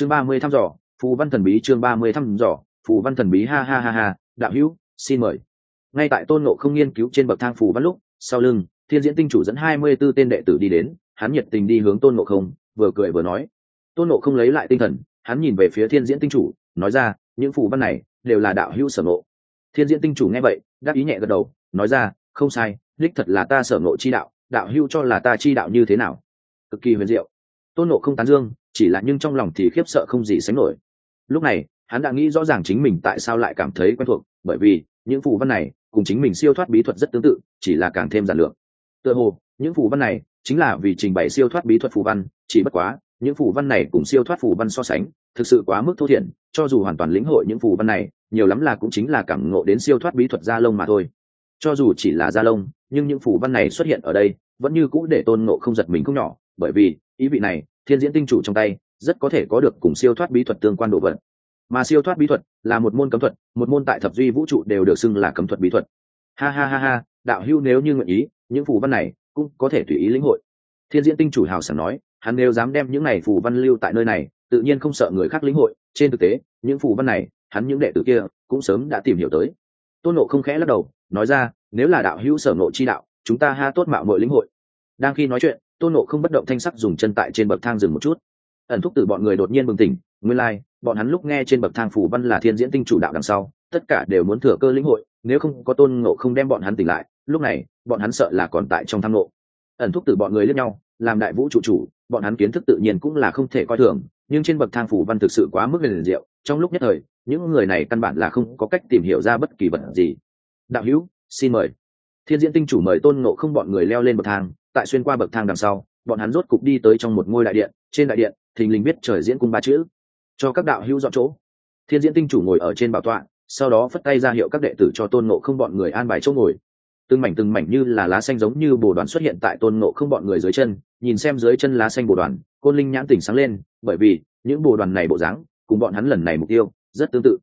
chương ba mươi thăm dò, phù văn thần bí chương ba mươi thăm dò, phù văn thần bí, ha ha ha ha, đạo hữu, xin mời. Ngay tại tôn nộ không nghiên cứu trên bậc thang phù văn lúc, sau lưng, thiên diễn tinh chủ dẫn hai mươi b ố tên đệ tử đi đến, hắn nhiệt tình đi hướng tôn nộ không, vừa cười vừa nói. Tôn nộ không lấy lại tinh thần, hắn nhìn về phía thiên diễn tinh chủ, nói ra, những phù văn này đều là đạo hữu sở nộ thiên diễn tinh chủ nghe vậy đáp ý nhẹ gật đầu, nói ra, không sai, đích thật là ta sở nộ chi đạo đạo hữu cho là ta chi đạo như thế nào? Cực kỳ huyền diệu. Tôn nộ không tán dương chỉ là nhưng trong lòng thì khiếp sợ không gì sánh nổi. Lúc này, hắn đã nghĩ rõ ràng chính mình tại sao lại cảm thấy quen thuộc, bởi vì những phù văn này cùng chính mình siêu thoát bí thuật rất tương tự, chỉ là càng thêm giản lược. Tựa hồ, những phù văn này chính là vì trình bày siêu thoát bí thuật phù văn, chỉ bất quá, những phù văn này cùng siêu thoát phù văn so sánh, thực sự quá mức thô thiển, cho dù hoàn toàn lĩnh hội những phù văn này, nhiều lắm là cũng chính là cảm ngộ đến siêu thoát bí thuật gia lông mà thôi. Cho dù chỉ là gia lông, nhưng những phù văn này xuất hiện ở đây vẫn như cũ để tôn ngộ không giật mình không nhỏ, bởi vì ý vị này thiên diễn tinh chủ trong tay, rất có thể có được cùng siêu thoát bí thuật tương quan độ vật. Mà siêu thoát bí thuật là một môn cấm thuật, một môn tại thập duy vũ trụ đều được xưng là cấm thuật bí thuật. Ha ha ha ha, đạo hưu nếu như nguyện ý, những phù văn này cũng có thể tùy ý lĩnh hội. Thiên diễn tinh chủ hào sảng nói, hắn nếu dám đem những này phù văn lưu tại nơi này, tự nhiên không sợ người khác lĩnh hội. Trên thực tế, những phù văn này, hắn những đệ tử kia cũng sớm đã tìm hiểu tới. Tôn nộ không khẽ lắc đầu, nói ra, nếu là đạo hữu sở nộ chi đạo, chúng ta ha tốt mạo mọi lĩnh hội. Đang khi nói chuyện tôn nộ không bất động thanh sắc dùng chân tại trên bậc thang dừng một chút. Ẩn thúc từ bọn người đột nhiên bừng tỉnh nguyên lai、like, bọn hắn lúc nghe trên bậc thang phủ văn là thiên diễn tinh chủ đạo đằng sau tất cả đều muốn thừa cơ lĩnh hội nếu không có tôn nộ không đem bọn hắn tỉnh lại lúc này bọn hắn sợ là còn tại trong thang nộ ẩn thúc từ bọn người lẫn nhau làm đại vũ trụ chủ bọn hắn kiến thức tự nhiên cũng là không thể coi thường nhưng trên bậc thang phủ văn thực sự quá mức liền diệu trong lúc nhất thời những người này căn bản là không có cách tìm hiểu ra bất kỳ vật gì. Đạo hữu xin mời. Thiên diễn tinh chủ mời tôn nộ không bọn người leo lên bậc thang tại xuyên qua bậc thang đằng sau, bọn hắn rốt cục đi tới trong một ngôi đại điện, trên đại điện, thình lình biết trời diễn cung ba chữ. Cho các đạo hữu dọn chỗ. Thiên diễn tinh chủ ngồi ở trên bảo tọa, sau đó phất tay ra hiệu các đệ tử cho tôn nộ không bọn người an bài chỗ ngồi. Từng mảnh từng mảnh như là lá xanh giống như bồ đoàn xuất hiện tại tôn nộ không bọn người dưới chân, nhìn xem dưới chân lá xanh bồ đoàn, côn linh nhãn tỉnh sáng lên, bởi vì, những bồ đoàn này bộ dáng, cùng bọn hắn lần này mục tiêu, rất tương tự.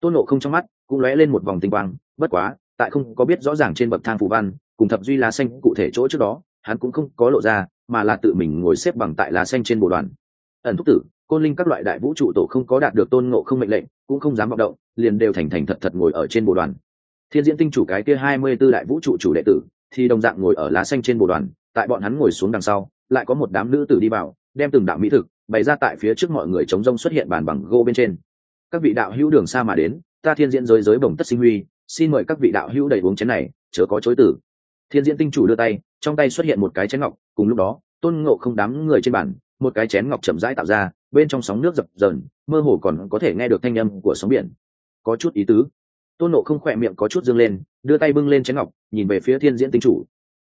Tôn nộ không trong mắt, cũng lóe lên một vòng tinh quang, bất quá, tại không có biết rõ ràng trên bậc thang phù văn, cùng thập duy lá xanh cụ thể chỗ trước đó hắn cũng không có lộ ra, mà là tự mình ngồi xếp bằng tại lá xanh trên bộ đoàn. Ẩn thúc tử, côn linh các loại đại vũ trụ tổ không có đạt được tôn ngộ không mệnh lệnh, cũng không dám vọng động, liền đều thành thành thật thật ngồi ở trên bộ đoàn. Thiên diễn tinh chủ cái kia hai mươi b ố đại vũ trụ chủ đệ tử, thì đồng dạng ngồi ở lá xanh trên bộ đoàn, tại bọn hắn ngồi xuống đằng sau, lại có một đám nữ tử đi vào, đem từng đạo mỹ thực bày ra tại phía trước mọi người chống rông xuất hiện bàn bằng gô bên trên. Các vị đạo hữu đường xa mà đến, ta thiên diễn giới giới bồng tất sinh huy, xin mời các vị đạo hữu đầy uống chén này, chớ có chối tử thiên diễn tinh chủ đưa tay trong tay xuất hiện một cái chén ngọc, cùng lúc đó, tôn ngộ không đám người trên bàn, một cái chén ngọc chậm rãi tạo ra, bên trong sóng nước dập dờn, mơ hồ còn có thể nghe được thanh âm của sóng biển. Có chút ý tứ. Tôn nộ không khỏe miệng có chút dương lên, đưa tay bưng lên chén ngọc, nhìn về phía thiên diễn tinh chủ.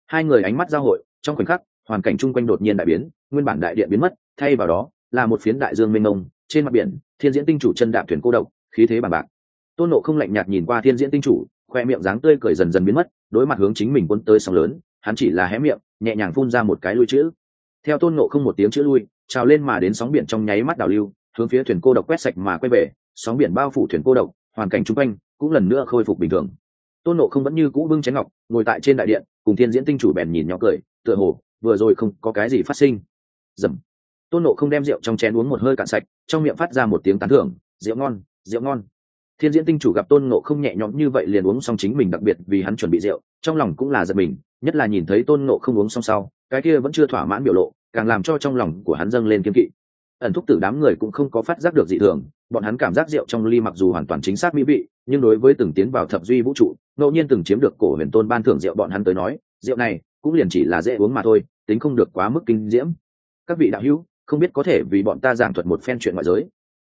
Hai người ánh mắt giao hội, trong khoảnh khắc, hoàn cảnh chung quanh đột nhiên đại biến, nguyên bản đại điện biến mất, thay vào đó, là một phiến đại dương mênh mông, trên mặt biển, thiên diễn tinh chủ chân đạp thuyền cô độc, khí thế bằng bạc. Tôn nộ không lạnh nhạt nhìn qua thiên diễn tinh chủ, khoe miệng dáng tươi cười dần dần biến mất, đối mặt hướng chính mình quân tới sóng lớn hắn chỉ là hé miệng, nhẹ nhàng phun ra một cái lui chữ. Theo tôn nộ không một tiếng chữ lui, trào lên mà đến sóng biển trong nháy mắt đảo lưu, hướng phía thuyền cô độc quét sạch mà quay về, sóng biển bao phủ thuyền cô độc, hoàn cảnh chung quanh cũng lần nữa khôi phục bình thường. Tôn nộ không vẫn như cũ bưng chén ngọc, ngồi tại trên đại điện, cùng thiên diễn tinh chủ bèn nhìn nhỏ cười, tựa hồ vừa rồi không có cái gì phát sinh. Dầm. Tôn nộ không đem rượu trong chén uống một hơi cạn sạch, trong miệng phát ra một tiếng tán thưởng, rượu ngon rượu ngon thiên diễn tinh chủ gặp tôn nộ không nhẹ nhõm như vậy liền uống xong chính mình đặc biệt vì hắn chuẩn bị rượu, trong lòng cũng là giật mình, nhất là nhìn thấy tôn nộ không uống xong sau, cái kia vẫn chưa thỏa mãn biểu lộ, càng làm cho trong lòng của hắn dâng lên kiên kỵ. Ẩn thúc tử đám người cũng không có phát giác được dị thường, bọn hắn cảm giác rượu trong ly mặc dù hoàn toàn chính xác mỹ vị, nhưng đối với từng tiến vào thập duy vũ trụ, ngẫu nhiên từng chiếm được cổ huyền tôn ban thưởng rượu bọn hắn tới nói, rượu này cũng liền chỉ là dễ uống mà thôi, tính không được quá mức kinh diễm. Các vị đạo hữu, không biết có thể vì bọn ta giảng thuật một phen chuyện ngoại giới.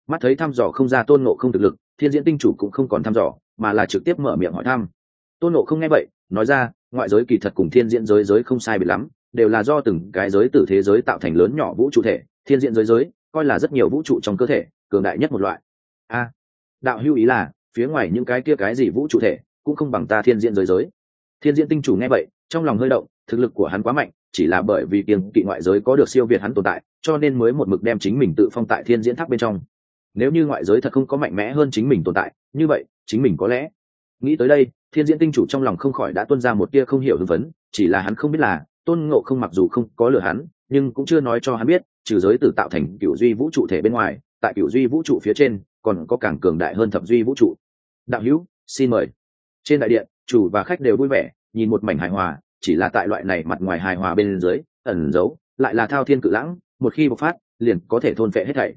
Mắt thấy thăm dò không ra tôn Ngộ không thực lực thiên diễn tinh chủ cũng không còn thăm dò, mà là trực tiếp mở miệng hỏi thăm. Tôn nộ không nghe vậy, nói ra, ngoại giới kỳ thật cùng thiên diễn giới giới không sai bị lắm, đều là do từng cái giới từ thế giới tạo thành lớn nhỏ vũ trụ thể. Thiên diễn giới giới, coi là rất nhiều vũ trụ trong cơ thể, cường đại nhất một loại. A, đạo hữu ý là, phía ngoài những cái kia cái gì vũ trụ thể, cũng không bằng ta thiên diễn giới giới. Thiên diễn tinh chủ nghe vậy, trong lòng hơi động, thực lực của hắn quá mạnh, chỉ là bởi vì kiềng kỵ ngoại giới có được siêu việt hắn tồn tại, cho nên mới một mực đem chính mình tự phong tại thiên diễn tháp bên trong nếu như ngoại giới thật không có mạnh mẽ hơn chính mình tồn tại, như vậy, chính mình có lẽ. Nghĩ tới đây, thiên diễn tinh chủ trong lòng không khỏi đã tuân ra một tia không hiểu hưng phấn, chỉ là hắn không biết là, tôn ngộ không mặc dù không có lừa hắn, nhưng cũng chưa nói cho hắn biết, trừ giới tử tạo thành cựu duy vũ trụ thể bên ngoài, tại cựu duy vũ trụ phía trên, còn có càng cường đại hơn thập duy vũ trụ. Đạo hữu, xin mời. Trên đại điện, chủ và khách đều vui vẻ, nhìn một mảnh hài hòa, chỉ là tại loại này mặt ngoài hài hòa bên dưới, ẩn giấu, lại là thao thiên cự lãng, một khi bộc phát, liền có thể thôn phệ hết thảy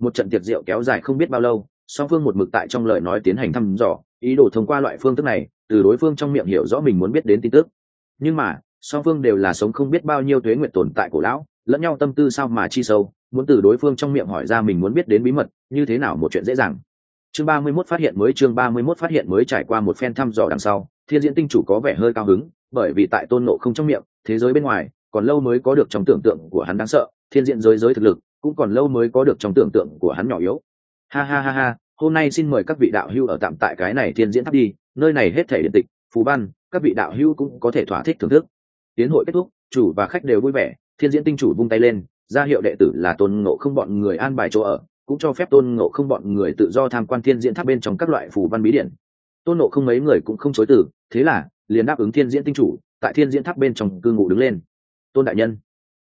một trận tiệc rượu kéo dài không biết bao lâu, song phương một mực tại trong lời nói tiến hành thăm dò, ý đồ thông qua loại phương thức này, từ đối phương trong miệng hiểu rõ mình muốn biết đến tin tức. Nhưng mà, song phương đều là sống không biết bao nhiêu thuế nguyện tồn tại cổ lão, lẫn nhau tâm tư sao mà chi sâu, muốn từ đối phương trong miệng hỏi ra mình muốn biết đến bí mật, như thế nào một chuyện dễ dàng. Chương ba mươi 31 phát hiện mới chương ba mươi 31 phát hiện mới trải qua một phen thăm dò đằng sau, thiên diễn tinh chủ có vẻ hơi cao hứng, bởi vì tại tôn nộ không trong miệng, thế giới bên ngoài, còn lâu mới có được trong tưởng tượng của hắn đáng sợ, thiên diện giới giới thực lực cũng còn lâu mới có được trong tưởng tượng của hắn nhỏ yếu. Ha ha ha ha, hôm nay xin mời các vị đạo hưu ở tạm tại cái này thiên diễn tháp đi, nơi này hết thể điện tịch, phù ban các vị đạo hưu cũng có thể thỏa thích thưởng thức. Tiến hội kết thúc, chủ và khách đều vui vẻ, thiên diễn tinh chủ vung tay lên, ra hiệu đệ tử là tôn ngộ không bọn người an bài chỗ ở, cũng cho phép tôn ngộ không bọn người tự do tham quan thiên diễn tháp bên trong các loại phù văn bí điển. Tôn ngộ không mấy người cũng không chối từ, thế là liền đáp ứng thiên diễn tinh chủ, tại thiên diễn tháp bên trong cư ngụ đứng lên. Tôn đại nhân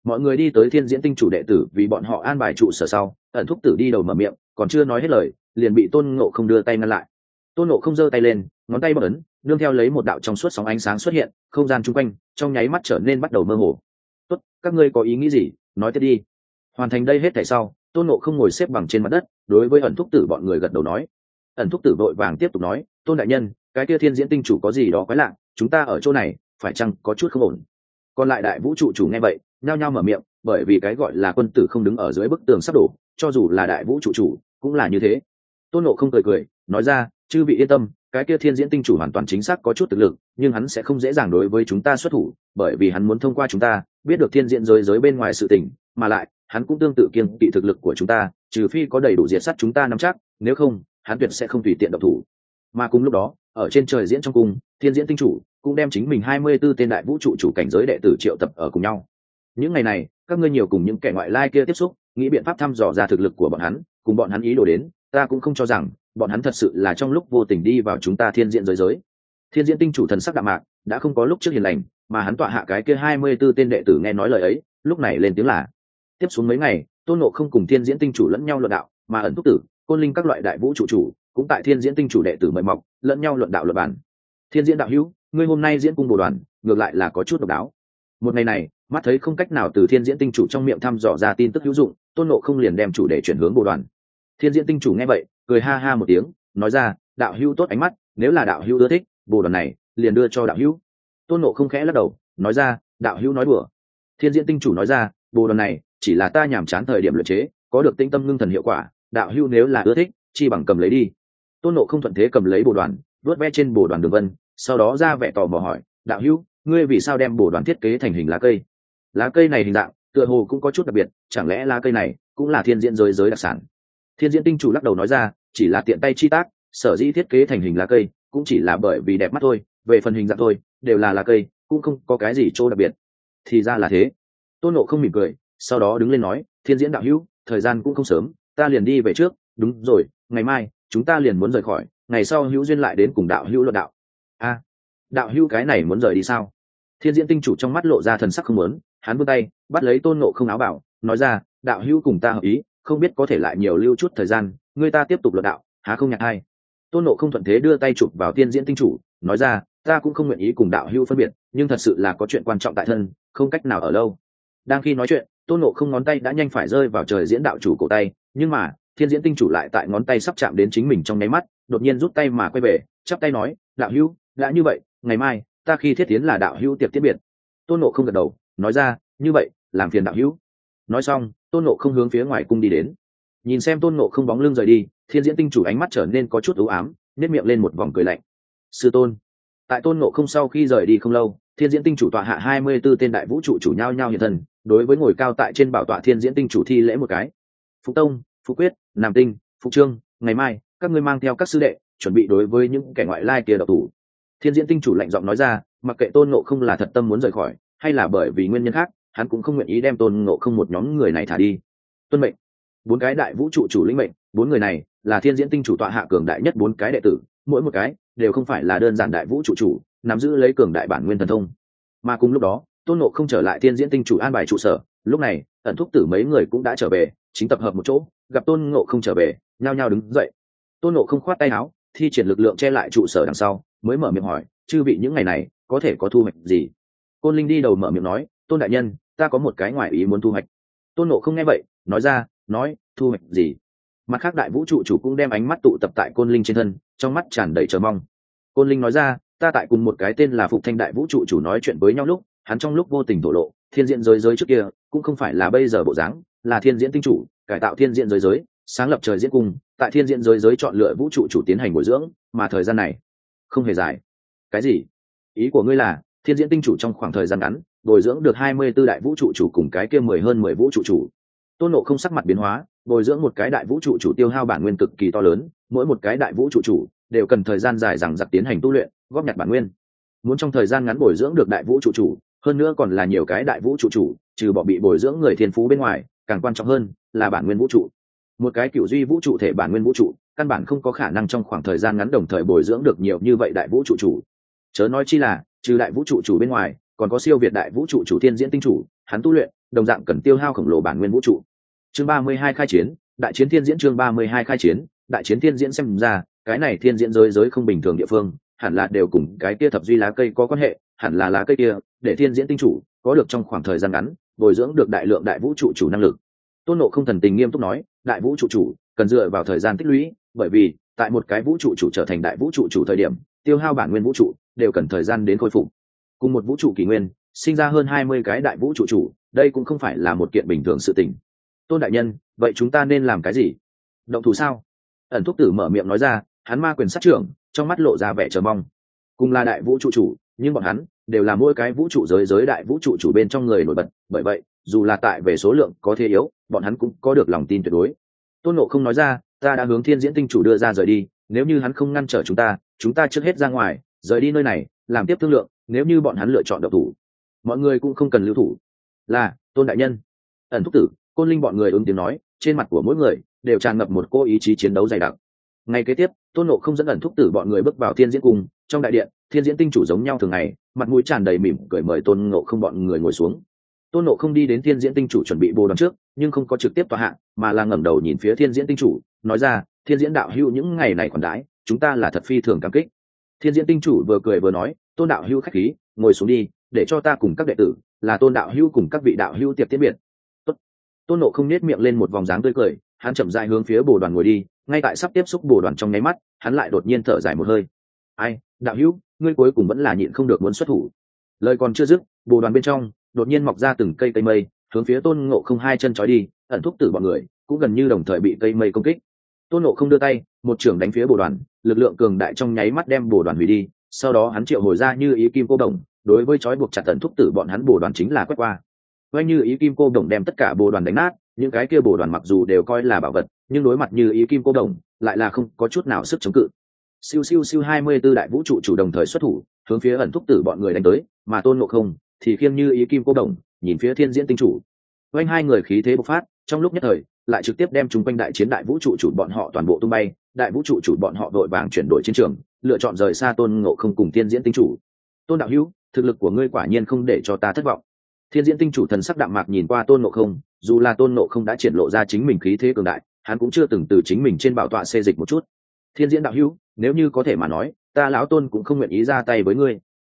mọi người đi tới thiên diễn tinh chủ đệ tử vì bọn họ an bài trụ sở sau, ẩn thúc tử đi đầu mở miệng, còn chưa nói hết lời, liền bị tôn ngộ không đưa tay ngăn lại. Tôn ngộ không giơ tay lên, ngón tay bất ấn, nương theo lấy một đạo trong suốt sóng ánh sáng xuất hiện, không gian chung quanh, trong nháy mắt trở nên bắt đầu mơ hồ. Tốt, các ngươi có ý nghĩ gì? Nói tiếp đi. Hoàn thành đây hết tại sau, tôn ngộ không ngồi xếp bằng trên mặt đất, đối với ẩn thúc tử bọn người gật đầu nói. Ẩn thúc tử vội vàng tiếp tục nói, tôn đại nhân, cái kia thiên diễn tinh chủ có gì đó quái lạ, chúng ta ở chỗ này, phải chăng có chút không ổn? Còn lại đại vũ trụ chủ nghe vậy, nhao nhao mở miệng, bởi vì cái gọi là quân tử không đứng ở dưới bức tường sắp đổ, cho dù là đại vũ trụ chủ, cũng là như thế. Tôn nộ không cười cười, nói ra, chư vị yên tâm, cái kia thiên diễn tinh chủ hoàn toàn chính xác có chút thực lực, nhưng hắn sẽ không dễ dàng đối với chúng ta xuất thủ, bởi vì hắn muốn thông qua chúng ta, biết được thiên diễn giới giới bên ngoài sự tình, mà lại, hắn cũng tương tự kiên kỵ thực lực của chúng ta, trừ phi có đầy đủ diệt sắt chúng ta nắm chắc, nếu không, hắn tuyệt sẽ không tùy tiện độc thủ. Mà cùng lúc đó ở trên trời diễn trong cung, thiên diễn tinh chủ cũng đem chính mình hai mươi 24 tên đại vũ trụ chủ cảnh giới đệ tử triệu tập ở cùng nhau. Những ngày này, các ngươi nhiều cùng những kẻ ngoại lai kia tiếp xúc, nghĩ biện pháp thăm dò ra thực lực của bọn hắn, cùng bọn hắn ý đồ đến, ta cũng không cho rằng bọn hắn thật sự là trong lúc vô tình đi vào chúng ta thiên diễn giới giới. Thiên diễn tinh chủ thần sắc đạm mạc, đã không có lúc trước hiền lành, mà hắn tọa hạ cái kia hai mươi 24 tên đệ tử nghe nói lời ấy, lúc này lên tiếng là, tiếp xuống mấy ngày, tôn nộ không cùng thiên diễn tinh chủ lẫn nhau luận đạo, mà ẩn thúc tử, côn linh các loại đại vũ trụ chủ cũng tại thiên diễn tinh chủ đệ tử mời mọc, lẫn nhau luận đạo luật bản thiên diễn đạo hữu, ngươi hôm nay diễn cung bồ đoàn, ngược lại là có chút độc đáo. Một ngày này, mắt thấy không cách nào từ thiên diễn tinh chủ trong miệng thăm dò ra tin tức hữu dụng, tôn nộ không liền đem chủ đề chuyển hướng bồ đoàn. Thiên diễn tinh chủ nghe vậy, cười ha ha một tiếng, nói ra, đạo hữu tốt ánh mắt, nếu là đạo hữu ưa thích bồ đoàn này, liền đưa cho đạo hữu. Tôn nộ không khẽ lắc đầu, nói ra, đạo hữu nói đùa. Thiên diễn tinh chủ nói ra bồ đoàn này, chỉ là ta nhàm chán thời điểm luyện chế, có được tinh tâm ngưng thần hiệu quả, đạo hữu nếu là ưa thích, chi bằng cầm lấy đi tôn nộ không thuận thế cầm lấy bồ đoàn, vớt ve trên bồ đoàn đường vân, sau đó ra vẻ tò mò hỏi, đạo hữu, ngươi vì sao đem bồ đoàn thiết kế thành hình lá cây? Lá cây này hình dạng, tựa hồ cũng có chút đặc biệt, chẳng lẽ lá cây này cũng là thiên diễn giới giới đặc sản? Thiên diễn tinh chủ lắc đầu nói ra, chỉ là tiện tay chi tác, sở dĩ thiết kế thành hình lá cây, cũng chỉ là bởi vì đẹp mắt thôi, về phần hình dạng thôi, đều là lá cây, cũng không có cái gì chỗ đặc biệt. Thì ra là thế. Tôn nộ không mỉm cười, sau đó đứng lên nói, thiên diễn đạo hữu, thời gian cũng không sớm, ta liền đi về trước. Đúng rồi, ngày mai chúng ta liền muốn rời khỏi, ngày sau hữu duyên lại đến cùng đạo hữu luận đạo. A, đạo hữu cái này muốn rời đi sao? Thiên diễn tinh chủ trong mắt lộ ra thần sắc không muốn, hắn vươn tay, bắt lấy tôn nộ không áo bảo, nói ra, đạo hữu cùng ta hợp ý, không biết có thể lại nhiều lưu chút thời gian, người ta tiếp tục luận đạo, há không nhạc hay? Tôn nộ không thuận thế đưa tay chụp vào tiên diễn tinh chủ, nói ra, ta cũng không nguyện ý cùng đạo hữu phân biệt, nhưng thật sự là có chuyện quan trọng tại thân, không cách nào ở lâu. Đang khi nói chuyện, tôn nộ không ngón tay đã nhanh phải rơi vào trời diễn đạo chủ cổ tay, nhưng mà thiên diễn tinh chủ lại tại ngón tay sắp chạm đến chính mình trong nháy mắt, đột nhiên rút tay mà quay về, chắp tay nói, đạo hữu, đã như vậy, ngày mai, ta khi thiết tiến là đạo hữu tiệc tiết biệt. Tôn nộ không gật đầu, nói ra, như vậy, làm phiền đạo hữu. Nói xong, tôn nộ không hướng phía ngoài cung đi đến. Nhìn xem tôn nộ không bóng lưng rời đi, thiên diễn tinh chủ ánh mắt trở nên có chút ưu ám nếp miệng lên một vòng cười lạnh. Sư tôn. Tại tôn nộ không sau khi rời đi không lâu, thiên diễn tinh chủ tọa hạ hai mươi b ố tên đại vũ trụ chủ nhau nhau hiện thân, đối với ngồi cao tại trên bảo tọa thiên diễn tinh chủ thi lễ một cái. Phúc tông Phú quyết, nam tinh phúc trương, ngày mai, các ngươi mang theo các sư đệ, chuẩn bị đối với những kẻ ngoại lai kia độc thủ. Thiên diễn tinh chủ lạnh giọng nói ra, mặc kệ tôn nộ không là thật tâm muốn rời khỏi, hay là bởi vì nguyên nhân khác, hắn cũng không nguyện ý đem tôn nộ không một nhóm người này thả đi. Tuân mệnh. Bốn cái đại vũ trụ chủ lĩnh mệnh, bốn người này là thiên diễn tinh chủ tọa hạ cường đại nhất bốn cái đệ tử, mỗi một cái đều không phải là đơn giản đại vũ trụ chủ, nắm giữ lấy cường đại bản nguyên thần thông. Mà cùng lúc đó, tôn nộ không trở lại thiên diễn tinh chủ an bài trụ sở, lúc này, ẩn thúc tử mấy người cũng đã trở về, chính tập hợp một chỗ gặp tôn ngộ không trở về, nhao nhao đứng dậy. Tôn ngộ không khoát tay áo, thi triển lực lượng che lại trụ sở đằng sau, mới mở miệng hỏi, chư vị, những ngày này, có thể có thu hoạch gì? Côn linh đi đầu mở miệng nói, tôn đại nhân, ta có một cái ngoài ý muốn thu hoạch. Tôn ngộ không nghe vậy, nói ra, nói, thu hoạch gì? Mặt khác đại vũ trụ chủ cũng đem ánh mắt tụ tập tại côn linh trên thân, trong mắt tràn đầy chờ mong. Côn linh nói ra, ta tại cùng một cái tên là phục thanh đại vũ trụ chủ nói chuyện với nhau lúc, hắn trong lúc vô tình thổ lộ, thiên diễn giới giới trước kia, cũng không phải là bây giờ bộ dáng, là thiên diễn tinh chủ cải tạo thiên diện giới giới, sáng lập trời diễn cung, tại thiên diện giới giới chọn lựa vũ trụ chủ tiến hành bồi dưỡng, mà thời gian này không hề dài. Cái gì? Ý của ngươi là, thiên diễn tinh chủ trong khoảng thời gian ngắn, bồi dưỡng được hai mươi b ố đại vũ trụ chủ cùng cái kia mười hơn mười vũ trụ chủ. Tôn nộ không sắc mặt biến hóa, bồi dưỡng một cái đại vũ trụ chủ tiêu hao bản nguyên cực kỳ to lớn, mỗi một cái đại vũ trụ chủ đều cần thời gian dài rằng giặc tiến hành tu luyện, góp nhặt bản nguyên. Muốn trong thời gian ngắn bồi dưỡng được đại vũ trụ chủ, hơn nữa còn là nhiều cái đại vũ trụ chủ, trừ bỏ bị bồi dưỡng người thiên phú bên ngoài, càng quan trọng hơn là bản nguyên vũ trụ. Một cái cựu duy vũ trụ thể bản nguyên vũ trụ, căn bản không có khả năng trong khoảng thời gian ngắn đồng thời bồi dưỡng được nhiều như vậy đại vũ trụ chủ. Chớ nói chi là, trừ đại vũ trụ chủ bên ngoài, còn có siêu việt đại vũ trụ chủ thiên diễn tinh chủ, hắn tu luyện, đồng dạng cần tiêu hao khổng lồ bản nguyên vũ trụ. Chương ba mươi hai khai chiến, đại chiến thiên diễn chương ba mươi hai khai chiến, đại chiến thiên diễn xem ra, cái này thiên diễn giới giới không bình thường địa phương, hẳn là đều cùng cái kia thập duy lá cây có quan hệ, hẳn là lá cây kia, để thiên diễn tinh chủ có được trong khoảng thời gian ngắn, bồi dưỡng được đại lượng đại vũ trụ chủ năng lực tôn nộ không thần tình nghiêm túc nói, đại vũ trụ chủ, cần dựa vào thời gian tích lũy, bởi vì, tại một cái vũ trụ chủ trở thành đại vũ trụ chủ thời điểm, tiêu hao bản nguyên vũ trụ, đều cần thời gian đến khôi phục. Cùng một vũ trụ kỷ nguyên, sinh ra hơn hai mươi cái đại vũ trụ chủ, đây cũng không phải là một kiện bình thường sự tình. Tôn đại nhân, vậy chúng ta nên làm cái gì? Động thủ sao? Ẩn thúc tử mở miệng nói ra, hắn ma quyền sát trưởng, trong mắt lộ ra vẻ chờ mong. Cùng là đại vũ trụ chủ, nhưng bọn hắn đều là mỗi cái vũ trụ giới giới đại vũ trụ chủ bên trong người nổi bật, bởi vậy, dù là tại về số lượng có thế yếu bọn hắn cũng có được lòng tin tuyệt đối. Tôn nộ không nói ra, ta đã hướng thiên diễn tinh chủ đưa ra rời đi, nếu như hắn không ngăn trở chúng ta chúng ta trước hết ra ngoài, rời đi nơi này, làm tiếp thương lượng, nếu như bọn hắn lựa chọn độc thủ, mọi người cũng không cần lưu thủ. Là, tôn đại nhân. Ẩn thúc tử, côn linh bọn người ứng tiếng nói, trên mặt của mỗi người đều tràn ngập một cô ý chí chiến đấu dày đặc. Ngay kế tiếp, tôn nộ không dẫn ẩn thúc tử bọn người bước vào thiên diễn cung, trong đại điện, thiên diễn tinh chủ giống nhau thường ngày, mặt mũi tràn đầy mỉm cười mời tôn nộ không bọn người ngồi xuống. Tôn nộ không đi đến thiên diễn tinh chủ chuẩn bị bồ đoàn trước nhưng không có trực tiếp tòa hạng mà là ngẩng đầu nhìn phía thiên diễn tinh chủ, nói ra, thiên diễn đạo hữu, những ngày này còn đãi, chúng ta là thật phi thường cảm kích. Thiên diễn tinh chủ vừa cười vừa nói, tôn đạo hữu khách khí, ngồi xuống đi, để cho ta cùng các đệ tử, là tôn đạo hữu cùng các vị đạo hữu tiệp tiết biệt. Tốt. tôn nộ không nết miệng lên một vòng dáng tươi cười, hắn chậm dại hướng phía bồ đoàn ngồi đi, ngay tại sắp tiếp xúc bồ đoàn trong nháy mắt, hắn lại đột nhiên thở dài một hơi. Ai, đạo hữu, ngươi cuối cùng vẫn là nhịn không được muốn xuất thủ. Lời còn chưa dứt, bồ đoàn bên trong, đột nhiên mọc ra từng cây cây mây hướng phía tôn ngộ không hai chân trói đi, ẩn thúc tử bọn người, cũng gần như đồng thời bị cây mây công kích. Tôn ngộ không đưa tay, một trưởng đánh phía bồ đoàn, lực lượng cường đại trong nháy mắt đem bồ đoàn hủy đi, sau đó hắn triệu hồi ra như ý kim cô đồng, đối với trói buộc chặt ẩn thúc tử bọn hắn bồ đoàn chính là quét qua. Quay như ý kim cô đồng đem tất cả bồ đoàn đánh nát, những cái kia bồ đoàn mặc dù đều coi là bảo vật, nhưng đối mặt như ý kim cô đồng, lại là không có chút nào sức chống cự. Siêu siêu siêu hai mươi b ố đại vũ trụ chủ đồng thời xuất thủ, hướng phía ẩn thúc tử bọn người đánh tới, mà tôn ngộ không thì khiêng như ý kim cô đồng nhìn phía thiên diễn tinh chủ. Quanh hai người khí thế bộc phát, trong lúc nhất thời, lại trực tiếp đem chúng quanh đại chiến đại vũ trụ chủ bọn họ toàn bộ tung bay, đại vũ trụ chủ bọn họ đội vàng chuyển đổi chiến trường, lựa chọn rời xa tôn ngộ không cùng thiên diễn tinh chủ. Tôn đạo hữu, thực lực của ngươi quả nhiên không để cho ta thất vọng. Thiên diễn tinh chủ thần sắc đạm mạc nhìn qua tôn ngộ không, dù là tôn ngộ không đã triển lộ ra chính mình khí thế cường đại, hắn cũng chưa từng từ chính mình trên bảo tọa xê dịch một chút. Thiên diễn đạo hữu, nếu như có thể mà nói, ta lão tôn cũng không nguyện ý ra tay với ngươi.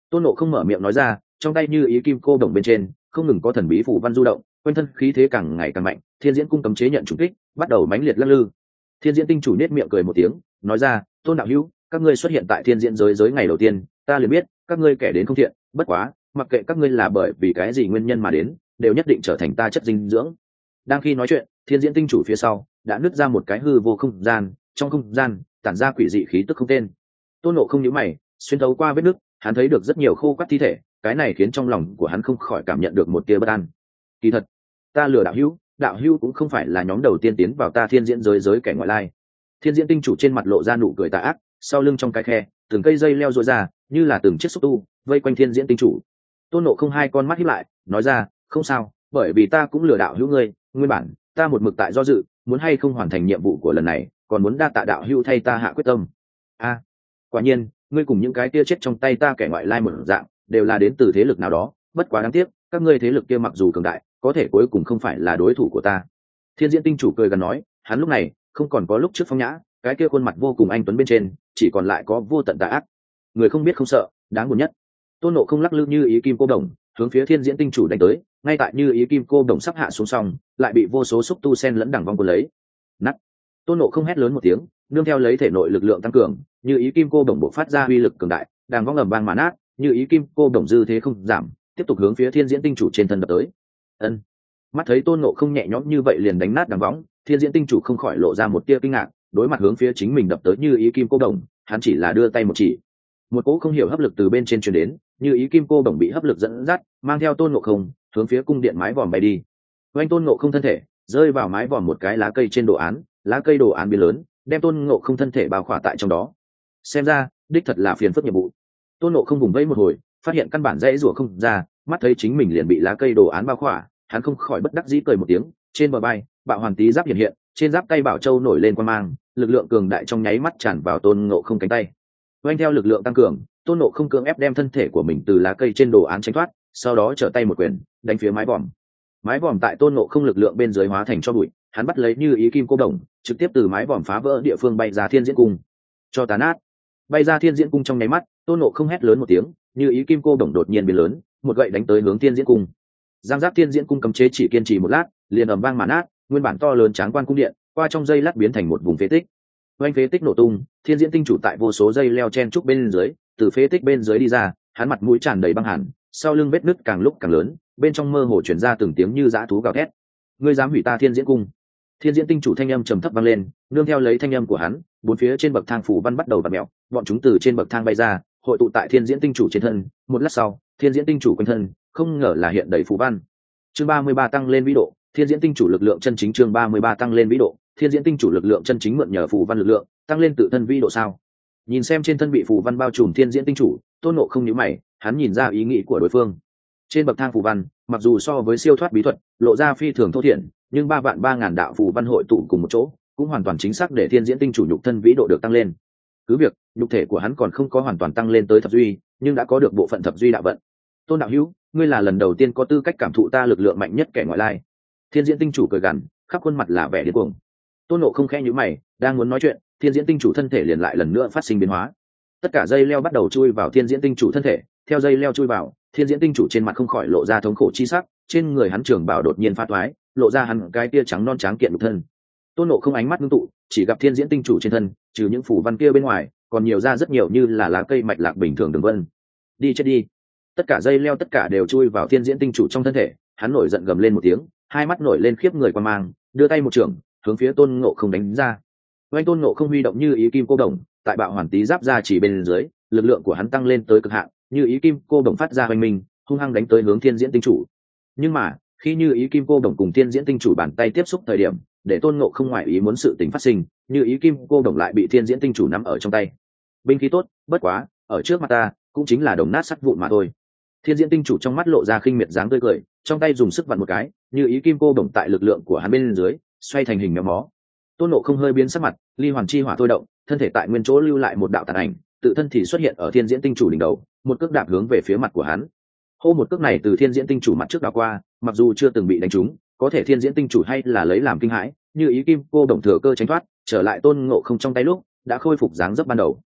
Tôn ngộ không mở miệng nói ra, trong tay như ý kim cô đồng bên trên không ngừng có thần bí phủ văn du động quanh thân khí thế càng ngày càng mạnh thiên diễn cung cấm chế nhận trùng kích bắt đầu mãnh liệt lắc lư. Thiên diễn tinh chủ nết miệng cười một tiếng nói ra tôn đạo hữu các ngươi xuất hiện tại thiên diễn giới giới ngày đầu tiên ta liền biết các ngươi kẻ đến không thiện bất quá mặc kệ các ngươi là bởi vì cái gì nguyên nhân mà đến đều nhất định trở thành ta chất dinh dưỡng. Đang khi nói chuyện thiên diễn tinh chủ phía sau đã nứt ra một cái hư vô không gian trong không gian tản ra quỷ dị khí tức không tên. Tôn nộ không nhíu mày xuyên thấu qua vết nứt, hắn thấy được rất nhiều khô quắt thi thể cái này khiến trong lòng của hắn không khỏi cảm nhận được một tia bất an. Kỳ thật, ta lừa đạo hữu đạo hữu cũng không phải là nhóm đầu tiên tiến vào ta thiên diễn giới giới kẻ ngoại lai. Thiên diễn tinh chủ trên mặt lộ ra nụ cười tà ác, sau lưng trong cái khe, từng cây dây leo rối ra, như là từng chiếc xúc tu, vây quanh thiên diễn tinh chủ. Tôn nộ không hai con mắt hiếp lại, nói ra, không sao, bởi vì ta cũng lừa đạo hữu ngươi, nguyên bản, ta một mực tại do dự, muốn hay không hoàn thành nhiệm vụ của lần này, còn muốn đa tạ đạo hữu thay ta hạ quyết tâm. A, quả nhiên, ngươi cùng những cái kia chết trong tay ta kẻ ngoại lai một dạng đều là đến từ thế lực nào đó, bất quá đáng tiếc, các ngươi thế lực kia mặc dù cường đại, có thể cuối cùng không phải là đối thủ của ta. Thiên diễn tinh chủ cười gần nói, hắn lúc này không còn có lúc trước phong nhã, cái kia khuôn mặt vô cùng anh tuấn bên trên, chỉ còn lại có vô tận tà ác. Người không biết không sợ, đáng buồn nhất. Tôn nộ không lắc lư như ý kim cô đồng, hướng phía thiên diễn tinh chủ đánh tới, ngay tại như ý kim cô đồng sắp hạ xuống xong, lại bị vô số xúc tu sen lẫn đằng vong quân lấy. Nắt tôn nộ không hét lớn một tiếng, nương theo lấy thể nội lực lượng tăng cường, như ý kim cô đồng bộ phát ra uy lực cường đại, đằng vong ầm vang mà nát như ý kim, cô đồng dư thế không giảm, tiếp tục hướng phía thiên diễn tinh chủ trên thân đập tới. Ân. Mắt thấy tôn nộ không nhẹ nhõm như vậy liền đánh nát đằng võng, thiên diễn tinh chủ không khỏi lộ ra một tia kinh ngạc, đối mặt hướng phía chính mình đập tới như ý kim cô đồng, hắn chỉ là đưa tay một chỉ. Một cỗ không hiểu hấp lực từ bên trên truyền đến, như ý kim cô đồng bị hấp lực dẫn dắt, mang theo tôn nộ không, hướng phía cung điện mái vòm bay đi. Oanh tôn nộ không thân thể, rơi vào mái vòm một cái lá cây trên đồ án, lá cây đồ án biến lớn, đem tôn ngộ không thân thể bao khỏa tại trong đó. Xem ra, đích thật là phiền phức nhiệm vụ tôn nộ không vùng vẫy một hồi, phát hiện căn bản dãy rủa không ra, mắt thấy chính mình liền bị lá cây đồ án bao khỏa, hắn không khỏi bất đắc dĩ cười một tiếng, trên bờ bay, bạo hoàng tý giáp hiện hiện, trên giáp tay bảo châu nổi lên quan mang, lực lượng cường đại trong nháy mắt tràn vào tôn ngộ không cánh tay. Oanh theo lực lượng tăng cường, tôn nộ không cưỡng ép đem thân thể của mình từ lá cây trên đồ án tránh thoát, sau đó trở tay một quyền, đánh phía mái vòm. Mái vòm tại tôn nộ không lực lượng bên dưới hóa thành cho bụi, hắn bắt lấy như ý kim cô đồng, trực tiếp từ mái vòm phá vỡ địa phương bay ra thiên diễn cung. Cho tán át bay ra thiên diễn cung trong nháy mắt, tôn nộ không hét lớn một tiếng, như ý kim cô đồng đột nhiên biến lớn, một gậy đánh tới hướng thiên diễn cung. Giang giáp thiên diễn cung cấm chế chỉ kiên trì một lát, liền ầm vang màn át nguyên bản to lớn tráng quan cung điện, qua trong dây lát biến thành một vùng phế tích. Oanh phế tích nổ tung, thiên diễn tinh chủ tại vô số dây leo chen trúc bên dưới, từ phế tích bên dưới đi ra, hắn mặt mũi tràn đầy băng hẳn, sau lưng vết nứt càng lúc càng lớn, bên trong mơ hồ chuyển ra từng tiếng như dã thú gào thét. Ngươi dám hủy ta thiên diễn cung? Thiên diễn tinh chủ thanh âm trầm thấp vang lên, nương theo lấy thanh âm của hắn, bốn phía trên bậc thang phủ văn bắt đầu và mẹo bọn chúng từ trên bậc thang bay ra, hội tụ tại thiên diễn tinh chủ trên thân, một lát sau, thiên diễn tinh chủ quanh thân, không ngờ là hiện đầy phủ văn. Chương ba mươi ba tăng lên vĩ độ, thiên diễn tinh chủ lực lượng chân chính chương ba mươi ba tăng lên vĩ độ, thiên diễn tinh chủ lực lượng chân chính mượn nhờ phủ văn lực lượng, tăng lên tự thân vĩ độ sao? Nhìn xem trên thân bị phủ văn bao trùm thiên diễn tinh chủ, tôn nộ không nhớ mày, hắn nhìn ra ý nghĩ của đối phương. Trên bậc thang phủ văn, mặc dù so với siêu thoát bí thuật, lộ ra phi thường thô thiển nhưng ba vạn ba ngàn đạo phù văn hội tụ cùng một chỗ, cũng hoàn toàn chính xác để thiên diễn tinh chủ nhục thân vĩ độ được tăng lên. Cứ việc, nhục thể của hắn còn không có hoàn toàn tăng lên tới thập duy, nhưng đã có được bộ phận thập duy đạo vận. Tôn đạo hữu, ngươi là lần đầu tiên có tư cách cảm thụ ta lực lượng mạnh nhất kẻ ngoại lai. Thiên diễn tinh chủ cười gằn, khắp khuôn mặt là vẻ điên cuồng. Tôn nộ không khe nhữ mày, đang muốn nói chuyện, thiên diễn tinh chủ thân thể liền lại lần nữa phát sinh biến hóa. Tất cả dây leo bắt đầu chui vào thiên diễn tinh chủ thân thể, theo dây leo chui vào, thiên diễn tinh chủ trên mặt không khỏi lộ ra thống khổ chi sắc, trên người hắn trường bảo đột nhiên phát thoái lộ ra hẳn cái tia trắng non tráng kiện một thân. Tôn nộ không ánh mắt ngưng tụ, chỉ gặp thiên diễn tinh chủ trên thân, trừ những phủ văn kia bên ngoài, còn nhiều ra rất nhiều như là lá cây mạch lạc bình thường đường vân. Đi chết đi. Tất cả dây leo tất cả đều chui vào thiên diễn tinh chủ trong thân thể, hắn nổi giận gầm lên một tiếng, hai mắt nổi lên khiếp người quan mang, đưa tay một trường hướng phía tôn ngộ không đánh ra. Oanh tôn ngộ không huy động như ý kim cô đồng, tại bạo hoàn tý giáp ra chỉ bên dưới, lực lượng của hắn tăng lên tới cực hạn, như ý kim cô đồng phát ra hoành minh, hung hăng đánh tới hướng thiên diễn tinh chủ. Nhưng mà khi như ý kim cô đồng cùng thiên diễn tinh chủ bàn tay tiếp xúc thời điểm, để tôn ngộ không ngoại ý muốn sự tình phát sinh, như ý kim cô đồng lại bị thiên diễn tinh chủ nắm ở trong tay. Binh khí tốt, bất quá, ở trước mặt ta, cũng chính là đồng nát sắt vụn mà thôi. Thiên diễn tinh chủ trong mắt lộ ra khinh miệt dáng tươi cười, trong tay dùng sức vặn một cái, như ý kim cô đồng tại lực lượng của hắn bên dưới, xoay thành hình méo mó. Tôn nộ không hơi biến sắc mặt, ly hoàn chi hỏa thôi động, thân thể tại nguyên chỗ lưu lại một đạo tàn ảnh, tự thân thì xuất hiện ở thiên diễn tinh chủ đỉnh đầu, một cước đạp hướng về phía mặt của hắn. Hô một cước này từ thiên diễn tinh chủ mặt trước đ qua mặc dù chưa từng bị đánh trúng, có thể thiên diễn tinh chủ hay là lấy làm kinh hãi, như ý kim cô đồng thừa cơ tránh thoát, trở lại tôn ngộ không trong tay lúc, đã khôi phục dáng dấp ban đầu.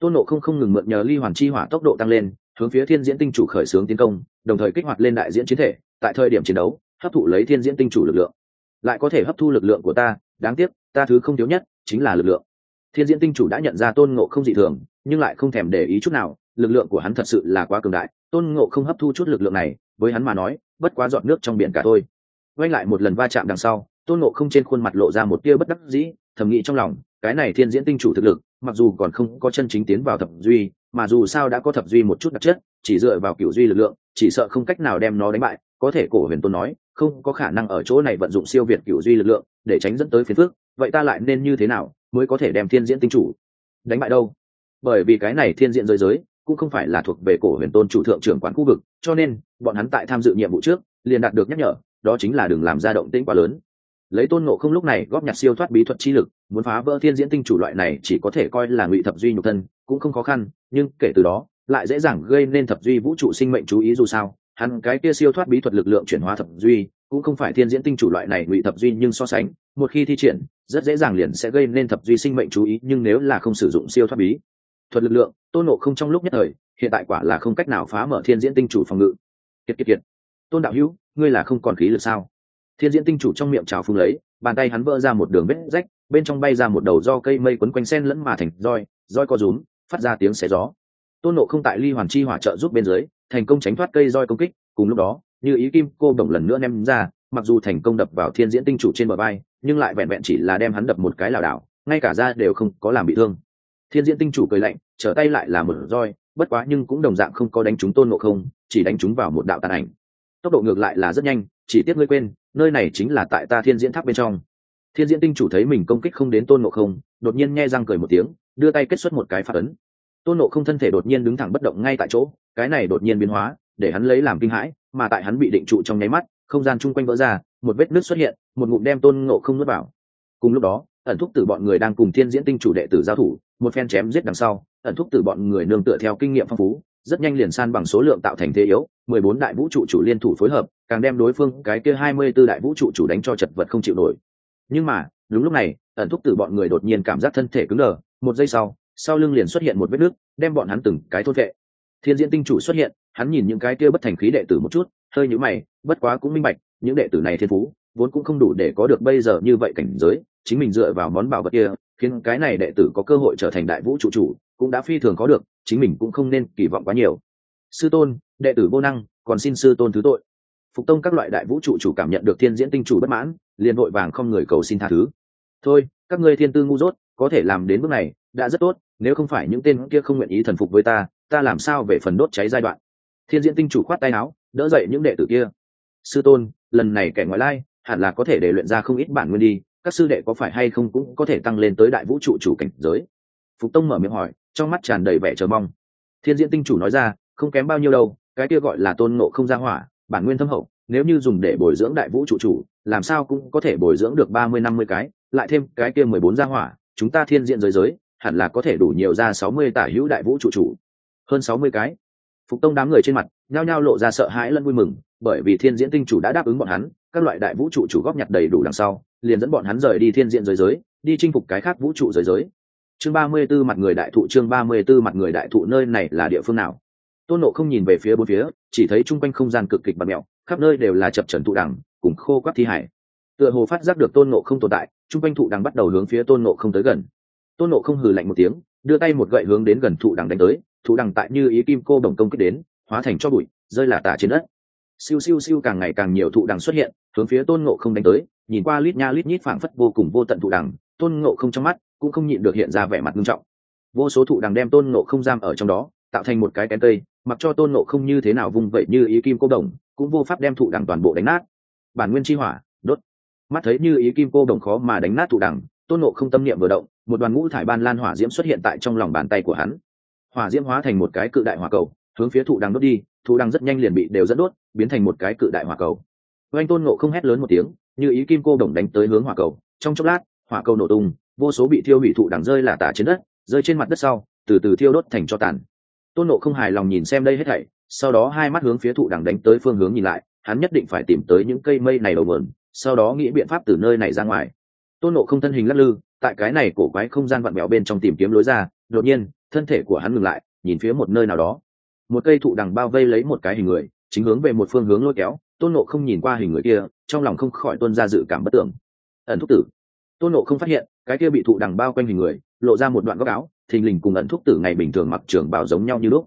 Tôn ngộ không không ngừng mượn nhờ ly hoàn chi hỏa tốc độ tăng lên, hướng phía thiên diễn tinh chủ khởi xướng tiến công, đồng thời kích hoạt lên đại diễn chiến thể, tại thời điểm chiến đấu, hấp thụ lấy thiên diễn tinh chủ lực lượng. Lại có thể hấp thu lực lượng của ta, đáng tiếc, ta thứ không thiếu nhất chính là lực lượng. Thiên diễn tinh chủ đã nhận ra tôn ngộ không dị thường, nhưng lại không thèm để ý chút nào, lực lượng của hắn thật sự là quá cường đại, tôn ngộ không hấp thu chút lực lượng này với hắn mà nói, bất quá dọn nước trong biển cả thôi. Quay lại một lần va chạm đằng sau, tôn ngộ không trên khuôn mặt lộ ra một tia bất đắc dĩ, thầm nghĩ trong lòng, cái này thiên diễn tinh chủ thực lực, mặc dù còn không có chân chính tiến vào thập duy, mà dù sao đã có thập duy một chút đặc chất, chỉ dựa vào kiểu duy lực lượng, chỉ sợ không cách nào đem nó đánh bại, có thể cổ huyền tôn nói, không có khả năng ở chỗ này vận dụng siêu việt kiểu duy lực lượng, để tránh dẫn tới phiền phước vậy ta lại nên như thế nào mới có thể đem thiên diễn tinh chủ đánh bại đâu? Bởi vì cái này thiên diễn giới giới cũng không phải là thuộc về cổ huyền tôn chủ thượng trưởng quản khu vực, cho nên, bọn hắn tại tham dự nhiệm vụ trước, liền đạt được nhắc nhở, đó chính là đừng làm ra động tĩnh quá lớn. Lấy tôn ngộ không lúc này góp nhặt siêu thoát bí thuật chi lực, muốn phá vỡ thiên diễn tinh chủ loại này chỉ có thể coi là ngụy thập duy nhục thân, cũng không khó khăn, nhưng kể từ đó, lại dễ dàng gây nên thập duy vũ trụ sinh mệnh chú ý dù sao. Hắn cái kia siêu thoát bí thuật lực lượng chuyển hóa thập duy, cũng không phải thiên diễn tinh chủ loại này ngụy thập duy nhưng so sánh, một khi thi triển, rất dễ dàng liền sẽ gây nên thập duy sinh mệnh chú ý, nhưng nếu là không sử dụng siêu thoát bí thuật lực lượng tôn nộ không trong lúc nhất thời, hiện tại quả là không cách nào phá mở thiên diễn tinh chủ phòng ngự. Kiệt kiệt kiệt. Tôn đạo hữu, ngươi là không còn khí lực sao? Thiên diễn tinh chủ trong miệng trào phung lấy, bàn tay hắn vỡ ra một đường vết rách, bên trong bay ra một đầu do cây mây quấn quanh sen lẫn mà thành roi roi co rúm, phát ra tiếng xé gió. Tôn nộ không tại ly hoàn chi hỏa trợ giúp bên dưới, thành công tránh thoát cây roi công kích, cùng lúc đó, như ý kim cô bổng lần nữa ném ra, mặc dù thành công đập vào thiên diễn tinh chủ trên bờ bay nhưng lại vẹn vẹn chỉ là đem hắn đập một cái lảo đảo, ngay cả ra đều không có làm bị thương thiên diễn tinh chủ cười lạnh, trở tay lại là một roi, bất quá nhưng cũng đồng dạng không có đánh chúng tôn nộ không, chỉ đánh chúng vào một đạo tàn ảnh. Tốc độ ngược lại là rất nhanh, chỉ tiếc ngươi quên, nơi này chính là tại ta thiên diễn tháp bên trong. Thiên diễn tinh chủ thấy mình công kích không đến tôn nộ không, đột nhiên nghe răng cười một tiếng, đưa tay kết xuất một cái phát ấn. Tôn nộ không thân thể đột nhiên đứng thẳng bất động ngay tại chỗ, cái này đột nhiên biến hóa, để hắn lấy làm kinh hãi, mà tại hắn bị định trụ trong nháy mắt, không gian chung quanh vỡ ra, một vết nước xuất hiện, một ngụm đem tôn ngộ không nuốt vào. Cùng lúc đó ẩn thúc tử bọn người đang cùng thiên diễn tinh chủ đệ tử giao thủ, một phen chém giết đằng sau, ẩn thúc tử bọn người nương tựa theo kinh nghiệm phong phú, rất nhanh liền san bằng số lượng tạo thành thế yếu, mười bốn đại vũ trụ chủ liên thủ phối hợp, càng đem đối phương, cái kia hai mươi b ố đại vũ trụ chủ đánh cho chật vật không chịu nổi. Nhưng mà, đúng lúc này, ẩn thúc tử bọn người đột nhiên cảm giác thân thể cứng đờ, một giây sau sau lưng liền xuất hiện một vết nước, đem bọn hắn từng cái thôn vệ. Thiên diễn tinh chủ xuất hiện, hắn nhìn những cái kia bất thành khí đệ tử một chút, hơi nhũ mày, bất quá cũng minh bạch, những đệ tử này thiên phú vốn cũng không đủ để có được bây giờ như vậy cảnh giới, chính mình dựa vào món bảo vật kia, khiến cái này đệ tử có cơ hội trở thành đại vũ trụ chủ, cũng đã phi thường có được, chính mình cũng không nên kỳ vọng quá nhiều. Sư tôn, đệ tử vô năng, còn xin sư tôn thứ tội. Phục tông các loại đại vũ trụ chủ cảm nhận được thiên diễn tinh chủ bất mãn, liền vội vàng không người cầu xin tha thứ. Thôi, các ngươi thiên tư ngu dốt, có thể làm đến bước này, đã rất tốt, nếu không phải những tên kia không nguyện ý thần phục với ta ta làm sao về phần đốt cháy giai đoạn? Thiên diễn tinh chủ khoát tay áo, đỡ dậy những đệ tử kia. Sư tôn, lần này kẻ ngoại lai hẳn là có thể để luyện ra không ít bản nguyên đi, các sư đệ có phải hay không cũng có thể tăng lên tới đại vũ trụ chủ cảnh giới? Phục tông mở miệng hỏi, trong mắt tràn đầy vẻ chờ mong. Thiên diễn tinh chủ nói ra, không kém bao nhiêu đâu, cái kia gọi là tôn nộ không ra hỏa, bản nguyên thâm hậu, nếu như dùng để bồi dưỡng đại vũ trụ chủ, làm sao cũng có thể bồi dưỡng được ba mươi, năm mươi cái, lại thêm cái kia mười bốn gia hỏa, chúng ta thiên diện giới giới, hẳn là có thể đủ nhiều ra sáu mươi tả hữu đại vũ trụ chủ. Hơn sáu mươi cái. Phục tông đám người trên mặt, nhao nhao lộ ra sợ hãi lẫn vui mừng, bởi vì thiên diễn tinh chủ đã đáp ứng bọn hắn các loại đại vũ trụ chủ góp nhặt đầy đủ đằng sau, liền dẫn bọn hắn rời đi thiên diện giới giới, đi chinh phục cái khác vũ trụ giới giới. Chương ba mươi 34 mặt người đại thụ, chương ba mươi 34 mặt người đại thụ nơi này là địa phương nào? Tôn nộ không nhìn về phía bốn phía, chỉ thấy chung quanh không gian cực kịch bật mẹo khắp nơi đều là chập trần thụ đằng, cùng khô quắc thi hải. Tựa hồ phát giác được tôn nộ không tồn tại, chung quanh thụ đằng bắt đầu hướng phía tôn nộ không tới gần. Tôn nộ không hừ lạnh một tiếng, đưa tay một gậy hướng đến gần thụ đằng đánh tới, thụ đằng tại như ý kim cô đồng công kích đến, hóa thành cho bụi, rơi là tả trên đất. Siêu siêu siêu càng ngày càng nhiều thụ đằng xuất hiện hướng phía tôn ngộ không đánh tới, nhìn qua lít nha lít nhít phảng phất vô cùng vô tận thụ đằng, tôn ngộ không trong mắt cũng không nhịn được hiện ra vẻ mặt nghiêm trọng. Vô số thụ đằng đem tôn ngộ không giam ở trong đó, tạo thành một cái kén cây, mặc cho tôn ngộ không như thế nào vung vậy như ý kim cô đồng, cũng vô pháp đem thụ đằng toàn bộ đánh nát. Bản nguyên chi hỏa, đốt. Mắt thấy như ý kim cô đồng khó mà đánh nát thụ đằng, tôn ngộ không tâm niệm vừa động, một đoàn ngũ thải ban lan hỏa diễm xuất hiện tại trong lòng bàn tay của hắn. Hỏa diễm hóa thành một cái cự đại hỏa cầu, hướng phía thụ đằng đốt đi, thụ đằng rất nhanh liền bị đều dẫn đốt, biến thành một cái cự đại hỏa cầu oanh tôn ngộ không hét lớn một tiếng, như ý kim cô đồng đánh tới hướng hỏa cầu. Trong chốc lát, hỏa cầu nổ tung, vô số bị thiêu hủy thụ đằng rơi là tả trên đất, rơi trên mặt đất sau, từ từ thiêu đốt thành cho tàn. Tôn nộ không hài lòng nhìn xem đây hết thảy, sau đó hai mắt hướng phía thụ đằng đánh tới phương hướng nhìn lại, hắn nhất định phải tìm tới những cây mây này đầu mượn, sau đó nghĩ biện pháp từ nơi này ra ngoài. Tôn nộ không thân hình lắc lư, tại cái này cổ quái không gian vặn vẹo bên trong tìm kiếm lối ra, đột nhiên, thân thể của hắn ngừng lại, nhìn phía một nơi nào đó. Một cây thụ đằng bao vây lấy một cái hình người, chính hướng về một phương hướng lôi kéo tôn nộ không nhìn qua hình người kia, trong lòng không khỏi tuân ra dự cảm bất tưởng. Ẩn thúc tử. Tôn nộ không phát hiện, cái kia bị thụ đằng bao quanh hình người, lộ ra một đoạn góc áo, thình lình cùng ẩn thúc tử ngày bình thường mặc trường bảo giống nhau như lúc.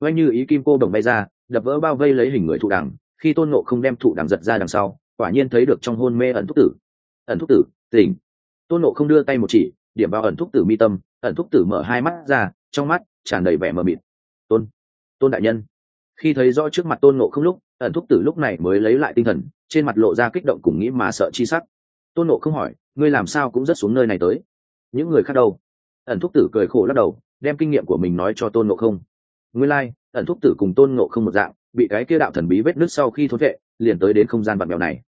Oanh như ý kim cô đồng bay ra, đập vỡ bao vây lấy hình người thụ đằng, khi tôn nộ không đem thụ đằng giật ra đằng sau, quả nhiên thấy được trong hôn mê ẩn thúc tử. Ẩn thúc tử, tỉnh. Tôn nộ không đưa tay một chỉ, điểm vào ẩn thúc tử mi tâm, ẩn thúc tử mở hai mắt ra, trong mắt tràn đầy vẻ mờ mịt. Tôn tôn đại nhân. Khi thấy rõ trước mặt tôn nộ không lúc ẩn thúc tử lúc này mới lấy lại tinh thần trên mặt lộ ra kích động cùng nghĩ mà sợ chi sắc. Tôn nộ không hỏi ngươi làm sao cũng rất xuống nơi này tới? Những người khác đâu? Ẩn thúc tử cười khổ lắc đầu đem kinh nghiệm của mình nói cho tôn nộ không. Nguyên lai、like, ẩn thúc tử cùng tôn nộ không một dạng bị cái kia đạo thần bí vết nứt sau khi thốt vệ liền tới đến không gian vạn mèo này.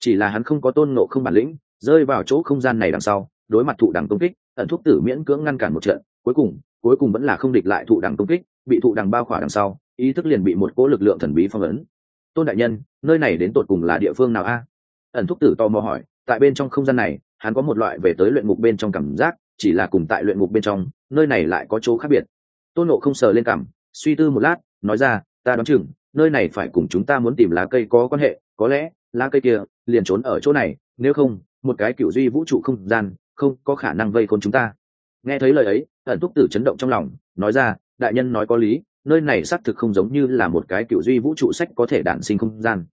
Chỉ là hắn không có tôn nộ không bản lĩnh rơi vào chỗ không gian này đằng sau đối mặt thụ đằng công kích ẩn thúc tử miễn cưỡng ngăn cản một trận cuối cùng cuối cùng vẫn là không địch lại thụ đằng công kích bị thụ đằng bao khỏa đằng sau ý thức liền bị một cỗ lực lượng thần bí phong ấn tôn đại nhân, nơi này đến tột cùng là địa phương nào a? Ẩn thúc tử tò mò hỏi, tại bên trong không gian này, hắn có một loại về tới luyện ngục bên trong cảm giác, chỉ là cùng tại luyện ngục bên trong, nơi này lại có chỗ khác biệt. Tôn nộ không sờ lên cảm, suy tư một lát, nói ra, ta đoán chừng, nơi này phải cùng chúng ta muốn tìm lá cây có quan hệ, có lẽ, lá cây kia liền trốn ở chỗ này, nếu không, một cái cựu duy vũ trụ không gian, không có khả năng vây khôn chúng ta. Nghe thấy lời ấy, ẩn thúc tử chấn động trong lòng, nói ra, đại nhân nói có lý nơi này xác thực không giống như là một cái cựu duy vũ trụ sách có thể đản sinh không gian.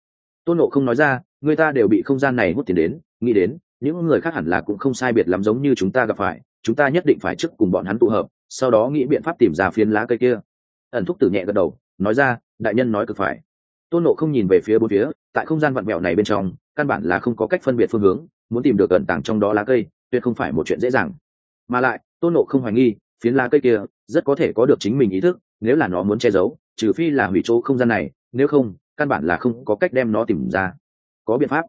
Tôn nộ không nói ra, người ta đều bị không gian này hút tiền đến, nghĩ đến, những người khác hẳn là cũng không sai biệt lắm giống như chúng ta gặp phải, chúng ta nhất định phải trước cùng bọn hắn tụ hợp, sau đó nghĩ biện pháp tìm ra phiến lá cây kia. Ẩn thúc tử nhẹ gật đầu, nói ra, đại nhân nói cực phải. Tôn nộ không nhìn về phía bốn phía, tại không gian vặn vẹo này bên trong, căn bản là không có cách phân biệt phương hướng, muốn tìm được ẩn tàng trong đó lá cây, tuyệt không phải một chuyện dễ dàng. Mà lại, tôn nộ không hoài nghi, phiến lá cây kia rất có thể có được chính mình ý thức nếu là nó muốn che giấu, trừ phi là hủy chỗ không gian này, nếu không, căn bản là không có cách đem nó tìm ra. Có biện pháp.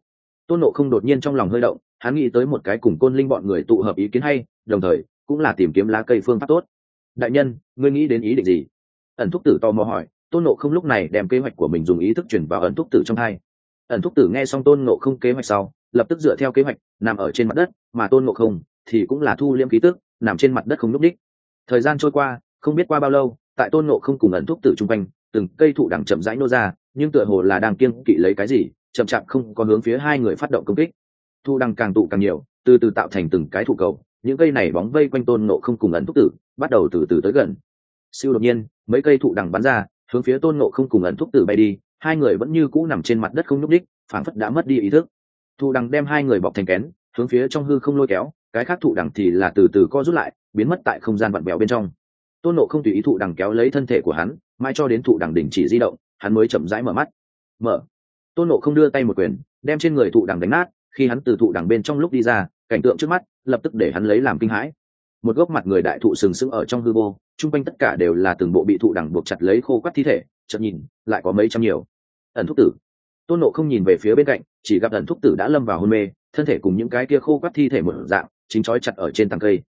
Tôn nộ không đột nhiên trong lòng hơi động, hắn nghĩ tới một cái cùng côn linh bọn người tụ hợp ý kiến hay, đồng thời, cũng là tìm kiếm lá cây phương pháp tốt. Đại nhân, ngươi nghĩ đến ý định gì? Ẩn thúc tử tò mò hỏi. Tôn nộ không lúc này đem kế hoạch của mình dùng ý thức chuyển vào ẩn thúc tử trong hai ẩn thúc tử nghe xong tôn nộ không kế hoạch sau, lập tức dựa theo kế hoạch, nằm ở trên mặt đất, mà tôn nộ không thì cũng là thu liêm ký tức, nằm trên mặt đất không n ú c đích thời gian trôi qua, không biết qua bao lâu tại tôn nộ không cùng ẩn thúc tử chung quanh, từng cây thụ đằng chậm rãi nô ra, nhưng tựa hồ là đang kiên kỵ lấy cái gì, chậm chạp không có hướng phía hai người phát động công kích. Thu đằng càng tụ càng nhiều, từ từ tạo thành từng cái thụ cầu, những cây này bóng vây quanh tôn nộ không cùng ẩn thúc tử, bắt đầu từ từ tới gần. Siêu đột nhiên, mấy cây thụ đằng bắn ra, hướng phía tôn nộ không cùng ẩn thúc tử bay đi, hai người vẫn như cũ nằm trên mặt đất không nhúc đích phảng phất đã mất đi ý thức. Thụ đằng đem hai người bọc thành kén, hướng phía trong hư không lôi kéo, cái khác thụ đằng thì là từ từ co rút lại, biến mất tại không gian vặn vẹo bên trong tôn nộ không tùy ý thụ đằng kéo lấy thân thể của hắn mai cho đến thụ đằng đình chỉ di động, hắn mới chậm rãi mở mắt. Mở. Tôn nộ không đưa tay một quyền, đem trên người thụ đằng đánh nát, khi hắn từ thụ đằng bên trong lúc đi ra, cảnh tượng trước mắt, lập tức để hắn lấy làm kinh hãi. Một gốc mặt người đại thụ sừng sững ở trong hư vô, chung quanh tất cả đều là từng bộ bị thụ đằng buộc chặt lấy khô quắt thi thể chậm nhìn, lại có mấy trăm nhiều. Ẩn thúc tử. Tôn nộ không nhìn về phía bên cạnh, chỉ gặp ẩn thúc tử đã lâm vào hôn mê, thân thể cùng những cái kia khô quắt thi thể một dạng, chính trói chặt ở trên tàng cây.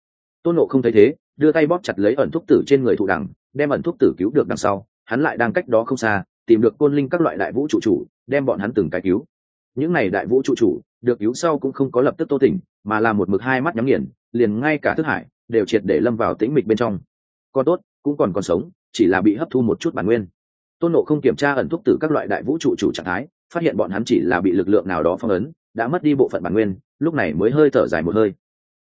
Tôn nộ không thấy thế đưa tay bóp chặt lấy ẩn thúc tử trên người thụ đằng đem ẩn thúc tử cứu được đằng sau, hắn lại đang cách đó không xa, tìm được côn linh các loại đại vũ trụ chủ, đem bọn hắn từng cái cứu. Những này đại vũ trụ chủ, được cứu sau cũng không có lập tức tô tỉnh, mà là một mực hai mắt nhắm nghiền, liền ngay cả thức hải, đều triệt để lâm vào tĩnh mịch bên trong. Con tốt, cũng còn còn sống, chỉ là bị hấp thu một chút bản nguyên. Tôn nộ không kiểm tra ẩn thúc tử các loại đại vũ trụ chủ trạng thái, phát hiện bọn hắn chỉ là bị lực lượng nào đó phong ấn, đã mất đi bộ phận bản nguyên, lúc này mới hơi thở dài một hơi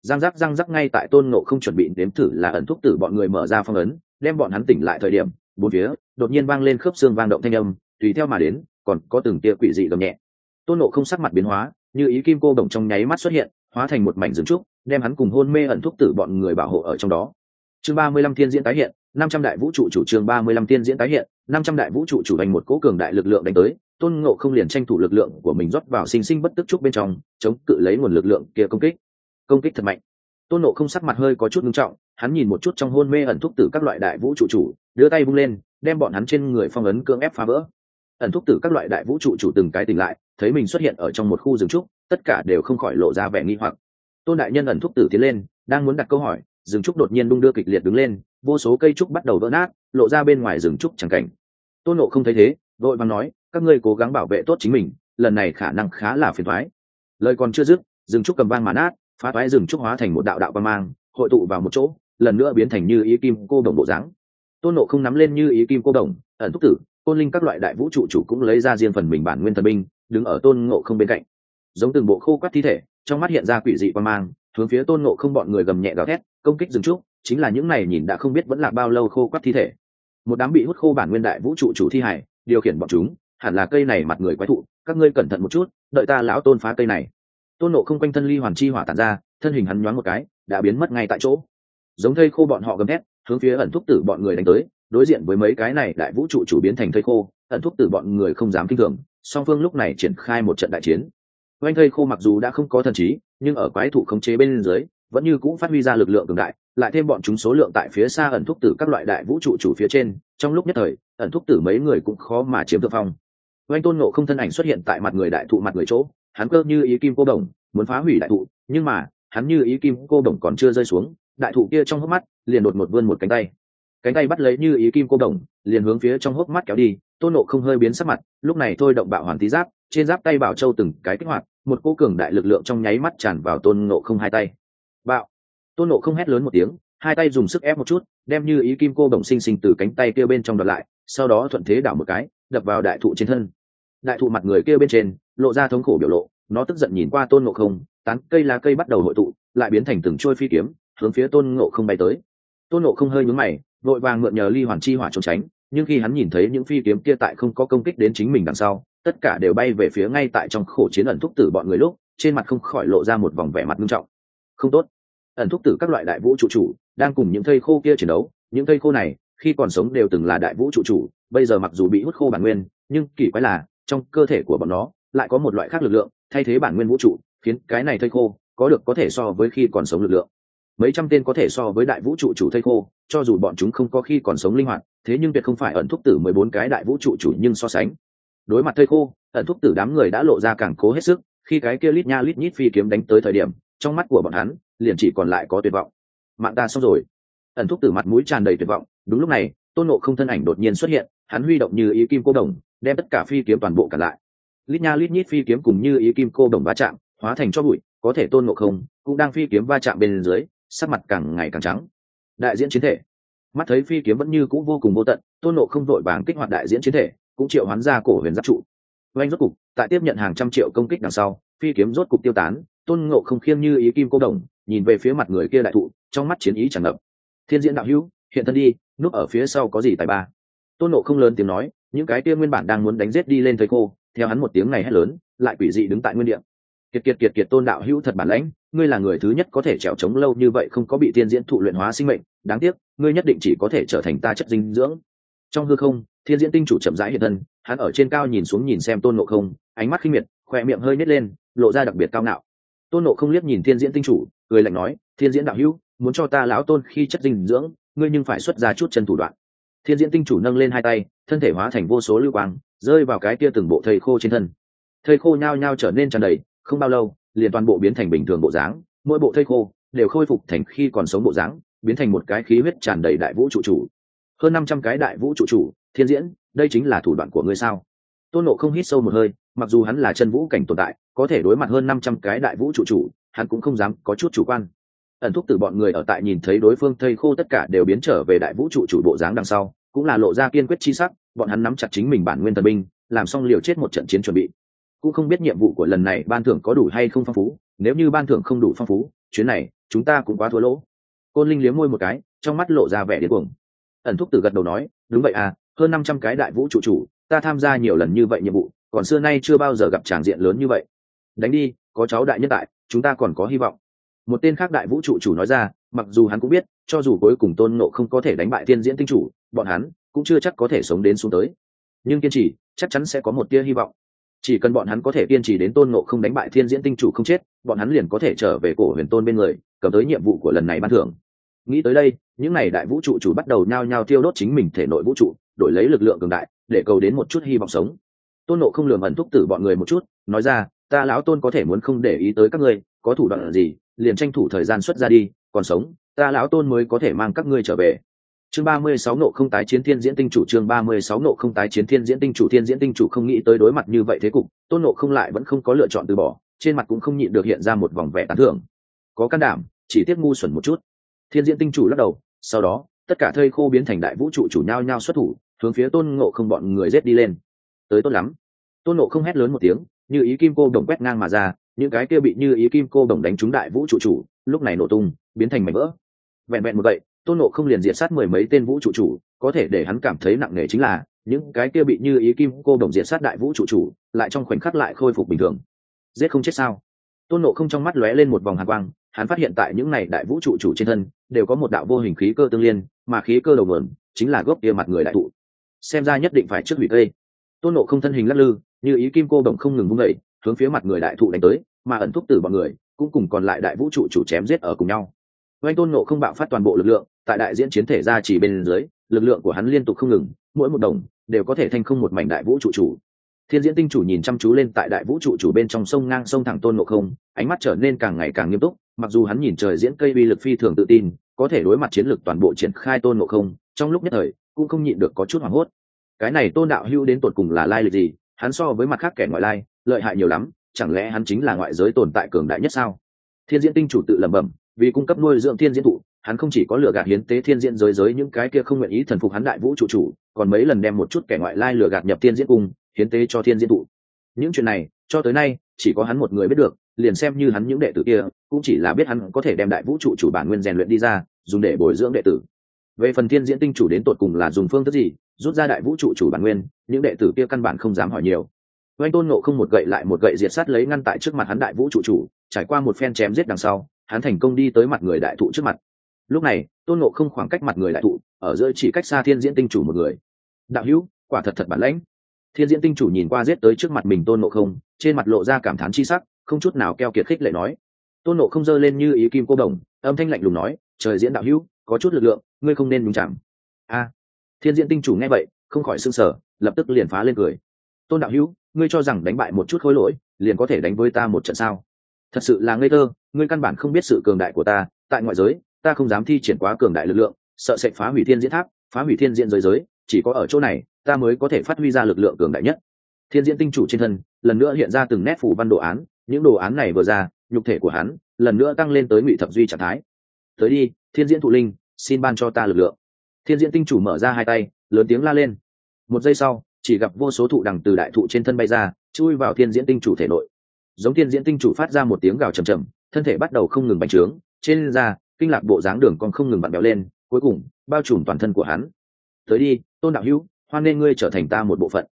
giang rắc giang rắc ngay tại tôn nộ không chuẩn bị đếm thử là ẩn thúc tử bọn người mở ra phong ấn, đem bọn hắn tỉnh lại thời điểm, bốn phía, đột nhiên vang lên khớp xương vang động thanh âm, tùy theo mà đến, còn có từng tia quỷ dị gầm nhẹ. Tôn nộ không sắc mặt biến hóa, như ý kim cô đồng trong nháy mắt xuất hiện, hóa thành một mảnh rừng trúc, đem hắn cùng hôn mê ẩn thúc tử bọn người bảo hộ ở trong đó. Chương ba mươi lăm thiên diễn tái hiện, năm trăm đại vũ trụ chủ trương ba mươi lăm thiên diễn tái hiện, năm trăm đại vũ trụ chủ thành một cố cường đại lực lượng đánh tới, tôn ngộ không liền tranh thủ lực lượng của mình rót vào sinh sinh bất tức trúc bên trong, chống cự lấy nguồn lực lượng kia công kích công kích thật mạnh. Tôn nộ không sắc mặt hơi có chút ngưng trọng, hắn nhìn một chút trong hôn mê ẩn thúc tử các loại đại vũ trụ chủ, đưa tay vung lên, đem bọn hắn trên người phong ấn cưỡng ép phá vỡ. Ẩn thúc tử các loại đại vũ trụ chủ từng cái tỉnh lại, thấy mình xuất hiện ở trong một khu rừng trúc, tất cả đều không khỏi lộ ra vẻ nghi hoặc. Tôn đại nhân ẩn thúc tử tiến lên, đang muốn đặt câu hỏi, rừng trúc đột nhiên đung đưa kịch liệt đứng lên, vô số cây trúc bắt đầu vỡ nát, lộ ra bên ngoài rừng trúc chẳng cảnh. Tôn nộ không thấy thế, vội vàng nói, các ngươi cố gắng bảo vệ tốt chính mình, lần này khả năng khá là phiền thoái lời còn chưa dứt, rừng trúc cầm vang mà nát phá toái rừng trúc hóa thành một đạo đạo quan mang, hội tụ vào một chỗ, lần nữa biến thành như ý kim cô đồng bộ dáng. Tôn nộ không nắm lên như ý kim cô đồng, ẩn thúc tử, côn linh các loại đại vũ trụ chủ cũng lấy ra riêng phần mình bản nguyên thần binh, đứng ở tôn ngộ không bên cạnh. Giống từng bộ khô quát thi thể, trong mắt hiện ra quỷ dị quan mang, hướng phía tôn ngộ không bọn người gầm nhẹ gào thét, công kích rừng trúc, chính là những này nhìn đã không biết vẫn là bao lâu khô quắt thi thể. Một đám bị hút khô bản nguyên đại vũ trụ chủ thi hải điều khiển bọn chúng, hẳn là cây này mặt người quái thụ, các ngươi cẩn thận một chút, đợi ta lão tôn phá cây này tôn nộ không quanh thân ly hoàn chi hỏa tàn ra, thân hình hắn nhoáng một cái, đã biến mất ngay tại chỗ. Giống thây khô bọn họ gầm thét, hướng phía ẩn thúc tử bọn người đánh tới, đối diện với mấy cái này đại vũ trụ chủ biến thành thây khô, ẩn thúc tử bọn người không dám kinh thường, song phương lúc này triển khai một trận đại chiến. Oanh thây khô mặc dù đã không có thần trí, nhưng ở quái thủ khống chế bên dưới, vẫn như cũng phát huy ra lực lượng cường đại, lại thêm bọn chúng số lượng tại phía xa ẩn thúc tử các loại đại vũ trụ chủ phía trên, trong lúc nhất thời, ẩn thúc tử mấy người cũng khó mà chiếm thượng phong. Oanh tôn nộ không thân ảnh xuất hiện tại mặt người đại thụ mặt người chỗ hắn cơ như ý kim cô đồng, muốn phá hủy đại thụ, nhưng mà, hắn như ý kim cô đồng còn chưa rơi xuống, đại thụ kia trong hốc mắt, liền đột một vươn một cánh tay. Cánh tay bắt lấy như ý kim cô đồng, liền hướng phía trong hốc mắt kéo đi, tôn nộ không hơi biến sắc mặt, lúc này thôi động bạo hoàn tí giáp, trên giáp tay bảo châu từng cái kích hoạt, một cô cường đại lực lượng trong nháy mắt tràn vào tôn nộ không hai tay. Bạo. Tôn nộ không hét lớn một tiếng, hai tay dùng sức ép một chút, đem như ý kim cô đồng sinh sinh từ cánh tay kia bên trong đợt lại, sau đó thuận thế đảo một cái, đập vào đại thụ trên thân. Đại thụ mặt người kia bên trên lộ ra thống khổ biểu lộ, nó tức giận nhìn qua tôn ngộ không, tán cây lá cây bắt đầu hội tụ, lại biến thành từng trôi phi kiếm, hướng phía tôn ngộ không bay tới. Tôn ngộ không hơi nhúng mày, vội vàng mượn nhờ ly hoàn chi hỏa trốn tránh, nhưng khi hắn nhìn thấy những phi kiếm kia tại không có công kích đến chính mình đằng sau, tất cả đều bay về phía ngay tại trong khổ chiến ẩn thúc tử bọn người lúc, trên mặt không khỏi lộ ra một vòng vẻ mặt nghiêm trọng. Không tốt. Ẩn thúc tử các loại đại vũ trụ chủ, đang cùng những thây khô kia chiến đấu, những thây khô này, khi còn sống đều từng là đại vũ trụ chủ, bây giờ mặc dù bị hút khô bản nguyên, nhưng kỳ quái là, trong cơ thể của bọn nó lại có một loại khác lực lượng, thay thế bản nguyên vũ trụ, khiến cái này thây khô có được có thể so với khi còn sống lực lượng. Mấy trăm tên có thể so với đại vũ trụ chủ thây khô, cho dù bọn chúng không có khi còn sống linh hoạt, thế nhưng tuyệt không phải ẩn thúc tử mười bốn cái đại vũ trụ chủ nhưng so sánh. Đối mặt thây khô, ẩn thúc tử đám người đã lộ ra càng cố hết sức, khi cái kia lít nha lít nhít phi kiếm đánh tới thời điểm, trong mắt của bọn hắn, liền chỉ còn lại có tuyệt vọng. Mạng ta xong rồi. Ẩn thúc tử mặt mũi tràn đầy tuyệt vọng, đúng lúc này, tôn nộ không thân ảnh đột nhiên xuất hiện, hắn huy động như ý kim cô đồng, đem tất cả phi kiếm toàn bộ cả lại lít nha lít nhít phi kiếm cùng như ý kim cô đồng va chạm, hóa thành cho bụi, có thể tôn ngộ không, cũng đang phi kiếm va chạm bên dưới, sắc mặt càng ngày càng trắng. Đại diễn chiến thể. Mắt thấy phi kiếm vẫn như c ũ vô cùng vô tận, tôn nộ không vội vàng kích hoạt đại diễn chiến thể, cũng triệu hoán ra cổ huyền giáp trụ. Oanh rốt cục, tại tiếp nhận hàng trăm triệu công kích đằng sau, phi kiếm rốt cục tiêu tán, tôn ngộ không khiêng như ý kim cô đồng, nhìn về phía mặt người kia đại thụ, trong mắt chiến ý tràn ngập. Thiên diễn đạo hữu, hiện thân đi, núp ở phía sau có gì tài ba? Tôn nộ không lớn tiếng nói, những cái kia nguyên bản đang muốn đánh g i ế t đi lên thầy cô theo hắn một tiếng này hét lớn, lại quỷ dị đứng tại nguyên địa. kiệt kiệt kiệt kiệt tôn đạo hữu thật bản lãnh, ngươi là người thứ nhất có thể trèo trống lâu như vậy không có bị thiên diễn thụ luyện hóa sinh mệnh, đáng tiếc, ngươi nhất định chỉ có thể trở thành ta chất dinh dưỡng. Trong hư không, thiên diễn tinh chủ chậm rãi hiện thân, hắn ở trên cao nhìn xuống nhìn xem tôn nộ không, ánh mắt khinh miệt, khoe miệng hơi nhét lên, lộ ra đặc biệt cao ngạo. Tôn nộ không liếc nhìn thiên diễn tinh chủ, cười lạnh nói, thiên diễn đạo hữu, muốn cho ta lão tôn khi chất dinh dưỡng, ngươi nhưng phải xuất ra chút chân thủ đoạn. Thiên diễn tinh chủ nâng lên hai tay, thân thể hóa thành vô số lưu quang rơi vào cái kia từng bộ thầy khô trên thân. Thầy khô nhao nhao trở nên tràn đầy, không bao lâu, liền toàn bộ biến thành bình thường bộ dáng, mỗi bộ thây khô đều khôi phục thành khi còn sống bộ dáng, biến thành một cái khí huyết tràn đầy đại vũ trụ chủ. Hơn năm trăm cái đại vũ trụ chủ, thiên diễn, đây chính là thủ đoạn của ngươi sao? Tôn nộ không hít sâu một hơi, mặc dù hắn là chân vũ cảnh tồn tại, có thể đối mặt hơn năm trăm cái đại vũ trụ chủ, hắn cũng không dám có chút chủ quan. Ẩn thúc từ bọn người ở tại nhìn thấy đối phương thây khô tất cả đều biến trở về đại vũ trụ chủ bộ dáng đằng sau, cũng là lộ ra kiên quyết chi sắc bọn hắn nắm chặt chính mình bản nguyên thần binh, làm xong liều chết một trận chiến chuẩn bị. Cũng không biết nhiệm vụ của lần này ban thưởng có đủ hay không phong phú, nếu như ban thưởng không đủ phong phú, chuyến này chúng ta cũng quá thua lỗ. Côn linh liếm môi một cái, trong mắt lộ ra vẻ điên cuồng. Ẩn thúc từ gật đầu nói, đúng vậy à hơn năm trăm cái đại vũ trụ chủ, ta tham gia nhiều lần như vậy nhiệm vụ, còn xưa nay chưa bao giờ gặp tràng diện lớn như vậy. Đánh đi, có cháu đại nhân tại, chúng ta còn có hy vọng. Một tên khác đại vũ trụ chủ nói ra, mặc dù hắn cũng biết, cho dù cuối cùng tôn nộ không có thể đánh bại tiên diễn tinh chủ bọn hắn cũng chưa chắc có thể sống đến xuống tới. Nhưng kiên trì, chắc chắn sẽ có một tia hy vọng. Chỉ cần bọn hắn có thể kiên trì đến tôn nộ không đánh bại thiên diễn tinh chủ không chết, bọn hắn liền có thể trở về cổ huyền tôn bên người, cầm tới nhiệm vụ của lần này ban thưởng. Nghĩ tới đây, những n à y đại vũ trụ chủ bắt đầu nhao nhao tiêu đốt chính mình thể nội vũ trụ, đổi lấy lực lượng cường đại, để cầu đến một chút hy vọng sống. Tôn nộ không lường ẩn thúc tử bọn người một chút, nói ra, ta lão tôn có thể muốn không để ý tới các ngươi, có thủ đoạn gì, liền tranh thủ thời gian xuất ra đi, còn sống, ta lão tôn mới có thể mang các ngươi trở về chương ba mươi sáu nộ không tái chiến thiên diễn tinh chủ, chương ba mươi sáu nộ không tái chiến thiên diễn tinh chủ, thiên diễn tinh chủ không nghĩ tới đối mặt như vậy thế cục, tôn nộ không lại vẫn không có lựa chọn từ bỏ, trên mặt cũng không nhịn được hiện ra một vòng vẻ tán thưởng. Có can đảm, chỉ tiếc ngu xuẩn một chút. Thiên diễn tinh chủ lắc đầu, sau đó, tất cả thây khô biến thành đại vũ trụ chủ nhau nhau xuất thủ, hướng phía tôn ngộ không bọn người rết đi lên. Tới tốt lắm. Tôn ngộ không hét lớn một tiếng, như ý kim cô đồng quét ngang mà ra, những cái kia bị như ý kim cô đồng đánh trúng đại vũ trụ chủ, lúc này nổ tung, biến thành mảnh vỡ. Vẹn vẹn một vậy tôn nộ không liền diệt sát mười mấy tên vũ trụ chủ, có thể để hắn cảm thấy nặng nề chính là, những cái kia bị như ý kim cô đồng diệt sát đại vũ trụ chủ, lại trong khoảnh khắc lại khôi phục bình thường. Giết không chết sao? Tôn nộ không trong mắt lóe lên một vòng hàn quang, hắn phát hiện tại những này đại vũ trụ chủ trên thân, đều có một đạo vô hình khí cơ tương liên, mà khí cơ đầu mượn chính là gốc kia mặt người đại thụ. Xem ra nhất định phải trước hủy cây. Tôn nộ không thân hình lắc lư, như ý kim cô đồng không ngừng vung đẩy hướng phía mặt người đại thụ đánh tới, mà ẩn thúc tử bọn người, cũng cùng còn lại đại vũ trụ chủ chém giết ở cùng nhau oanh tôn nộ không bạo phát toàn bộ lực lượng, tại đại diễn chiến thể ra chỉ bên dưới, lực lượng của hắn liên tục không ngừng, mỗi một đồng đều có thể thành không một mảnh đại vũ trụ chủ. Thiên diễn tinh chủ nhìn chăm chú lên tại đại vũ trụ chủ bên trong sông ngang sông thẳng tôn nộ không, ánh mắt trở nên càng ngày càng nghiêm túc, mặc dù hắn nhìn trời diễn cây vi lực phi thường tự tin, có thể đối mặt chiến lược toàn bộ triển khai tôn nộ không, trong lúc nhất thời, cũng không nhịn được có chút hoảng hốt. Cái này tôn đạo hưu đến tột cùng là lai lịch gì, hắn so với mặt khác kẻ ngoại lai, lợi hại nhiều lắm, chẳng lẽ hắn chính là ngoại giới tồn tại cường đại nhất sao? Thiên diễn tinh chủ tự lẩm bẩm vì cung cấp nuôi dưỡng thiên diễn thụ, hắn không chỉ có lừa gạt hiến tế thiên diễn giới giới những cái kia không nguyện ý thần phục hắn đại vũ trụ chủ, còn mấy lần đem một chút kẻ ngoại lai lừa gạt nhập thiên diễn cung, hiến tế cho thiên diễn thụ. Những chuyện này, cho tới nay, chỉ có hắn một người biết được, liền xem như hắn những đệ tử kia, cũng chỉ là biết hắn có thể đem đại vũ trụ chủ bản nguyên rèn luyện đi ra, dùng để bồi dưỡng đệ tử. Về phần thiên diễn tinh chủ đến tột cùng là dùng phương thức gì, rút ra đại vũ trụ chủ bản nguyên, những đệ tử kia căn bản không dám hỏi nhiều. Oanh tôn nộ không một gậy lại một gậy diệt sát lấy ngăn tại trước mặt hắn đại vũ trụ chủ, trải qua một phen chém giết đằng sau hắn thành công đi tới mặt người đại thụ trước mặt. Lúc này, tôn nộ không khoảng cách mặt người đại thụ, ở giữa chỉ cách xa thiên diễn tinh chủ một người. Đạo hữu, quả thật thật bản lãnh. Thiên diễn tinh chủ nhìn qua giết tới trước mặt mình tôn nộ không, trên mặt lộ ra cảm thán chi sắc, không chút nào keo kiệt khích lệ nói. Tôn nộ không dơ lên như ý kim cô đồng, âm thanh lạnh lùng nói, trời diễn đạo hữu, có chút lực lượng, ngươi không nên đúng chẳng. a. Thiên diễn tinh chủ nghe vậy, không khỏi s ư n g sở lập tức liền phá lên cười. Tôn đạo hữu, ngươi cho rằng đánh bại một chút khối lỗi, liền có thể đánh với ta một trận sao? Thật sự là ngây thơ, ngươi căn bản không biết sự cường đại của ta, tại ngoại giới, ta không dám thi triển quá cường đại lực lượng, sợ sẽ phá hủy thiên diễn tháp, phá hủy thiên diễn giới giới, chỉ có ở chỗ này, ta mới có thể phát huy ra lực lượng cường đại nhất. Thiên diễn tinh chủ trên thân, lần nữa hiện ra từng nét phủ văn đồ án, những đồ án này vừa ra, nhục thể của hắn, lần nữa tăng lên tới ngụy thập duy trạng thái. Tới đi, thiên diễn thụ linh, xin ban cho ta lực lượng. Thiên diễn tinh chủ mở ra hai tay, lớn tiếng la lên. Một giây sau, chỉ gặp vô số thụ đằng từ đại thụ trên thân bay ra, chui vào thiên diễn tinh chủ thể nội giống thiên diễn tinh chủ phát ra một tiếng gào trầm trầm, thân thể bắt đầu không ngừng bành trướng, trên da, kinh lạc bộ dáng đường còn không ngừng bặn béo lên, cuối cùng, bao trùm toàn thân của hắn. Tới đi, tôn đạo hữu, hoan nên ngươi trở thành ta một bộ phận.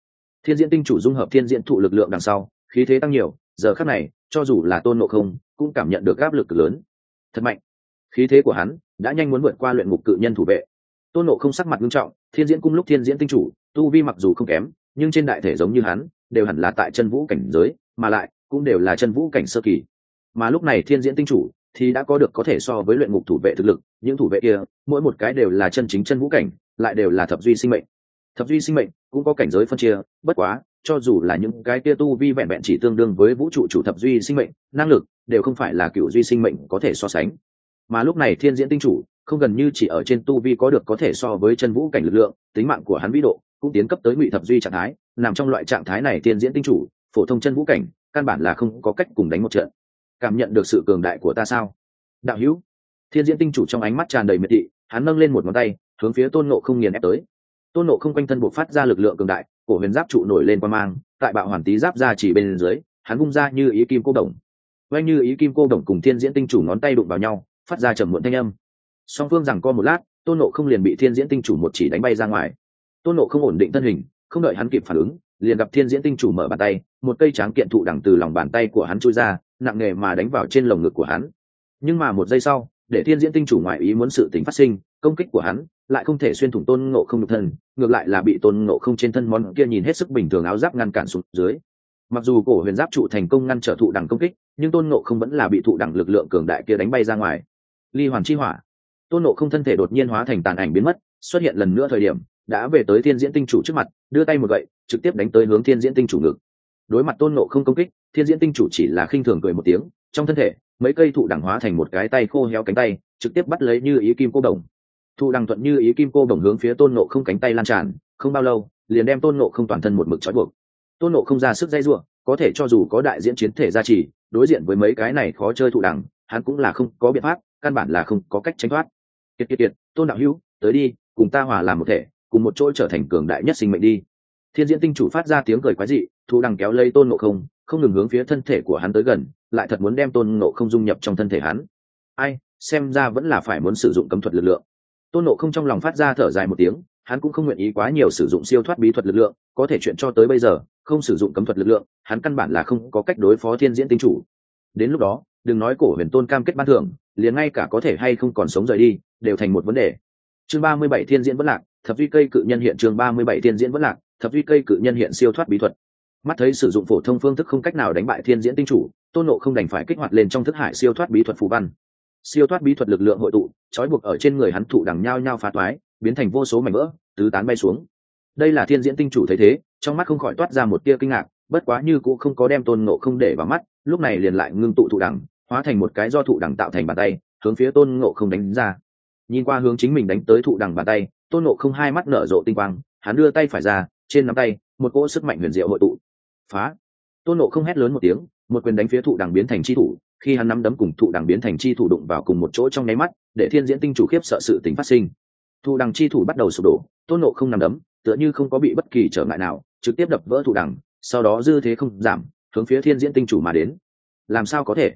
Thiên diễn tinh chủ dung hợp thiên diễn thụ lực lượng đằng sau, khí thế tăng nhiều, giờ khắc này, cho dù là tôn nộ không, cũng cảm nhận được áp lực lớn. Thật mạnh. Khí thế của hắn đã nhanh muốn vượt qua luyện ngục cự nhân thủ vệ. Tôn nộ không sắc mặt nghiêm trọng, thiên diễn cung lúc thiên diễn tinh chủ, tu vi mặc dù không kém, nhưng trên đại thể giống như hắn, đều hẳn là tại chân vũ cảnh giới, mà lại cũng đều là chân vũ cảnh sơ kỳ. Mà lúc này thiên diễn tinh chủ thì đã có được có thể so với luyện ngục thủ vệ thực lực, những thủ vệ kia, mỗi một cái đều là chân chính chân vũ cảnh, lại đều là thập duy sinh mệnh. Thập duy sinh mệnh cũng có cảnh giới phân chia, bất quá, cho dù là những cái kia tu vi vẹn vẹn chỉ tương đương với vũ trụ chủ thập duy sinh mệnh, năng lực đều không phải là cựu duy sinh mệnh có thể so sánh. Mà lúc này thiên diễn tinh chủ không gần như chỉ ở trên tu vi có được có thể so với chân vũ cảnh lực lượng, tính mạng của hắn vĩ độ cũng tiến cấp tới ngụy thập duy trạng thái, nằm trong loại trạng thái này thiên diễn tinh chủ phổ thông chân vũ cảnh căn bản là không có cách cùng đánh một trận. Cảm nhận được sự cường đại của ta sao? Đạo hữu, thiên diễn tinh chủ trong ánh mắt tràn đầy miệt thị, hắn nâng lên một ngón tay, hướng phía tôn nộ không nghiền ép tới. Tôn nộ không quanh thân buộc phát ra lực lượng cường đại, cổ huyền giáp trụ nổi lên qua mang, tại bạo hoàn tý giáp ra chỉ bên dưới, hắn vung ra như ý kim cô đồng. Oanh như ý kim cô đồng cùng thiên diễn tinh chủ ngón tay đụng vào nhau, phát ra trầm muộn thanh âm. Song phương rằng co một lát, tôn nộ không liền bị thiên diễn tinh chủ một chỉ đánh bay ra ngoài. Tôn nộ không ổn định thân hình, không đợi hắn kịp phản ứng liền gặp thiên diễn tinh chủ mở bàn tay, một cây tráng kiện thụ đẳng từ lòng bàn tay của hắn chui ra, nặng nề mà đánh vào trên lồng ngực của hắn. Nhưng mà một giây sau, để thiên diễn tinh chủ ngoại ý muốn sự tính phát sinh, công kích của hắn lại không thể xuyên thủng tôn ngộ không được thân, ngược lại là bị tôn ngộ không trên thân món kia nhìn hết sức bình thường áo giáp ngăn cản xuống dưới. Mặc dù cổ huyền giáp trụ thành công ngăn trở thụ đẳng công kích, nhưng tôn ngộ không vẫn là bị thụ đẳng lực lượng cường đại kia đánh bay ra ngoài. Ly hoàn chi hỏa. Tôn ngộ không thân thể đột nhiên hóa thành tàn ảnh biến mất, xuất hiện lần nữa thời điểm, đã về tới thiên diễn tinh chủ trước mặt, đưa tay một gậy trực tiếp đánh tới hướng thiên diễn tinh chủ ngực. Đối mặt tôn nộ không công kích thiên diễn tinh chủ chỉ là khinh thường cười một tiếng trong thân thể mấy cây thụ đẳng hóa thành một cái tay khô héo cánh tay trực tiếp bắt lấy như ý kim cô đồng. Thụ đằng thuận như ý kim cô đồng hướng phía tôn nộ không cánh tay lan tràn không bao lâu liền đem tôn nộ không toàn thân một mực trói buộc. Tôn nộ không ra sức dây ruộng có thể cho dù có đại diễn chiến thể gia trì đối diện với mấy cái này khó chơi thụ đẳng, hắn cũng là không có biện pháp căn bản là không có cách tránh thoát. Kiệt kiệt kiệt tôn đạo hữu tới đi cùng ta hòa làm một thể cùng một chỗ trở thành cường đại nhất sinh mệnh đi thiên diễn tinh chủ phát ra tiếng cười quái dị, thu đằng kéo lây tôn nộ không không ngừng hướng phía thân thể của hắn tới gần, lại thật muốn đem tôn nộ không dung nhập trong thân thể hắn. Ai, xem ra vẫn là phải muốn sử dụng cấm thuật lực lượng. Tôn nộ không trong lòng phát ra thở dài một tiếng, hắn cũng không nguyện ý quá nhiều sử dụng siêu thoát bí thuật lực lượng, có thể chuyện cho tới bây giờ, không sử dụng cấm thuật lực lượng, hắn căn bản là không có cách đối phó thiên diễn tinh chủ. Đến lúc đó, đừng nói cổ huyền tôn cam kết ban thưởng, liền ngay cả có thể hay không còn sống rời đi, đều thành một vấn đề. Chương ba mươi bảy thiên diễn vẫn lạc, thập duy cây cự nhân hiện chương ba mươi bảy thiên diễn vẫn lạc thập duy cây cự nhân hiện siêu thoát bí thuật. Mắt thấy sử dụng phổ thông phương thức không cách nào đánh bại thiên diễn tinh chủ, tôn nộ không đành phải kích hoạt lên trong thức hải siêu thoát bí thuật phù văn. Siêu thoát bí thuật lực lượng hội tụ, trói buộc ở trên người hắn thụ đằng nhao nhao phá toái, biến thành vô số mảnh vỡ, tứ tán bay xuống. Đây là thiên diễn tinh chủ thấy thế, trong mắt không khỏi toát ra một tia kinh ngạc, bất quá như cũng không có đem tôn ngộ không để vào mắt, lúc này liền lại ngưng tụ thụ đằng, hóa thành một cái do thụ đằng tạo thành bàn tay, hướng phía tôn ngộ không đánh ra. Nhìn qua hướng chính mình đánh tới thụ đằng bàn tay, tôn ngộ không hai mắt nở rộ tinh quang, hắn đưa tay phải ra trên nắm tay, một cỗ sức mạnh huyền diệu hội tụ. Phá. Tôn nộ không hét lớn một tiếng, một quyền đánh phía thụ đằng biến thành chi thủ, khi hắn nắm đấm cùng thụ đằng biến thành chi thủ đụng vào cùng một chỗ trong nháy mắt, để thiên diễn tinh chủ khiếp sợ sự tính phát sinh. Thụ đằng chi thủ bắt đầu sụp đổ, tôn nộ không nắm đấm, tựa như không có bị bất kỳ trở ngại nào, trực tiếp đập vỡ thụ đằng, sau đó dư thế không giảm, hướng phía thiên diễn tinh chủ mà đến. Làm sao có thể?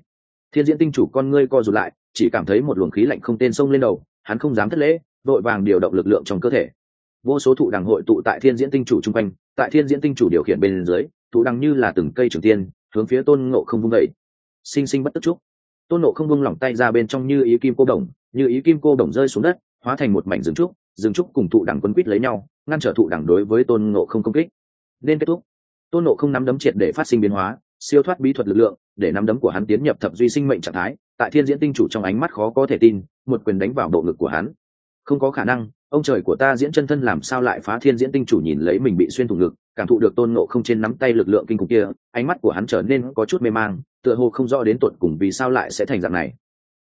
Thiên diễn tinh chủ con ngươi co rụt lại, chỉ cảm thấy một luồng khí lạnh không tên sông lên đầu, hắn không dám thất lễ, vội vàng điều động lực lượng trong cơ thể vô số thụ đằng hội tụ tại thiên diễn tinh chủ chung quanh, tại thiên diễn tinh chủ điều khiển bên dưới, thụ đằng như là từng cây trường tiên, hướng phía tôn ngộ không vung vẩy sinh sinh bất tức trúc tôn ngộ không vung lỏng tay ra bên trong như ý kim cô đồng, như ý kim cô đồng rơi xuống đất, hóa thành một mảnh rừng trúc rừng trúc cùng thụ đằng quân quýt lấy nhau, ngăn trở thụ đằng đối với tôn ngộ không công kích. Nên kết thúc. Tôn ngộ không nắm đấm triệt để phát sinh biến hóa, siêu thoát bí thuật lực lượng, để nắm đấm của hắn tiến nhập thập duy sinh mệnh trạng thái, tại thiên diễn tinh chủ trong ánh mắt khó có thể tin, một quyền đánh vào bộ ngực của hắn. Không có khả năng ông trời của ta diễn chân thân làm sao lại phá thiên diễn tinh chủ nhìn lấy mình bị xuyên thủng ngực cảm thụ được tôn nộ không trên nắm tay lực lượng kinh khủng kia ánh mắt của hắn trở nên có chút mê mang tựa hồ không rõ đến tột cùng vì sao lại sẽ thành dạng này.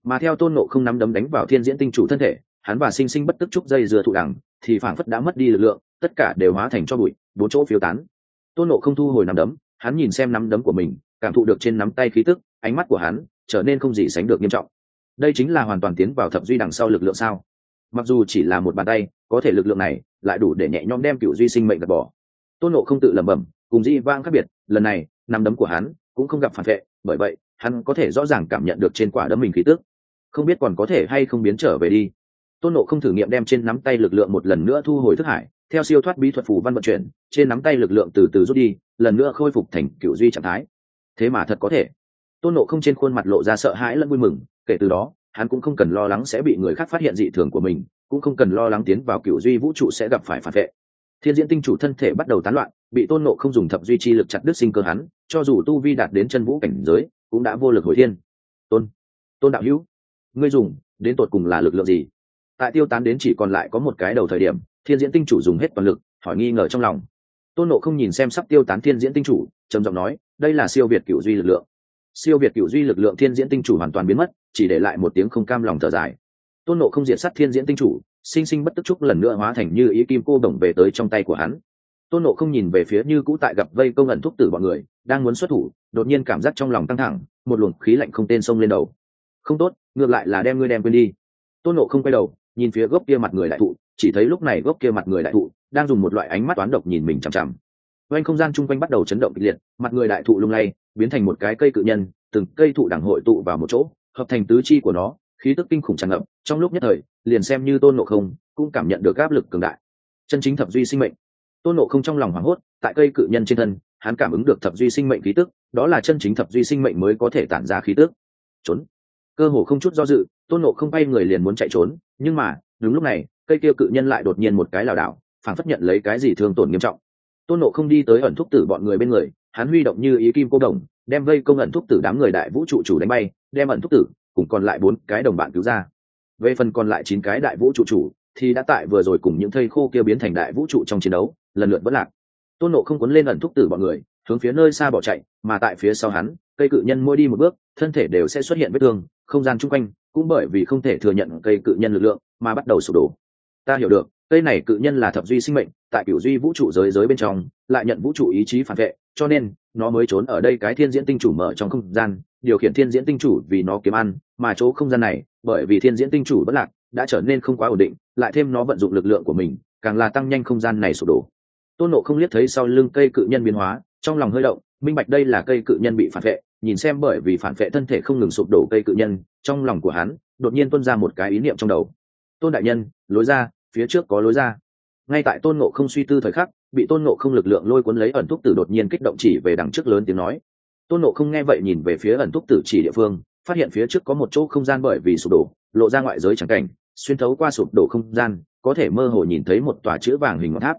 Mà theo tôn nộ không nắm đấm đánh vào thiên diễn tinh chủ thân thể hắn và sinh sinh bất tức trúc dây dừa thụ đẳng, thì phảng phất đã mất đi lực lượng tất cả đều hóa thành cho bụi bốn chỗ phiêu tán. Tôn nộ không thu hồi nắm đấm hắn nhìn xem nắm đấm của mình cảm thụ được trên nắm tay khí tức ánh mắt của hắn trở nên không gì sánh được nghiêm trọng. Đây chính là hoàn toàn tiến vào thập duy đằng sau lực lượng sao mặc dù chỉ là một bàn tay, có thể lực lượng này lại đủ để nhẹ nhõm đem cựu duy sinh mệnh gạt bỏ. Tôn nộ không tự lẩm bẩm, cùng di vang khác biệt, lần này, nắm đấm của hắn cũng không gặp phản vệ, bởi vậy, hắn có thể rõ ràng cảm nhận được trên quả đấm mình khí tức. Không biết còn có thể hay không biến trở về đi. Tôn nộ không thử nghiệm đem trên nắm tay lực lượng một lần nữa thu hồi thức hải, theo siêu thoát bí thuật phù văn vận chuyển, trên nắm tay lực lượng từ từ rút đi, lần nữa khôi phục thành cựu duy trạng thái. Thế mà thật có thể. Tôn nộ không trên khuôn mặt lộ ra sợ hãi lẫn vui mừng, kể từ đó hắn cũng không cần lo lắng sẽ bị người khác phát hiện dị thường của mình, cũng không cần lo lắng tiến vào cựu duy vũ trụ sẽ gặp phải phản vệ. Thiên diễn tinh chủ thân thể bắt đầu tán loạn, bị tôn nộ không dùng thập duy chi lực chặt đứt sinh cơ hắn, cho dù tu vi đạt đến chân vũ cảnh giới, cũng đã vô lực hồi thiên. Tôn tôn đạo hữu, ngươi dùng, đến tột cùng là lực lượng gì? Tại tiêu tán đến chỉ còn lại có một cái đầu thời điểm, thiên diễn tinh chủ dùng hết toàn lực, hỏi nghi ngờ trong lòng. Tôn nộ không nhìn xem sắp tiêu tán thiên diễn tinh chủ, trầm giọng nói, đây là siêu việt cựu duy lực lượng. Siêu việt cựu duy lực lượng thiên diễn tinh chủ hoàn toàn biến mất chỉ để lại một tiếng không cam lòng thở dài. Tôn nộ không diệt sát thiên diễn tinh chủ, sinh sinh bất tức trúc lần nữa hóa thành như ý kim cô đồng về tới trong tay của hắn. Tôn nộ không nhìn về phía như cũ tại gặp vây công ẩn thúc tử bọn người, đang muốn xuất thủ, đột nhiên cảm giác trong lòng căng thẳng, một luồng khí lạnh không tên sông lên đầu. Không tốt, ngược lại là đem ngươi đem quên đi. Tôn nộ không quay đầu, nhìn phía gốc kia mặt người đại thụ, chỉ thấy lúc này gốc kia mặt người đại thụ đang dùng một loại ánh mắt toán độc nhìn mình chằm chằm. Quanh không gian chung quanh bắt đầu chấn động kịch liệt, mặt người đại thụ lung lay, biến thành một cái cây cự nhân, từng cây thụ đẳng hội tụ vào một chỗ hợp thành tứ chi của nó, khí tức kinh khủng tràn ngập, trong lúc nhất thời, liền xem như tôn nộ không cũng cảm nhận được áp lực cường đại. Chân chính thập duy sinh mệnh. Tôn nộ không trong lòng hoảng hốt, tại cây cự nhân trên thân, hắn cảm ứng được thập duy sinh mệnh khí tức, đó là chân chính thập duy sinh mệnh mới có thể tản ra khí tức. Trốn. Cơ hồ không chút do dự, tôn nộ không bay người liền muốn chạy trốn, nhưng mà, đúng lúc này, cây kia cự nhân lại đột nhiên một cái lảo đảo, phản phất nhận lấy cái gì thương tổn nghiêm trọng. Tôn nộ không đi tới ẩn thúc tử bọn người bên người, hắn huy động như ý kim cô đồng đem vây công ẩn thúc tử đám người đại vũ trụ chủ đánh bay, đem ẩn thúc tử cùng còn lại bốn cái đồng bạn cứu ra. Về phần còn lại chín cái đại vũ trụ chủ thì đã tại vừa rồi cùng những thây khô kia biến thành đại vũ trụ trong chiến đấu, lần lượt vất lạc. Tôn nộ không cuốn lên ẩn thúc tử bọn người, hướng phía nơi xa bỏ chạy, mà tại phía sau hắn, cây cự nhân mỗi đi một bước, thân thể đều sẽ xuất hiện vết thương, không gian chung quanh cũng bởi vì không thể thừa nhận cây cự nhân lực lượng mà bắt đầu sụp đổ ta hiểu được, cây này cự nhân là thập duy sinh mệnh, tại biểu duy vũ trụ giới giới bên trong, lại nhận vũ trụ ý chí phản vệ, cho nên, nó mới trốn ở đây cái thiên diễn tinh chủ mở trong không gian, điều khiển thiên diễn tinh chủ vì nó kiếm ăn, mà chỗ không gian này, bởi vì thiên diễn tinh chủ bất lạc, đã trở nên không quá ổn định, lại thêm nó vận dụng lực lượng của mình, càng là tăng nhanh không gian này sụp đổ. Tôn nộ không liếc thấy sau lưng cây cự nhân biến hóa, trong lòng hơi động, minh bạch đây là cây cự nhân bị phản vệ, nhìn xem bởi vì phản vệ thân thể không ngừng sụp đổ cây cự nhân, trong lòng của hắn, đột nhiên tuân ra một cái ý niệm trong đầu. Tôn đại nhân, lối ra phía trước có lối ra. Ngay tại tôn ngộ không suy tư thời khắc, bị tôn ngộ không lực lượng lôi cuốn lấy ẩn thúc tử đột nhiên kích động chỉ về đằng trước lớn tiếng nói. Tôn ngộ không nghe vậy nhìn về phía ẩn thúc tử chỉ địa phương, phát hiện phía trước có một chỗ không gian bởi vì sụp đổ, lộ ra ngoại giới trắng cảnh, xuyên thấu qua sụp đổ không gian, có thể mơ hồ nhìn thấy một tòa chữ vàng hình ngọn tháp.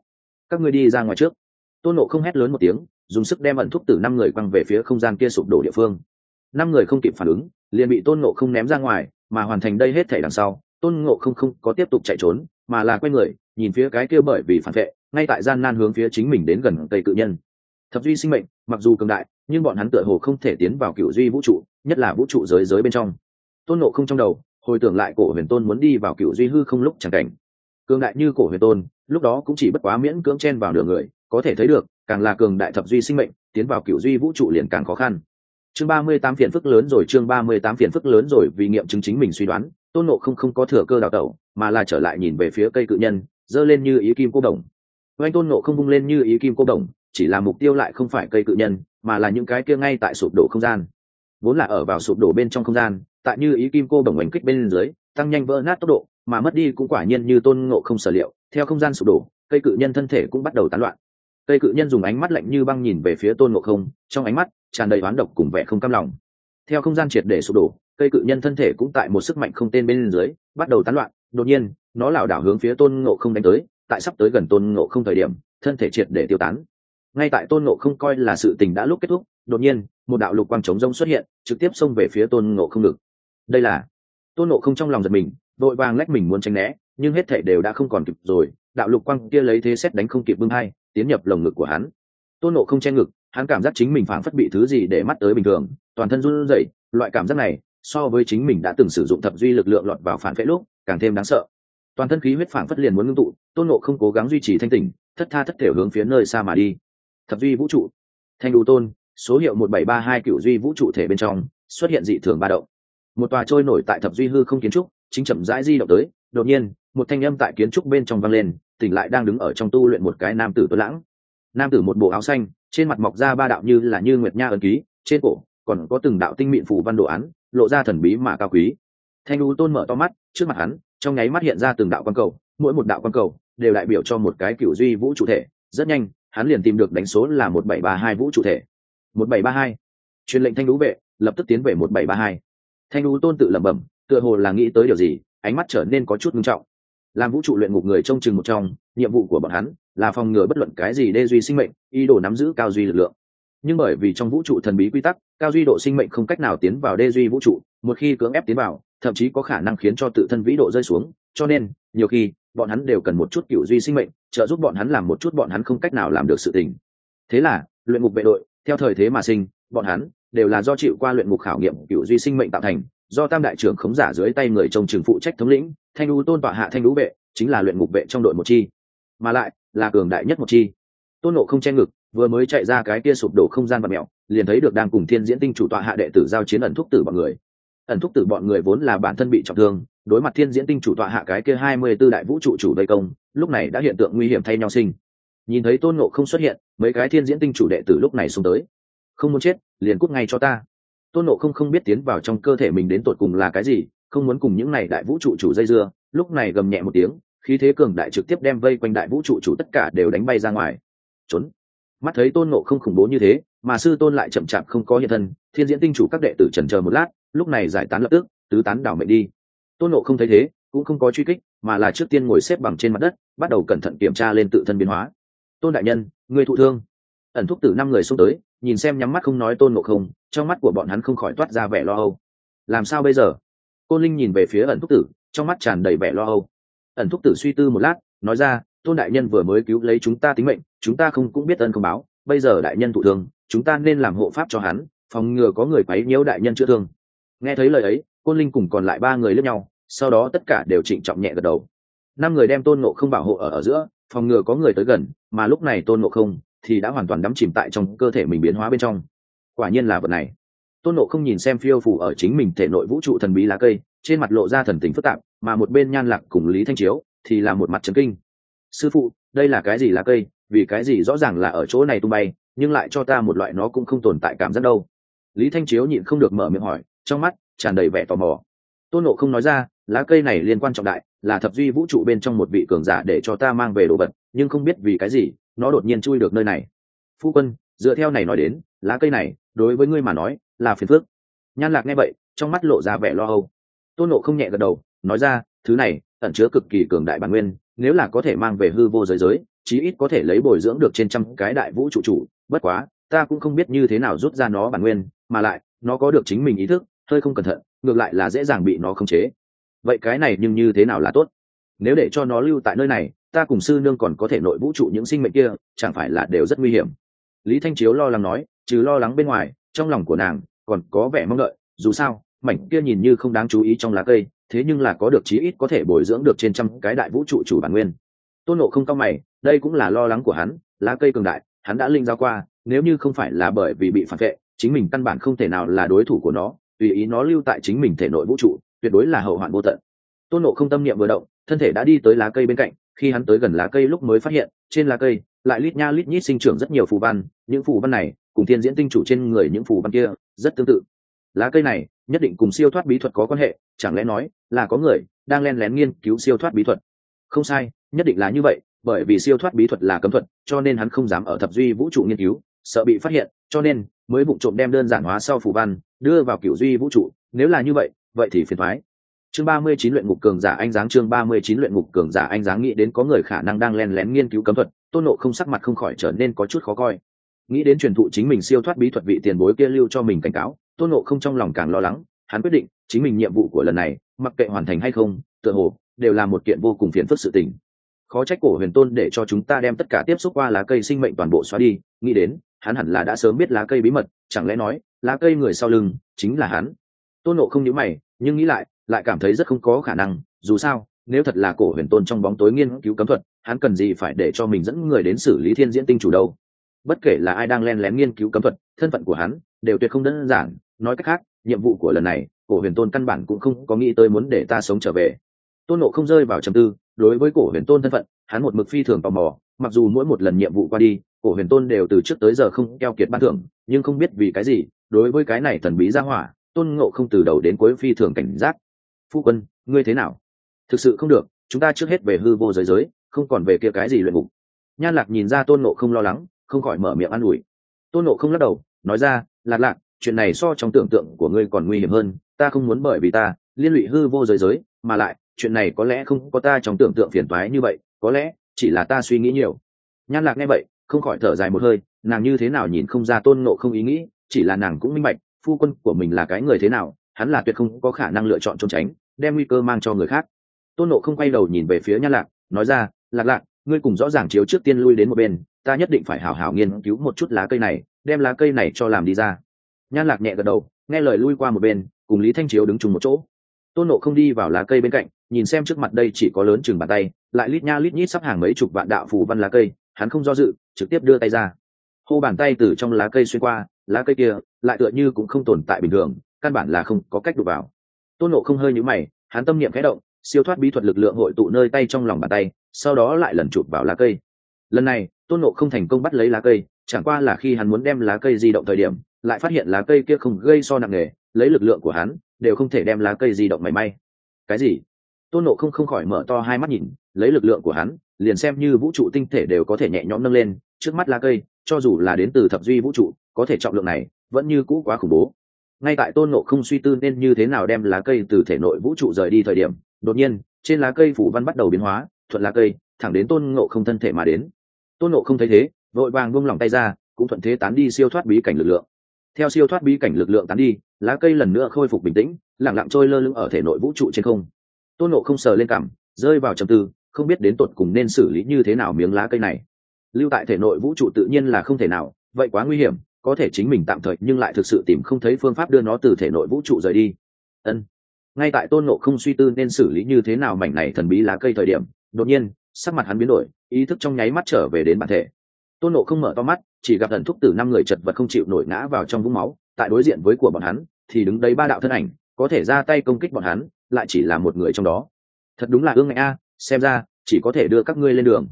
Các ngươi đi ra ngoài trước. Tôn nộ không hét lớn một tiếng, dùng sức đem ẩn thúc tử năm người quăng về phía không gian kia sụp đổ địa phương. Năm người không kịp phản ứng, liền bị tôn nộ không ném ra ngoài, mà hoàn thành đây hết thể đằng sau, tôn ngộ không không có tiếp tục chạy trốn mà là quay người, nhìn phía cái kia bởi vì phản vệ, ngay tại gian nan hướng phía chính mình đến gần cây cự nhân. Thập duy sinh mệnh, mặc dù cường đại, nhưng bọn hắn tựa hồ không thể tiến vào cựu duy vũ trụ, nhất là vũ trụ giới giới bên trong. Tôn nộ không trong đầu, hồi tưởng lại cổ huyền tôn muốn đi vào cựu duy hư không lúc chẳng cảnh. Cường đại như cổ huyền tôn, lúc đó cũng chỉ bất quá miễn cưỡng chen vào nửa người, có thể thấy được, càng là cường đại thập duy sinh mệnh, tiến vào cựu duy vũ trụ liền càng khó khăn. Chương ba mươi tám phiền phức lớn rồi, chương ba mươi tám phiền phức lớn rồi vì nghiệm chứng chính mình suy đoán, tôn nộ không không có thừa cơ đào tẩu mà là trở lại nhìn về phía cây cự nhân giơ lên như ý kim cô đồng. Oanh tôn nộ không bung lên như ý kim cô đồng, chỉ là mục tiêu lại không phải cây cự nhân, mà là những cái kia ngay tại sụp đổ không gian. Vốn là ở vào sụp đổ bên trong không gian, tại như ý kim cô đồng oanh kích bên dưới, tăng nhanh vỡ nát tốc độ, mà mất đi cũng quả nhiên như tôn ngộ không sở liệu, theo không gian sụp đổ, cây cự nhân thân thể cũng bắt đầu tán loạn. Cây cự nhân dùng ánh mắt lạnh như băng nhìn về phía tôn ngộ không, trong ánh mắt tràn đầy oán độc cùng vẻ không cam lòng. Theo không gian triệt để sụp đổ, cây cự nhân thân thể cũng tại một sức mạnh không tên bên dưới, bắt đầu tán loạn đột nhiên, nó lảo đảo hướng phía tôn ngộ không đánh tới, tại sắp tới gần tôn ngộ không thời điểm, thân thể triệt để tiêu tán. Ngay tại tôn ngộ không coi là sự tình đã lúc kết thúc, đột nhiên, một đạo lục quang trống rông xuất hiện, trực tiếp xông về phía tôn ngộ không ngực. Đây là, tôn ngộ không trong lòng giật mình, đội vàng lách mình muốn tránh né, nhưng hết thể đều đã không còn kịp rồi, đạo lục quang kia lấy thế xét đánh không kịp bưng hai, tiến nhập lồng ngực của hắn. Tôn ngộ không che ngực, hắn cảm giác chính mình phảng phất bị thứ gì để mắt tới bình thường, toàn thân run rẩy, loại cảm giác này, so với chính mình đã từng sử dụng thập duy lực lượng lọt vào phản phệ lúc càng thêm đáng sợ. Toàn thân khí huyết phảng phất liền muốn ngưng tụ, tôn nộ không cố gắng duy trì thanh tỉnh, thất tha thất thể hướng phía nơi xa mà đi. Thập duy vũ trụ. Thanh đủ tôn, số hiệu một bảy ba hai cựu duy vũ trụ thể bên trong, xuất hiện dị thường ba động. Một tòa trôi nổi tại thập duy hư không kiến trúc, chính chậm rãi di động tới, đột nhiên, một thanh âm tại kiến trúc bên trong vang lên, tỉnh lại đang đứng ở trong tu luyện một cái nam tử tuấn lãng. Nam tử một bộ áo xanh, trên mặt mọc ra ba đạo như là như nguyệt nha ấn ký, trên cổ còn có từng đạo tinh mịn phủ văn đồ án, lộ ra thần bí mà cao quý thanh đu tôn mở to mắt, trước mặt hắn, trong nháy mắt hiện ra từng đạo quan cầu, mỗi một đạo quan cầu đều đại biểu cho một cái cựu duy vũ trụ thể. Rất nhanh, hắn liền tìm được đánh số là một bảy ba hai vũ trụ thể. Một bảy ba hai. Truyền lệnh thanh đú vệ, lập tức tiến về một bảy ba hai. Thanh đú tôn tự lẩm bẩm, tựa hồ là nghĩ tới điều gì, ánh mắt trở nên có chút nghiêm trọng. Làm vũ trụ luyện ngục người trông chừng một trong, nhiệm vụ của bọn hắn là phòng ngừa bất luận cái gì đê duy sinh mệnh, ý đồ nắm giữ cao duy lực lượng nhưng bởi vì trong vũ trụ thần bí quy tắc, cao duy độ sinh mệnh không cách nào tiến vào đê duy vũ trụ, một khi cưỡng ép tiến vào, thậm chí có khả năng khiến cho tự thân vĩ độ rơi xuống. Cho nên, nhiều khi, bọn hắn đều cần một chút cựu duy sinh mệnh, trợ giúp bọn hắn làm một chút bọn hắn không cách nào làm được sự tình. Thế là, luyện ngục vệ đội, theo thời thế mà sinh, bọn hắn đều là do chịu qua luyện ngục khảo nghiệm cựu duy sinh mệnh tạo thành. Do tam đại trưởng khống giả dưới tay người trông trường phụ trách thống lĩnh, thanh u tôn tọa hạ thanh lũ vệ, chính là luyện ngục vệ trong đội một chi. Mà lại, là cường đại nhất một chi. Tôn nộ không che ngực vừa mới chạy ra cái kia sụp đổ không gian và mẹo, liền thấy được đang cùng thiên diễn tinh chủ tọa hạ đệ tử giao chiến ẩn thúc tử bọn người. Ẩn thúc tử bọn người vốn là bản thân bị trọng thương, đối mặt thiên diễn tinh chủ tọa hạ cái kia hai mươi b ố đại vũ trụ chủ vây công, lúc này đã hiện tượng nguy hiểm thay nhau sinh. Nhìn thấy tôn ngộ không xuất hiện, mấy cái thiên diễn tinh chủ đệ tử lúc này xuống tới. Không muốn chết, liền cút ngay cho ta. Tôn ngộ không không biết tiến vào trong cơ thể mình đến tột cùng là cái gì, không muốn cùng những này đại vũ trụ chủ dây dưa, lúc này gầm nhẹ một tiếng, khí thế cường đại trực tiếp đem vây quanh đại vũ trụ chủ tất cả đều đánh bay ra ngoài. Trốn! Mắt thấy tôn nộ không khủng bố như thế, mà sư tôn lại chậm chạp không có hiện thân, thiên diễn tinh chủ các đệ tử trần chờ một lát, lúc này giải tán lập tức, tứ tán đảo mệnh đi. Tôn nộ không thấy thế, cũng không có truy kích, mà là trước tiên ngồi xếp bằng trên mặt đất, bắt đầu cẩn thận kiểm tra lên tự thân biến hóa. Tôn đại nhân người thụ thương. Ẩn thúc tử năm người xuống tới, nhìn xem nhắm mắt không nói tôn nộ không, trong mắt của bọn hắn không khỏi toát ra vẻ lo âu. Làm sao bây giờ? Côn linh nhìn về phía ẩn thúc tử, trong mắt tràn đầy vẻ lo âu. Ẩn thúc tử suy tư một lát, nói ra tôn đại nhân vừa mới cứu lấy chúng ta tính mệnh, chúng ta không cũng biết ân không báo, bây giờ đại nhân thụ thương, chúng ta nên làm hộ pháp cho hắn, phòng ngừa có người quấy nhiễu đại nhân chữa thương. Nghe thấy lời ấy, côn linh cùng còn lại ba người lướt nhau, sau đó tất cả đều trịnh trọng nhẹ gật đầu. Năm người đem tôn nộ không bảo hộ ở ở giữa, phòng ngừa có người tới gần, mà lúc này tôn nộ không thì đã hoàn toàn đắm chìm tại trong cơ thể mình biến hóa bên trong. Quả nhiên là vật này. Tôn nộ không nhìn xem phiêu phủ ở chính mình thể nội vũ trụ thần bí lá cây, trên mặt lộ ra thần tình phức tạp, mà một bên nhan lạc cùng lý thanh chiếu thì là một mặt trấn kinh sư phụ, đây là cái gì là cây? Vì cái gì rõ ràng là ở chỗ này tung bay, nhưng lại cho ta một loại nó cũng không tồn tại cảm giác đâu. Lý thanh chiếu nhịn không được mở miệng hỏi, trong mắt tràn đầy vẻ tò mò. Tôn nộ không nói ra, lá cây này liên quan trọng đại, là thập duy vũ trụ bên trong một vị cường giả để cho ta mang về đồ vật, nhưng không biết vì cái gì, nó đột nhiên chui được nơi này. Phu quân, dựa theo này nói đến, lá cây này, đối với ngươi mà nói, là phiền phước nhan lạc nghe vậy, trong mắt lộ ra vẻ lo âu. Tôn nộ không nhẹ gật đầu, nói ra, thứ này, ẩn chứa cực kỳ cường đại bản nguyên nếu là có thể mang về hư vô giới giới, chí ít có thể lấy bồi dưỡng được trên trăm cái đại vũ trụ chủ. Bất quá, ta cũng không biết như thế nào rút ra nó bản nguyên, mà lại, nó có được chính mình ý thức, hơi không cẩn thận, ngược lại là dễ dàng bị nó khống chế. Vậy cái này nhưng như thế nào là tốt? Nếu để cho nó lưu tại nơi này, ta cùng sư nương còn có thể nội vũ trụ những sinh mệnh kia, chẳng phải là đều rất nguy hiểm? Lý thanh chiếu lo lắng nói, trừ lo lắng bên ngoài, trong lòng của nàng còn có vẻ mong đợi. Dù sao, mảnh kia nhìn như không đáng chú ý trong lá cây thế nhưng là có được chí ít có thể bồi dưỡng được trên trăm cái đại vũ trụ chủ bản nguyên. Tôn nộ không cao mày, đây cũng là lo lắng của hắn, lá cây cường đại, hắn đã linh giao qua, nếu như không phải là bởi vì bị phản vệ, chính mình căn bản không thể nào là đối thủ của nó, tùy ý nó lưu tại chính mình thể nội vũ trụ, tuyệt đối là hậu hoạn vô tận. Tôn nộ không tâm niệm vừa động, thân thể đã đi tới lá cây bên cạnh, khi hắn tới gần lá cây lúc mới phát hiện, trên lá cây, lại lít nha lít nhít sinh trưởng rất nhiều phù văn, những phù văn này, cùng thiên diễn tinh chủ trên người những phù văn kia, rất tương tự. Lá cây này nhất định cùng siêu thoát bí thuật có quan hệ, chẳng lẽ nói là có người đang len lén nghiên cứu siêu thoát bí thuật? Không sai, nhất định là như vậy, bởi vì siêu thoát bí thuật là cấm thuật, cho nên hắn không dám ở thập duy vũ trụ nghiên cứu, sợ bị phát hiện, cho nên mới vụ trộm đem đơn giản hóa sau phủ văn, đưa vào kiểu duy vũ trụ. Nếu là như vậy vậy thì phiền thoái chương ba mươi chín luyện ngục cường giả anh giáng chương ba mươi chín luyện ngục cường giả anh giáng nghĩ đến có người khả năng đang len lén nghiên cứu cấm thuật, tôn nộ không sắc mặt không khỏi trở nên có chút khó coi. Nghĩ đến truyền thụ chính mình siêu thoát bí thuật vị tiền bối kia lưu cho mình cảnh cáo tôn nộ không trong lòng càng lo lắng, hắn quyết định, chính mình nhiệm vụ của lần này, mặc kệ hoàn thành hay không, tựa hồ, đều là một kiện vô cùng phiền phức sự tình. Khó trách cổ huyền tôn để cho chúng ta đem tất cả tiếp xúc qua lá cây sinh mệnh toàn bộ xóa đi, nghĩ đến, hắn hẳn là đã sớm biết lá cây bí mật, chẳng lẽ nói, lá cây người sau lưng, chính là hắn? Tôn nộ không nhớ mày, nhưng nghĩ lại lại cảm thấy rất không có khả năng, dù sao, nếu thật là cổ huyền tôn trong bóng tối nghiên cứu cấm thuật, hắn cần gì phải để cho mình dẫn người đến xử lý thiên diễn tinh chủ đâu? Bất kể là ai đang len lén nghiên cứu cấm thuật, thân phận của hắn, đều tuyệt không đơn giản nói cách khác, nhiệm vụ của lần này, cổ huyền tôn căn bản cũng không có nghĩ tới muốn để ta sống trở về. Tôn nộ không rơi vào trầm tư, đối với cổ huyền tôn thân phận, hắn một mực phi thường tò mò, mặc dù mỗi một lần nhiệm vụ qua đi, cổ huyền tôn đều từ trước tới giờ không keo kiệt ban thưởng, nhưng không biết vì cái gì, đối với cái này thần bí ra hỏa, tôn ngộ không từ đầu đến cuối phi thường cảnh giác. Phu quân, ngươi thế nào? Thực sự không được, chúng ta trước hết về hư vô giới giới, không còn về kia cái gì luyện ngục. Nhan lạc nhìn ra tôn nộ không lo lắng, không khỏi mở miệng an ủi. Tôn nộ không lắc đầu, nói ra, lạc lạc chuyện này so trong tưởng tượng của ngươi còn nguy hiểm hơn, ta không muốn bởi vì ta, liên lụy hư vô giới giới, mà lại, chuyện này có lẽ không có ta trong tưởng tượng phiền toái như vậy, có lẽ chỉ là ta suy nghĩ nhiều. Nhan lạc nghe vậy, không khỏi thở dài một hơi, nàng như thế nào nhìn không ra tôn nộ không ý nghĩ, chỉ là nàng cũng minh bạch, phu quân của mình là cái người thế nào, hắn là tuyệt không có khả năng lựa chọn trốn tránh, đem nguy cơ mang cho người khác. Tôn nộ không quay đầu nhìn về phía nhan lạc, nói ra, lạc lạc, ngươi cùng rõ ràng chiếu trước tiên lui đến một bên, ta nhất định phải hảo hảo nghiên cứu một chút lá cây này, đem lá cây này cho làm đi ra nhan lạc nhẹ gật đầu, nghe lời lui qua một bên, cùng lý thanh chiếu đứng chung một chỗ. Tôn nộ không đi vào lá cây bên cạnh, nhìn xem trước mặt đây chỉ có lớn chừng bàn tay, lại lít nha lít nhít sắp hàng mấy chục vạn đạo phù văn lá cây, hắn không do dự, trực tiếp đưa tay ra. Hô bàn tay từ trong lá cây xuyên qua, lá cây kia lại tựa như cũng không tồn tại bình thường, căn bản là không có cách đụng vào. Tôn nộ không hơi nhũ mày, hắn tâm niệm khẽ động, siêu thoát bí thuật lực lượng hội tụ nơi tay trong lòng bàn tay, sau đó lại lần chụp vào lá cây. Lần này, tôn nộ không thành công bắt lấy lá cây, chẳng qua là khi hắn muốn đem lá cây di động thời điểm lại phát hiện lá cây kia không gây so nặng nề, lấy lực lượng của hắn, đều không thể đem lá cây di động mảy may. Cái gì? Tôn nộ không không khỏi mở to hai mắt nhìn, lấy lực lượng của hắn, liền xem như vũ trụ tinh thể đều có thể nhẹ nhõm nâng lên, trước mắt lá cây, cho dù là đến từ thập duy vũ trụ, có thể trọng lượng này, vẫn như cũ quá khủng bố. Ngay tại tôn nộ không suy tư nên như thế nào đem lá cây từ thể nội vũ trụ rời đi thời điểm, đột nhiên, trên lá cây phủ văn bắt đầu biến hóa, thuận lá cây, thẳng đến tôn ngộ không thân thể mà đến. Tôn ngộ không thấy thế, vội vàng buông lỏng tay ra, cũng thuận thế tán đi siêu thoát bí cảnh lực lượng theo siêu thoát bí cảnh lực lượng tán đi, lá cây lần nữa khôi phục bình tĩnh lẳng lặng trôi lơ lửng ở thể nội vũ trụ trên không. Tôn Nộ không sờ lên cảm, rơi vào trầm tư, không biết đến tột cùng nên xử lý như thế nào miếng lá cây này. Lưu tại thể nội vũ trụ tự nhiên là không thể nào, vậy quá nguy hiểm, có thể chính mình tạm thời nhưng lại thực sự tìm không thấy phương pháp đưa nó từ thể nội vũ trụ rời đi. Ân. Ngay tại tôn nộ không suy tư nên xử lý như thế nào mảnh này thần bí lá cây thời điểm, đột nhiên, sắc mặt hắn biến đổi, ý thức trong nháy mắt trở về đến bản thể tôn nộ không mở to mắt, chỉ gặp thần thúc tử năm người chật vật không chịu nổi ngã vào trong vũng máu, tại đối diện với của bọn hắn, thì đứng đấy ba đạo thân ảnh, có thể ra tay công kích bọn hắn, lại chỉ là một người trong đó. Thật đúng là ương ngạnh a, xem ra, chỉ có thể đưa các ngươi lên đường.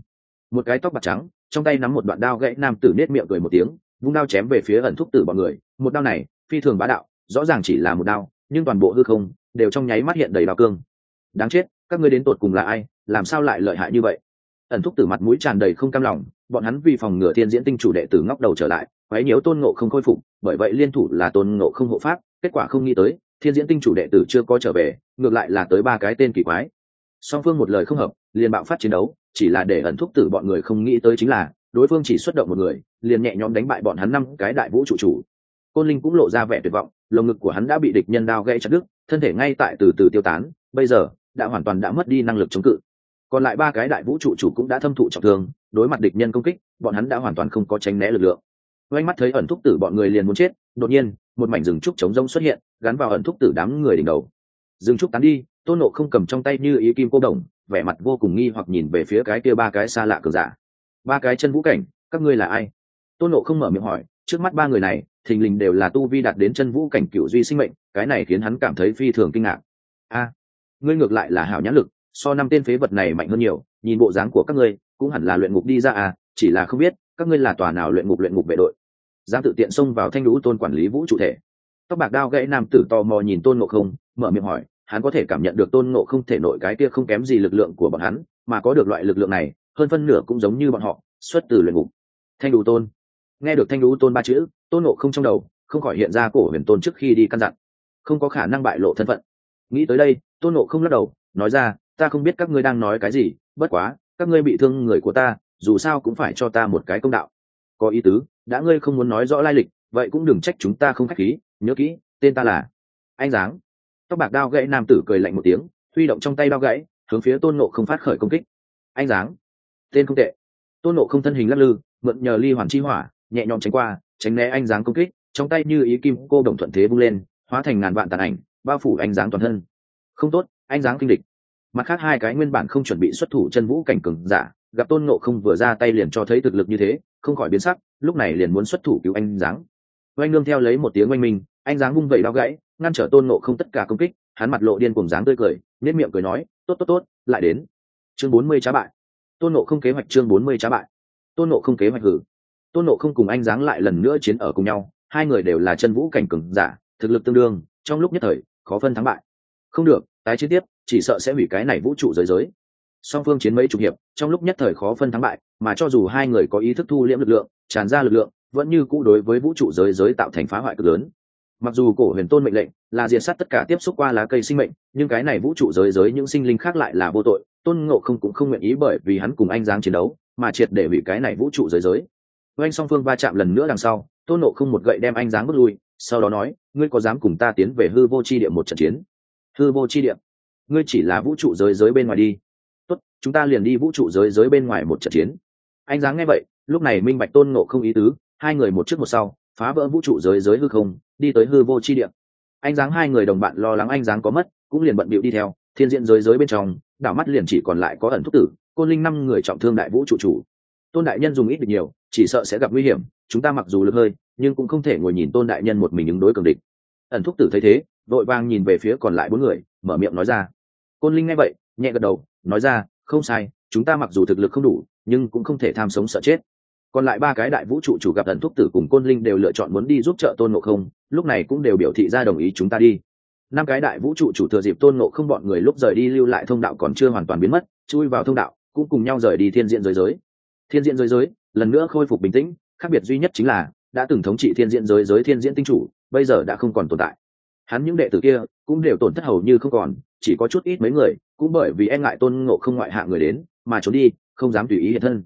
Một cái tóc bạc trắng, trong tay nắm một đoạn đao gãy nam tử nết miệng cười một tiếng, vung đao chém về phía ẩn thúc tử bọn người. Một đao này, phi thường bá đạo, rõ ràng chỉ là một đao, nhưng toàn bộ hư không, đều trong nháy mắt hiện đầy đao cương. Đáng chết, các ngươi đến tột cùng là ai, làm sao lại lợi hại như vậy? Ẩn thúc tử mặt mũi tràn đầy không cam lòng bọn hắn vì phòng ngừa thiên diễn tinh chủ đệ tử ngóc đầu trở lại, quấy nhiễu tôn ngộ không khôi phục, bởi vậy liên thủ là tôn ngộ không hộ pháp, kết quả không nghĩ tới, thiên diễn tinh chủ đệ tử chưa có trở về, ngược lại là tới ba cái tên kỳ quái. Song phương một lời không hợp, liền bạo phát chiến đấu, chỉ là để ẩn thúc tử bọn người không nghĩ tới chính là, đối phương chỉ xuất động một người, liền nhẹ nhõm đánh bại bọn hắn năm cái đại vũ trụ chủ. Côn linh cũng lộ ra vẻ tuyệt vọng, lồng ngực của hắn đã bị địch nhân đao gãy chặt đứt, thân thể ngay tại từ từ tiêu tán, bây giờ, đã hoàn toàn đã mất đi năng lực chống cự còn lại ba cái đại vũ trụ chủ cũng đã thâm thụ trọng thương, đối mặt địch nhân công kích, bọn hắn đã hoàn toàn không có tránh né lực lượng. Oanh mắt thấy ẩn thúc tử bọn người liền muốn chết, đột nhiên, một mảnh rừng trúc chống rông xuất hiện, gắn vào ẩn thúc tử đám người đỉnh đầu. Rừng trúc tán đi, tôn nộ không cầm trong tay như ý kim cô đồng, vẻ mặt vô cùng nghi hoặc nhìn về phía cái kia ba cái xa lạ cờ giả. Ba cái chân vũ cảnh, các ngươi là ai? Tôn nộ không mở miệng hỏi, trước mắt ba người này, thình lình đều là tu vi đạt đến chân vũ cảnh cựu duy sinh mệnh, cái này khiến hắn cảm thấy phi thường kinh ngạc. A, ngươi ngược lại là hảo nhãn lực so năm tên phế vật này mạnh hơn nhiều, nhìn bộ dáng của các ngươi, cũng hẳn là luyện ngục đi ra à chỉ là không biết, các ngươi là tòa nào luyện ngục luyện ngục vệ đội. Giang tự tiện xông vào thanh lũ tôn quản lý vũ trụ thể. Tóc bạc đao gãy nam tử tò mò nhìn tôn ngộ không, mở miệng hỏi, hắn có thể cảm nhận được tôn ngộ không thể nội cái kia không kém gì lực lượng của bọn hắn, mà có được loại lực lượng này, hơn phân nửa cũng giống như bọn họ, xuất từ luyện ngục. Thanh lũ tôn. Nghe được thanh lũ tôn ba chữ, tôn ngộ không trong đầu, không khỏi hiện ra cổ huyền tôn trước khi đi căn dặn. Không có khả năng bại lộ thân phận. Nghĩ tới đây, tôn ngộ không lắc đầu, nói ra ta không biết các ngươi đang nói cái gì, bất quá, các ngươi bị thương người của ta, dù sao cũng phải cho ta một cái công đạo. Có ý tứ, đã ngươi không muốn nói rõ lai lịch, vậy cũng đừng trách chúng ta không k h á c h khí, nhớ kỹ, tên ta là anh giáng. Tóc bạc đao gãy nam tử cười lạnh một tiếng, huy động trong tay đao gãy, hướng phía tôn nộ không phát khởi công kích. Anh giáng, tên không tệ. Tôn nộ không thân hình lắc lư, mượn nhờ ly hoàn chi hỏa, nhẹ nhõm tránh qua, tránh né anh giáng công kích, trong tay như ý kim cô đồng thuận thế bung lên, hóa thành ngàn vạn tàn ảnh, bao phủ anh giáng toàn thân. Không tốt, anh giáng kinh địch mặt khác hai cái nguyên bản không chuẩn bị xuất thủ chân vũ cảnh cường giả, gặp tôn ngộ không vừa ra tay liền cho thấy thực lực như thế, không khỏi biến sắc, lúc này liền muốn xuất thủ cứu anh giáng. Oanh nương theo lấy một tiếng oanh minh, anh giáng vung vẩy đau gãy, ngăn trở tôn ngộ không tất cả công kích, hắn mặt lộ điên cùng dáng tươi cười nết miệng cười nói, tốt tốt tốt, lại đến. Chương bốn mươi trá bại. Tôn ngộ không kế hoạch chương bốn mươi trá bại. Tôn ngộ không kế hoạch hử. Tôn ngộ không cùng anh giáng lại lần nữa chiến ở cùng nhau, hai người đều là chân vũ cảnh cường giả, thực lực tương đương, trong lúc nhất thời, khó phân thắng bại. Không được, tái chiến tiếp chỉ sợ sẽ hủy cái này vũ trụ giới giới. Song phương chiến mấy chục hiệp, trong lúc nhất thời khó phân thắng bại, mà cho dù hai người có ý thức thu liễm lực lượng, tràn ra lực lượng, vẫn như cũ đối với vũ trụ giới giới tạo thành phá hoại cực lớn. Mặc dù cổ huyền tôn mệnh lệnh là diệt sát tất cả tiếp xúc qua lá cây sinh mệnh, nhưng cái này vũ trụ giới giới những sinh linh khác lại là vô tội, tôn ngộ không cũng không nguyện ý bởi vì hắn cùng anh giáng chiến đấu mà triệt để hủy cái này vũ trụ giới giới. Oanh song phương va chạm lần nữa đằng sau, tôn nộ không một gậy đem anh giáng bước lui, sau đó nói, ngươi có dám cùng ta tiến về hư vô chi địa một trận chiến? Hư vô chi địa? Ngươi chỉ là vũ trụ giới giới bên ngoài đi. Tốt, chúng ta liền đi vũ trụ giới giới bên ngoài một trận chiến. Anh giáng nghe vậy, lúc này minh bạch tôn nộ không ý tứ, hai người một trước một sau, phá vỡ vũ trụ giới giới hư không, đi tới hư vô chi địa. Anh giáng hai người đồng bạn lo lắng anh giáng có mất, cũng liền bận bịu đi theo, thiên diện giới giới bên trong, đảo mắt liền chỉ còn lại có ẩn thúc tử, côn linh năm người trọng thương đại vũ trụ chủ. Tôn đại nhân dùng ít được nhiều, chỉ sợ sẽ gặp nguy hiểm, chúng ta mặc dù lực hơi, nhưng cũng không thể ngồi nhìn tôn đại nhân một mình ứng đối cường địch. Ẩn thúc tử thấy thế, vội vàng nhìn về phía còn lại bốn người, mở miệng nói ra côn linh nghe vậy, nhẹ gật đầu, nói ra, không sai, chúng ta mặc dù thực lực không đủ, nhưng cũng không thể tham sống sợ chết. Còn lại ba cái đại vũ trụ chủ gặp ẩn thúc tử cùng côn linh đều lựa chọn muốn đi giúp trợ tôn ngộ không, lúc này cũng đều biểu thị ra đồng ý chúng ta đi. Năm cái đại vũ trụ chủ thừa dịp tôn ngộ không bọn người lúc rời đi lưu lại thông đạo còn chưa hoàn toàn biến mất, chui vào thông đạo, cũng cùng nhau rời đi thiên diện giới giới. Thiên diện giới giới, lần nữa khôi phục bình tĩnh, khác biệt duy nhất chính là, đã từng thống trị thiên diện giới giới thiên diễn tinh chủ, bây giờ đã không còn tồn tại. Hắn những đệ tử kia, cũng đều tổn thất hầu như không còn chỉ có chút ít mấy người, cũng bởi vì e ngại tôn ngộ không ngoại hạ người đến, mà trốn đi, không dám tùy ý hiện thân.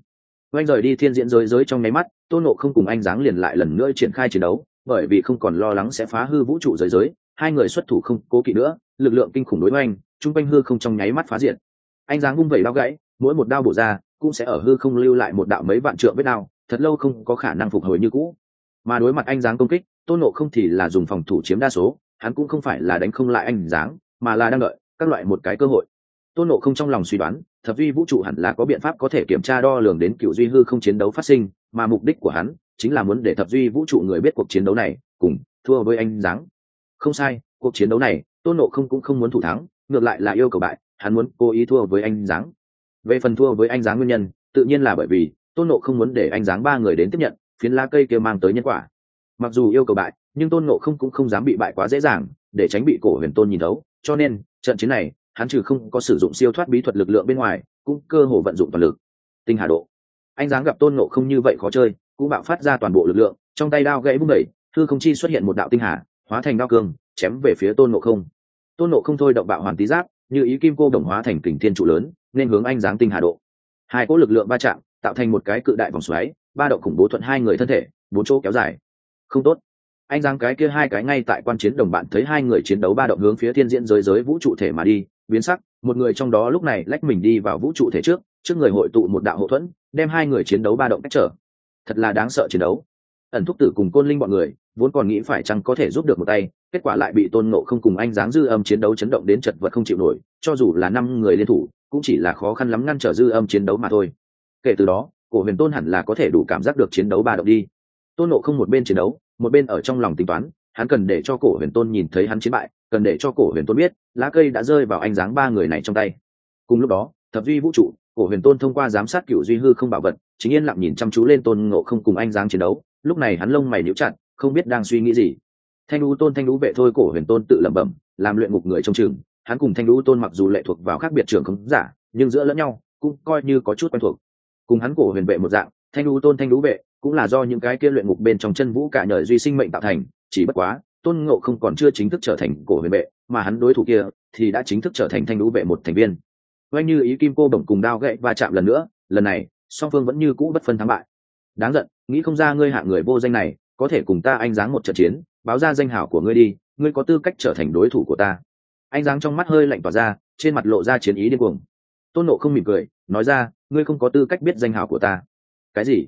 Oanh rời đi thiên diễn giới giới trong nháy mắt, tôn ngộ không cùng anh giáng liền lại lần nữa triển khai chiến đấu, bởi vì không còn lo lắng sẽ phá hư vũ trụ giới giới, hai người xuất thủ không cố kỵ nữa, lực lượng kinh khủng đối với anh chung quanh hư không trong nháy mắt phá diện anh giáng vung vẩy đao gãy, mỗi một đao bổ ra, cũng sẽ ở hư không lưu lại một đạo mấy vạn trượng vết đao, thật lâu không có khả năng phục hồi như cũ. Mà đối mặt anh giáng công kích, tôn nộ không thì là dùng phòng thủ chiếm đa số, hắn cũng không phải là đánh không lại anh giáng mà là đang đợi các loại một cái cơ hội. Tôn nộ không trong lòng suy đoán, thập duy vũ trụ hẳn là có biện pháp có thể kiểm tra đo lường đến cựu duy hư không chiến đấu phát sinh, mà mục đích của hắn chính là muốn để thập duy vũ trụ người biết cuộc chiến đấu này cùng thua với anh giáng không sai, cuộc chiến đấu này, tôn nộ không cũng không muốn thủ thắng, ngược lại là yêu cầu bại, hắn muốn cố ý thua với anh giáng về phần thua với anh giáng nguyên nhân, tự nhiên là bởi vì tôn nộ không muốn để anh giáng ba người đến tiếp nhận, phiến lá cây kia mang tới nhân quả. Mặc dù yêu cầu bại, nhưng tôn nộ không cũng không dám bị bại quá dễ dàng, để tránh bị cổ huyền tôn nhìn đấu cho nên, trận chiến này, hắn trừ không có sử dụng siêu thoát bí thuật lực lượng bên ngoài, cũng cơ hồ vận dụng toàn lực. Tinh hà độ. Anh dáng gặp tôn nộ không như vậy khó chơi, cũng bạo phát ra toàn bộ lực lượng, trong tay đao gãy bung đẩy, thư không chi xuất hiện một đạo tinh hà, hóa thành đao cương, chém về phía tôn nộ không. Tôn nộ không thôi động bạo hoàn tí giáp, như ý kim cô đồng hóa thành kình thiên trụ lớn, nên hướng anh dáng tinh hà độ. Hai cỗ lực lượng va chạm, tạo thành một cái cự đại vòng xoáy, ba động khủng bố thuận hai người thân thể, bốn chỗ kéo dài. Không tốt anh giang cái kia hai cái ngay tại quan chiến đồng bạn thấy hai người chiến đấu ba động hướng phía thiên diễn giới giới vũ trụ thể mà đi, biến sắc, một người trong đó lúc này lách mình đi vào vũ trụ thể trước trước người hội tụ một đạo hậu thuẫn, đem hai người chiến đấu ba động cách trở. Thật là đáng sợ chiến đấu. Ẩn thúc tử cùng côn linh bọn người, vốn còn nghĩ phải chăng có thể giúp được một tay, kết quả lại bị tôn nộ không cùng anh giáng dư âm chiến đấu chấn động đến chật vật không chịu nổi, cho dù là năm người liên thủ, cũng chỉ là khó khăn lắm ngăn trở dư âm chiến đấu mà thôi. Kể từ đó, cổ huyền tôn hẳn là có thể đủ cảm giác được chiến đấu ba động đi. Tôn nộ không một bên chiến đấu một bên ở trong lòng tính toán, hắn cần để cho cổ huyền tôn nhìn thấy hắn chiến bại, cần để cho cổ huyền tôn biết, lá cây đã rơi vào anh dáng ba người này trong tay. Cùng lúc đó, thập duy vũ trụ, cổ huyền tôn thông qua giám sát cựu duy hư không bảo vật, chính yên lặng nhìn chăm chú lên tôn ngộ không cùng anh giáng chiến đấu, lúc này hắn lông mày níu chặt, không biết đang suy nghĩ gì. Thanh lũ tôn, thanh lũ vệ thôi, cổ huyền tôn tự lẩm bẩm, làm luyện ngục người trong trường, hắn cùng thanh lũ tôn mặc dù lệ thuộc vào khác biệt trường không giả, nhưng giữa lẫn nhau cũng coi như có chút quen thuộc. Cùng hắn cổ huyền vệ một dạng thanh Đũ tôn thanh Đũ vệ, cũng là do những cái kia luyện ngục bên trong chân vũ cả nhờ duy sinh mệnh tạo thành, chỉ bất quá, tôn ngộ không còn chưa chính thức trở thành cổ huyền vệ, mà hắn đối thủ kia, thì đã chính thức trở thành thanh đũ vệ một thành viên. Oanh như ý kim cô bổng cùng đao gậy va chạm lần nữa, lần này, song phương vẫn như cũ bất phân thắng bại. Đáng giận, nghĩ không ra ngươi hạ người vô danh này, có thể cùng ta anh dáng một trận chiến, báo ra danh hảo của ngươi đi, ngươi có tư cách trở thành đối thủ của ta. Anh dáng trong mắt hơi lạnh tỏa ra, trên mặt lộ ra chiến ý điên cuồng. Tôn nộ không mỉm cười, nói ra, ngươi không có tư cách biết danh hảo của ta cái gì?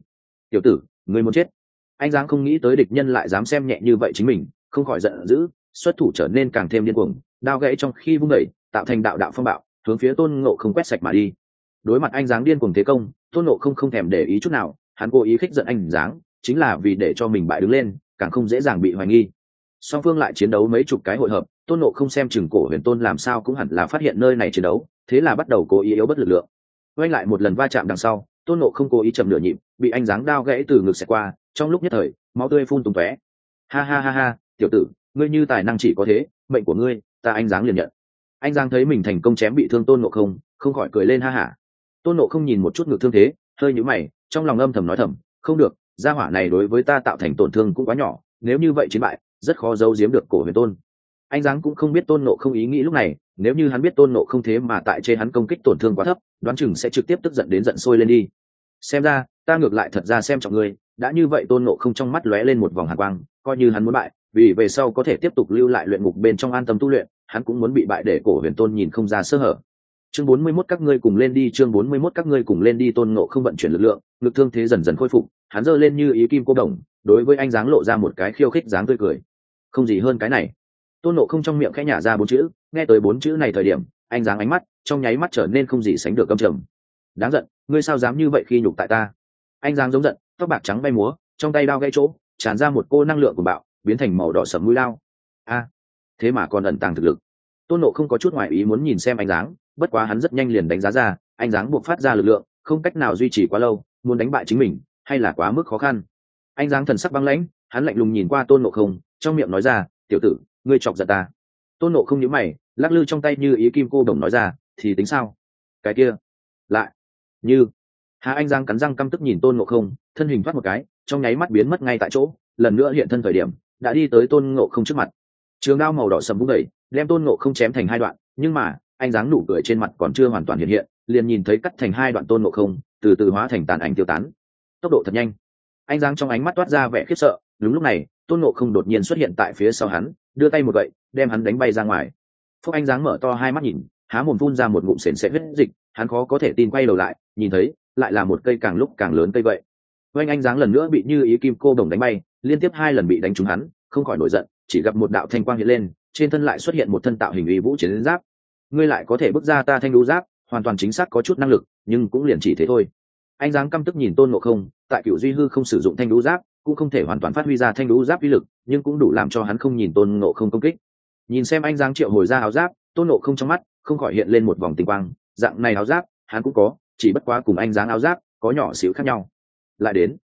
Tiểu tử, ngươi muốn chết. Anh giáng không nghĩ tới địch nhân lại dám xem nhẹ như vậy chính mình, không khỏi giận dữ, xuất thủ trở nên càng thêm điên cuồng, đao gãy trong khi vung đẩy, tạo thành đạo đạo phong bạo, hướng phía tôn ngộ không quét sạch mà đi. Đối mặt anh giáng điên cuồng thế công, tôn ngộ không không thèm để ý chút nào, hắn cố ý khích giận anh giáng chính là vì để cho mình bại đứng lên, càng không dễ dàng bị hoài nghi. Song phương lại chiến đấu mấy chục cái hội hợp, tôn nộ không xem chừng cổ huyền tôn làm sao cũng hẳn là phát hiện nơi này chiến đấu, thế là bắt đầu cố ý yếu bất lực lượng. Quay lại một lần va chạm đằng sau tôn nộ không cố ý chậm nửa nhịp, bị anh dáng đao gãy từ ngực xẹt qua, trong lúc nhất thời, máu tươi phun tung tóe. Ha ha ha ha, tiểu tử, ngươi như tài năng chỉ có thế, mệnh của ngươi, ta anh dáng liền nhận. Anh giang thấy mình thành công chém bị thương tôn nộ không không khỏi cười lên ha hả. Tôn nộ không nhìn một chút ngực thương thế, hơi nhũ mày, trong lòng âm thầm nói thầm, không được, gia hỏa này đối với ta tạo thành tổn thương cũng quá nhỏ, nếu như vậy chiến bại, rất khó giấu giếm được cổ huyền tôn anh giáng cũng không biết tôn nộ không ý nghĩ lúc này, nếu như hắn biết tôn nộ không thế mà tại chê hắn công kích tổn thương quá thấp, đoán chừng sẽ trực tiếp tức giận đến giận sôi lên đi. Xem ra, ta ngược lại thật ra xem trọng ngươi, đã như vậy tôn nộ không trong mắt lóe lên một vòng hạ quang, coi như hắn muốn bại, vì về sau có thể tiếp tục lưu lại luyện ngục bên trong an tâm tu luyện, hắn cũng muốn bị bại để cổ huyền tôn nhìn không ra sơ hở. Chương bốn mươi 41 các ngươi cùng lên đi, chương bốn mươi 41 các ngươi cùng lên đi, tôn ngộ không vận chuyển lực lượng ngực thương thế dần dần khôi phục, hắn giơ lên như ý kim cô đồng, đối với anh dáng lộ ra một cái khiêu khích dáng tươi cười. Không gì hơn cái này tôn nộ không trong miệng khẽ nhả ra bốn chữ, nghe tới bốn chữ này thời điểm anh dáng ánh mắt, trong nháy mắt trở nên không gì sánh được căm trầm. Đáng giận, ngươi sao dám như vậy khi nhục tại ta? Anh giang giống giận, tóc bạc trắng bay múa, trong tay đao gãy chỗ, tràn ra một cô năng lượng của bạo, biến thành màu đỏ sầm mũi lao. A, thế mà còn ẩn tàng thực lực. Tôn nộ không có chút ngoại ý muốn nhìn xem anh dáng, bất quá hắn rất nhanh liền đánh giá ra anh dáng buộc phát ra lực lượng, không cách nào duy trì quá lâu, muốn đánh bại chính mình, hay là quá mức khó khăn. Anh dáng thần sắc băng lãnh, hắn lạnh lùng nhìn qua tôn nộ không, trong miệng nói ra, tiểu tử ngươi chọc giận ta. Tôn nộ không nhớ mày, lắc lư trong tay như ý kim cô đồng nói ra, thì tính sao? Cái kia, lại, như, hà anh giang cắn răng căm tức nhìn tôn nộ không, thân hình thoát một cái, trong nháy mắt biến mất ngay tại chỗ, lần nữa hiện thân thời điểm, đã đi tới tôn ngộ không trước mặt. Trường đao màu đỏ sầm vung đẩy đem tôn ngộ không chém thành hai đoạn, nhưng mà, anh dáng nụ cười trên mặt còn chưa hoàn toàn hiện hiện, liền nhìn thấy cắt thành hai đoạn tôn ngộ không, từ từ hóa thành tàn ảnh tiêu tán. Tốc độ thật nhanh. Anh dáng trong ánh mắt toát ra vẻ khiếp sợ, đúng lúc này tôn ngộ không đột nhiên xuất hiện tại phía sau hắn, đưa tay một gậy, đem hắn đánh bay ra ngoài. Phúc anh dáng mở to hai mắt nhìn, há mồm phun ra một ngụm sền sẽ huyết dịch, hắn khó có thể tin quay đầu lại, nhìn thấy, lại là một cây càng lúc càng lớn cây vậy oanh anh dáng lần nữa bị như ý kim cô đồng đánh bay, liên tiếp hai lần bị đánh trúng hắn, không khỏi nổi giận, chỉ gặp một đạo thanh quang hiện lên, trên thân lại xuất hiện một thân tạo hình uy vũ chiến giáp. Ngươi lại có thể bước ra ta thanh đũ giáp, hoàn toàn chính xác có chút năng lực, nhưng cũng liền chỉ thế thôi. Anh dáng căm tức nhìn tôn ngộ không, tại cựu duy hư không sử dụng thanh đũ giáp cũng không thể hoàn toàn phát huy ra thanh lũ giáp uy lực, nhưng cũng đủ làm cho hắn không nhìn tôn ngộ không công kích. Nhìn xem anh giang triệu hồi ra áo giáp, tôn ngộ không trong mắt không khỏi hiện lên một vòng tinh quang, dạng này áo giáp, hắn cũng có, chỉ bất quá cùng anh giang áo giáp có nhỏ xíu khác nhau. Lại đến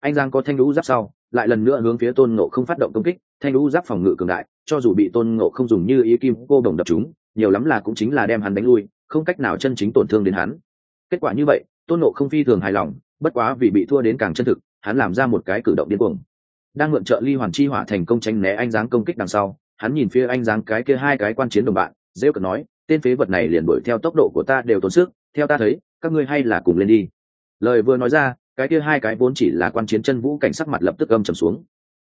anh giang có thanh lũ giáp sau, lại lần nữa hướng phía tôn ngộ không phát động công kích, thanh lũ giáp phòng ngự cường đại, cho dù bị tôn ngộ không dùng như ý kim cô đồng đập chúng, nhiều lắm là cũng chính là đem hắn đánh lui, không cách nào chân chính tổn thương đến hắn. Kết quả như vậy, tôn ngộ không phi thường hài lòng, bất quá vì bị thua đến càng chân thực hắn làm ra một cái cử động điên cuồng. Đang mượn trợ ly hoàn chi hỏa thành công tránh né anh giáng công kích đằng sau, hắn nhìn phía anh giáng cái kia hai cái quan chiến đồng bạn dễ cận nói, tên phế vật này liền đuổi theo tốc độ của ta đều tốn sức, theo ta thấy, các ngươi hay là cùng lên đi. Lời vừa nói ra, cái kia hai cái vốn chỉ là quan chiến chân vũ cảnh sắc mặt lập tức âm trầm xuống.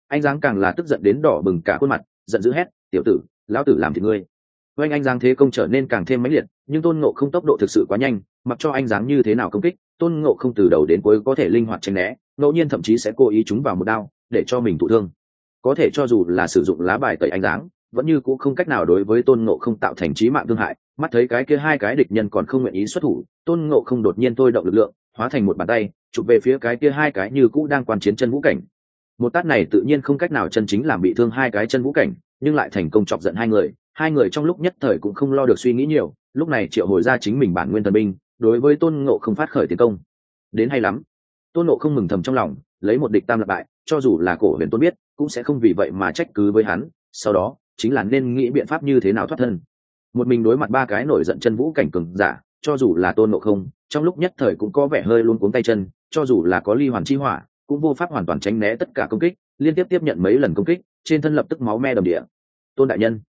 Anh giáng càng là tức giận đến đỏ bừng cả khuôn mặt, giận dữ hét, tiểu tử, lão tử làm thì ngươi. Oanh anh giáng thế công trở nên càng thêm mãnh liệt, nhưng tôn ngộ không tốc độ thực sự quá nhanh, mặc cho anh giáng như thế nào công kích, tôn ngộ không từ đầu đến cuối có thể linh hoạt tranh né ngẫu nhiên thậm chí sẽ cố ý chúng vào một đao, để cho mình thụ thương. Có thể cho dù là sử dụng lá bài tẩy ánh dáng vẫn như cũng không cách nào đối với tôn ngộ không tạo thành trí mạng thương hại. Mắt thấy cái kia hai cái địch nhân còn không nguyện ý xuất thủ, tôn ngộ không đột nhiên thôi động lực lượng, hóa thành một bàn tay, chụp về phía cái kia hai cái như cũ đang quan chiến chân vũ cảnh. Một tát này tự nhiên không cách nào chân chính làm bị thương hai cái chân vũ cảnh, nhưng lại thành công chọc giận hai người. Hai người trong lúc nhất thời cũng không lo được suy nghĩ nhiều, lúc này triệu hồi ra chính mình bản nguyên thần binh, đối với tôn ngộ không phát khởi tiến công. Đến hay lắm tôn Nộ không mừng thầm trong lòng, lấy một địch tam lập bại, cho dù là cổ huyền tôn biết, cũng sẽ không vì vậy mà trách cứ với hắn, sau đó, chính là nên nghĩ biện pháp như thế nào thoát thân. Một mình đối mặt ba cái nổi giận chân vũ cảnh cường giả, cho dù là tôn nộ không, trong lúc nhất thời cũng có vẻ hơi luôn cuống tay chân, cho dù là có ly hoàn chi hỏa, cũng vô pháp hoàn toàn tránh né tất cả công kích, liên tiếp tiếp nhận mấy lần công kích, trên thân lập tức máu me đầm địa. Tôn đại nhân,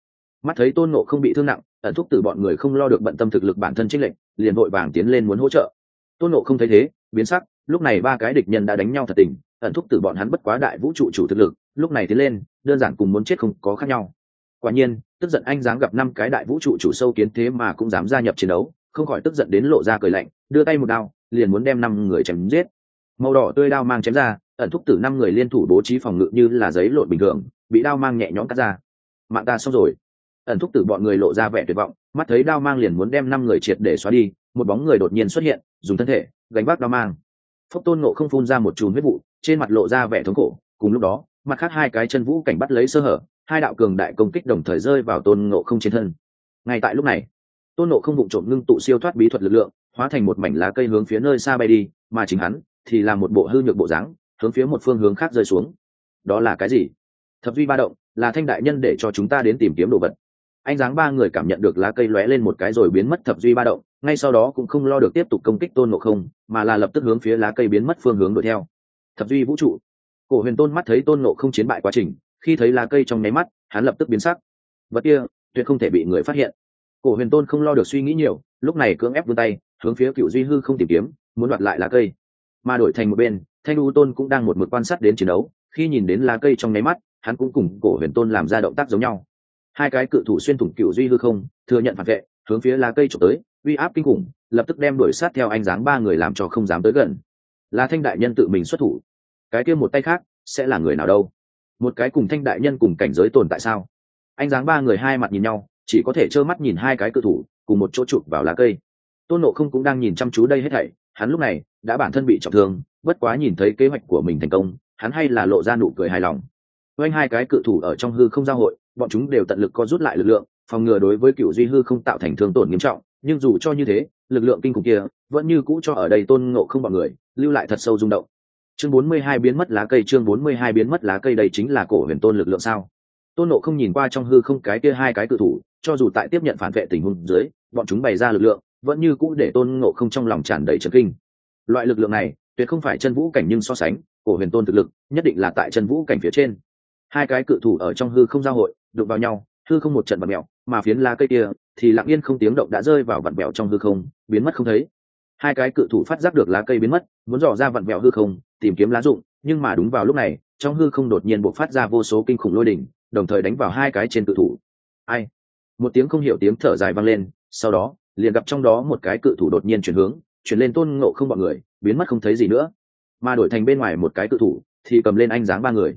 mắt thấy tôn nộ không bị thương nặng, ẩn thúc từ bọn người không lo được bận tâm thực lực bản thân trích lệnh liền vội vàng tiến lên muốn hỗ trợ. Tôn nộ không thấy thế, biến sắc lúc này ba cái địch nhân đã đánh nhau thật tình, ẩn thúc từ bọn hắn bất quá đại vũ trụ chủ thực lực, lúc này tiến lên, đơn giản cùng muốn chết không có khác nhau. Quả nhiên, tức giận anh dám gặp năm cái đại vũ trụ chủ sâu kiến thế mà cũng dám gia nhập chiến đấu, không khỏi tức giận đến lộ ra cười lạnh, đưa tay một đao, liền muốn đem năm người chém giết. Màu đỏ tươi đao mang chém ra, ẩn thúc tử năm người liên thủ bố trí phòng ngự như là giấy lộn bình thường, bị đao mang nhẹ nhõm cắt ra. Mạng ta xong rồi. Ẩn thúc tử bọn người lộ ra vẻ tuyệt vọng, mắt thấy đao mang liền muốn đem năm người triệt để xóa đi, một bóng người đột nhiên xuất hiện, dùng thân thể, gánh vác đao mang phốc tôn nộ không phun ra một chùm huyết vụ, trên mặt lộ ra vẻ thống khổ. Cùng lúc đó, mặt khác hai cái chân vũ cảnh bắt lấy sơ hở, hai đạo cường đại công kích đồng thời rơi vào tôn nộ không trên thân. Ngay tại lúc này, tôn nộ không vụng trộm ngưng tụ siêu thoát bí thuật lực lượng, hóa thành một mảnh lá cây hướng phía nơi xa bay đi, mà chính hắn thì là một bộ hư nhược bộ dáng, hướng phía một phương hướng khác rơi xuống. Đó là cái gì? Thập duy ba động, là thanh đại nhân để cho chúng ta đến tìm kiếm đồ vật. Anh dáng ba người cảm nhận được lá cây lóe lên một cái rồi biến mất thập duy ba động ngay sau đó cũng không lo được tiếp tục công kích tôn ngộ không, mà là lập tức hướng phía lá cây biến mất phương hướng đuổi theo. Thập duy vũ trụ. Cổ huyền tôn mắt thấy tôn ngộ không chiến bại quá trình, khi thấy lá cây trong nháy mắt, hắn lập tức biến sắc. Vật kia, tuyệt không thể bị người phát hiện. Cổ huyền tôn không lo được suy nghĩ nhiều, lúc này cưỡng ép vươn tay, hướng phía cựu duy hư không tìm kiếm, muốn đoạt lại lá cây. Mà đổi thành một bên, thanh u tôn cũng đang một mực quan sát đến chiến đấu, khi nhìn đến lá cây trong nháy mắt, hắn cũng cùng cổ huyền tôn làm ra động tác giống nhau. Hai cái cự thủ xuyên thủng cựu duy hư không, thừa nhận phản vệ, hướng phía lá cây trộm tới uy áp kinh khủng, lập tức đem đuổi sát theo anh dáng ba người làm cho không dám tới gần. Là thanh đại nhân tự mình xuất thủ. Cái kia một tay khác, sẽ là người nào đâu? Một cái cùng thanh đại nhân cùng cảnh giới tồn tại sao? Anh dáng ba người hai mặt nhìn nhau, chỉ có thể trơ mắt nhìn hai cái cự thủ, cùng một chỗ chụp vào lá cây. Tôn nộ không cũng đang nhìn chăm chú đây hết thảy, hắn lúc này đã bản thân bị trọng thương, bất quá nhìn thấy kế hoạch của mình thành công, hắn hay là lộ ra nụ cười hài lòng. Quanh hai cái cự thủ ở trong hư không giao hội, bọn chúng đều tận lực co rút lại lực lượng, phòng ngừa đối với cựu duy hư không tạo thành thương tổn nghiêm trọng nhưng dù cho như thế, lực lượng kinh khủng kia vẫn như cũ cho ở đây tôn ngộ không bọn người, lưu lại thật sâu rung động. Chương bốn mươi hai biến mất lá cây, chương bốn mươi hai biến mất lá cây đây chính là cổ huyền tôn lực lượng sao? Tôn nộ không nhìn qua trong hư không cái kia hai cái cự thủ, cho dù tại tiếp nhận phản vệ tình huống dưới, bọn chúng bày ra lực lượng, vẫn như cũ để tôn ngộ không trong lòng tràn đầy trấn kinh. Loại lực lượng này, tuyệt không phải chân vũ cảnh nhưng so sánh, cổ huyền tôn thực lực, nhất định là tại chân vũ cảnh phía trên. Hai cái cự thủ ở trong hư không giao hội, đụng vào nhau, hư không một trận bật mẹo mà phiến lá cây kia thì lặng yên không tiếng động đã rơi vào vặn vẹo trong hư không, biến mất không thấy. Hai cái cự thủ phát giác được lá cây biến mất, muốn dò ra vặn vẹo hư không, tìm kiếm lá dụng nhưng mà đúng vào lúc này, trong hư không đột nhiên buộc phát ra vô số kinh khủng lôi đỉnh, đồng thời đánh vào hai cái trên cự thủ. Ai? Một tiếng không hiểu tiếng thở dài vang lên, sau đó, liền gặp trong đó một cái cự thủ đột nhiên chuyển hướng, chuyển lên tôn ngộ không bọn người, biến mất không thấy gì nữa. Mà đổi thành bên ngoài một cái cự thủ, thì cầm lên anh dáng ba người.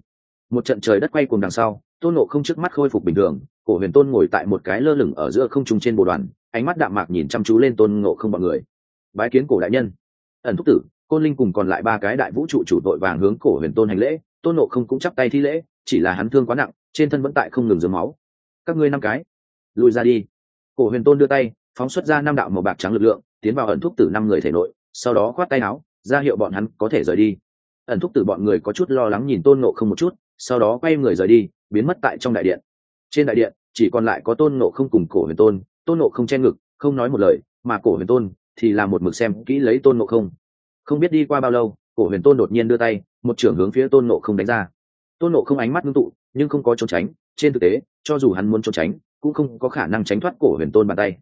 Một trận trời đất quay cùng đằng sau, tôn ngộ không trước mắt khôi phục bình thường cổ huyền tôn ngồi tại một cái lơ lửng ở giữa không trung trên bồ đoàn, ánh mắt đạm mạc nhìn chăm chú lên tôn ngộ không bọn người. Bái kiến cổ đại nhân. Ẩn thúc tử, côn linh cùng còn lại ba cái đại vũ trụ chủ đội vàng hướng cổ huyền tôn hành lễ, tôn ngộ không cũng chắp tay thi lễ, chỉ là hắn thương quá nặng, trên thân vẫn tại không ngừng dướng máu. Các ngươi năm cái lùi ra đi. Cổ huyền tôn đưa tay, phóng xuất ra năm đạo màu bạc trắng lực lượng, tiến vào ẩn thúc tử năm người thể nội, sau đó khoát tay áo, ra hiệu bọn hắn có thể rời đi. Ẩn thúc tử bọn người có chút lo lắng nhìn tôn nộ không một chút, sau đó quay người rời đi, biến mất tại trong đại điện trên đại điện, chỉ còn lại có tôn nộ không cùng cổ huyền tôn. Tôn nộ không che ngực, không nói một lời, mà cổ huyền tôn thì là một mực xem kỹ lấy tôn nộ không. Không biết đi qua bao lâu, cổ huyền tôn đột nhiên đưa tay, một trưởng hướng phía tôn nộ không đánh ra. Tôn nộ không ánh mắt ngưng tụ, nhưng không có trốn tránh. Trên thực tế, cho dù hắn muốn trốn tránh, cũng không có khả năng tránh thoát cổ huyền tôn bàn tay.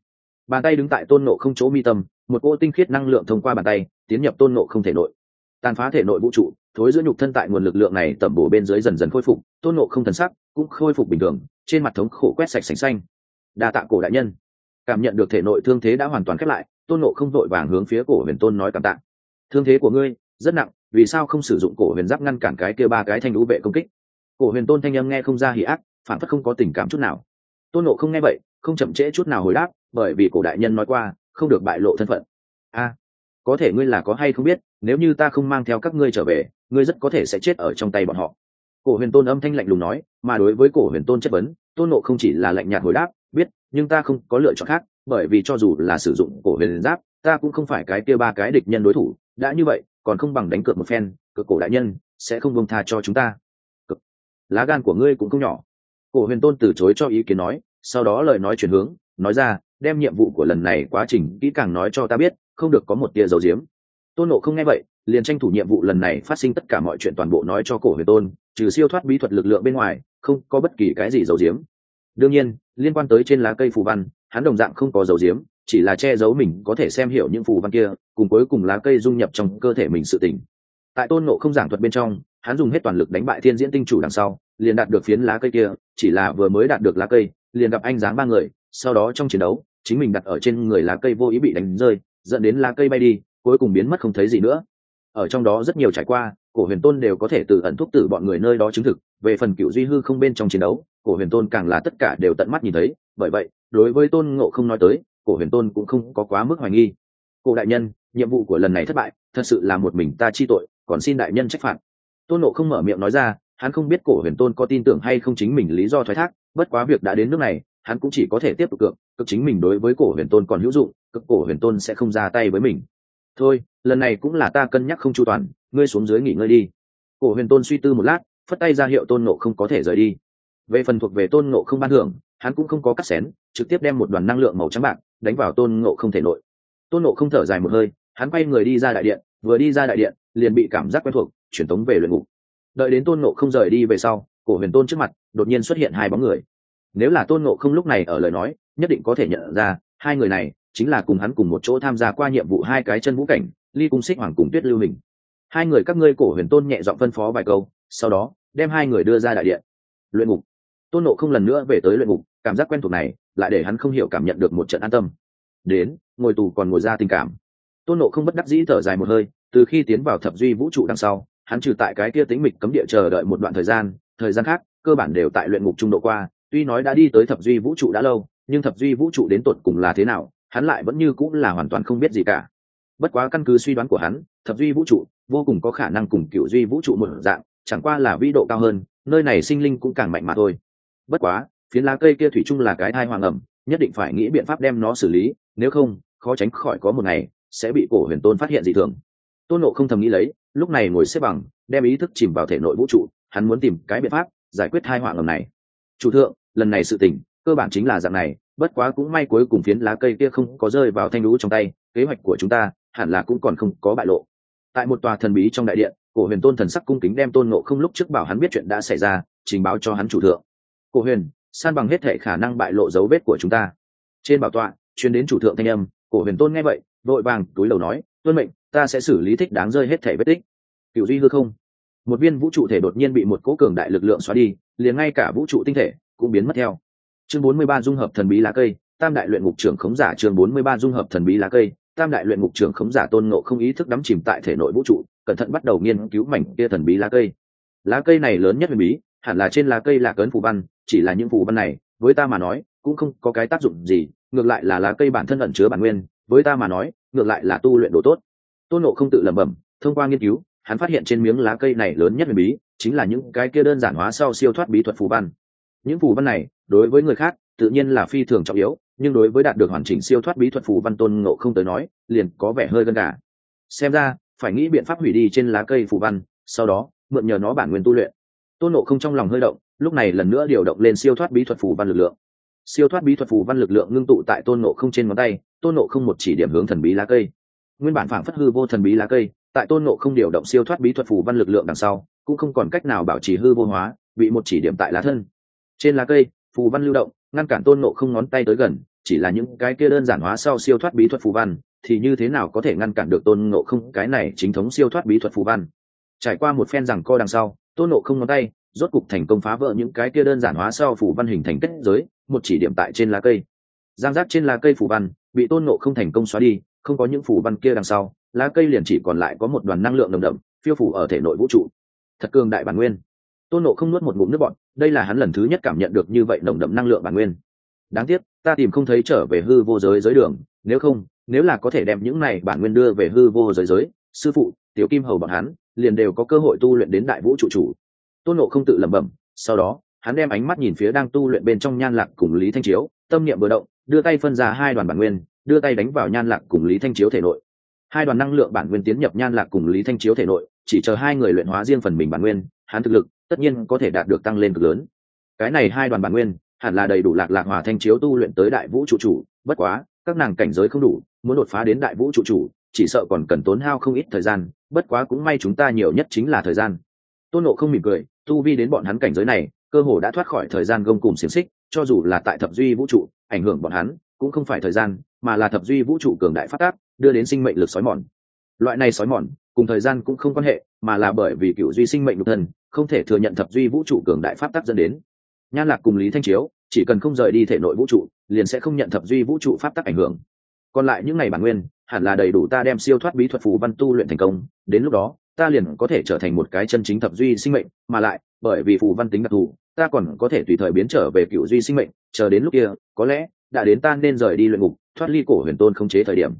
Bàn tay đứng tại tôn nộ không chỗ mi tâm, một cô tinh khiết năng lượng thông qua bàn tay, tiến nhập tôn nộ không thể nội. Tàn phá thể nội vũ trụ, thối giữa nhục thân tại nguồn lực lượng này tẩm bổ bên dưới dần dần khôi phục. Tôn nộ không thần sắc cũng khôi phục bình thường trên mặt thống khổ quét sạch sành xanh. Đa tạ cổ đại nhân. Cảm nhận được thể nội thương thế đã hoàn toàn khép lại, tôn nộ không vội vàng hướng phía cổ huyền tôn nói cảm tạ. Thương thế của ngươi rất nặng, vì sao không sử dụng cổ huyền giáp ngăn cản cái kia ba cái thanh lũ vệ công kích? Cổ huyền tôn thanh âm nghe không ra hỉ ác, phản phất không có tình cảm chút nào. Tôn nộ không nghe vậy, không chậm trễ chút nào hồi đáp, bởi vì cổ đại nhân nói qua, không được bại lộ thân phận. A, có thể ngươi là có hay không biết, nếu như ta không mang theo các ngươi trở về, ngươi rất có thể sẽ chết ở trong tay bọn họ. Cổ huyền tôn âm thanh lạnh lùng nói, mà đối với cổ huyền tôn chất vấn tôn nộ không chỉ là lạnh nhạt hồi đáp, biết, nhưng ta không có lựa chọn khác, bởi vì cho dù là sử dụng cổ huyền giáp, ta cũng không phải cái kia ba cái địch nhân đối thủ. Đã như vậy, còn không bằng đánh cược một phen cực cổ đại nhân sẽ không buông tha cho chúng ta. Cực lá gan của ngươi cũng không nhỏ. Cổ huyền tôn từ chối cho ý kiến nói, sau đó lời nói chuyển hướng, nói ra, đem nhiệm vụ của lần này quá trình kỹ càng nói cho ta biết, không được có một tia dầu diếm tôn nộ không nghe vậy, liền tranh thủ nhiệm vụ lần này phát sinh tất cả mọi chuyện toàn bộ nói cho cổ huyền tôn, trừ siêu thoát bí thuật lực lượng bên ngoài không có bất kỳ cái gì dấu diếm đương nhiên, liên quan tới trên lá cây phù văn, hắn đồng dạng không có dấu diếm chỉ là che giấu mình có thể xem hiểu những phù văn kia, cùng cuối cùng lá cây dung nhập trong cơ thể mình sự tỉnh tại tôn nộ không giảng thuật bên trong, hắn dùng hết toàn lực đánh bại thiên diễn tinh chủ đằng sau, liền đạt được phiến lá cây kia, chỉ là vừa mới đạt được lá cây, liền gặp anh dáng ba người, sau đó trong chiến đấu, chính mình đặt ở trên người lá cây vô ý bị đánh rơi, dẫn đến lá cây bay đi, cuối cùng biến mất không thấy gì nữa. Ở trong đó rất nhiều trải qua cổ huyền tôn đều có thể từ ẩn thuốc tử bọn người nơi đó chứng thực, về phần cựu duy hư không bên trong chiến đấu, cổ huyền tôn càng là tất cả đều tận mắt nhìn thấy, bởi vậy, đối với tôn ngộ không nói tới, cổ huyền tôn cũng không có quá mức hoài nghi. Cổ đại nhân, nhiệm vụ của lần này thất bại, thật sự là một mình ta chi tội, còn xin đại nhân trách phạt. Tôn ngộ không mở miệng nói ra, hắn không biết cổ huyền tôn có tin tưởng hay không chính mình lý do thoái thác, bất quá việc đã đến nước này, hắn cũng chỉ có thể tiếp tục cược cực chính mình đối với cổ huyền tôn còn hữu dụng cực cổ huyền tôn sẽ không ra tay với mình. Thôi, lần này cũng là ta cân nhắc không chu toàn ngươi xuống dưới nghỉ ngơi đi. Cổ huyền tôn suy tư một lát, phất tay ra hiệu tôn nộ không có thể rời đi. Về phần thuộc về tôn nộ không ban thưởng, hắn cũng không có cắt xén, trực tiếp đem một đoàn năng lượng màu trắng bạc đánh vào tôn nộ không thể nội. Tôn nộ không thở dài một hơi, hắn quay người đi ra đại điện, vừa đi ra đại điện, liền bị cảm giác quen thuộc truyền tống về luyện ngục. Đợi đến tôn nộ không rời đi về sau, cổ huyền tôn trước mặt, đột nhiên xuất hiện hai bóng người. Nếu là tôn nộ không lúc này ở lời nói, nhất định có thể nhận ra, hai người này chính là cùng hắn cùng một chỗ tham gia qua nhiệm vụ hai cái chân vũ cảnh, ly cung xích hoàng cùng tuyết lưu hình hai người các ngươi cổ huyền tôn nhẹ giọng phân phó vài câu, sau đó, đem hai người đưa ra đại điện. Luyện ngục. Tôn nộ không lần nữa về tới luyện ngục, cảm giác quen thuộc này, lại để hắn không hiểu cảm nhận được một trận an tâm. Đến, ngồi tù còn ngồi ra tình cảm. Tôn nộ không bất đắc dĩ thở dài một hơi, từ khi tiến vào thập duy vũ trụ đằng sau, hắn trừ tại cái kia tính mịch cấm địa chờ đợi một đoạn thời gian thời gian khác, cơ bản đều tại luyện ngục trung độ qua, tuy nói đã đi tới thập duy vũ trụ đã lâu, nhưng thập duy vũ trụ đến tột cùng là thế nào, hắn lại vẫn như cũng là hoàn toàn không biết gì cả. Bất quá căn cứ suy đoán của hắn, thập duy vũ trụ vô cùng có khả năng cùng cựu duy vũ trụ một dạng, chẳng qua là vĩ độ cao hơn, nơi này sinh linh cũng càng mạnh mà thôi. Bất quá, phiến lá cây kia thủy chung là cái thai hoàng ẩm, nhất định phải nghĩ biện pháp đem nó xử lý, nếu không, khó tránh khỏi có một ngày, sẽ bị cổ huyền tôn phát hiện dị thường. Tôn nộ không thầm nghĩ lấy, lúc này ngồi xếp bằng, đem ý thức chìm vào thể nội vũ trụ, hắn muốn tìm cái biện pháp giải quyết thai hoàng ẩm này. Chủ thượng, lần này sự tỉnh cơ bản chính là dạng này, bất quá cũng may cuối cùng phiến lá cây kia không có rơi vào thanh lũ trong tay, kế hoạch của chúng ta hẳn là cũng còn không có bại lộ tại một tòa thần bí trong đại điện, cổ huyền tôn thần sắc cung kính đem tôn nộ không lúc trước bảo hắn biết chuyện đã xảy ra, trình báo cho hắn chủ thượng. Cổ huyền, san bằng hết thể khả năng bại lộ dấu vết của chúng ta. Trên bảo tọa chuyến đến chủ thượng thanh âm, cổ huyền tôn nghe vậy vội vàng, túi đầu nói, tuân mệnh, ta sẽ xử lý thích đáng rơi hết thể vết tích. Cựu duy hư không. Một viên vũ trụ thể đột nhiên bị một cố cường đại lực lượng xóa đi, liền ngay cả vũ trụ tinh thể cũng biến mất theo. Chương 43 dung hợp thần bí lá cây, tam đại luyện ngục trưởng khống giả chương 43 dung hợp thần bí lá cây tam đại luyện ngục trưởng khống giả tôn ngộ không ý thức đắm chìm tại thể nội vũ trụ, cẩn thận bắt đầu nghiên cứu mảnh kia thần bí lá cây. Lá cây này lớn nhất huyền bí, hẳn là trên lá cây là cấn phù văn, chỉ là những phù văn này, với ta mà nói, cũng không có cái tác dụng gì, ngược lại là lá cây bản thân ẩn chứa bản nguyên, với ta mà nói, ngược lại là tu luyện đồ tốt. Tôn ngộ không tự lẩm bẩm, thông qua nghiên cứu, hắn phát hiện trên miếng lá cây này lớn nhất huyền bí, chính là những cái kia đơn giản hóa sau siêu thoát bí thuật phù văn. Những phù văn này, đối với người khác, tự nhiên là phi thường trọng yếu nhưng đối với đạt được hoàn chỉnh siêu thoát bí thuật phù văn tôn ngộ không tới nói, liền có vẻ hơi gần cả xem ra, phải nghĩ biện pháp hủy đi trên lá cây phù văn, sau đó, mượn nhờ nó bản nguyên tu luyện. Tôn ngộ không trong lòng hơi động, lúc này lần nữa điều động lên siêu thoát bí thuật phù văn lực lượng. Siêu thoát bí thuật phù văn lực lượng ngưng tụ tại tôn ngộ không trên ngón tay, tôn ngộ không một chỉ điểm hướng thần bí lá cây. Nguyên bản phảng phất hư vô thần bí lá cây, tại tôn ngộ không điều động siêu thoát bí thuật phù văn lực lượng đằng sau, cũng không còn cách nào bảo trì hư vô hóa, bị một chỉ điểm tại lá thân. Trên lá cây, phù văn lưu động, ngăn cản tôn nộ không ngón tay tới gần chỉ là những cái kia đơn giản hóa sau siêu thoát bí thuật phù văn, thì như thế nào có thể ngăn cản được tôn ngộ không? Cái này chính thống siêu thoát bí thuật phù văn. Trải qua một phen rằng co đằng sau, tôn ngộ không ngón tay, rốt cục thành công phá vỡ những cái kia đơn giản hóa sau phù văn hình thành kết giới, một chỉ điểm tại trên lá cây. Giang giác trên lá cây phù văn, bị tôn ngộ không thành công xóa đi, không có những phù văn kia đằng sau, lá cây liền chỉ còn lại có một đoàn năng lượng nồng đậm, phiêu phủ ở thể nội vũ trụ. Thật cường đại bản nguyên. Tôn nộ không nuốt một ngụm nước bọn đây là hắn lần thứ nhất cảm nhận được như vậy nồng đậm năng lượng bản nguyên. Đáng tiếc ta tìm không thấy trở về hư vô giới giới đường, nếu không, nếu là có thể đem những này bản nguyên đưa về hư vô giới giới, sư phụ, tiểu kim hầu bọn hắn, liền đều có cơ hội tu luyện đến đại vũ trụ chủ. Tôn nộ không tự lẩm bẩm, sau đó, hắn đem ánh mắt nhìn phía đang tu luyện bên trong nhan lạc cùng lý thanh chiếu, tâm niệm vừa động, đưa tay phân ra hai đoàn bản nguyên, đưa tay đánh vào nhan lạc cùng lý thanh chiếu thể nội. Hai đoàn năng lượng bản nguyên tiến nhập nhan lạc cùng lý thanh chiếu thể nội, chỉ chờ hai người luyện hóa riêng phần mình bản nguyên, hắn thực lực tất nhiên có thể đạt được tăng lên cực lớn. Cái này hai đoàn bản nguyên hẳn là đầy đủ lạc lạc hòa thanh chiếu tu luyện tới đại vũ trụ chủ. Bất quá, các nàng cảnh giới không đủ, muốn đột phá đến đại vũ trụ chủ, chỉ sợ còn cần tốn hao không ít thời gian. Bất quá cũng may chúng ta nhiều nhất chính là thời gian. Tôn nộ không mỉm cười, tu vi đến bọn hắn cảnh giới này, cơ hồ đã thoát khỏi thời gian gông cùng xiềng xích, cho dù là tại thập duy vũ trụ, ảnh hưởng bọn hắn cũng không phải thời gian, mà là thập duy vũ trụ cường đại phát tác, đưa đến sinh mệnh lực sói mòn. Loại này sói mòn, cùng thời gian cũng không quan hệ, mà là bởi vì cựu duy sinh mệnh nhục thân, không thể thừa nhận thập duy vũ trụ cường đại pháp tác dẫn đến nhan lạc cùng lý thanh chiếu, chỉ cần không rời đi thể nội vũ trụ, liền sẽ không nhận thập duy vũ trụ pháp tắc ảnh hưởng. Còn lại những ngày bản nguyên, hẳn là đầy đủ ta đem siêu thoát bí thuật phù văn tu luyện thành công, đến lúc đó, ta liền có thể trở thành một cái chân chính thập duy sinh mệnh, mà lại, bởi vì phù văn tính đặc thù, ta còn có thể tùy thời biến trở về cựu duy sinh mệnh, chờ đến lúc kia, có lẽ, đã đến ta nên rời đi luyện ngục, thoát ly cổ huyền tôn không chế thời điểm.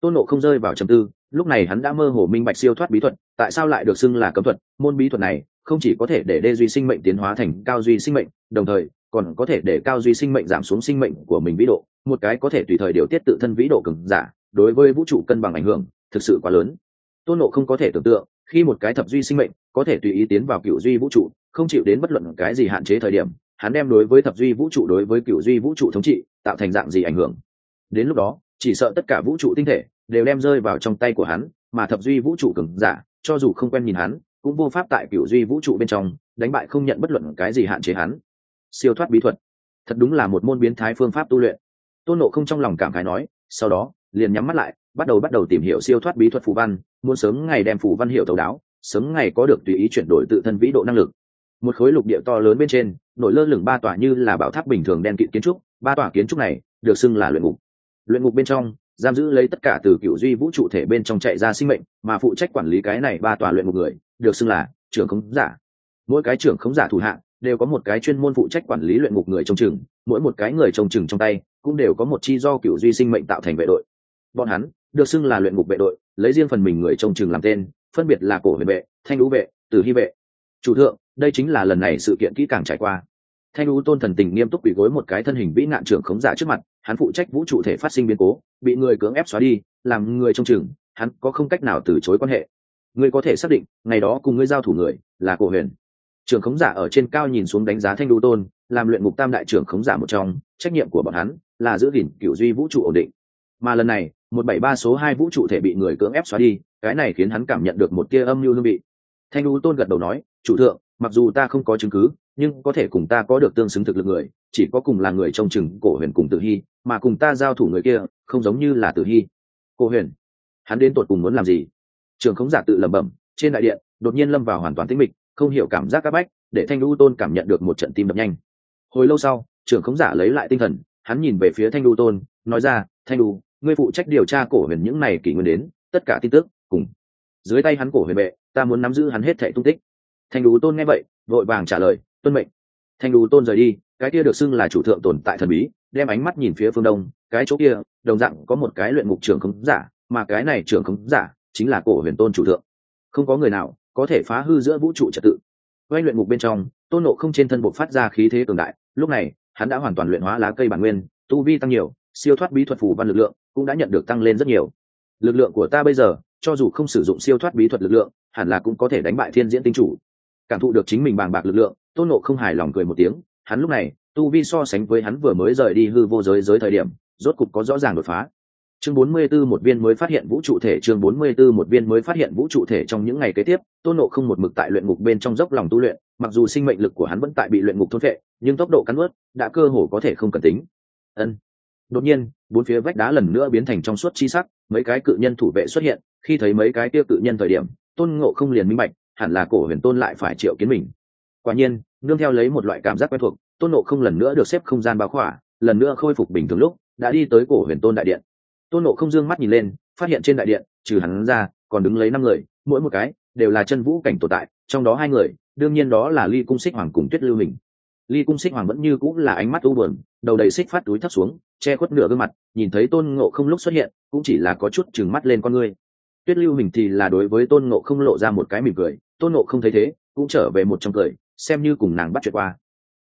Tôn nộ không rơi vào trầm tư, lúc này hắn đã mơ hồ minh bạch siêu thoát bí thuật, tại sao lại được xưng là cấm thuật? Môn bí thuật này, không chỉ có thể để đê duy sinh mệnh tiến hóa thành cao duy sinh mệnh đồng thời, còn có thể để cao duy sinh mệnh giảm xuống sinh mệnh của mình vĩ độ. Một cái có thể tùy thời điều tiết tự thân vĩ độ cường giả, đối với vũ trụ cân bằng ảnh hưởng, thực sự quá lớn. Tôn nộ không có thể tưởng tượng, khi một cái thập duy sinh mệnh có thể tùy ý tiến vào cựu duy vũ trụ, không chịu đến bất luận cái gì hạn chế thời điểm, hắn đem đối với thập duy vũ trụ đối với cựu duy vũ trụ thống trị tạo thành dạng gì ảnh hưởng. Đến lúc đó, chỉ sợ tất cả vũ trụ tinh thể đều đem rơi vào trong tay của hắn, mà thập duy vũ trụ cường giả, cho dù không quen nhìn hắn, cũng vô pháp tại cựu duy vũ trụ bên trong đánh bại không nhận bất luận cái gì hạn chế hắn siêu thoát bí thuật. Thật đúng là một môn biến thái phương pháp tu luyện. Tôn nộ không trong lòng cảm khái nói, sau đó, liền nhắm mắt lại, bắt đầu bắt đầu tìm hiểu siêu thoát bí thuật phù văn, muốn sớm ngày đem phù văn hiệu thấu đáo, sớm ngày có được tùy ý chuyển đổi tự thân vĩ độ năng lực. Một khối lục địa to lớn bên trên, nổi lơ lửng ba tòa như là bảo tháp bình thường đen kịt kiến trúc, ba tòa kiến trúc này được xưng là luyện ngục. Luyện ngục bên trong, giam giữ lấy tất cả từ cựu duy vũ trụ thể bên trong chạy ra sinh mệnh, mà phụ trách quản lý cái này ba tòa luyện ngục người, được xưng là trưởng khống giả. Mỗi cái trưởng khống giả thủ hạng đều có một cái chuyên môn phụ trách quản lý luyện ngục người trông chừng, mỗi một cái người trông chừng trong tay cũng đều có một chi do cựu duy sinh mệnh tạo thành vệ đội. Bọn hắn được xưng là luyện ngục vệ đội, lấy riêng phần mình người trông chừng làm tên, phân biệt là cổ huyền vệ, thanh lũ vệ, tử hy vệ. Chủ thượng, đây chính là lần này sự kiện kỹ càng trải qua. Thanh lũ tôn thần tình nghiêm túc bị gối một cái thân hình vĩ nạn trưởng khống giả trước mặt, hắn phụ trách vũ trụ thể phát sinh biến cố, bị người cưỡng ép xóa đi, làm người trông chừng, hắn có không cách nào từ chối quan hệ. Ngươi có thể xác định, ngày đó cùng ngươi giao thủ người là cổ huyền trưởng khống giả ở trên cao nhìn xuống đánh giá thanh đu tôn, làm luyện ngục tam đại trưởng khống giả một trong, trách nhiệm của bọn hắn là giữ gìn cựu duy vũ trụ ổn định. Mà lần này, một bảy ba số hai vũ trụ thể bị người cưỡng ép xóa đi, cái này khiến hắn cảm nhận được một tia âm mưu hương vị. Thanh đu tôn gật đầu nói, chủ thượng, mặc dù ta không có chứng cứ, nhưng có thể cùng ta có được tương xứng thực lực người, chỉ có cùng là người trong chừng cổ huyền cùng tử hy, mà cùng ta giao thủ người kia, không giống như là tử hy. Cổ huyền, hắn đến tột cùng muốn làm gì? Trường khống giả tự lẩm bẩm, trên đại điện, đột nhiên lâm vào hoàn toàn tĩnh mịch không hiểu cảm giác áp bách, để thanh lưu tôn cảm nhận được một trận tim đập nhanh. Hồi lâu sau, trưởng khống giả lấy lại tinh thần, hắn nhìn về phía thanh lưu tôn, nói ra, thanh lưu ngươi phụ trách điều tra cổ huyền những này kỷ nguyên đến, tất cả tin tức, cùng dưới tay hắn cổ huyền bệ, ta muốn nắm giữ hắn hết thảy tung tích. Thanh lưu tôn nghe vậy, vội vàng trả lời, tuân mệnh. Thanh lưu tôn rời đi, cái kia được xưng là chủ thượng tồn tại thần bí, đem ánh mắt nhìn phía phương đông, cái chỗ kia, đồng dạng có một cái luyện mục trưởng khống giả, mà cái này trưởng khống giả chính là cổ huyền tôn chủ thượng. Không có người nào có thể phá hư giữa vũ trụ trật tự. Oanh luyện ngục bên trong, tôn nộ không trên thân bộ phát ra khí thế cường đại, lúc này, hắn đã hoàn toàn luyện hóa lá cây bản nguyên, tu vi tăng nhiều, siêu thoát bí thuật phù văn lực lượng cũng đã nhận được tăng lên rất nhiều. Lực lượng của ta bây giờ, cho dù không sử dụng siêu thoát bí thuật lực lượng, hẳn là cũng có thể đánh bại thiên diễn tinh chủ. Cảm thụ được chính mình bàng bạc lực lượng, tôn nộ không hài lòng cười một tiếng, hắn lúc này, tu vi so sánh với hắn vừa mới rời đi hư vô giới giới thời điểm, rốt cục có rõ ràng đột phá chương 44 một viên mới phát hiện vũ trụ thể, chương 44 một viên mới phát hiện vũ trụ thể trong những ngày kế tiếp, tôn nộ không một mực tại luyện ngục bên trong dốc lòng tu luyện, mặc dù sinh mệnh lực của hắn vẫn tại bị luyện ngục thôn vệ, nhưng tốc độ cắn ướt đã cơ hồ có thể không cần tính. Ân. Đột nhiên, bốn phía vách đá lần nữa biến thành trong suốt chi sắc, mấy cái cự nhân thủ vệ xuất hiện, khi thấy mấy cái tiêu cự nhân thời điểm, tôn ngộ không liền minh bạch, hẳn là cổ huyền tôn lại phải triệu kiến mình. Quả nhiên, nương theo lấy một loại cảm giác quen thuộc, tôn nộ không lần nữa được xếp không gian bao khỏa, lần nữa khôi phục bình thường lúc, đã đi tới cổ huyền tôn đại điện tôn nộ không Dương mắt nhìn lên, phát hiện trên đại điện, trừ hắn ra, còn đứng lấy năm người, mỗi một cái đều là chân vũ cảnh tồn tại, trong đó hai người, đương nhiên đó là ly cung xích hoàng cùng tuyết lưu hình. Ly cung xích hoàng vẫn như cũng là ánh mắt u buồn, đầu đầy xích phát túi thấp xuống, che khuất nửa gương mặt, nhìn thấy tôn ngộ không lúc xuất hiện, cũng chỉ là có chút chừng mắt lên con ngươi. Tuyết lưu hình thì là đối với tôn ngộ không lộ ra một cái mỉm cười, tôn ngộ không thấy thế, cũng trở về một trong cười, xem như cùng nàng bắt chuyện qua.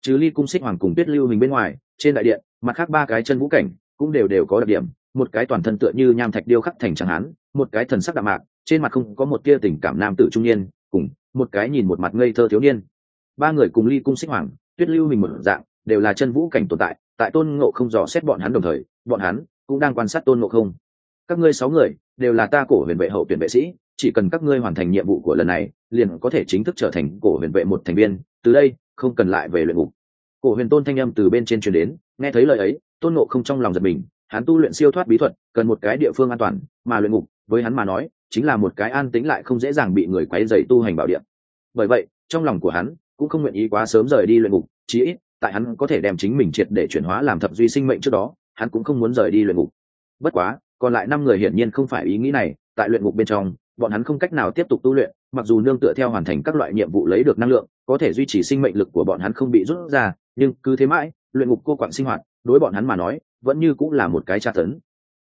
Chứ ly cung xích hoàng cùng tuyết lưu hình bên ngoài, trên đại điện, mặt khác ba cái chân vũ cảnh, cũng đều đều có đặc điểm một cái toàn thân tựa như nham thạch điêu khắc thành chẳng hán, một cái thần sắc đạm mạc, trên mặt không có một tia tình cảm nam tử trung niên, cùng một cái nhìn một mặt ngây thơ thiếu niên. Ba người cùng ly cung xích hoàng, tuyết lưu mình một dạng, đều là chân vũ cảnh tồn tại tại tôn ngộ không dò xét bọn hắn đồng thời, bọn hắn cũng đang quan sát tôn ngộ không. Các ngươi sáu người, đều là ta cổ huyền vệ hậu tuyển vệ sĩ, chỉ cần các ngươi hoàn thành nhiệm vụ của lần này, liền có thể chính thức trở thành cổ huyền vệ một thành viên, từ đây, không cần lại về luyện ngục. Cổ huyền tôn thanh âm từ bên trên truyền đến, nghe thấy lời ấy, tôn ngộ không trong lòng giật mình hắn tu luyện siêu thoát bí thuật, cần một cái địa phương an toàn mà luyện ngục, với hắn mà nói, chính là một cái an tĩnh lại không dễ dàng bị người quấy dày tu hành bảo điện bởi vậy, trong lòng của hắn cũng không nguyện ý quá sớm rời đi luyện ngục, chí ít, tại hắn có thể đem chính mình triệt để chuyển hóa làm thập duy sinh mệnh trước đó, hắn cũng không muốn rời đi luyện ngục. Bất quá, còn lại năm người hiển nhiên không phải ý nghĩ này, tại luyện ngục bên trong, bọn hắn không cách nào tiếp tục tu luyện, mặc dù nương tựa theo hoàn thành các loại nhiệm vụ lấy được năng lượng, có thể duy trì sinh mệnh lực của bọn hắn không bị rút ra, nhưng cứ thế mãi, luyện ngục cô quặng sinh hoạt, đối bọn hắn mà nói vẫn như cũng là một cái tra tấn.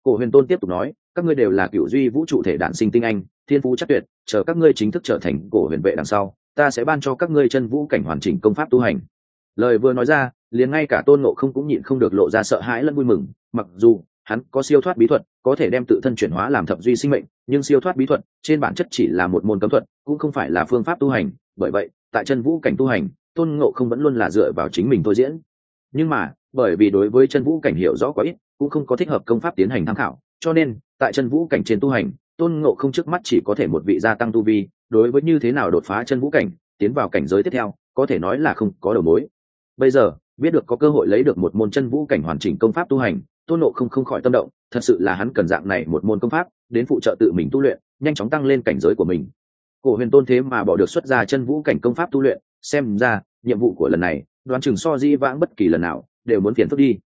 Cổ huyền tôn tiếp tục nói, các ngươi đều là cựu duy vũ trụ thể đản sinh tinh anh, thiên phú chắc tuyệt, chờ các ngươi chính thức trở thành cổ huyền vệ đằng sau, ta sẽ ban cho các ngươi chân vũ cảnh hoàn chỉnh công pháp tu hành. Lời vừa nói ra, liền ngay cả tôn ngộ không cũng nhịn không được lộ ra sợ hãi lẫn vui mừng, mặc dù hắn có siêu thoát bí thuật, có thể đem tự thân chuyển hóa làm thập duy sinh mệnh, nhưng siêu thoát bí thuật trên bản chất chỉ là một môn cấm thuật, cũng không phải là phương pháp tu hành, bởi vậy, tại chân vũ cảnh tu hành, tôn ngộ không vẫn luôn là dựa vào chính mình thôi diễn. Nhưng mà bởi vì đối với chân vũ cảnh hiểu rõ quá ít, cũng không có thích hợp công pháp tiến hành tham khảo, cho nên, tại chân vũ cảnh trên tu hành, tôn ngộ không trước mắt chỉ có thể một vị gia tăng tu vi, đối với như thế nào đột phá chân vũ cảnh, tiến vào cảnh giới tiếp theo, có thể nói là không có đầu mối. Bây giờ, biết được có cơ hội lấy được một môn chân vũ cảnh hoàn chỉnh công pháp tu hành, tôn nộ không không khỏi tâm động, thật sự là hắn cần dạng này một môn công pháp, đến phụ trợ tự mình tu luyện, nhanh chóng tăng lên cảnh giới của mình. Cổ huyền tôn thế mà bỏ được xuất ra chân vũ cảnh công pháp tu luyện, xem ra, nhiệm vụ của lần này, đoán chừng so di vãng bất kỳ lần nào đều muốn phiền phức đi.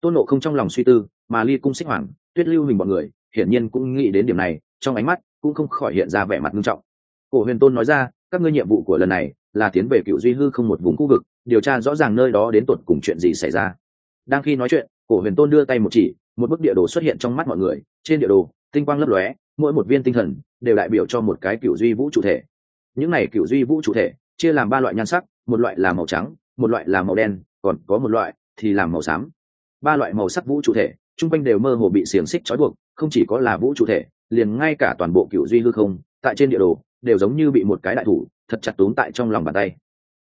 Tôn nộ không trong lòng suy tư, mà ly cung xích hoàng, tuyết lưu hình bọn người, hiển nhiên cũng nghĩ đến điểm này, trong ánh mắt cũng không khỏi hiện ra vẻ mặt nghiêm trọng. Cổ huyền tôn nói ra, các ngươi nhiệm vụ của lần này là tiến về cựu duy hư không một vùng khu vực, điều tra rõ ràng nơi đó đến tột cùng chuyện gì xảy ra. Đang khi nói chuyện, cổ huyền tôn đưa tay một chỉ, một bức địa đồ xuất hiện trong mắt mọi người. Trên địa đồ, tinh quang lấp lóe, mỗi một viên tinh thần đều đại biểu cho một cái cựu duy vũ trụ thể. Những này cựu duy vũ trụ thể chia làm ba loại nhan sắc, một loại là màu trắng, một loại là màu đen, còn có một loại thì làm màu xám. Ba loại màu sắc vũ trụ thể, chung quanh đều mơ hồ bị xiềng xích trói buộc, không chỉ có là vũ trụ thể, liền ngay cả toàn bộ cựu duy hư không, tại trên địa đồ, đều giống như bị một cái đại thủ, thật chặt túm tại trong lòng bàn tay.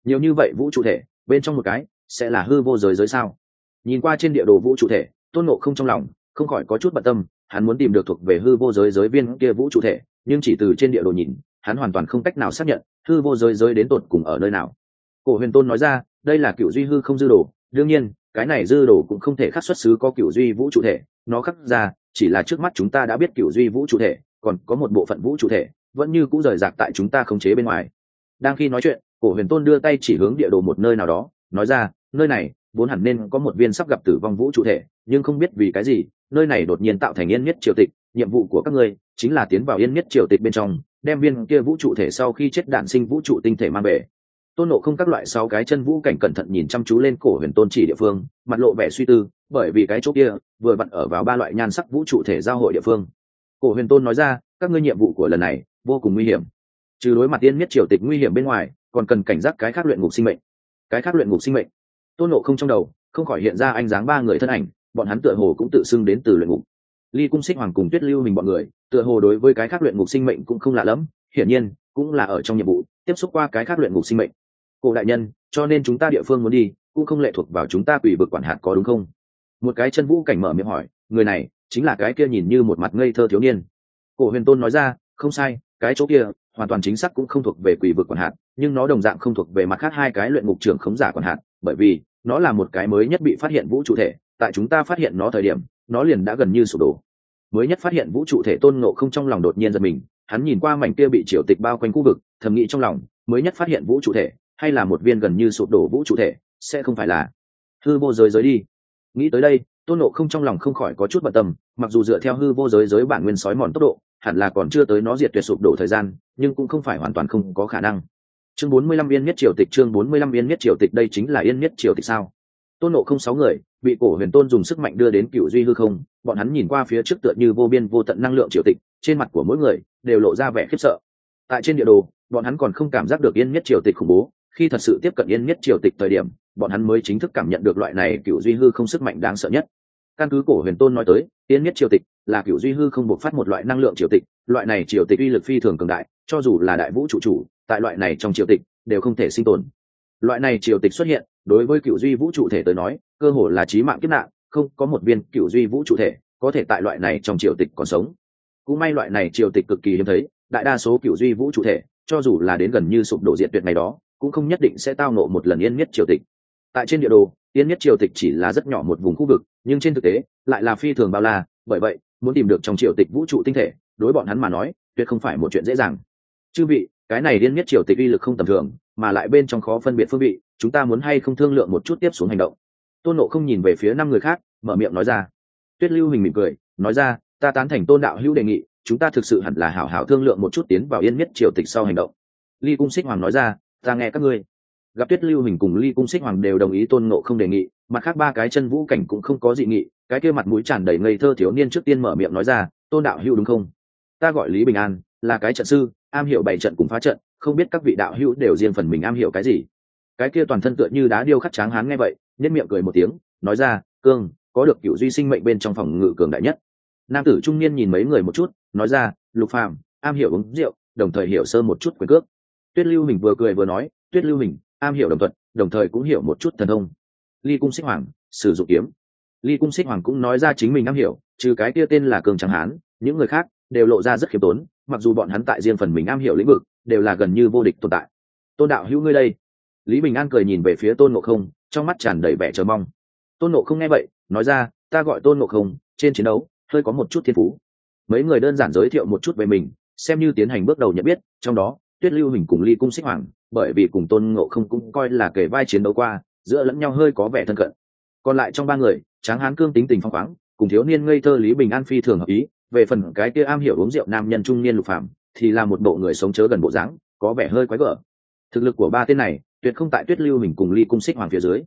Nhiều như vậy vũ trụ thể, bên trong một cái, sẽ là hư vô giới giới sao? Nhìn qua trên địa đồ vũ trụ thể, tôn nộ không trong lòng, không khỏi có chút bận tâm, hắn muốn tìm được thuộc về hư vô giới giới viên kia vũ trụ thể, nhưng chỉ từ trên địa đồ nhìn, hắn hoàn toàn không cách nào xác nhận, hư vô giới giới đến tột cùng ở nơi nào. Cổ huyền tôn nói ra, đây là cựu duy hư không dư đồ đương nhiên, cái này dư đồ cũng không thể khắc xuất xứ có cựu duy vũ trụ thể. Nó khắc ra, chỉ là trước mắt chúng ta đã biết cựu duy vũ trụ thể, còn có một bộ phận vũ trụ thể, vẫn như cũng rời rạc tại chúng ta khống chế bên ngoài. Đang khi nói chuyện, cổ huyền tôn đưa tay chỉ hướng địa đồ một nơi nào đó, nói ra, nơi này, vốn hẳn nên có một viên sắp gặp tử vong vũ trụ thể, nhưng không biết vì cái gì, nơi này đột nhiên tạo thành yên nhất triều tịch, nhiệm vụ của các ngươi chính là tiến vào yên nhất triều tịch bên trong, đem viên kia vũ trụ thể sau khi chết đạn sinh vũ trụ tinh thể mang về tôn nộ không các loại sáu cái chân vũ cảnh cẩn thận nhìn chăm chú lên cổ huyền tôn chỉ địa phương, mặt lộ vẻ suy tư, bởi vì cái chỗ kia vừa vặn ở vào ba loại nhan sắc vũ trụ thể giao hội địa phương. Cổ huyền tôn nói ra, các ngươi nhiệm vụ của lần này vô cùng nguy hiểm. Trừ đối mặt tiên miết triều tịch nguy hiểm bên ngoài, còn cần cảnh giác cái khác luyện ngục sinh mệnh. Cái khác luyện ngục sinh mệnh. Tôn nộ không trong đầu, không khỏi hiện ra anh dáng ba người thân ảnh, bọn hắn tựa hồ cũng tự xưng đến từ luyện ngục. Ly cung xích hoàng cùng tuyết lưu mình bọn người, tựa hồ đối với cái khác luyện ngục sinh mệnh cũng không lạ lẫm, hiển nhiên cũng là ở trong nhiệm vụ, tiếp xúc qua cái khác luyện ngục sinh mệnh cổ đại nhân, cho nên chúng ta địa phương muốn đi, cũng không lệ thuộc vào chúng ta quỷ vực quản hạt có đúng không? Một cái chân vũ cảnh mở miệng hỏi, người này chính là cái kia nhìn như một mặt ngây thơ thiếu niên. Cổ huyền tôn nói ra, không sai, cái chỗ kia hoàn toàn chính xác cũng không thuộc về quỷ vực quản hạt, nhưng nó đồng dạng không thuộc về mặt khác hai cái luyện ngục trưởng khống giả quản hạt, bởi vì nó là một cái mới nhất bị phát hiện vũ trụ thể, tại chúng ta phát hiện nó thời điểm, nó liền đã gần như sụp đổ. Mới nhất phát hiện vũ trụ thể tôn ngộ không trong lòng đột nhiên giật mình, hắn nhìn qua mảnh kia bị triều tịch bao quanh khu vực, thầm nghĩ trong lòng, mới nhất phát hiện vũ trụ thể hay là một viên gần như sụp đổ vũ trụ thể, sẽ không phải là. Hư vô giới giới đi. Nghĩ tới đây, tôn nộ không trong lòng không khỏi có chút bận tâm, mặc dù dựa theo hư vô giới giới bản nguyên sói mòn tốc độ, hẳn là còn chưa tới nó diệt tuyệt sụp đổ thời gian, nhưng cũng không phải hoàn toàn không có khả năng. Chương bốn mươi lăm yên nhất triều tịch, chương bốn mươi lăm yên nhất triều tịch đây chính là yên nhất triều tịch sao? Tôn nộ không sáu người, bị cổ huyền tôn dùng sức mạnh đưa đến cựu duy hư không, bọn hắn nhìn qua phía trước tựa như vô biên vô tận năng lượng triều tịch, trên mặt của mỗi người đều lộ ra vẻ khiếp sợ. Tại trên địa đồ, bọn hắn còn không cảm giác được yên nhất triều tịch khủng bố khi thật sự tiếp cận yên nhất triều tịch thời điểm, bọn hắn mới chính thức cảm nhận được loại này cựu duy hư không sức mạnh đáng sợ nhất. Căn cứ cổ huyền tôn nói tới, yên nhất triều tịch là cựu duy hư không buộc phát một loại năng lượng triều tịch, loại này triều tịch uy lực phi thường cường đại, cho dù là đại vũ trụ chủ, tại loại này trong triều tịch đều không thể sinh tồn. Loại này triều tịch xuất hiện, đối với cựu duy vũ trụ thể tới nói, cơ hồ là trí mạng kiếp nạn, không có một viên cựu duy vũ trụ thể có thể tại loại này trong triều tịch còn sống. Cũng may loại này triều tịch cực kỳ hiếm thấy, đại đa số cựu duy vũ trụ thể, cho dù là đến gần như sụp đổ diện tuyệt này đó cũng không nhất định sẽ tao nộ một lần yên nhất triều tịch. Tại trên địa đồ, yên nhất triều tịch chỉ là rất nhỏ một vùng khu vực, nhưng trên thực tế, lại là phi thường bao la, bởi vậy, muốn tìm được trong triều tịch vũ trụ tinh thể, đối bọn hắn mà nói, tuyệt không phải một chuyện dễ dàng. Chư vị, cái này yên nhất triều tịch uy lực không tầm thường, mà lại bên trong khó phân biệt phương vị, chúng ta muốn hay không thương lượng một chút tiếp xuống hành động. Tôn nộ không nhìn về phía năm người khác, mở miệng nói ra. Tuyết lưu hình mỉm cười, nói ra, ta tán thành tôn đạo hữu đề nghị, chúng ta thực sự hẳn là hảo hảo thương lượng một chút tiến vào yên nhất triều tịch sau hành động. Ly cung xích hoàng nói ra ta nghe các ngươi. Gặp tuyết lưu hình cùng ly cung xích hoàng đều đồng ý tôn nộ không đề nghị, mặt khác ba cái chân vũ cảnh cũng không có dị nghị, cái kia mặt mũi tràn đầy ngây thơ thiếu niên trước tiên mở miệng nói ra, tôn đạo hữu đúng không? Ta gọi lý bình an, là cái trận sư, am hiểu bảy trận cùng phá trận, không biết các vị đạo hữu đều riêng phần mình am hiểu cái gì? Cái kia toàn thân tựa như đá điêu khắc tráng hán nghe vậy nhất miệng cười một tiếng, nói ra, cương, có được cựu duy sinh mệnh bên trong phòng ngự cường đại nhất. Nam tử trung niên nhìn mấy người một chút, nói ra, lục phàm, am hiểu uống rượu, đồng thời hiểu sơ một chút quyền cước tuyết lưu mình vừa cười vừa nói, tuyết lưu mình am hiểu đồng thuận, đồng thời cũng hiểu một chút thần thông. Ly cung xích hoàng, sử dụng kiếm. Ly cung xích hoàng cũng nói ra chính mình am hiểu, trừ cái kia tên là cường Trắng hán, những người khác đều lộ ra rất khiêm tốn, mặc dù bọn hắn tại riêng phần mình am hiểu lĩnh vực, đều là gần như vô địch tồn tại. Tôn đạo hữu ngươi đây. Lý bình an cười nhìn về phía tôn ngộ không, trong mắt tràn đầy vẻ chờ mong. Tôn ngộ không nghe vậy, nói ra, ta gọi tôn ngộ không, trên chiến đấu, hơi có một chút thiên phú. Mấy người đơn giản giới thiệu một chút về mình, xem như tiến hành bước đầu nhận biết, trong đó tuyết lưu hình cùng ly cung xích hoàng, bởi vì cùng tôn ngộ không cũng coi là kể vai chiến đấu qua, giữa lẫn nhau hơi có vẻ thân cận. Còn lại trong ba người, tráng hán cương tính tình phong khoáng, cùng thiếu niên ngây thơ lý bình an phi thường hợp ý, về phần cái kia am hiểu uống rượu nam nhân trung niên lục phạm thì là một bộ người sống chớ gần bộ dáng, có vẻ hơi quái gở. Thực lực của ba tên này, tuyệt không tại tuyết lưu hình cùng ly cung xích hoàng phía dưới.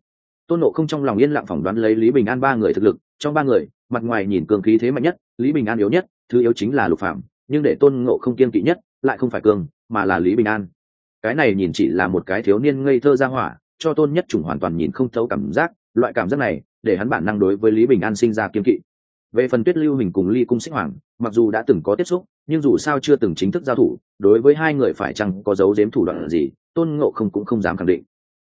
Tôn nộ không trong lòng yên lặng phỏng đoán lấy lý bình an ba người thực lực, trong ba người, mặt ngoài nhìn cường khí thế mạnh nhất, lý bình an yếu nhất, thứ yếu chính là lục phạm nhưng để tôn ngộ không kiên kỵ nhất, lại không phải cường mà là lý bình an. Cái này nhìn chỉ là một cái thiếu niên ngây thơ ra hỏa, cho tôn nhất chủng hoàn toàn nhìn không thấu cảm giác, loại cảm giác này, để hắn bản năng đối với lý bình an sinh ra kiên kỵ. Về phần tuyết lưu hình cùng ly cung xích hoàng, mặc dù đã từng có tiếp xúc, nhưng dù sao chưa từng chính thức giao thủ, đối với hai người phải chăng có dấu giếm thủ đoạn gì, tôn ngộ không cũng không dám khẳng định.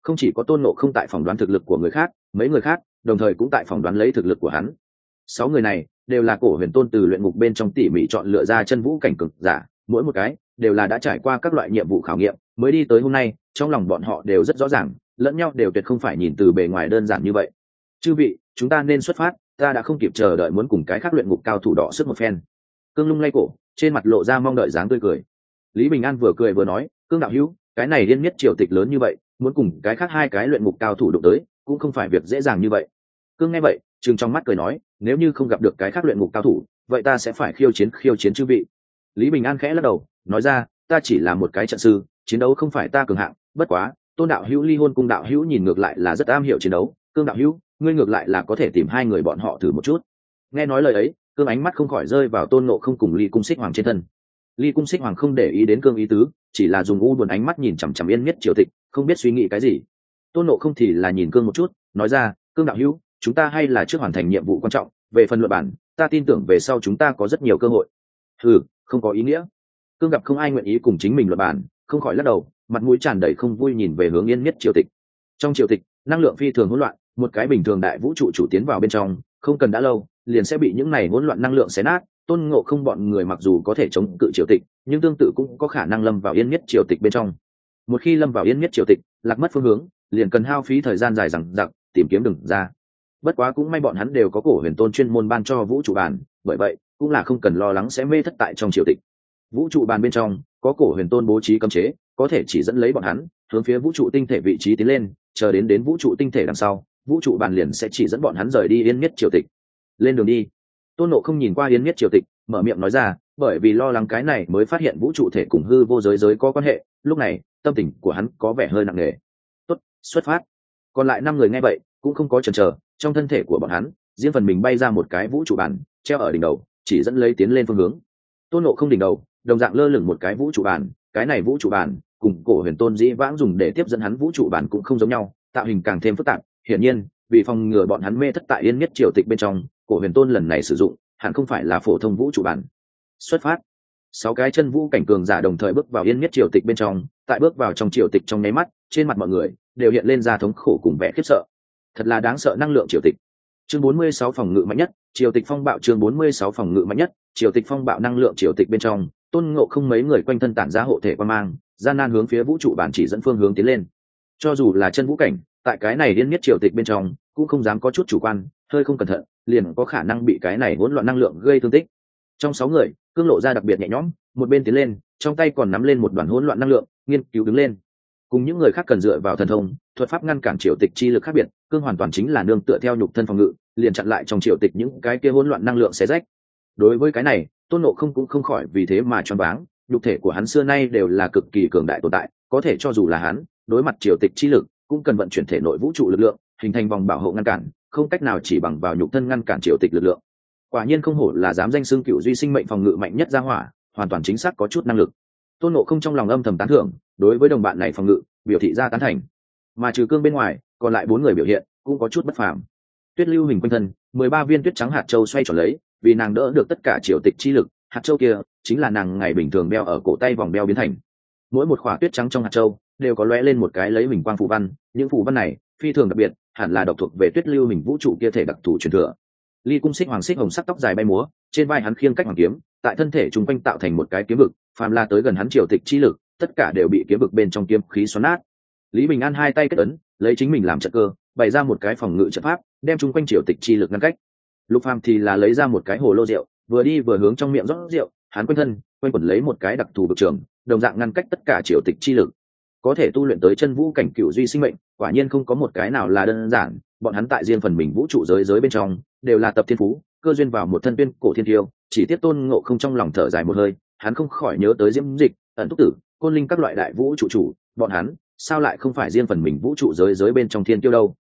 Không chỉ có tôn ngộ không tại phỏng đoán thực lực của người khác, mấy người khác, đồng thời cũng tại phỏng đoán lấy thực lực của hắn. Sáu người này, đều là cổ huyền tôn từ luyện ngục bên trong tỉ mỉ chọn lựa ra chân vũ cảnh cực giả, mỗi một cái đều là đã trải qua các loại nhiệm vụ khảo nghiệm, mới đi tới hôm nay, trong lòng bọn họ đều rất rõ ràng, lẫn nhau đều tuyệt không phải nhìn từ bề ngoài đơn giản như vậy. Chư vị, chúng ta nên xuất phát, ta đã không kịp chờ đợi muốn cùng cái khác luyện ngục cao thủ đỏ sức một phen. Cương lung lay cổ, trên mặt lộ ra mong đợi dáng tươi cười. Lý bình an vừa cười vừa nói, cương đạo hữu, cái này liên miết triều tịch lớn như vậy, muốn cùng cái khác hai cái luyện ngục cao thủ đụng tới, cũng không phải việc dễ dàng như vậy. Cương nghe vậy chừng trong mắt cười nói, nếu như không gặp được cái khác luyện ngục cao thủ, vậy ta sẽ phải khiêu chiến khiêu chiến chư vị lý bình an khẽ lắc đầu, nói ra, ta chỉ là một cái trận sư, chiến đấu không phải ta cường hạng, bất quá, tôn đạo hữu ly hôn cung đạo hữu nhìn ngược lại là rất am hiểu chiến đấu, cương đạo hữu, ngươi ngược lại là có thể tìm hai người bọn họ thử một chút. Nghe nói lời ấy, cương ánh mắt không khỏi rơi vào tôn nộ không cùng ly cung xích hoàng trên thân. Ly cung xích hoàng không để ý đến cương ý tứ, chỉ là dùng u buồn ánh mắt nhìn chằm chằm yên nhất triều tịch, không biết suy nghĩ cái gì. Tôn nộ không thì là nhìn cương một chút, nói ra, cương đạo hữu, chúng ta hay là trước hoàn thành nhiệm vụ quan trọng, về phần luật bản, ta tin tưởng về sau chúng ta có rất nhiều cơ hội. Ừ không có ý nghĩa. Cương gặp không ai nguyện ý cùng chính mình luật bản không khỏi lắc đầu mặt mũi tràn đầy không vui nhìn về hướng yên nhất triều tịch. Trong triều tịch năng lượng phi thường hỗn loạn một cái bình thường đại vũ trụ chủ tiến vào bên trong không cần đã lâu liền sẽ bị những này hỗn loạn năng lượng xé nát. Tôn ngộ không bọn người mặc dù có thể chống cự triều tịch nhưng tương tự cũng có khả năng lâm vào yên nhất triều tịch bên trong. Một khi lâm vào yên nhất triều tịch lạc mất phương hướng liền cần hao phí thời gian dài rằng giặc tìm kiếm đừng ra. Bất quá cũng may bọn hắn đều có cổ huyền tôn chuyên môn ban cho vũ trụ bản, bởi vậy cũng là không cần lo lắng sẽ mê thất tại trong triều tịch. Vũ trụ bàn bên trong, có cổ huyền tôn bố trí cấm chế, có thể chỉ dẫn lấy bọn hắn, hướng phía vũ trụ tinh thể vị trí tiến lên, chờ đến đến vũ trụ tinh thể đằng sau, vũ trụ bàn liền sẽ chỉ dẫn bọn hắn rời đi yên nhất triều tịch. Lên đường đi. Tôn nộ không nhìn qua yên nhất triều tịch, mở miệng nói ra, bởi vì lo lắng cái này mới phát hiện vũ trụ thể cùng hư vô giới giới có quan hệ, lúc này, tâm tình của hắn có vẻ hơi nặng nề. Tốt, xuất phát. Còn lại năm người nghe vậy, cũng không có chần chờ, trong thân thể của bọn hắn, riêng phần mình bay ra một cái vũ trụ bản treo ở đỉnh đầu chỉ dẫn lấy tiến lên phương hướng. Tôn nộ không đỉnh đầu, đồng dạng lơ lửng một cái vũ trụ bản, cái này vũ trụ bản, cùng cổ huyền tôn dĩ vãng dùng để tiếp dẫn hắn vũ trụ bản cũng không giống nhau, tạo hình càng thêm phức tạp. Hiển nhiên, vì phòng ngừa bọn hắn mê thất tại yên nhất triều tịch bên trong, cổ huyền tôn lần này sử dụng, hẳn không phải là phổ thông vũ trụ bản. Xuất phát. Sáu cái chân vũ cảnh cường giả đồng thời bước vào yên nhất triều tịch bên trong, tại bước vào trong triều tịch trong nháy mắt, trên mặt mọi người đều hiện lên ra thống khổ cùng vẻ khiếp sợ. Thật là đáng sợ năng lượng triều tịch. Chương 46 phòng ngự mạnh nhất triều tịch phong bạo chương 46 phòng ngự mạnh nhất, triều tịch phong bạo năng lượng triều tịch bên trong, tôn ngộ không mấy người quanh thân tản ra hộ thể quan mang, gian nan hướng phía vũ trụ bản chỉ dẫn phương hướng tiến lên. Cho dù là chân vũ cảnh, tại cái này điên miết triều tịch bên trong, cũng không dám có chút chủ quan, hơi không cẩn thận, liền có khả năng bị cái này hỗn loạn năng lượng gây thương tích. Trong sáu người, cương lộ ra đặc biệt nhẹ nhõm, một bên tiến lên, trong tay còn nắm lên một đoàn hỗn loạn năng lượng, nghiên cứu đứng lên. Cùng những người khác cần dựa vào thần thông, thuật pháp ngăn cản triều tịch chi lực khác biệt, cương hoàn toàn chính là nương tựa theo nhục thân phòng ngự liền chặn lại trong triều tịch những cái kia hỗn loạn năng lượng xé rách. Đối với cái này, tôn nộ không cũng không khỏi vì thế mà choáng váng, nhục thể của hắn xưa nay đều là cực kỳ cường đại tồn tại, có thể cho dù là hắn, đối mặt triều tịch chi lực, cũng cần vận chuyển thể nội vũ trụ lực lượng, hình thành vòng bảo hộ ngăn cản, không cách nào chỉ bằng vào nhục thân ngăn cản triều tịch lực lượng. Quả nhiên không hổ là dám danh xưng cựu duy sinh mệnh phòng ngự mạnh nhất ra hỏa, hoàn toàn chính xác có chút năng lực. Tôn nộ không trong lòng âm thầm tán thưởng, đối với đồng bạn này phòng ngự, biểu thị ra tán thành. Mà trừ cương bên ngoài, còn lại bốn người biểu hiện cũng có chút bất phàm tuyết lưu hình quanh thân, mười ba viên tuyết trắng hạt châu xoay trở lấy, vì nàng đỡ được tất cả triều tịch chi lực, hạt châu kia chính là nàng ngày bình thường đeo ở cổ tay vòng đeo biến thành. Mỗi một khỏa tuyết trắng trong hạt châu đều có lóe lên một cái lấy mình quang phù văn, những phù văn này phi thường đặc biệt, hẳn là độc thuộc về tuyết lưu hình vũ trụ kia thể đặc thù truyền thừa. Ly cung xích hoàng xích hồng sắc tóc dài bay múa, trên vai hắn khiêng cách hoàng kiếm, tại thân thể chung quanh tạo thành một cái kiếm vực, phàm la tới gần hắn triều tịch chi lực, tất cả đều bị kiếm vực bên trong kiếm khí xoắn nát. Lý bình an hai tay kết ấn, lấy chính mình làm trận cơ, bày ra một cái phòng ngự trận pháp đem chúng quanh triều tịch chi lực ngăn cách. Lục phàm thì là lấy ra một cái hồ lô rượu, vừa đi vừa hướng trong miệng rót rượu, hắn quanh thân, quanh quẩn lấy một cái đặc thù bực trường, đồng dạng ngăn cách tất cả triều tịch chi lực. Có thể tu luyện tới chân vũ cảnh cựu duy sinh mệnh, quả nhiên không có một cái nào là đơn giản, bọn hắn tại riêng phần mình vũ trụ giới giới bên trong, đều là tập thiên phú, cơ duyên vào một thân viên cổ thiên tiêu, chỉ tiếp tôn ngộ không trong lòng thở dài một hơi, hắn không khỏi nhớ tới diễm dịch, ẩn túc tử, côn linh các loại đại vũ trụ chủ, bọn hắn, sao lại không phải riêng phần mình vũ trụ giới giới bên trong thiên tiêu đâu?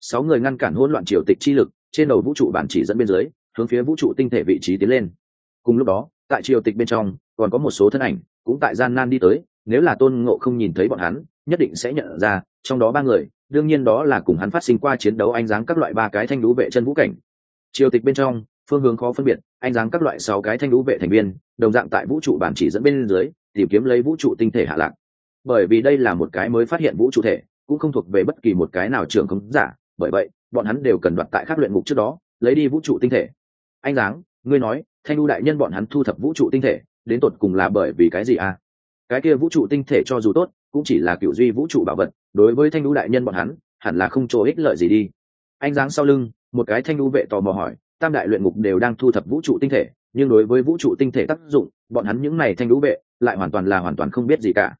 Sáu người ngăn cản hỗn loạn triều tịch chi lực, trên đầu vũ trụ bản chỉ dẫn bên dưới, hướng phía vũ trụ tinh thể vị trí tiến lên. Cùng lúc đó, tại triều tịch bên trong, còn có một số thân ảnh, cũng tại gian nan đi tới, nếu là tôn ngộ không nhìn thấy bọn hắn, nhất định sẽ nhận ra, trong đó ba người, đương nhiên đó là cùng hắn phát sinh qua chiến đấu anh giáng các loại ba cái thanh lũ vệ chân vũ cảnh. Triều tịch bên trong, phương hướng khó phân biệt anh giáng các loại sáu cái thanh lũ vệ thành viên, đồng dạng tại vũ trụ bản chỉ dẫn bên dưới, tìm kiếm lấy vũ trụ tinh thể hạ lạc. Bởi vì đây là một cái mới phát hiện vũ trụ thể, cũng không thuộc về bất kỳ một cái nào trường không giả bởi vậy, bọn hắn đều cần đoạt tại các luyện ngục trước đó, lấy đi vũ trụ tinh thể. Anh giáng, ngươi nói, thanh lưu đại nhân bọn hắn thu thập vũ trụ tinh thể, đến tột cùng là bởi vì cái gì à? Cái kia vũ trụ tinh thể cho dù tốt, cũng chỉ là cựu duy vũ trụ bảo vật, đối với thanh lưu đại nhân bọn hắn, hẳn là không chỗ ích lợi gì đi. Anh giáng sau lưng, một cái thanh lưu vệ tò mò hỏi, tam đại luyện ngục đều đang thu thập vũ trụ tinh thể, nhưng đối với vũ trụ tinh thể tác dụng, bọn hắn những này thanh lưu vệ, lại hoàn toàn là hoàn toàn không biết gì cả.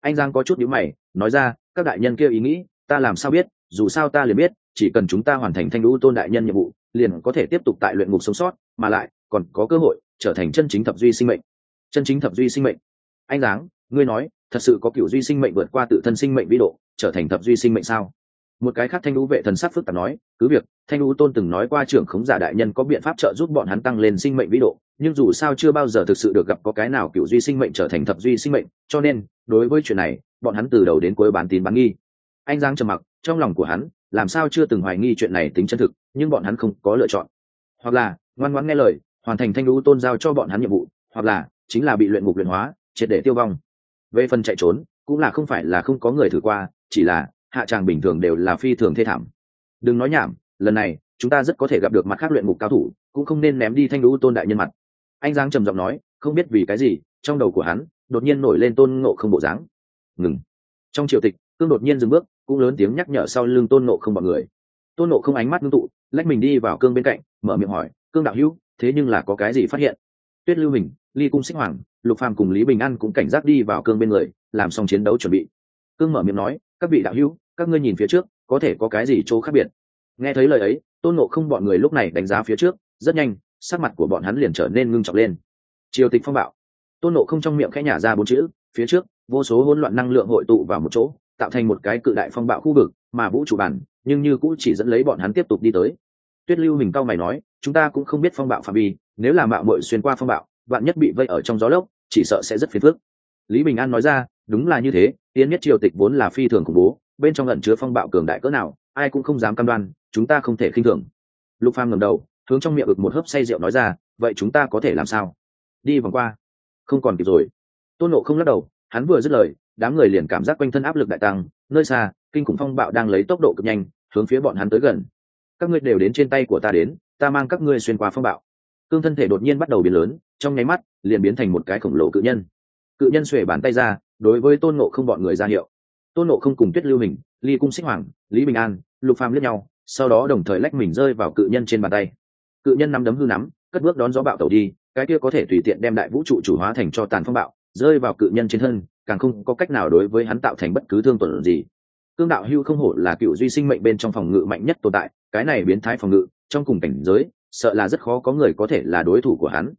Anh giang có chút nhíu mày, nói ra, các đại nhân kia ý nghĩ, ta làm sao biết, dù sao ta liền biết chỉ cần chúng ta hoàn thành thanh lũ tôn đại nhân nhiệm vụ, liền có thể tiếp tục tại luyện ngục sống sót, mà lại, còn có cơ hội trở thành chân chính thập duy sinh mệnh. Chân chính thập duy sinh mệnh. Anh giáng, ngươi nói, thật sự có cựu duy sinh mệnh vượt qua tự thân sinh mệnh vĩ độ, trở thành thập duy sinh mệnh sao? Một cái khác thanh lũ vệ thần sắc phức tạp nói, cứ việc, thanh lũ tôn từng nói qua trưởng khống giả đại nhân có biện pháp trợ giúp bọn hắn tăng lên sinh mệnh vĩ độ, nhưng dù sao chưa bao giờ thực sự được gặp có cái nào cựu duy sinh mệnh trở thành thập duy sinh mệnh, cho nên, đối với chuyện này, bọn hắn từ đầu đến cuối bán tín bán nghi. Anh giang trầm mặc, trong lòng của hắn làm sao chưa từng hoài nghi chuyện này tính chân thực, nhưng bọn hắn không có lựa chọn. Hoặc là, ngoan ngoãn nghe lời, hoàn thành thanh lũ tôn giao cho bọn hắn nhiệm vụ, hoặc là, chính là bị luyện ngục luyện hóa, triệt để tiêu vong. Về phần chạy trốn, cũng là không phải là không có người thử qua, chỉ là, hạ tràng bình thường đều là phi thường thê thảm. Đừng nói nhảm, lần này, chúng ta rất có thể gặp được mặt khác luyện ngục cao thủ, cũng không nên ném đi thanh lũ tôn đại nhân mặt. Anh giang trầm giọng nói, không biết vì cái gì, trong đầu của hắn, đột nhiên nổi lên tôn ngộ không bộ dáng. Ngừng. Trong triều tịch, cương đột nhiên dừng bước cũng lớn tiếng nhắc nhở sau lưng tôn nộ không bọn người. Tôn nộ không ánh mắt ngưng tụ, lách mình đi vào cương bên cạnh, mở miệng hỏi, cương đạo hữu, thế nhưng là có cái gì phát hiện? Tuyết lưu mình ly cung xích hoàng, lục phàm cùng lý bình an cũng cảnh giác đi vào cương bên người, làm xong chiến đấu chuẩn bị. Cương mở miệng nói, các vị đạo hữu, các ngươi nhìn phía trước, có thể có cái gì chỗ khác biệt? Nghe thấy lời ấy, tôn nộ không bọn người lúc này đánh giá phía trước, rất nhanh, sắc mặt của bọn hắn liền trở nên ngưng trọng lên. Triều tịch phong bạo. Tôn nộ không trong miệng khẽ nhả ra bốn chữ, phía trước, vô số hỗn loạn năng lượng hội tụ vào một chỗ tạo thành một cái cự đại phong bạo khu vực mà vũ trụ bản, nhưng như cũng chỉ dẫn lấy bọn hắn tiếp tục đi tới. Tuyết lưu mình cao mày nói, chúng ta cũng không biết phong bạo phạm vi, nếu là mạo mội xuyên qua phong bạo bạn nhất bị vây ở trong gió lốc, chỉ sợ sẽ rất phiền phức. Lý bình an nói ra, đúng là như thế tiến nhất triều tịch vốn là phi thường khủng bố, bên trong ẩn chứa phong bạo cường đại cỡ nào, ai cũng không dám cam đoan, chúng ta không thể khinh thường. Lục phàm ngầm đầu, hướng trong miệng ực một hớp say rượu nói ra, vậy chúng ta có thể làm sao? Đi vòng qua. Không còn kịp rồi. Tôn nộ không lắc đầu, hắn vừa dứt lời đám người liền cảm giác quanh thân áp lực đại tăng, nơi xa, kinh khủng phong bạo đang lấy tốc độ cực nhanh, hướng phía bọn hắn tới gần. Các ngươi đều đến trên tay của ta đến, ta mang các ngươi xuyên qua phong bạo. Cương thân thể đột nhiên bắt đầu biến lớn, trong nháy mắt, liền biến thành một cái khổng lồ cự nhân. Cự nhân xuể bàn tay ra, đối với tôn nộ không bọn người ra hiệu. Tôn nộ không cùng tuyết lưu hình, ly cung xích hoàng, lý bình an, lục phàm lướt nhau, sau đó đồng thời lách mình rơi vào cự nhân trên bàn tay. Cự nhân nắm đấm hư nắm, cất bước đón gió bạo tẩu đi, cái kia có thể tùy tiện đem đại vũ trụ chủ hóa thành cho tàn phong bạo, rơi vào cự nhân trên thân càng không có cách nào đối với hắn tạo thành bất cứ thương tổn gì. Cương đạo hưu không hổ là cựu duy sinh mệnh bên trong phòng ngự mạnh nhất tồn tại, cái này biến thái phòng ngự, trong cùng cảnh giới, sợ là rất khó có người có thể là đối thủ của hắn.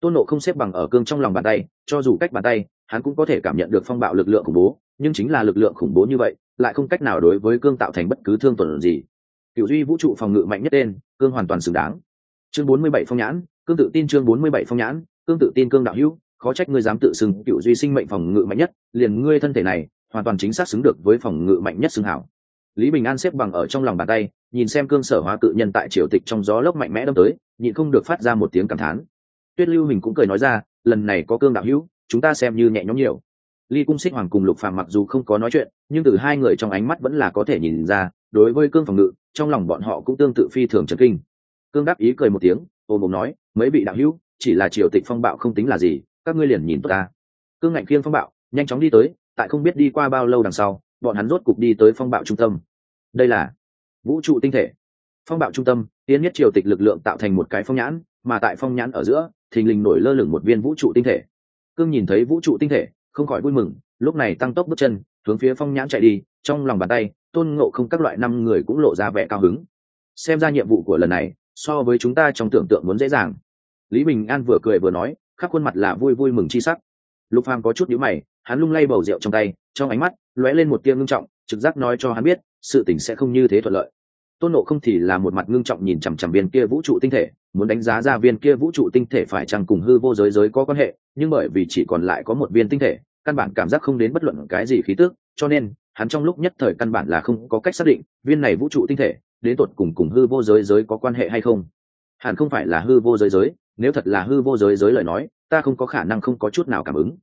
Tôn nộ không xếp bằng ở cương trong lòng bàn tay, cho dù cách bàn tay, hắn cũng có thể cảm nhận được phong bạo lực lượng khủng bố, nhưng chính là lực lượng khủng bố như vậy, lại không cách nào đối với cương tạo thành bất cứ thương tổn gì. Cựu duy vũ trụ phòng ngự mạnh nhất tên, cương hoàn toàn xứng đáng. Chương bốn mươi bảy phong nhãn, cương tự tin chương bốn mươi bảy phong nhãn, cương tự tin cương đạo hữu khó trách ngươi dám tự xưng cựu duy sinh mệnh phòng ngự mạnh nhất, liền ngươi thân thể này, hoàn toàn chính xác xứng được với phòng ngự mạnh nhất xưng hảo. Lý bình an xếp bằng ở trong lòng bàn tay, nhìn xem cương sở hóa cự nhân tại triều tịch trong gió lốc mạnh mẽ đâm tới, nhịn không được phát ra một tiếng cảm thán. Tuyết lưu hình cũng cười nói ra, lần này có cương đạo hữu, chúng ta xem như nhẹ nhõm nhiều. Ly cung xích hoàng cùng lục phàm mặc dù không có nói chuyện, nhưng từ hai người trong ánh mắt vẫn là có thể nhìn ra, đối với cương phòng ngự, trong lòng bọn họ cũng tương tự phi thường trần kinh. Cương đáp ý cười một tiếng, ôm ôm nói, mấy vị đạo hữu, chỉ là triều tịch phong bạo không tính là gì các ngươi liền nhìn tốt ta. Cương ngạnh khiêng phong bạo, nhanh chóng đi tới, tại không biết đi qua bao lâu đằng sau, bọn hắn rốt cục đi tới phong bạo trung tâm. Đây là vũ trụ tinh thể. Phong bạo trung tâm tiến nhất triều tịch lực lượng tạo thành một cái phong nhãn, mà tại phong nhãn ở giữa, thình lình nổi lơ lửng một viên vũ trụ tinh thể. Cương nhìn thấy vũ trụ tinh thể, không khỏi vui mừng, lúc này tăng tốc bước chân, hướng phía phong nhãn chạy đi, trong lòng bàn tay, tôn ngộ không các loại năm người cũng lộ ra vẻ cao hứng. Xem ra nhiệm vụ của lần này, so với chúng ta trong tưởng tượng muốn dễ dàng. Lý bình an vừa cười vừa nói khắp khuôn mặt là vui vui mừng chi sắc. Lục phàm có chút nhíu mày, hắn lung lay bầu rượu trong tay, trong ánh mắt lóe lên một tia ngưng trọng, trực giác nói cho hắn biết, sự tình sẽ không như thế thuận lợi. Tôn nộ không thì là một mặt ngưng trọng nhìn chằm chằm viên kia vũ trụ tinh thể, muốn đánh giá ra viên kia vũ trụ tinh thể phải chăng cùng hư vô giới giới có quan hệ, nhưng bởi vì chỉ còn lại có một viên tinh thể, căn bản cảm giác không đến bất luận cái gì khí tước cho nên hắn trong lúc nhất thời căn bản là không có cách xác định viên này vũ trụ tinh thể đến tột cùng cùng hư vô giới giới có quan hệ hay không. Hẳn không phải là hư vô giới giới nếu thật là hư vô giới giới lời nói, ta không có khả năng không có chút nào cảm ứng.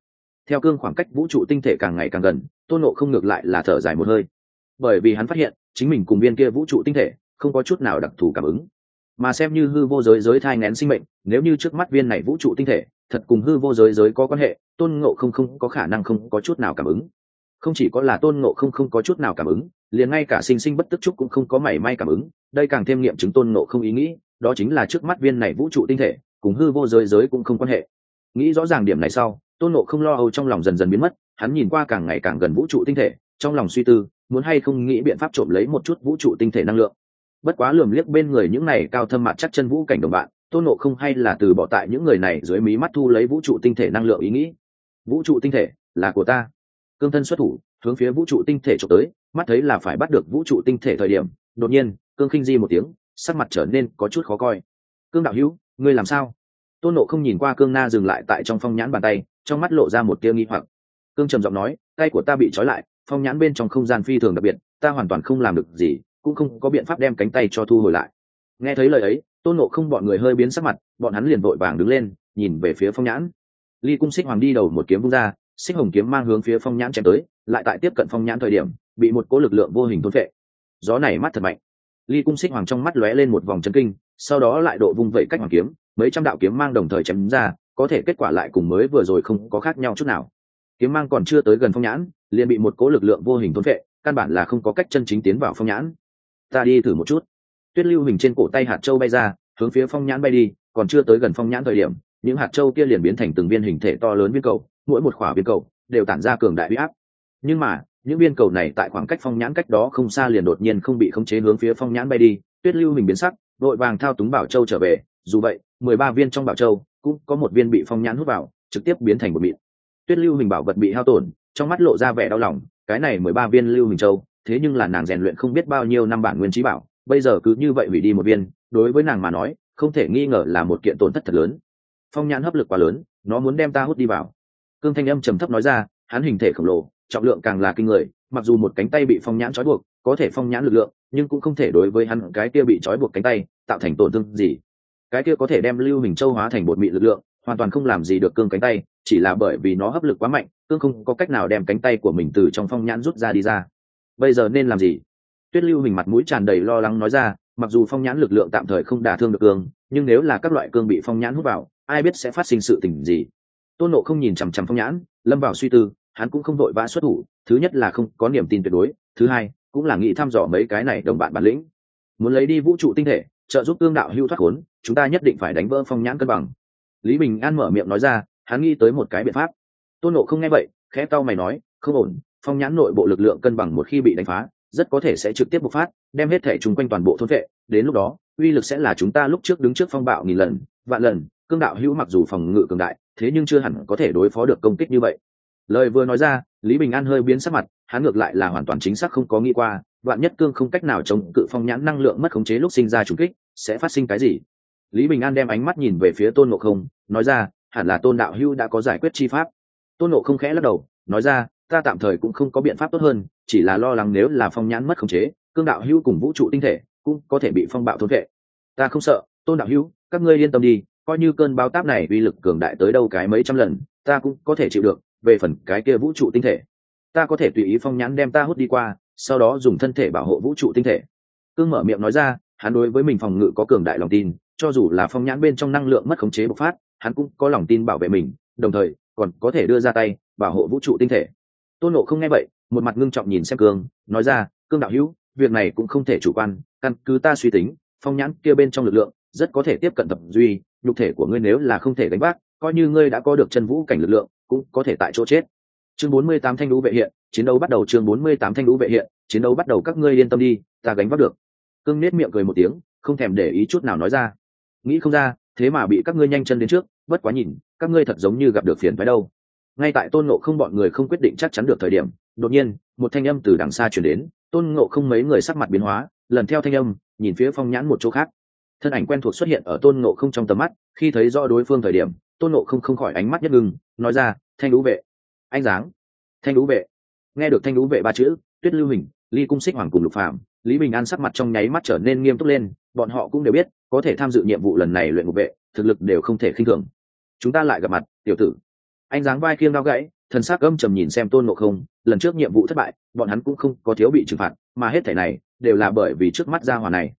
Theo cương khoảng cách vũ trụ tinh thể càng ngày càng gần, tôn nộ không ngược lại là thở dài một hơi. Bởi vì hắn phát hiện, chính mình cùng viên kia vũ trụ tinh thể, không có chút nào đặc thù cảm ứng. Mà xem như hư vô giới giới thai ngén sinh mệnh, nếu như trước mắt viên này vũ trụ tinh thể, thật cùng hư vô giới giới có quan hệ, tôn ngộ không không có khả năng không có chút nào cảm ứng. Không chỉ có là tôn ngộ không không có chút nào cảm ứng, liền ngay cả sinh sinh bất tức trúc cũng không có mảy may cảm ứng, đây càng thêm nghiệm chứng tôn ngộ không ý nghĩ, đó chính là trước mắt viên này vũ trụ tinh thể cùng hư vô giới giới cũng không quan hệ. Nghĩ rõ ràng điểm này sau, tôn ngộ không lo âu trong lòng dần dần biến mất, hắn nhìn qua càng ngày càng gần vũ trụ tinh thể, trong lòng suy tư, muốn hay không nghĩ biện pháp trộm lấy một chút vũ trụ tinh thể năng lượng. Bất quá lườm liếc bên người những này cao thâm mặt chắc chân vũ cảnh đồng bạn, tôn nộ không hay là từ bỏ tại những người này dưới mí mắt thu lấy vũ trụ tinh thể năng lượng ý nghĩ. Vũ trụ tinh thể là của ta. Cương thân xuất thủ, hướng phía vũ trụ tinh thể trộm tới, mắt thấy là phải bắt được vũ trụ tinh thể thời điểm, đột nhiên, cương khinh di một tiếng, sắc mặt trở nên có chút khó coi. Cương đạo hữu ngươi làm sao? Tôn nộ không nhìn qua cương na dừng lại tại trong phong nhãn bàn tay, trong mắt lộ ra một tia nghi hoặc. Cương trầm giọng nói, tay của ta bị trói lại, phong nhãn bên trong không gian phi thường đặc biệt, ta hoàn toàn không làm được gì, cũng không có biện pháp đem cánh tay cho thu hồi lại. Nghe thấy lời ấy, tôn nộ không bọn người hơi biến sắc mặt, bọn hắn liền vội vàng đứng lên, nhìn về phía phong nhãn. Ly cung xích hoàng đi đầu một kiếm vung ra, xích hồng kiếm mang hướng phía phong nhãn chém tới, lại tại tiếp cận phong nhãn thời điểm, bị một cỗ lực lượng vô hình thôn vệ gió này mắt thật mạnh. Ly cung xích hoàng trong mắt lóe lên một vòng chân kinh sau đó lại độ vung vẩy cách hoàng kiếm, mấy trăm đạo kiếm mang đồng thời chém ra, có thể kết quả lại cùng mới vừa rồi không có khác nhau chút nào. Kiếm mang còn chưa tới gần phong nhãn, liền bị một cố lực lượng vô hình thôn vệ căn bản là không có cách chân chính tiến vào phong nhãn. Ta đi thử một chút. Tuyết lưu hình trên cổ tay hạt châu bay ra, hướng phía phong nhãn bay đi, còn chưa tới gần phong nhãn thời điểm, những hạt châu kia liền biến thành từng viên hình thể to lớn viên cầu, mỗi một khỏa viên cầu đều tản ra cường đại huy áp. Nhưng mà, những viên cầu này tại khoảng cách phong nhãn cách đó không xa liền đột nhiên không bị khống chế hướng phía phong nhãn bay đi, tuyết lưu hình biến sắc vội vàng thao túng bảo châu trở về. Dù vậy, mười ba viên trong bảo châu cũng có một viên bị phong nhãn hút vào, trực tiếp biến thành một mịn. Tuyết lưu hình bảo vật bị hao tổn, trong mắt lộ ra vẻ đau lòng, cái này mười ba viên lưu hình châu, thế nhưng là nàng rèn luyện không biết bao nhiêu năm bản nguyên trí bảo, bây giờ cứ như vậy hủy đi một viên, đối với nàng mà nói, không thể nghi ngờ là một kiện tổn thất thật lớn. Phong nhãn hấp lực quá lớn, nó muốn đem ta hút đi vào. Cương thanh âm trầm thấp nói ra, hắn hình thể khổng lồ, trọng lượng càng là kinh người, mặc dù một cánh tay bị phong nhãn trói buộc, có thể phong nhãn lực lượng nhưng cũng không thể đối với hắn cái kia bị trói buộc cánh tay tạo thành tổn thương gì. Cái kia có thể đem lưu hình châu hóa thành bột mị lực lượng, hoàn toàn không làm gì được cương cánh tay, chỉ là bởi vì nó hấp lực quá mạnh, cương không có cách nào đem cánh tay của mình từ trong phong nhãn rút ra đi ra. Bây giờ nên làm gì? Tuyết lưu hình mặt mũi tràn đầy lo lắng nói ra, mặc dù phong nhãn lực lượng tạm thời không đả thương được cương, nhưng nếu là các loại cương bị phong nhãn hút vào, ai biết sẽ phát sinh sự tình gì. Tôn nộ không nhìn chằm chằm phong nhãn, lâm vào suy tư, hắn cũng không vội vã xuất thủ, thứ nhất là không có niềm tin tuyệt đối, thứ hai cũng là nghĩ thăm dò mấy cái này đồng bạn bản lĩnh. Muốn lấy đi vũ trụ tinh thể, trợ giúp tương đạo hưu thoát khốn, chúng ta nhất định phải đánh vỡ phong nhãn cân bằng. Lý bình an mở miệng nói ra, hắn nghĩ tới một cái biện pháp. Tôn nộ không nghe vậy, khẽ tao mày nói, không ổn, phong nhãn nội bộ lực lượng cân bằng một khi bị đánh phá, rất có thể sẽ trực tiếp bộc phát, đem hết thể chung quanh toàn bộ thôn vệ. Đến lúc đó, uy lực sẽ là chúng ta lúc trước đứng trước phong bạo nghìn lần, vạn lần, cương đạo hữu mặc dù phòng ngự cường đại, thế nhưng chưa hẳn có thể đối phó được công kích như vậy. Lời vừa nói ra, lý bình an hơi biến sắc mặt hắn ngược lại là hoàn toàn chính xác không có nghĩ qua, vạn nhất cương không cách nào chống cự phong nhãn năng lượng mất khống chế lúc sinh ra trùng kích, sẽ phát sinh cái gì? Lý bình an đem ánh mắt nhìn về phía tôn ngộ không, nói ra, hẳn là tôn đạo hưu đã có giải quyết chi pháp. Tôn ngộ không khẽ lắc đầu, nói ra, ta tạm thời cũng không có biện pháp tốt hơn, chỉ là lo lắng nếu là phong nhãn mất khống chế, cương đạo hưu cùng vũ trụ tinh thể cũng có thể bị phong bạo thôn vệ. Ta không sợ, tôn đạo hưu các ngươi yên tâm đi, coi như cơn bao táp này uy lực cường đại tới đâu cái mấy trăm lần, ta cũng có thể chịu được, về phần cái kia vũ trụ tinh thể ta có thể tùy ý phong nhãn đem ta hút đi qua, sau đó dùng thân thể bảo hộ vũ trụ tinh thể. Cương mở miệng nói ra, hắn đối với mình phòng ngự có cường đại lòng tin, cho dù là phong nhãn bên trong năng lượng mất khống chế bộc phát, hắn cũng có lòng tin bảo vệ mình, đồng thời còn có thể đưa ra tay, bảo hộ vũ trụ tinh thể. Tôn nộ không nghe vậy, một mặt ngưng trọng nhìn xem cương, nói ra, cương đạo hữu, việc này cũng không thể chủ quan, căn cứ ta suy tính, phong nhãn kia bên trong lực lượng rất có thể tiếp cận tập duy, nhục thể của ngươi nếu là không thể đánh bác, coi như ngươi đã có được chân vũ cảnh lực lượng, cũng có thể tại chỗ chết chương bốn mươi tám thanh lũ vệ hiện, chiến đấu bắt đầu chương bốn mươi tám thanh lũ vệ hiện, chiến đấu bắt đầu các ngươi yên tâm đi, ta gánh vác được. Cương nết miệng cười một tiếng, không thèm để ý chút nào nói ra. Nghĩ không ra, thế mà bị các ngươi nhanh chân đến trước, bất quá nhìn, các ngươi thật giống như gặp được phiền phái đâu. Ngay tại tôn ngộ không bọn người không quyết định chắc chắn được thời điểm, đột nhiên, một thanh âm từ đằng xa chuyển đến, tôn ngộ không mấy người sắc mặt biến hóa, lần theo thanh âm, nhìn phía phong nhãn một chỗ khác. Thân ảnh quen thuộc xuất hiện ở tôn ngộ không trong tầm mắt, khi thấy rõ đối phương thời điểm, tôn ngộ không không khỏi ánh mắt nhất ngưng, nói ra, thanh lũ vệ anh giáng thanh lũ vệ. Nghe được thanh lũ vệ ba chữ, tuyết lưu hình, ly cung xích hoàng cùng lục phạm lý bình an sắc mặt trong nháy mắt trở nên nghiêm túc lên, bọn họ cũng đều biết, có thể tham dự nhiệm vụ lần này luyện ngục vệ, thực lực đều không thể khinh thường. Chúng ta lại gặp mặt, tiểu tử. Anh dáng vai khiêng đau gãy, thần s ắ c âm trầm nhìn xem tôn ngộ không, lần trước nhiệm vụ thất bại, bọn hắn cũng không có thiếu bị trừng phạt, mà hết thể này, đều là bởi vì trước mắt ra hòa này.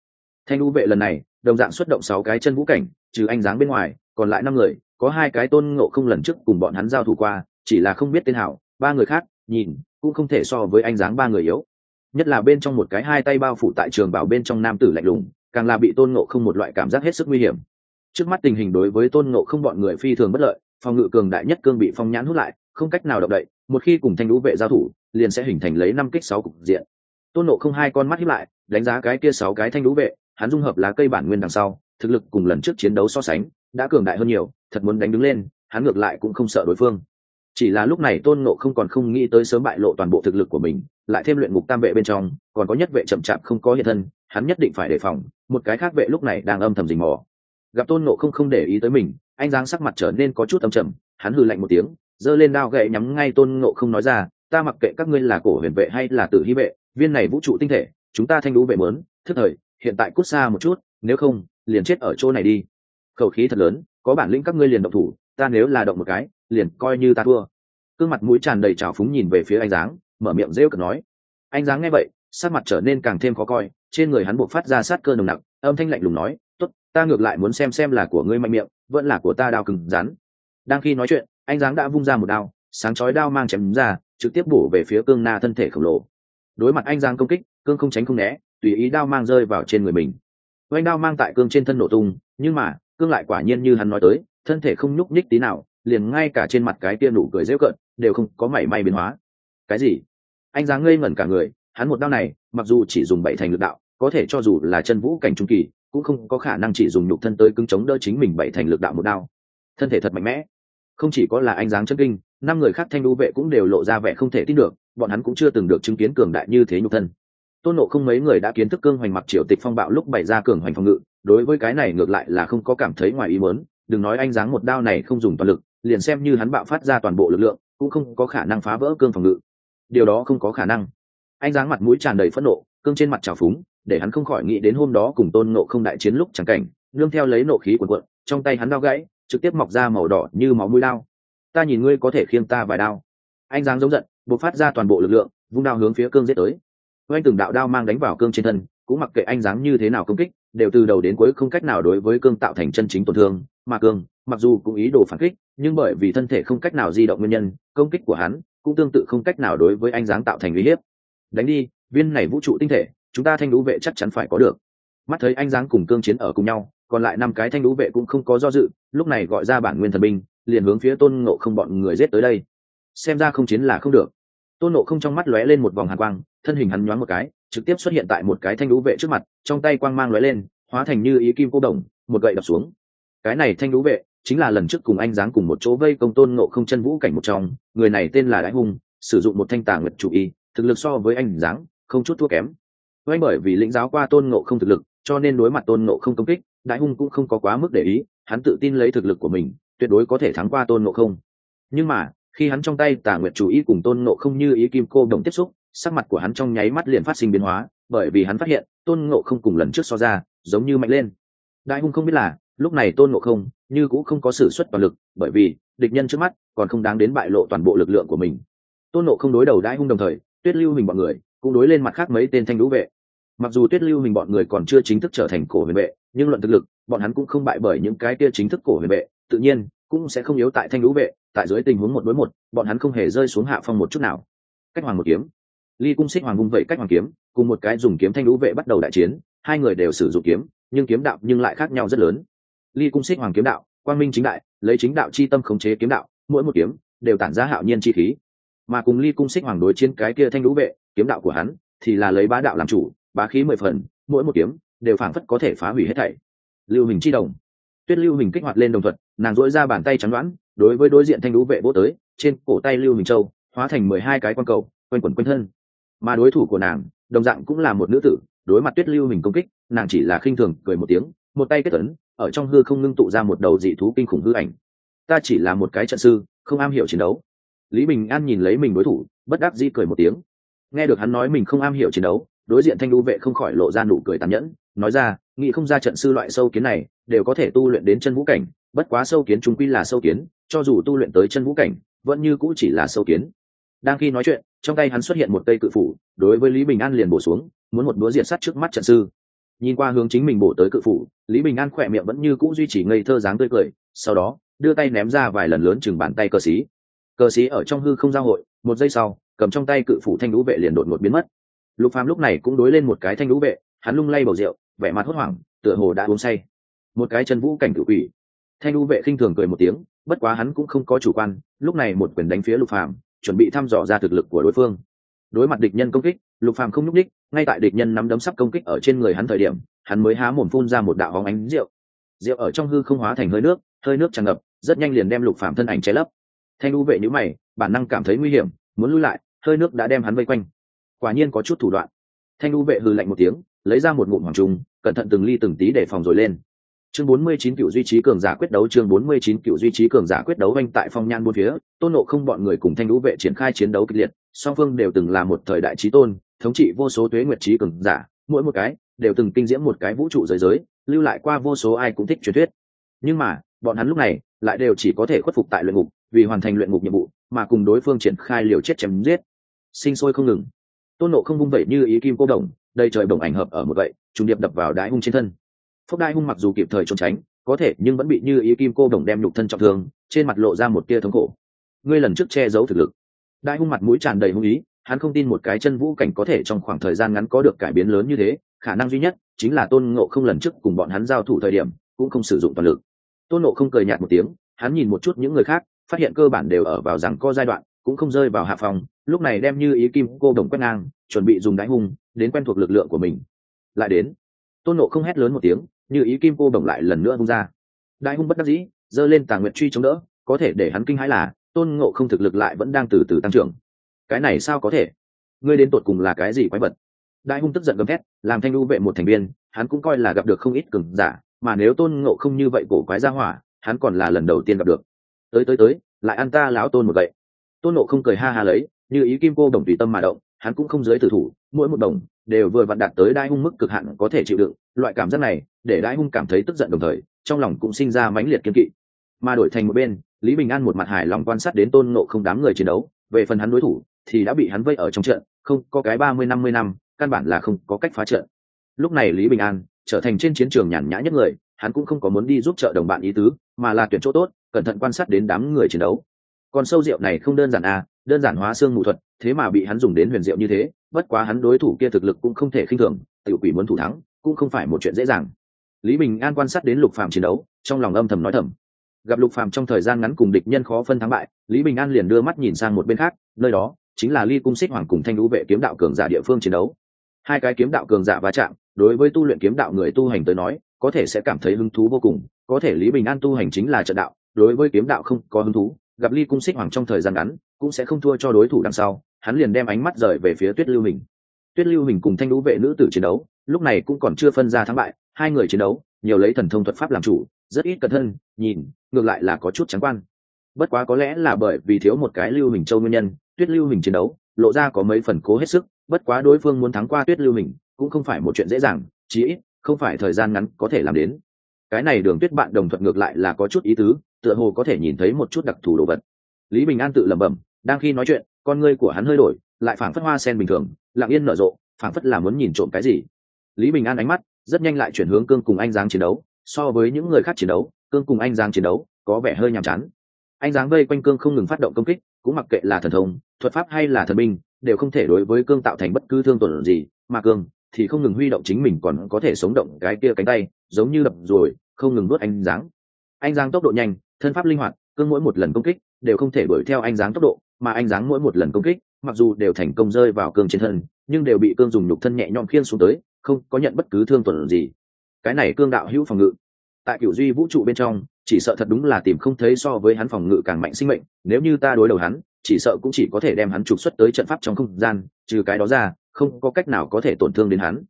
Thanh lũ vệ lần này, đồng dạng xuất động sáu cái chân vũ cảnh, trừ anh dáng bên ngoài, còn lại năm người, có hai cái tôn ngộ không lần trước cùng bọn hắn giao thủ qua chỉ là không biết tên hảo, ba người khác, nhìn, cũng không thể so với anh dáng ba người yếu. Nhất là bên trong một cái hai tay bao phủ tại trường bảo bên trong nam tử lạnh lùng, càng là bị tôn ngộ không một loại cảm giác hết sức nguy hiểm. Trước mắt tình hình đối với tôn ngộ không bọn người phi thường bất lợi, phòng ngự cường đại nhất cương bị phong nhãn hút lại, không cách nào động đậy, một khi cùng thanh lũ vệ giao thủ, liền sẽ hình thành lấy năm kích sáu cục diện. Tôn ngộ không hai con mắt hiếp lại, đánh giá cái kia sáu cái thanh lũ vệ, hắn dung hợp lá cây bản nguyên đằng sau, thực lực cùng lần trước chiến đấu so sánh, đã cường đại hơn nhiều, thật muốn đánh đứng lên, hắn ngược lại cũng không sợ đối phương chỉ là lúc này tôn nộ không còn không nghĩ tới sớm bại lộ toàn bộ thực lực của mình, lại thêm luyện ngục tam vệ bên trong, còn có nhất vệ chậm chạp không có hiện thân, hắn nhất định phải đề phòng, một cái khác vệ lúc này đang âm thầm rình mò. Gặp tôn nộ không không để ý tới mình anh giáng sắc mặt trở nên có chút âm trầm, hắn hừ lạnh một tiếng, giơ lên đao gậy nhắm ngay tôn nộ không nói ra, ta mặc kệ các ngươi là cổ huyền vệ hay là tử hy vệ, viên này vũ trụ tinh thể, chúng ta thanh lũ vệ mớn, thức thời, hiện tại cút xa một chút, nếu không, liền chết ở chỗ này đi. Khẩu khí thật lớn, có bản lĩnh các ngươi liền động thủ ta nếu là động một cái, liền coi như ta thua. Cương mặt mũi tràn đầy trào phúng nhìn về phía anh giáng mở miệng rêu cực nói. Anh giáng nghe vậy, sắc mặt trở nên càng thêm khó coi, trên người hắn buộc phát ra sát cơ nồng nặc, âm thanh lạnh lùng nói, tốt, ta ngược lại muốn xem xem là của ngươi mạnh miệng, vẫn là của ta đao cứng rắn. Đang khi nói chuyện anh giáng đã vung ra một đao, sáng chói đao mang chém ra, trực tiếp bổ về phía cương na thân thể khổng lồ. Đối mặt anh giang công kích, cương không tránh không né, tùy ý đao mang rơi vào trên người mình. Oanh đao mang tại cương trên thân nổ tung, nhưng mà, cương lại quả nhiên như hắn nói tới thân thể không nhúc nhích tí nào, liền ngay cả trên mặt cái kia nụ cười dễ cận đều không có mảy may biến hóa. Cái gì? Anh giáng ngây ngẩn cả người, hắn một đao này, mặc dù chỉ dùng bảy thành lực đạo, có thể cho dù là chân vũ cảnh trung kỳ, cũng không có khả năng chỉ dùng nhục thân tới cứng chống đỡ chính mình bảy thành lực đạo một đao. Thân thể thật mạnh mẽ. Không chỉ có là anh giáng chân kinh, năm người khác thanh đu vệ cũng đều lộ ra vẻ không thể tin được, bọn hắn cũng chưa từng được chứng kiến cường đại như thế nhục thân. Tôn nộ không mấy người đã kiến thức cương hoành mặc triều tịch phong bạo lúc bày ra cường hoành phòng ngự, đối với cái này ngược lại là không có cảm thấy ngoài ý mớn đừng nói anh dáng một đao này không dùng toàn lực, liền xem như hắn bạo phát ra toàn bộ lực lượng, cũng không có khả năng phá vỡ cương phòng ngự. Điều đó không có khả năng. Anh dáng mặt mũi tràn đầy phẫn nộ, cương trên mặt trào phúng, để hắn không khỏi nghĩ đến hôm đó cùng tôn nộ không đại chiến lúc chẳng cảnh, nương theo lấy nộ khí quần quận trong tay hắn đao gãy, trực tiếp mọc ra màu đỏ như máu mũi đao. Ta nhìn ngươi có thể khiêng ta vài đao. Anh giáng giống giận buộc phát ra toàn bộ lực lượng, vung đao hướng phía cương giết tới. Oanh từng đạo đao mang đánh vào cương trên thân, cũng mặc kệ anh giáng như thế nào công kích đều từ đầu đến cuối không cách nào đối với cương tạo thành chân chính tổn thương, mà cương, mặc dù cũng ý đồ phản kích, nhưng bởi vì thân thể không cách nào di động nguyên nhân, công kích của hắn cũng tương tự không cách nào đối với anh giáng tạo thành uy hiếp. Đánh đi, viên này vũ trụ tinh thể, chúng ta thanh lũ vệ chắc chắn phải có được. Mắt thấy anh giáng cùng cương chiến ở cùng nhau, còn lại năm cái thanh lũ vệ cũng không có do dự, lúc này gọi ra bản nguyên thần binh, liền hướng phía tôn ngộ không bọn người giết tới đây. Xem ra không chiến là không được. Tôn ngộ không trong mắt lóe lên một vòng hàn quang, thân hình hắn nhoáng một cái trực tiếp xuất hiện tại một cái thanh lũ vệ trước mặt, trong tay quang mang lóe lên, hóa thành như ý kim cô đồng, một gậy đập xuống. Cái này thanh lũ vệ chính là lần trước cùng anh giáng cùng một chỗ vây công tôn ngộ không chân vũ cảnh một trong, người này tên là đại hung sử dụng một thanh tàng nguyệt chủ y, thực lực so với anh giáng không chút thua kém. Với bởi vì lĩnh giáo qua tôn ngộ không thực lực, cho nên đối mặt tôn ngộ không công kích, đại hung cũng không có quá mức để ý, hắn tự tin lấy thực lực của mình, tuyệt đối có thể thắng qua tôn ngộ không. Nhưng mà, khi hắn trong tay tà nguyệt chủ ý cùng tôn ngộ không như ý kim cô đồng tiếp xúc sắc mặt của hắn trong nháy mắt liền phát sinh biến hóa, bởi vì hắn phát hiện, tôn ngộ không cùng lần trước so ra, giống như mạnh lên. Đại hung không biết là, lúc này tôn ngộ không, như cũng không có sự xuất toàn lực, bởi vì, địch nhân trước mắt, còn không đáng đến bại lộ toàn bộ lực lượng của mình. Tôn ngộ không đối đầu đại hung đồng thời, tuyết lưu mình bọn người, cũng đối lên mặt khác mấy tên thanh lũ vệ. Mặc dù tuyết lưu mình bọn người còn chưa chính thức trở thành cổ huyền vệ, nhưng luận thực lực, bọn hắn cũng không bại bởi những cái kia chính thức cổ huyền vệ, tự nhiên, cũng sẽ không yếu tại thanh lũ vệ, tại dưới tình huống một đối một, bọn hắn không hề rơi xuống hạ phong một chút nào. Cách hoàng một kiếm ly cung xích hoàng vung vậy cách hoàng kiếm, cùng một cái dùng kiếm thanh lũ vệ bắt đầu đại chiến, hai người đều sử dụng kiếm, nhưng kiếm đạo nhưng lại khác nhau rất lớn. Ly cung xích hoàng kiếm đạo, quang minh chính đại, lấy chính đạo chi tâm khống chế kiếm đạo, mỗi một kiếm đều tản ra hạo nhiên chi khí. Mà cùng ly cung xích hoàng đối chiến cái kia thanh lũ vệ, kiếm đạo của hắn thì là lấy bá đạo làm chủ, bá khí mười phần, mỗi một kiếm đều phảng phất có thể phá hủy hết thảy. Lưu hình chi đồng. Tuyết lưu hình kích hoạt lên đồng thuật, nàng dỗi ra bàn tay chắn đoán, đối với đối diện thanh lũ vệ vô tới, trên cổ tay lưu hình châu, hóa thành mười hai cái quan cầu, quanh quẩn quanh thân mà đối thủ của nàng, đồng dạng cũng là một nữ tử, đối mặt tuyết lưu hình công kích, nàng chỉ là khinh thường, cười một tiếng, một tay kết tấn ở trong hư không ngưng tụ ra một đầu dị thú kinh khủng hư ảnh. Ta chỉ là một cái trận sư, không am hiểu chiến đấu. Lý bình an nhìn lấy mình đối thủ, bất đắc dĩ cười một tiếng. Nghe được hắn nói mình không am hiểu chiến đấu, đối diện thanh lưu vệ không khỏi lộ ra nụ cười tàn nhẫn, nói ra, nghĩ không ra trận sư loại sâu kiến này, đều có thể tu luyện đến chân vũ cảnh, bất quá sâu kiến chúng quy là sâu kiến, cho dù tu luyện tới chân vũ cảnh, vẫn như cũ chỉ là sâu kiến đang khi nói chuyện, trong tay hắn xuất hiện một cây cự phủ, đối với lý bình an liền bổ xuống, muốn một búa diện sắt trước mắt trận sư. Nhìn qua hướng chính mình bổ tới cự phủ, lý bình an khỏe miệng vẫn như cũ duy trì ngây thơ dáng tươi cười, sau đó, đưa tay ném ra vài lần lớn chừng bàn tay cờ xí cờ xí ở trong hư không giao hội, một giây sau, cầm trong tay cự phủ thanh lũ vệ liền đột ngột biến mất. Lục phàm lúc này cũng đối lên một cái thanh lũ vệ, hắn lung lay bầu rượu, vẻ mặt hốt hoảng, tựa hồ đã uống say. Một cái chân vũ cảnh cự quỷ. Thanh lũ vệ khinh thường cười một tiếng, bất quá hắn cũng không có chủ quan, lúc này một quyền đánh phía lục phàm chuẩn bị thăm dò ra thực lực của đối phương. Đối mặt địch nhân công kích, lục phàm không nhúc đích ngay tại địch nhân nắm đấm sắp công kích ở trên người hắn thời điểm, hắn mới há mồm phun ra một đạo hóng ánh rượu. Rượu ở trong hư không hóa thành hơi nước hơi nước tràn ngập, rất nhanh liền đem lục phàm thân ảnh che lấp. Thanh u vệ nhíu mày, bản năng cảm thấy nguy hiểm, muốn lui lại, hơi nước đã đem hắn vây quanh. Quả nhiên có chút thủ đoạn. Thanh u vệ hừ lạnh một tiếng, lấy ra một ngụm hoàng trung cẩn thận từng ly từng tí để phòng rồi lên chương 49 cựu duy trí cường giả quyết đấu, chương 49 cựu duy trí cường giả quyết đấu anh tại phong nhan bốn phía, tôn nộ không bọn người cùng thanh lũ vệ triển khai chiến đấu kịch liệt, song phương đều từng là một thời đại trí tôn, thống trị vô số tuế nguyệt trí cường giả, mỗi một cái đều từng kinh diễm một cái vũ trụ giới giới, lưu lại qua vô số ai cũng thích truyền thuyết. Nhưng mà, bọn hắn lúc này lại đều chỉ có thể khuất phục tại luyện ngục, vì hoàn thành luyện ngục nhiệm vụ, mà cùng đối phương triển khai liều chết chém giết. Sinh sôi không ngừng. Tôn nộ không vung vẩy như ý kim cô đồng, đầy trời đồng ảnh hợp ở một vậy, trùng điệp đập vào đái hung trên thân phúc đai hung mặc dù kịp thời trốn tránh, có thể nhưng vẫn bị như ý kim cô đồng đem nhục thân trọng thương, trên mặt lộ ra một tia thống khổ. Ngươi lần trước che giấu thực lực. Đai hung mặt mũi tràn đầy hung ý, hắn không tin một cái chân vũ cảnh có thể trong khoảng thời gian ngắn có được cải biến lớn như thế, khả năng duy nhất chính là tôn ngộ không lần trước cùng bọn hắn giao thủ thời điểm, cũng không sử dụng toàn lực. Tôn ngộ không cười nhạt một tiếng, hắn nhìn một chút những người khác, phát hiện cơ bản đều ở vào rằng co giai đoạn, cũng không rơi vào hạ phòng, lúc này đem như ý kim cô đồng quét ngang, chuẩn bị dùng đáy hung, đến quen thuộc lực lượng của mình. Lại đến tôn nộ không hét lớn một tiếng, như ý kim cô đồng lại lần nữa bung ra. Đại hung bất đắc dĩ, giơ lên tà nguyện truy chống đỡ, có thể để hắn kinh hãi là, tôn ngộ không thực lực lại vẫn đang từ từ tăng trưởng. Cái này sao có thể? Ngươi đến tột cùng là cái gì quái vật? Đại hung tức giận gầm thét, làm thanh lưu vệ một thành viên, hắn cũng coi là gặp được không ít cường giả, mà nếu tôn ngộ không như vậy cổ quái ra hỏa, hắn còn là lần đầu tiên gặp được. Tới tới tới, lại ăn ta láo tôn một vậy tôn ngộ không cười ha ha lấy, như ý kim cô đồng tùy tâm mà động, hắn cũng không giới tử thủ, mỗi một đồng đều vừa vặn đạt tới đai hung mức cực hạn có thể chịu đựng, loại cảm giác này để đai hung cảm thấy tức giận đồng thời, trong lòng cũng sinh ra mãnh liệt kiên kỵ. Mà đổi thành một bên, lý bình an một mặt hài lòng quan sát đến tôn ngộ không đám người chiến đấu, về phần hắn đối thủ thì đã bị hắn vây ở trong trận, không có cái ba mươi năm mươi năm, căn bản là không có cách phá trận. Lúc này lý bình an trở thành trên chiến trường nhàn nhã nhất người, hắn cũng không có muốn đi giúp trợ đồng bạn ý tứ, mà là tuyển chỗ tốt, cẩn thận quan sát đến đám người chiến đấu. Còn sâu rượu này không đơn giản à đơn giản hóa xương mù thuật, thế mà bị hắn dùng đến huyền diệu như thế, bất quá hắn đối thủ kia thực lực cũng không thể khinh thường tự quỷ muốn thủ thắng, cũng không phải một chuyện dễ dàng. Lý bình an quan sát đến lục phạm chiến đấu, trong lòng âm thầm nói thầm. Gặp lục phạm trong thời gian ngắn cùng địch nhân khó phân thắng bại, lý bình an liền đưa mắt nhìn sang một bên khác, nơi đó chính là ly cung xích hoàng cùng thanh lũ vệ kiếm đạo cường giả địa phương chiến đấu. Hai cái kiếm đạo cường giả va chạm, đối với tu luyện kiếm đạo người tu hành tới nói, có thể sẽ cảm thấy hứng thú vô cùng, có thể lý bình an tu hành chính là trận đạo, đối với kiếm đạo không có hứng thú, gặp ly cung xích hoàng trong thời gian ngắn cũng sẽ không thua cho đối thủ đằng sau, hắn liền đem ánh mắt rời về phía tuyết lưu hình. Tuyết lưu hình cùng thanh lũ vệ nữ tử chiến đấu, lúc này cũng còn chưa phân ra thắng bại, hai người chiến đấu, nhiều lấy thần thông thuật pháp làm chủ, rất ít cẩn thân nhìn, ngược lại là có chút trắng quan. Bất quá có lẽ là bởi vì thiếu một cái lưu hình châu nguyên nhân, tuyết lưu hình chiến đấu, lộ ra có mấy phần cố hết sức, bất quá đối phương muốn thắng qua tuyết lưu hình, cũng không phải một chuyện dễ dàng, chí ít, không phải thời gian ngắn có thể làm đến. Cái này đường tuyết bạn đồng thuận ngược lại là có chút ý tứ, tựa hồ có thể nhìn thấy một chút đặc thù đồ vật. Lý bình an tự lẩm bẩm đang khi nói chuyện, con ngươi của hắn hơi đổi, lại phảng phất hoa sen bình thường, lặng yên nở rộ, phảng phất là muốn nhìn trộm cái gì. Lý bình an ánh mắt rất nhanh lại chuyển hướng cương cùng anh giáng chiến đấu, so với những người khác chiến đấu, cương cùng anh giáng chiến đấu có vẻ hơi nhàm chán. Anh giáng vây quanh cương không ngừng phát động công kích, cũng mặc kệ là thần thông, thuật pháp hay là thần binh, đều không thể đối với cương tạo thành bất cứ thương tổn gì, mà cương thì không ngừng huy động chính mình còn có thể sống động cái kia cánh tay, giống như đập rồi, không ngừng nuốt anh giáng anh giáng tốc độ nhanh, thân pháp linh hoạt, cương mỗi một lần công kích đều không thể đuổi theo anh giáng tốc độ mà anh dáng mỗi một lần công kích, mặc dù đều thành công rơi vào cương trên thân, nhưng đều bị cương dùng nhục thân nhẹ nhõm khiên xuống tới, không có nhận bất cứ thương tổn gì. Cái này cương đạo hữu phòng ngự, tại kiểu duy vũ trụ bên trong, chỉ sợ thật đúng là tìm không thấy so với hắn phòng ngự càng mạnh sinh mệnh, nếu như ta đối đầu hắn, chỉ sợ cũng chỉ có thể đem hắn trục xuất tới trận pháp trong không gian, trừ cái đó ra, không có cách nào có thể tổn thương đến hắn.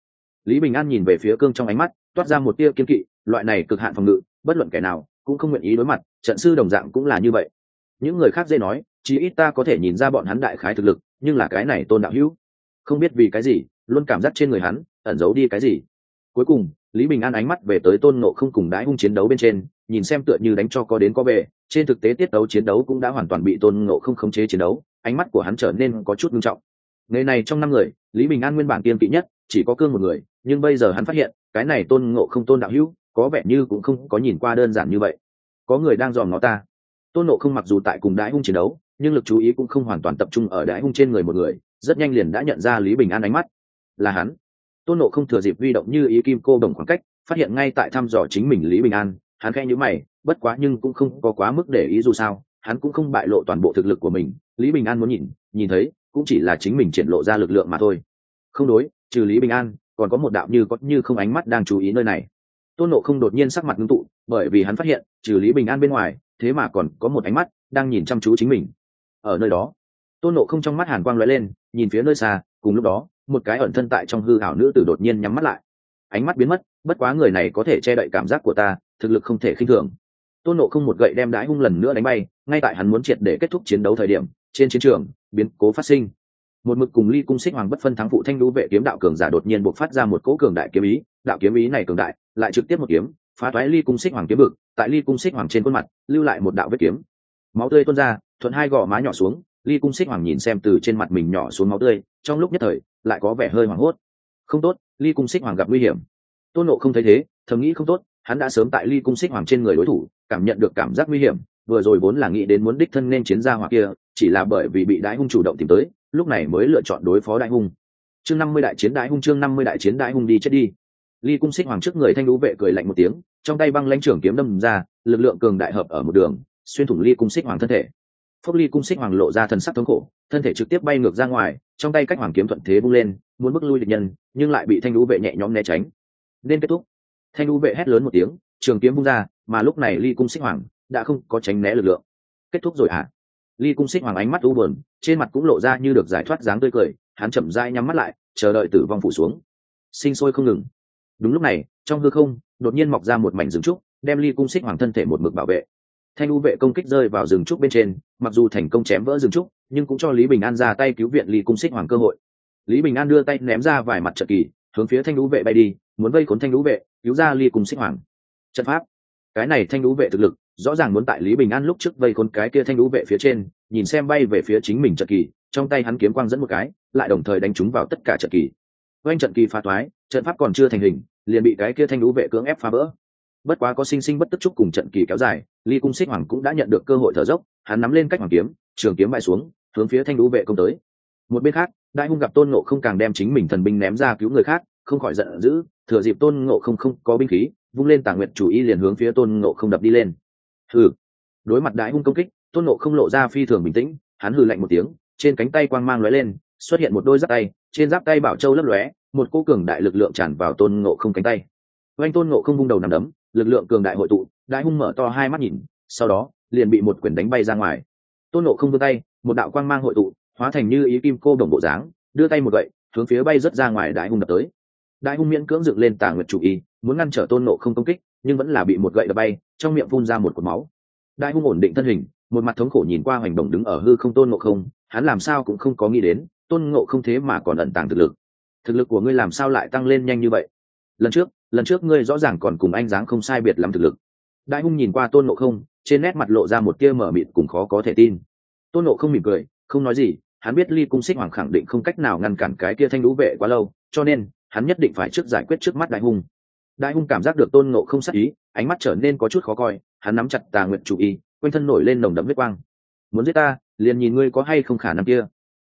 Lý bình an nhìn về phía cương trong ánh mắt, toát ra một tia kiên kỵ, loại này cực hạn phòng ngự, bất luận kẻ nào cũng không nguyện ý đối mặt, trận sư đồng dạng cũng là như vậy. Những người khác dễ nói chỉ ít ta có thể nhìn ra bọn hắn đại khái thực lực, nhưng là cái này tôn đạo hữu. Không biết vì cái gì, luôn cảm giác trên người hắn, ẩn giấu đi cái gì. Cuối cùng, lý bình an ánh mắt về tới tôn nộ không cùng đãi hung chiến đấu bên trên, nhìn xem tựa như đánh cho có đến có về, trên thực tế tiết đấu chiến đấu cũng đã hoàn toàn bị tôn nộ không khống chế chiến đấu, ánh mắt của hắn trở nên có chút nghiêm trọng. Ngày này trong năm người, lý bình an nguyên bản tiên kỵ nhất, chỉ có cương một người, nhưng bây giờ hắn phát hiện, cái này tôn ngộ không tôn đạo hữu, có vẻ như cũng không có nhìn qua đơn giản như vậy. Có người đang dòm nó ta. Tôn nộ không mặc dù tại cùng đãi hung chiến đấu nhưng lực chú ý cũng không hoàn toàn tập trung ở đại hung trên người một người, rất nhanh liền đã nhận ra lý bình an ánh mắt. Là hắn. Tôn nộ không thừa dịp huy động như ý kim cô đồng khoảng cách, phát hiện ngay tại thăm dò chính mình lý bình an, hắn khẽ nhữ mày, bất quá nhưng cũng không có quá mức để ý dù sao, hắn cũng không bại lộ toàn bộ thực lực của mình. Lý bình an muốn nhìn nhìn thấy, cũng chỉ là chính mình triển lộ ra lực lượng mà thôi. Không đối, trừ lý bình an, còn có một đạo như có như không ánh mắt đang chú ý nơi này. Tôn nộ không đột nhiên sắc mặt ngưng tụ, bởi vì hắn phát hiện, trừ lý bình an bên ngoài, thế mà còn có một ánh mắt đang nhìn chăm chú chính mình ở nơi đó. Tôn nộ không trong mắt hàn quang lóe lên, nhìn phía nơi xa, cùng lúc đó, một cái ẩn thân tại trong hư ảo nữ tử đột nhiên nhắm mắt lại. Ánh mắt biến mất, bất quá người này có thể che đậy cảm giác của ta, thực lực không thể khinh thường. Tôn nộ không một gậy đem đãi hung lần nữa đánh bay, ngay tại hắn muốn triệt để kết thúc chiến đấu thời điểm, trên chiến trường, biến cố phát sinh. Một mực cùng ly cung xích hoàng bất phân thắng phụ thanh lũ vệ kiếm đạo cường giả đột nhiên buộc phát ra một cỗ cường đại kiếm ý, đạo kiếm ý này cường đại, lại trực tiếp một kiếm, phá toái ly cung xích hoàng kiếm bực tại ly cung xích hoàng trên khuôn mặt, lưu lại một đạo vết kiếm. Máu tươi tuôn ra thuận hai gò má nhỏ xuống, ly cung xích hoàng nhìn xem từ trên mặt mình nhỏ xuống máu tươi, trong lúc nhất thời, lại có vẻ hơi hoảng hốt. Không tốt, ly cung xích hoàng gặp nguy hiểm. Tôn nộ không thấy thế, thầm nghĩ không tốt, hắn đã sớm tại ly cung xích hoàng trên người đối thủ, cảm nhận được cảm giác nguy hiểm, vừa rồi vốn là nghĩ đến muốn đích thân nên chiến gia hoặc kia, chỉ là bởi vì bị đại hung chủ động tìm tới, lúc này mới lựa chọn đối phó đại hung. Chương năm mươi đại chiến đại hung, chương năm mươi đại chiến đại hung đi chết đi. Ly cung xích hoàng trước người thanh lũ vệ cười lạnh một tiếng, trong tay băng lãnh trưởng kiếm đâm ra, lực lượng cường đại hợp ở một đường, xuyên thủng ly cung xích hoàng thân thể phốc ly cung xích hoàng lộ ra thần sắc thống khổ, thân thể trực tiếp bay ngược ra ngoài, trong tay cách hoàng kiếm thuận thế bung lên, muốn bước lui địch nhân, nhưng lại bị thanh lũ vệ nhẹ nhõm né tránh. Nên kết thúc. Thanh lũ vệ hét lớn một tiếng, trường kiếm bung ra, mà lúc này ly cung xích hoàng đã không có tránh né lực lượng. Kết thúc rồi à ly cung xích hoàng ánh mắt u buồn, trên mặt cũng lộ ra như được giải thoát dáng tươi cười, hắn chậm rãi nhắm mắt lại, chờ đợi tử vong phủ xuống. Sinh sôi không ngừng. Đúng lúc này, trong hư không, đột nhiên mọc ra một mảnh rừng trúc, đem ly cung xích hoàng thân thể một mực bảo vệ thanh u vệ công kích rơi vào rừng trúc bên trên, mặc dù thành công chém vỡ rừng trúc, nhưng cũng cho lý bình an ra tay cứu viện Lý cung xích hoàng cơ hội. Lý bình an đưa tay ném ra vài mặt trận kỳ, hướng phía thanh u vệ bay đi, muốn vây khốn thanh u vệ, cứu ra ly cung xích hoàng. Trận pháp. Cái này thanh u vệ thực lực, rõ ràng muốn tại lý bình an lúc trước vây khốn cái kia thanh u vệ phía trên, nhìn xem bay về phía chính mình trận kỳ, trong tay hắn kiếm quang dẫn một cái, lại đồng thời đánh chúng vào tất cả trận kỳ. Oanh trận kỳ phá thoái, trận pháp còn chưa thành hình, liền bị cái kia thanh u vệ cưỡng ép phá vỡ bất quá có sinh sinh bất tức trúc cùng trận kỳ kéo dài, ly cung xích hoàng cũng đã nhận được cơ hội thở dốc, hắn nắm lên cách hoàng kiếm, trường kiếm bay xuống, hướng phía thanh đũ vệ công tới. Một bên khác, đại hung gặp tôn ngộ không càng đem chính mình thần binh ném ra cứu người khác, không khỏi giận dữ, thừa dịp tôn ngộ không không có binh khí, vung lên tàng nguyện chủ ý liền hướng phía tôn ngộ không đập đi lên. Hừ. Đối mặt đại hung công kích, tôn ngộ không lộ ra phi thường bình tĩnh, hắn hừ lạnh một tiếng, trên cánh tay quang mang lóe lên, xuất hiện một đôi giáp tay, trên giáp tay bảo châu lấp lóe, một cô cường đại lực lượng tràn vào tôn ngộ không cánh tay. Oanh tôn ngộ không vung đầu nằm đấm lực lượng cường đại hội tụ, đại hung mở to hai mắt nhìn, sau đó, liền bị một quyền đánh bay ra ngoài. Tôn ngộ không vươn tay, một đạo quang mang hội tụ, hóa thành như ý kim cô đồng bộ dáng, đưa tay một gậy, hướng phía bay rất ra ngoài đại hung đập tới. Đại hung miễn cưỡng dựng lên tà nguyệt chủ ý muốn ngăn trở tôn ngộ không công kích, nhưng vẫn là bị một gậy đập bay, trong miệng phun ra một cột máu. Đại hung ổn định thân hình, một mặt thống khổ nhìn qua hoành đồng đứng ở hư không tôn ngộ không, hắn làm sao cũng không có nghĩ đến, tôn ngộ không thế mà còn ẩn tàng thực lực. Thực lực của ngươi làm sao lại tăng lên nhanh như vậy? Lần trước lần trước ngươi rõ ràng còn cùng anh dáng không sai biệt lắm thực lực. Đại hung nhìn qua tôn nộ không, trên nét mặt lộ ra một tia mở mịt cùng khó có thể tin. Tôn nộ không mỉm cười, không nói gì, hắn biết ly cung xích hoàng khẳng định không cách nào ngăn cản cái kia thanh lũ vệ quá lâu, cho nên, hắn nhất định phải trước giải quyết trước mắt đại hung. Đại hung cảm giác được tôn nộ không sắc ý, ánh mắt trở nên có chút khó coi, hắn nắm chặt tà nguyện chủ y, quanh thân nổi lên nồng đậm huyết quang. Muốn giết ta, liền nhìn ngươi có hay không khả năng kia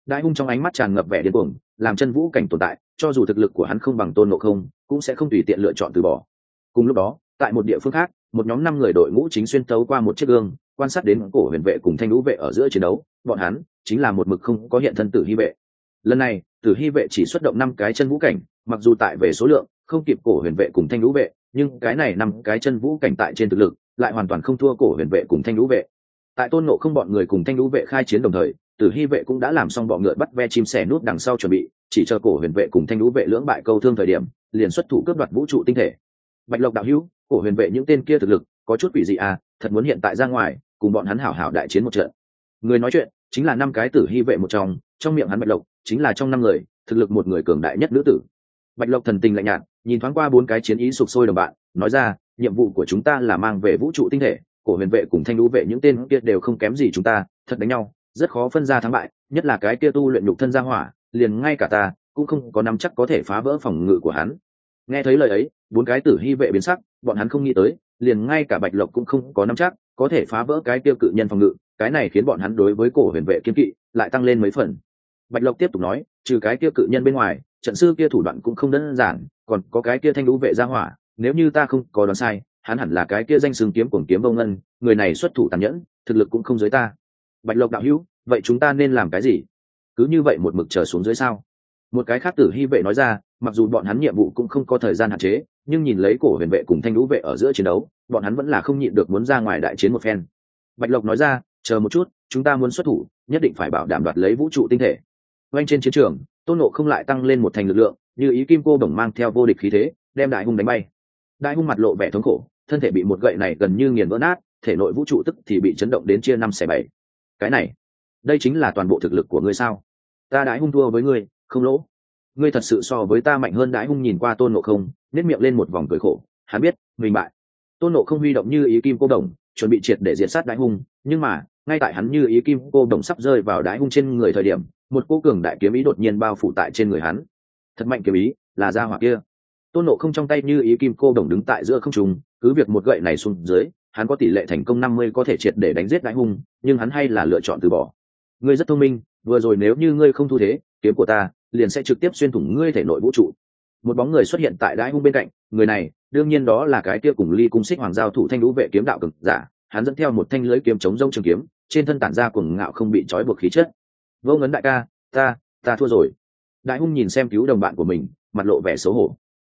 đại hung trong ánh mắt tràn ngập vẻ điên cuồng, làm chân vũ cảnh tồn tại, cho dù thực lực của hắn không bằng tôn ngộ không, cũng sẽ không tùy tiện lựa chọn từ bỏ. Cùng lúc đó, tại một địa phương khác, một nhóm năm người đội ngũ chính xuyên tấu qua một chiếc gương, quan sát đến cổ huyền vệ cùng thanh lũ vệ ở giữa chiến đấu, bọn hắn chính là một mực không có hiện thân tử hy vệ. Lần này, tử hy vệ chỉ xuất động năm cái chân vũ cảnh, mặc dù tại về số lượng, không kịp cổ huyền vệ cùng thanh lũ vệ, nhưng cái này năm cái chân vũ cảnh tại trên thực lực, lại hoàn toàn không thua cổ huyền vệ cùng thanh lũ vệ. Tại tôn nộ không bọn người cùng thanh lũ vệ khai chiến đồng thời tử hy vệ cũng đã làm xong bọn ngựa bắt ve chim sẻ nút đằng sau chuẩn bị, chỉ chờ cổ huyền vệ cùng thanh lũ vệ lưỡng bại câu thương thời điểm, liền xuất thủ cướp đoạt vũ trụ tinh thể. Bạch lộc đạo hữu, cổ huyền vệ những tên kia thực lực, có chút quỷ dị à thật muốn hiện tại ra ngoài, cùng bọn hắn hảo hảo đại chiến một trận. Người nói chuyện, chính là năm cái tử hy vệ một trong trong miệng hắn bạch lộc, chính là trong năm người, thực lực một người cường đại nhất nữ tử. Bạch lộc thần tình lạnh nhạt, nhìn thoáng qua bốn cái chiến ý sụp sôi đồng bạn, nói ra, nhiệm vụ của chúng ta là mang về vũ trụ tinh thể, cổ huyền vệ cùng thanh lũ vệ những tên kia đều không kém gì chúng ta, thật đánh nhau rất khó phân ra thắng bại, nhất là cái kia tu luyện nhục thân ra hỏa, liền ngay cả ta cũng không có nắm chắc có thể phá vỡ phòng ngự của hắn. Nghe thấy lời ấy, bốn cái tử hy vệ biến sắc, bọn hắn không nghĩ tới, liền ngay cả bạch lộc cũng không có nắm chắc có thể phá vỡ cái tiêu cự nhân phòng ngự, cái này khiến bọn hắn đối với cổ huyền vệ kiên kỵ lại tăng lên mấy phần. Bạch lộc tiếp tục nói, trừ cái tiêu cự nhân bên ngoài, trận sư kia thủ đoạn cũng không đơn giản, còn có cái kia thanh lũ vệ gia hỏa, nếu như ta không có đoán sai, hắn hẳn là cái kia danh xương kiếm cuồng kiếm vô ngân, người này xuất thủ tàn nhẫn, thực lực cũng không dưới ta bạch lộc đạo hữu, vậy chúng ta nên làm cái gì? Cứ như vậy một mực chờ xuống dưới sao? Một cái khác tử hy vệ nói ra, mặc dù bọn hắn nhiệm vụ cũng không có thời gian hạn chế, nhưng nhìn lấy cổ huyền vệ cùng thanh lũ vệ ở giữa chiến đấu, bọn hắn vẫn là không nhịn được muốn ra ngoài đại chiến một phen. Bạch lộc nói ra, chờ một chút, chúng ta muốn xuất thủ, nhất định phải bảo đảm đoạt lấy vũ trụ tinh thể. Oanh trên chiến trường, tôn nộ không lại tăng lên một thành lực lượng, như ý kim cô đồng mang theo vô địch khí thế, đem đại hung đánh bay. Đại hung mặt lộ vẻ thống khổ, thân thể bị một gậy này gần như nghiền vỡ nát, thể nội vũ trụ tức thì bị chấn động đến chia năm xẻ bảy cái này, đây chính là toàn bộ thực lực của ngươi sao? Ta đãi hung thua với ngươi, không lỗ. Ngươi thật sự so với ta mạnh hơn đãi hung nhìn qua tôn nộ không nếp miệng lên một vòng cười khổ. Hắn biết, mình bại. Tôn nộ không huy động như ý kim cô đồng, chuẩn bị triệt để diệt sát đãi hung, nhưng mà, ngay tại hắn như ý kim cô đồng sắp rơi vào đãi hung trên người thời điểm, một cô cường đại kiếm ý đột nhiên bao phủ tại trên người hắn. Thật mạnh kiếm ý, là ra hỏa kia. Tôn nộ không trong tay như ý kim cô đồng đứng tại giữa không trùng cứ việc một gậy này xuống dưới hắn có tỷ lệ thành công năm mươi có thể triệt để đánh giết đại hung, nhưng hắn hay là lựa chọn từ bỏ. Ngươi rất thông minh, vừa rồi nếu như ngươi không thu thế, kiếm của ta liền sẽ trực tiếp xuyên thủng ngươi thể nội vũ trụ. Một bóng người xuất hiện tại đại hung bên cạnh, người này, đương nhiên đó là cái kia cùng ly cung xích hoàng giao thủ thanh lũ vệ kiếm đạo cường giả, hắn dẫn theo một thanh lưới kiếm chống rông trường kiếm, trên thân tản ra cuồng ngạo không bị trói buộc khí chất. Vô ngấn đại ca, ta ta thua rồi. Đại hung nhìn xem cứu đồng bạn của mình, mặt lộ vẻ xấu hổ.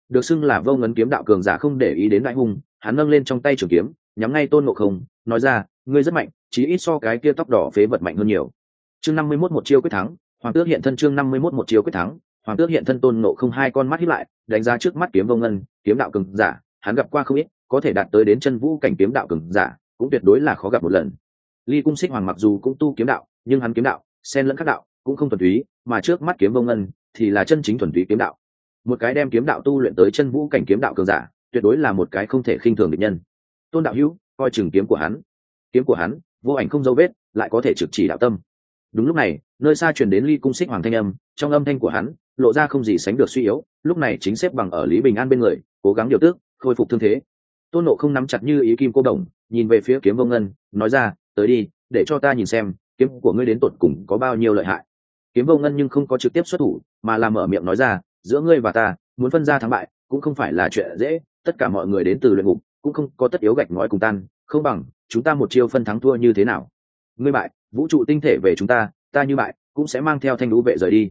Được xưng là vô ngấn kiếm đạo cường giả không để ý đến đại hung, hắn nâng lên trong tay trường kiếm nhắm ngay tôn ngộ không, nói ra, ngươi rất mạnh, chí ít so cái kia tóc đỏ phế vật mạnh hơn nhiều. Chương năm mươi mốt một chiêu quyết thắng, hoàng tước hiện thân chương năm mươi mốt một chiêu quyết thắng, hoàng tước hiện thân tôn ngộ không hai con mắt hít lại, đánh giá trước mắt kiếm vô ngân, kiếm đạo cường giả, hắn gặp qua không ít, có thể đạt tới đến chân vũ cảnh kiếm đạo cường giả, cũng tuyệt đối là khó gặp một lần. Ly cung xích hoàng mặc dù cũng tu kiếm đạo, nhưng hắn kiếm đạo, xen lẫn các đạo, cũng không thuần túy, mà trước mắt kiếm vô ngân thì là chân chính thuần túy kiếm đạo. Một cái đem kiếm đạo tu luyện tới chân vũ cảnh kiếm đạo cường giả, tuyệt đối là một cái không thể khinh thường được nhân tôn đạo hữu, coi chừng kiếm của hắn. Kiếm của hắn, vô ảnh không dấu vết, lại có thể trực chỉ đạo tâm. Đúng lúc này, nơi xa truyền đến ly cung xích hoàng thanh âm, trong âm thanh của hắn, lộ ra không gì sánh được suy yếu, lúc này chính xếp bằng ở lý bình an bên người, cố gắng điều tước khôi phục thương thế. Tôn nộ không nắm chặt như ý kim cô đồng, nhìn về phía kiếm vô ngân, nói ra, tới đi, để cho ta nhìn xem, kiếm của ngươi đến tột cùng có bao nhiêu lợi hại. Kiếm vô ngân nhưng không có trực tiếp xuất thủ, mà làm mở miệng nói ra, giữa ngươi và ta, muốn phân ra thắng bại, cũng không phải là chuyện dễ, tất cả mọi người đến từ luyện ngục cũng không có tất yếu gạch ngói cùng tan, không bằng, chúng ta một chiêu phân thắng thua như thế nào? Ngươi bại, vũ trụ tinh thể về chúng ta ta như bại, cũng sẽ mang theo thanh lũ vệ rời đi.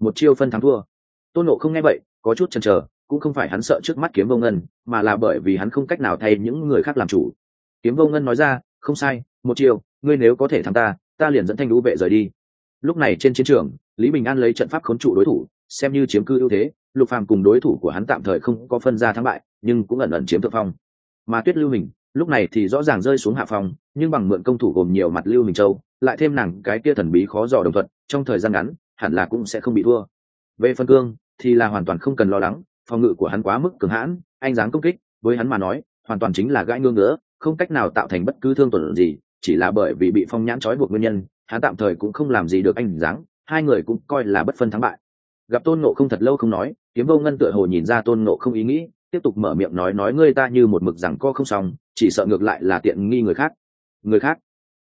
Một chiêu phân thắng thua. Tôn nộ không nghe vậy, có chút chần chờ, cũng không phải hắn sợ trước mắt kiếm vô ngân, mà là bởi vì hắn không cách nào thay những người khác làm chủ. Kiếm vô ngân nói ra, không sai, một chiêu, ngươi nếu có thể thắng ta ta liền dẫn thanh lũ vệ rời đi. Lúc này trên chiến trường, lý bình an lấy trận pháp khốn trụ đối thủ, xem như chiếm cư ưu thế, lục phàm cùng đối thủ của hắn tạm thời không có phân ra thắng bại, nhưng cũng ẩn ẩn chiếm thượng phong mà tuyết lưu hình, lúc này thì rõ ràng rơi xuống hạ phong nhưng bằng mượn công thủ gồm nhiều mặt lưu hình châu, lại thêm nàng cái kia thần bí khó dò đồng thuận trong thời gian ngắn, hẳn là cũng sẽ không bị thua. Về phân cương, thì là hoàn toàn không cần lo lắng, phòng ngự của hắn quá mức cường hãn, anh dáng công kích, với hắn mà nói, hoàn toàn chính là gãi ngưỡng ngỡ không cách nào tạo thành bất cứ thương tổn gì, chỉ là bởi vì bị phong nhãn trói buộc nguyên nhân, hắn tạm thời cũng không làm gì được anh dáng, hai người cũng coi là bất phân thắng bại. Gặp tôn nộ không thật lâu không nói, kiếm vô ngân tựa hồ nhìn ra tôn nộ không ý nghĩ tiếp tục mở miệng nói nói ngươi ta như một mực rằng co không xong, chỉ sợ ngược lại là tiện nghi người khác. Người khác?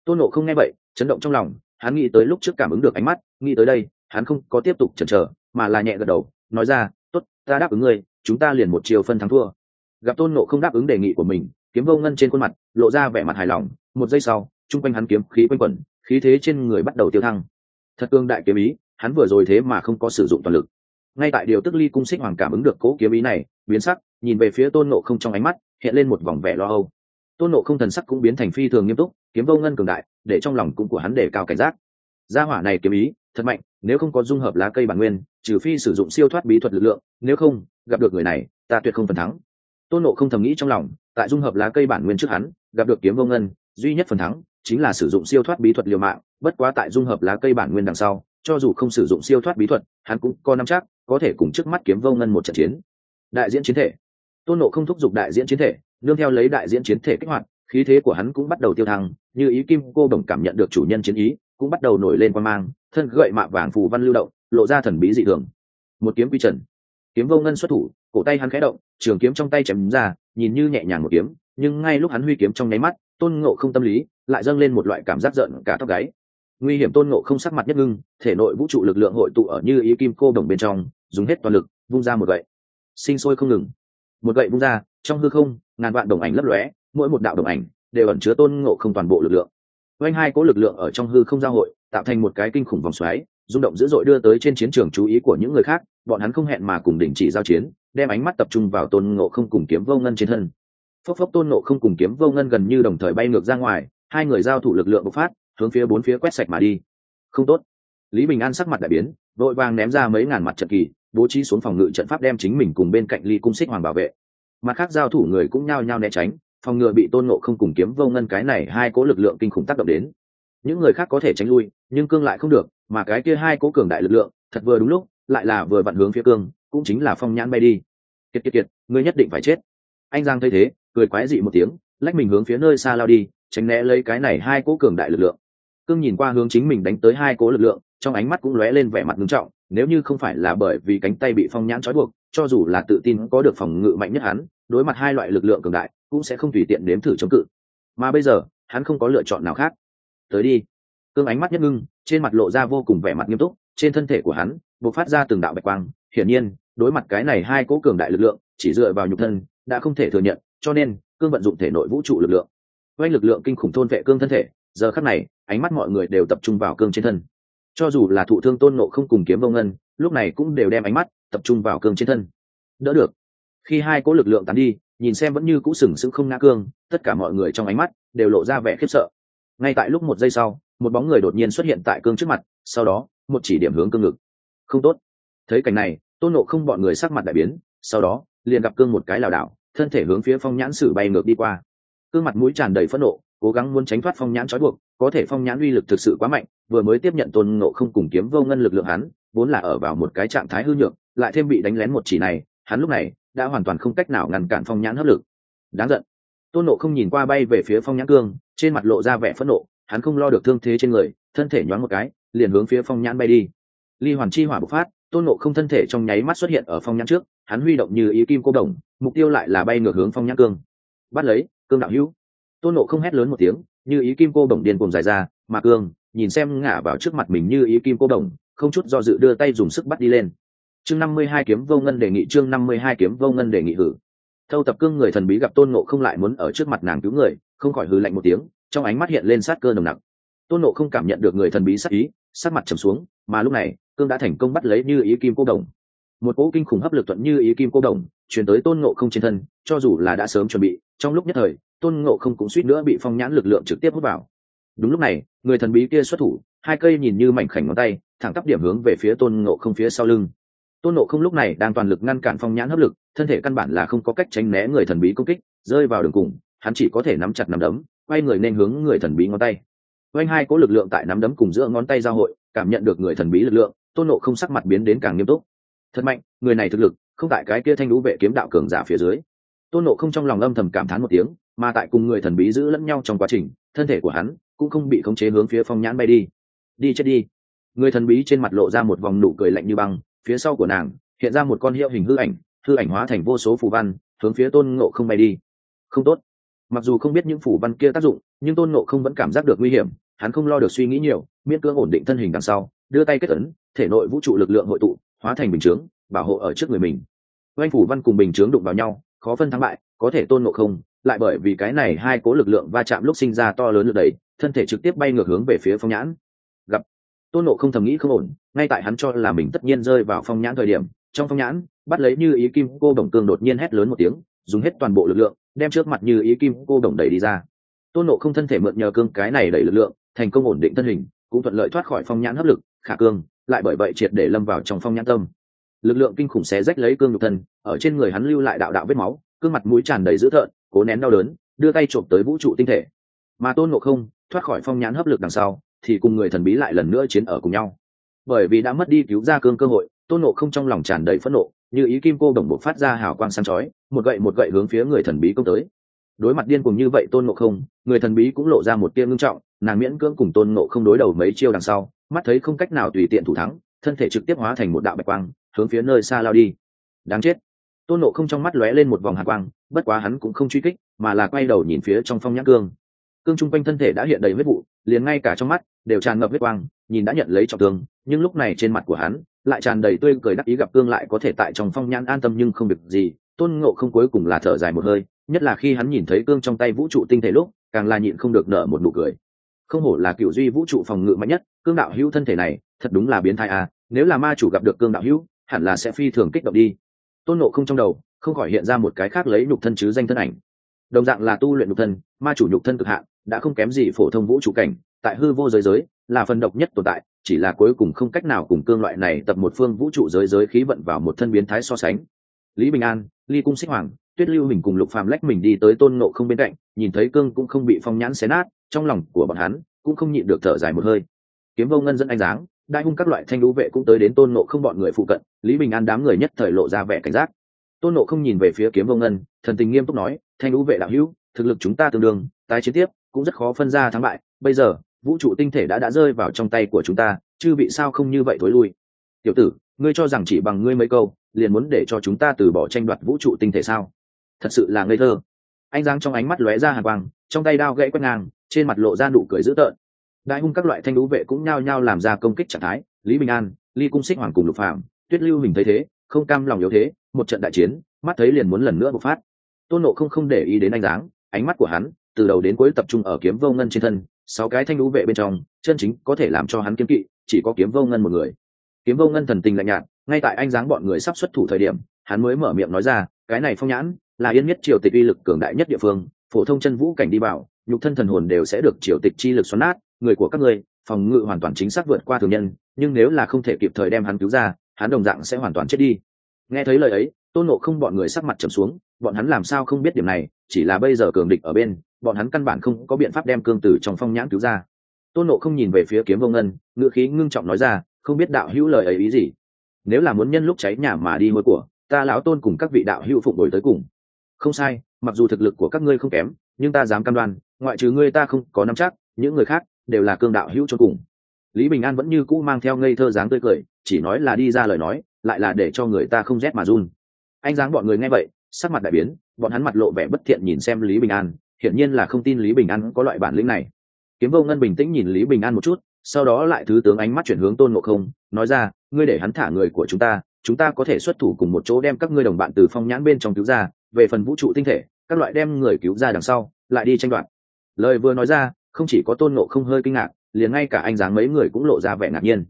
Tôn nộ không nghe vậy, chấn động trong lòng, hắn nghĩ tới lúc trước cảm ứng được ánh mắt, nghĩ tới đây, hắn không có tiếp tục chần chờ, mà là nhẹ gật đầu, nói ra, tốt, ta đáp ứng ngươi, chúng ta liền một chiều phân thắng thua. Gặp tôn nộ không đáp ứng đề nghị của mình, kiếm vô ngân trên khuôn mặt, lộ ra vẻ mặt hài lòng, một giây sau, chung quanh hắn kiếm khí quanh quẩn, khí thế trên người bắt đầu tiêu thăng. Thật cương đại kiếm ý, hắn vừa rồi thế mà không có sử dụng toàn lực. Ngay tại điều tức ly cung xích hoàng cảm ứng được cố kiếm ý này, biến sắc nhìn về phía tôn nộ không trong ánh mắt, hiện lên một vòng vẻ lo âu. Tôn nộ không thần sắc cũng biến thành phi thường nghiêm túc, kiếm vô ngân cường đại, để trong lòng cũng của hắn để cao cảnh giác. Gia hỏa này kiếm ý, thật mạnh, nếu không có dung hợp lá cây bản nguyên, trừ phi sử dụng siêu thoát bí thuật lực lượng, nếu không, gặp được người này, ta tuyệt không phần thắng. Tôn nộ không thầm nghĩ trong lòng, tại dung hợp lá cây bản nguyên trước hắn, gặp được kiếm vô ngân, duy nhất phần thắng, chính là sử dụng siêu thoát bí thuật liều mạng, bất quá tại dung hợp lá cây bản nguyên đằng sau, cho dù không sử dụng siêu thoát bí thuật, hắn cũng có năm chắc, có thể cùng trước mắt kiếm vô ngân một trận chiến. Đại diễn chiến thể tôn nộ không thúc giục đại diễn chiến thể, nương theo lấy đại diễn chiến thể kích hoạt, khí thế của hắn cũng bắt đầu tiêu thăng, như ý kim cô đồng cảm nhận được chủ nhân chiến ý, cũng bắt đầu nổi lên quan mang, thân gậy mạ vàng phù văn lưu động, lộ ra thần bí dị thường. Một kiếm quy trần. Kiếm vô ngân xuất thủ, cổ tay hắn khẽ động, trường kiếm trong tay chém ra, nhìn như nhẹ nhàng một kiếm, nhưng ngay lúc hắn huy kiếm trong nháy mắt, tôn ngộ không tâm lý lại dâng lên một loại cảm giác giận cả tóc gáy. Nguy hiểm tôn ngộ không sắc mặt nhất ngưng, thể nội vũ trụ lực lượng hội tụ ở như ý kim cô đồng bên trong, dùng hết toàn lực, vung ra một gậy. Sinh sôi không ngừng một gậy vung ra, trong hư không, ngàn vạn đồng ảnh lấp lóe, mỗi một đạo đồng ảnh đều ẩn chứa tôn ngộ không toàn bộ lực lượng. Oanh hai cố lực lượng ở trong hư không giao hội, tạo thành một cái kinh khủng vòng xoáy, rung động dữ dội đưa tới trên chiến trường chú ý của những người khác, bọn hắn không hẹn mà cùng đình chỉ giao chiến, đem ánh mắt tập trung vào tôn ngộ không cùng kiếm vô ngân trên thân. Phốc phốc, tôn ngộ không cùng kiếm vô ngân gần như đồng thời bay ngược ra ngoài, hai người giao thủ lực lượng bộc phát, hướng phía bốn phía quét sạch mà đi. Không tốt. Lý bình an sắc mặt đại biến, vội vàng ném ra mấy ngàn mặt trận kỳ bố trí xuống phòng ngự trận pháp đem chính mình cùng bên cạnh ly cung xích hoàng bảo vệ. Mặt khác giao thủ người cũng nhao nhao né tránh, phòng ngừa bị tôn nộ không cùng kiếm vô ngân cái này hai cố lực lượng kinh khủng tác động đến. Những người khác có thể tránh lui, nhưng cương lại không được, mà cái kia hai cố cường đại lực lượng, thật vừa đúng lúc, lại là vừa vặn hướng phía cương, cũng chính là phong nhãn bay đi. Kiệt kiệt kiệt, ngươi nhất định phải chết. Anh giang thấy thế, cười quái dị một tiếng, lách mình hướng phía nơi xa lao đi, tránh né lấy cái này hai cố cường đại lực lượng. Cương nhìn qua hướng chính mình đánh tới hai cố lực lượng, trong ánh mắt cũng lóe lên vẻ mặt nghiêm trọng nếu như không phải là bởi vì cánh tay bị phong nhãn trói buộc, cho dù là tự tin có được phòng ngự mạnh nhất hắn, đối mặt hai loại lực lượng cường đại, cũng sẽ không tùy tiện đếm thử chống cự. Mà bây giờ, hắn không có lựa chọn nào khác. Tới đi. Cương ánh mắt nhất ngưng, trên mặt lộ ra vô cùng vẻ mặt nghiêm túc, trên thân thể của hắn buộc phát ra từng đạo bạch quang. Hiển nhiên, đối mặt cái này hai cỗ cường đại lực lượng, chỉ dựa vào nhục thân, đã không thể thừa nhận, cho nên, cương vận dụng thể nội vũ trụ lực lượng. Oanh lực lượng kinh khủng thôn vệ cương thân thể. Giờ khắc này, ánh mắt mọi người đều tập trung vào cương trên thân cho dù là thụ thương tôn nộ không cùng kiếm vô ngân, lúc này cũng đều đem ánh mắt tập trung vào cương trên thân. Đỡ được. Khi hai cỗ lực lượng tán đi, nhìn xem vẫn như cũ sừng sững không ngã cương, tất cả mọi người trong ánh mắt đều lộ ra vẻ khiếp sợ. Ngay tại lúc một giây sau, một bóng người đột nhiên xuất hiện tại cương trước mặt, sau đó, một chỉ điểm hướng cương ngực. Không tốt. Thấy cảnh này, tôn nộ không bọn người sắc mặt đại biến, sau đó, liền gặp cương một cái lảo đảo, thân thể hướng phía phong nhãn sử bay ngược đi qua. Cương mặt mũi tràn đầy phẫn nộ cố gắng muốn tránh thoát phong nhãn trói buộc, có thể phong nhãn uy lực thực sự quá mạnh, vừa mới tiếp nhận tôn nộ không cùng kiếm vô ngân lực lượng hắn, vốn là ở vào một cái trạng thái hư nhược, lại thêm bị đánh lén một chỉ này, hắn lúc này đã hoàn toàn không cách nào ngăn cản phong nhãn hấp lực. Đáng giận. Tôn nộ không nhìn qua bay về phía phong nhãn cương, trên mặt lộ ra vẻ phẫn nộ, hắn không lo được thương thế trên người, thân thể nhoáng một cái, liền hướng phía phong nhãn bay đi. Ly hoàn chi hỏa bộc phát, tôn nộ không thân thể trong nháy mắt xuất hiện ở phong nhãn trước, hắn huy động như ý kim cô đồng, mục tiêu lại là bay ngược hướng phong nhãn cương. Bắt lấy, cương đạo hữu tôn nộ không hét lớn một tiếng, như ý kim cô đồng điên cùng dài ra, mà cương, nhìn xem ngả vào trước mặt mình như ý kim cô đồng, không chút do dự đưa tay dùng sức bắt đi lên. Chương năm mươi hai kiếm vô ngân đề nghị, chương năm mươi hai kiếm vô ngân đề nghị hử. Thâu tập cương người thần bí gặp tôn nộ không lại muốn ở trước mặt nàng cứu người, không khỏi hư lạnh một tiếng, trong ánh mắt hiện lên sát cơ nồng nặc. Tôn nộ không cảm nhận được người thần bí sát ý sát mặt trầm xuống, mà lúc này, cương đã thành công bắt lấy như ý kim cô đồng. Một cỗ kinh khủng hấp lực thuận như ý kim cô đồng chuyển tới tôn nộ không trên thân, cho dù là đã sớm chuẩn bị, trong lúc nhất thời tôn ngộ không cũng suýt nữa bị phong nhãn lực lượng trực tiếp hút vào. Đúng lúc này, người thần bí kia xuất thủ, hai cây nhìn như mảnh khảnh ngón tay, thẳng tắp điểm hướng về phía tôn ngộ không phía sau lưng. Tôn ngộ không lúc này đang toàn lực ngăn cản phong nhãn hấp lực, thân thể căn bản là không có cách tránh né người thần bí công kích, rơi vào đường cùng, hắn chỉ có thể nắm chặt nắm đấm, quay người nên hướng người thần bí ngón tay. Quanh hai có lực lượng tại nắm đấm cùng giữa ngón tay giao hội, cảm nhận được người thần bí lực lượng, tôn nộ không sắc mặt biến đến càng nghiêm túc. Thật mạnh, người này thực lực, không tại cái kia thanh lũ vệ kiếm đạo cường giả phía dưới tôn nộ không trong lòng âm thầm cảm thán một tiếng, mà tại cùng người thần bí giữ lẫn nhau trong quá trình, thân thể của hắn cũng không bị khống chế hướng phía phong nhãn bay đi. Đi chết đi. Người thần bí trên mặt lộ ra một vòng nụ cười lạnh như băng, phía sau của nàng hiện ra một con hiệu hình hư ảnh hư ảnh hóa thành vô số phù văn, hướng phía tôn ngộ không bay đi. Không tốt. Mặc dù không biết những phù văn kia tác dụng, nhưng tôn ngộ không vẫn cảm giác được nguy hiểm, hắn không lo được suy nghĩ nhiều, miễn cưỡng ổn định thân hình đằng sau, đưa tay kết ấn, thể nội vũ trụ lực lượng hội tụ, hóa thành bình chướng, bảo hộ ở trước người mình. Oanh phủ văn cùng bình chướng đụng vào nhau khó phân thắng bại, có thể tôn ngộ không, lại bởi vì cái này hai cố lực lượng va chạm lúc sinh ra to lớn lực đẩy, thân thể trực tiếp bay ngược hướng về phía phong nhãn. Gặp, tôn nộ không thầm nghĩ không ổn, ngay tại hắn cho là mình tất nhiên rơi vào phong nhãn thời điểm, trong phong nhãn, bắt lấy như ý kim cô đồng cương đột nhiên hét lớn một tiếng, dùng hết toàn bộ lực lượng, đem trước mặt như ý kim cô đồng đẩy đi ra. Tôn nộ không thân thể mượn nhờ cương cái này đẩy lực lượng, thành công ổn định thân hình, cũng thuận lợi thoát khỏi phong nhãn hấp lực, khả cương, lại bởi vậy triệt để lâm vào trong phong nhãn tâm. Lực lượng kinh khủng xé rách lấy cương nhục thân ở trên người hắn lưu lại đạo đạo vết máu cương mặt mũi tràn đầy dữ thợn cố nén đau đớn, đưa tay trộm tới vũ trụ tinh thể. Mà tôn ngộ không, thoát khỏi phong nhãn hấp lực đằng sau, thì cùng người thần bí lại lần nữa chiến ở cùng nhau. Bởi vì đã mất đi cứu ra cương cơ hội, tôn ngộ không trong lòng tràn đầy phẫn nộ, như ý kim cô đồng bộ phát ra hào quang sáng chói, một gậy một gậy hướng phía người thần bí công tới. Đối mặt điên cùng như vậy tôn ngộ không, người thần bí cũng lộ ra một tia ngưng trọng, nàng miễn cưỡng cùng tôn ngộ không đối đầu mấy chiêu đằng sau, mắt thấy không cách nào tùy tiện thủ thắng, thân thể trực tiếp hóa thành một đạo bạch quang, hướng phía nơi xa lao đi. Đáng chết tôn nộ không trong mắt lóe lên một vòng hạ quang, bất quá hắn cũng không truy kích, mà là quay đầu nhìn phía trong phong nhãn cương. Cương chung quanh thân thể đã hiện đầy huyết vụ, liền ngay cả trong mắt đều tràn ngập huyết quang, nhìn đã nhận lấy trọng thương, nhưng lúc này trên mặt của hắn lại tràn đầy tươi cười đắc ý gặp cương lại có thể tại trong phong nhãn an tâm nhưng không được gì. Tôn ngộ không cuối cùng là thở dài một hơi, nhất là khi hắn nhìn thấy cương trong tay vũ trụ tinh thể lúc, càng là nhịn không được nở một nụ cười. Không hổ là cựu duy vũ trụ phòng ngự mạnh nhất, cương đạo hữu thân thể này, thật đúng là biến thái à nếu là ma chủ gặp được cương đạo hữu, hẳn là sẽ phi thường kích động đi tôn nộ không trong đầu, không khỏi hiện ra một cái khác lấy nhục thân chứ danh thân ảnh. Đồng dạng là tu luyện nhục thân, ma chủ nhục thân cực hạn, đã không kém gì phổ thông vũ trụ cảnh, tại hư vô giới giới, là phần độc nhất tồn tại, chỉ là cuối cùng không cách nào cùng cương loại này tập một phương vũ trụ giới giới khí vận vào một thân biến thái so sánh. Lý bình an, ly cung xích hoàng, tuyết lưu mình cùng lục phàm lách mình đi tới tôn nộ không bên cạnh, nhìn thấy cương cũng không bị phong nhãn xé nát, trong lòng của bọn hắn cũng không nhịn được thở dài một hơi. Kiếm vô ngân dẫn anh dáng đại hung các loại thanh lũ vệ cũng tới đến tôn nộ không bọn người phụ cận, lý bình an đám người nhất thời lộ ra vẻ cảnh giác. Tôn nộ không nhìn về phía kiếm vô ngân, thần tình nghiêm túc nói, thanh lũ vệ đạo hữu, thực lực chúng ta tương đương, tái chiến tiếp, cũng rất khó phân ra thắng bại. Bây giờ, vũ trụ tinh thể đã đã rơi vào trong tay của chúng ta chứ bị sao không như vậy thối lui? Tiểu tử, ngươi cho rằng chỉ bằng ngươi mấy câu, liền muốn để cho chúng ta từ bỏ tranh đoạt vũ trụ tinh thể sao? Thật sự là ngây thơ. Anh giang trong ánh mắt lóe ra hàng quang, trong tay đao gãy quét ngang, trên mặt lộ ra nụ cười dữ tợn đại hung các loại thanh lũ vệ cũng nhao nhao làm ra công kích trạng thái, lý bình an, ly cung xích hoàng cùng lục phạm tuyết lưu hình thấy thế, không cam lòng yếu thế, một trận đại chiến, mắt thấy liền muốn lần nữa bộc phát. Tôn nộ không không để ý đến anh dáng, ánh mắt của hắn, từ đầu đến cuối tập trung ở kiếm vô ngân trên thân, sáu cái thanh lũ vệ bên trong, chân chính có thể làm cho hắn kiếm kỵ, chỉ có kiếm vô ngân một người. Kiếm vô ngân thần tình lạnh nhạt, ngay tại anh dáng bọn người sắp xuất thủ thời điểm, hắn mới mở miệng nói ra, cái này phong nhãn, là yên nhất triều tịch uy lực cường đại nhất địa phương, phổ thông chân vũ cảnh đi vào, nhục thân thần hồn đều sẽ được triều tịch chi lực xoắn nát người của các ngươi, phòng ngự hoàn toàn chính xác vượt qua thường nhân, nhưng nếu là không thể kịp thời đem hắn cứu ra, hắn đồng dạng sẽ hoàn toàn chết đi. Nghe thấy lời ấy, tôn nộ không bọn người sắc mặt trầm xuống, bọn hắn làm sao không biết điểm này, chỉ là bây giờ cường địch ở bên, bọn hắn căn bản không có biện pháp đem cương tử trong phong nhãn cứu ra. Tôn nộ không nhìn về phía kiếm vô ngân ngựa khí ngưng trọng nói ra, không biết đạo hữu lời ấy ý gì? Nếu là muốn nhân lúc cháy nhà mà đi hôi của, ta lão tôn cùng các vị đạo hữu phục đổi tới cùng. Không sai, mặc dù thực lực của các ngươi không kém, nhưng ta dám cam đoan, ngoại trừ ngươi ta không có nắm chắc, những người khác đều là cương đạo hữu cho cùng. Lý bình an vẫn như cũ mang theo ngây thơ dáng tươi cười, chỉ nói là đi ra lời nói, lại là để cho người ta không rét mà run. Anh dáng bọn người nghe vậy, sắc mặt đại biến, bọn hắn mặt lộ vẻ bất thiện nhìn xem lý bình an, hiển nhiên là không tin lý bình an có loại bản lĩnh này. Kiếm vô ngân bình tĩnh nhìn lý bình an một chút, sau đó lại thứ tướng ánh mắt chuyển hướng tôn ngộ không, nói ra, ngươi để hắn thả người của chúng ta chúng ta có thể xuất thủ cùng một chỗ đem các ngươi đồng bạn từ phong nhãn bên trong cứu ra, về phần vũ trụ tinh thể, các loại đem người cứu ra đằng sau, lại đi tranh đoạt. Lời vừa nói ra không chỉ có tôn ngộ không hơi kinh ngạc, liền ngay cả anh dáng mấy người cũng lộ ra vẻ ngạc nhiên.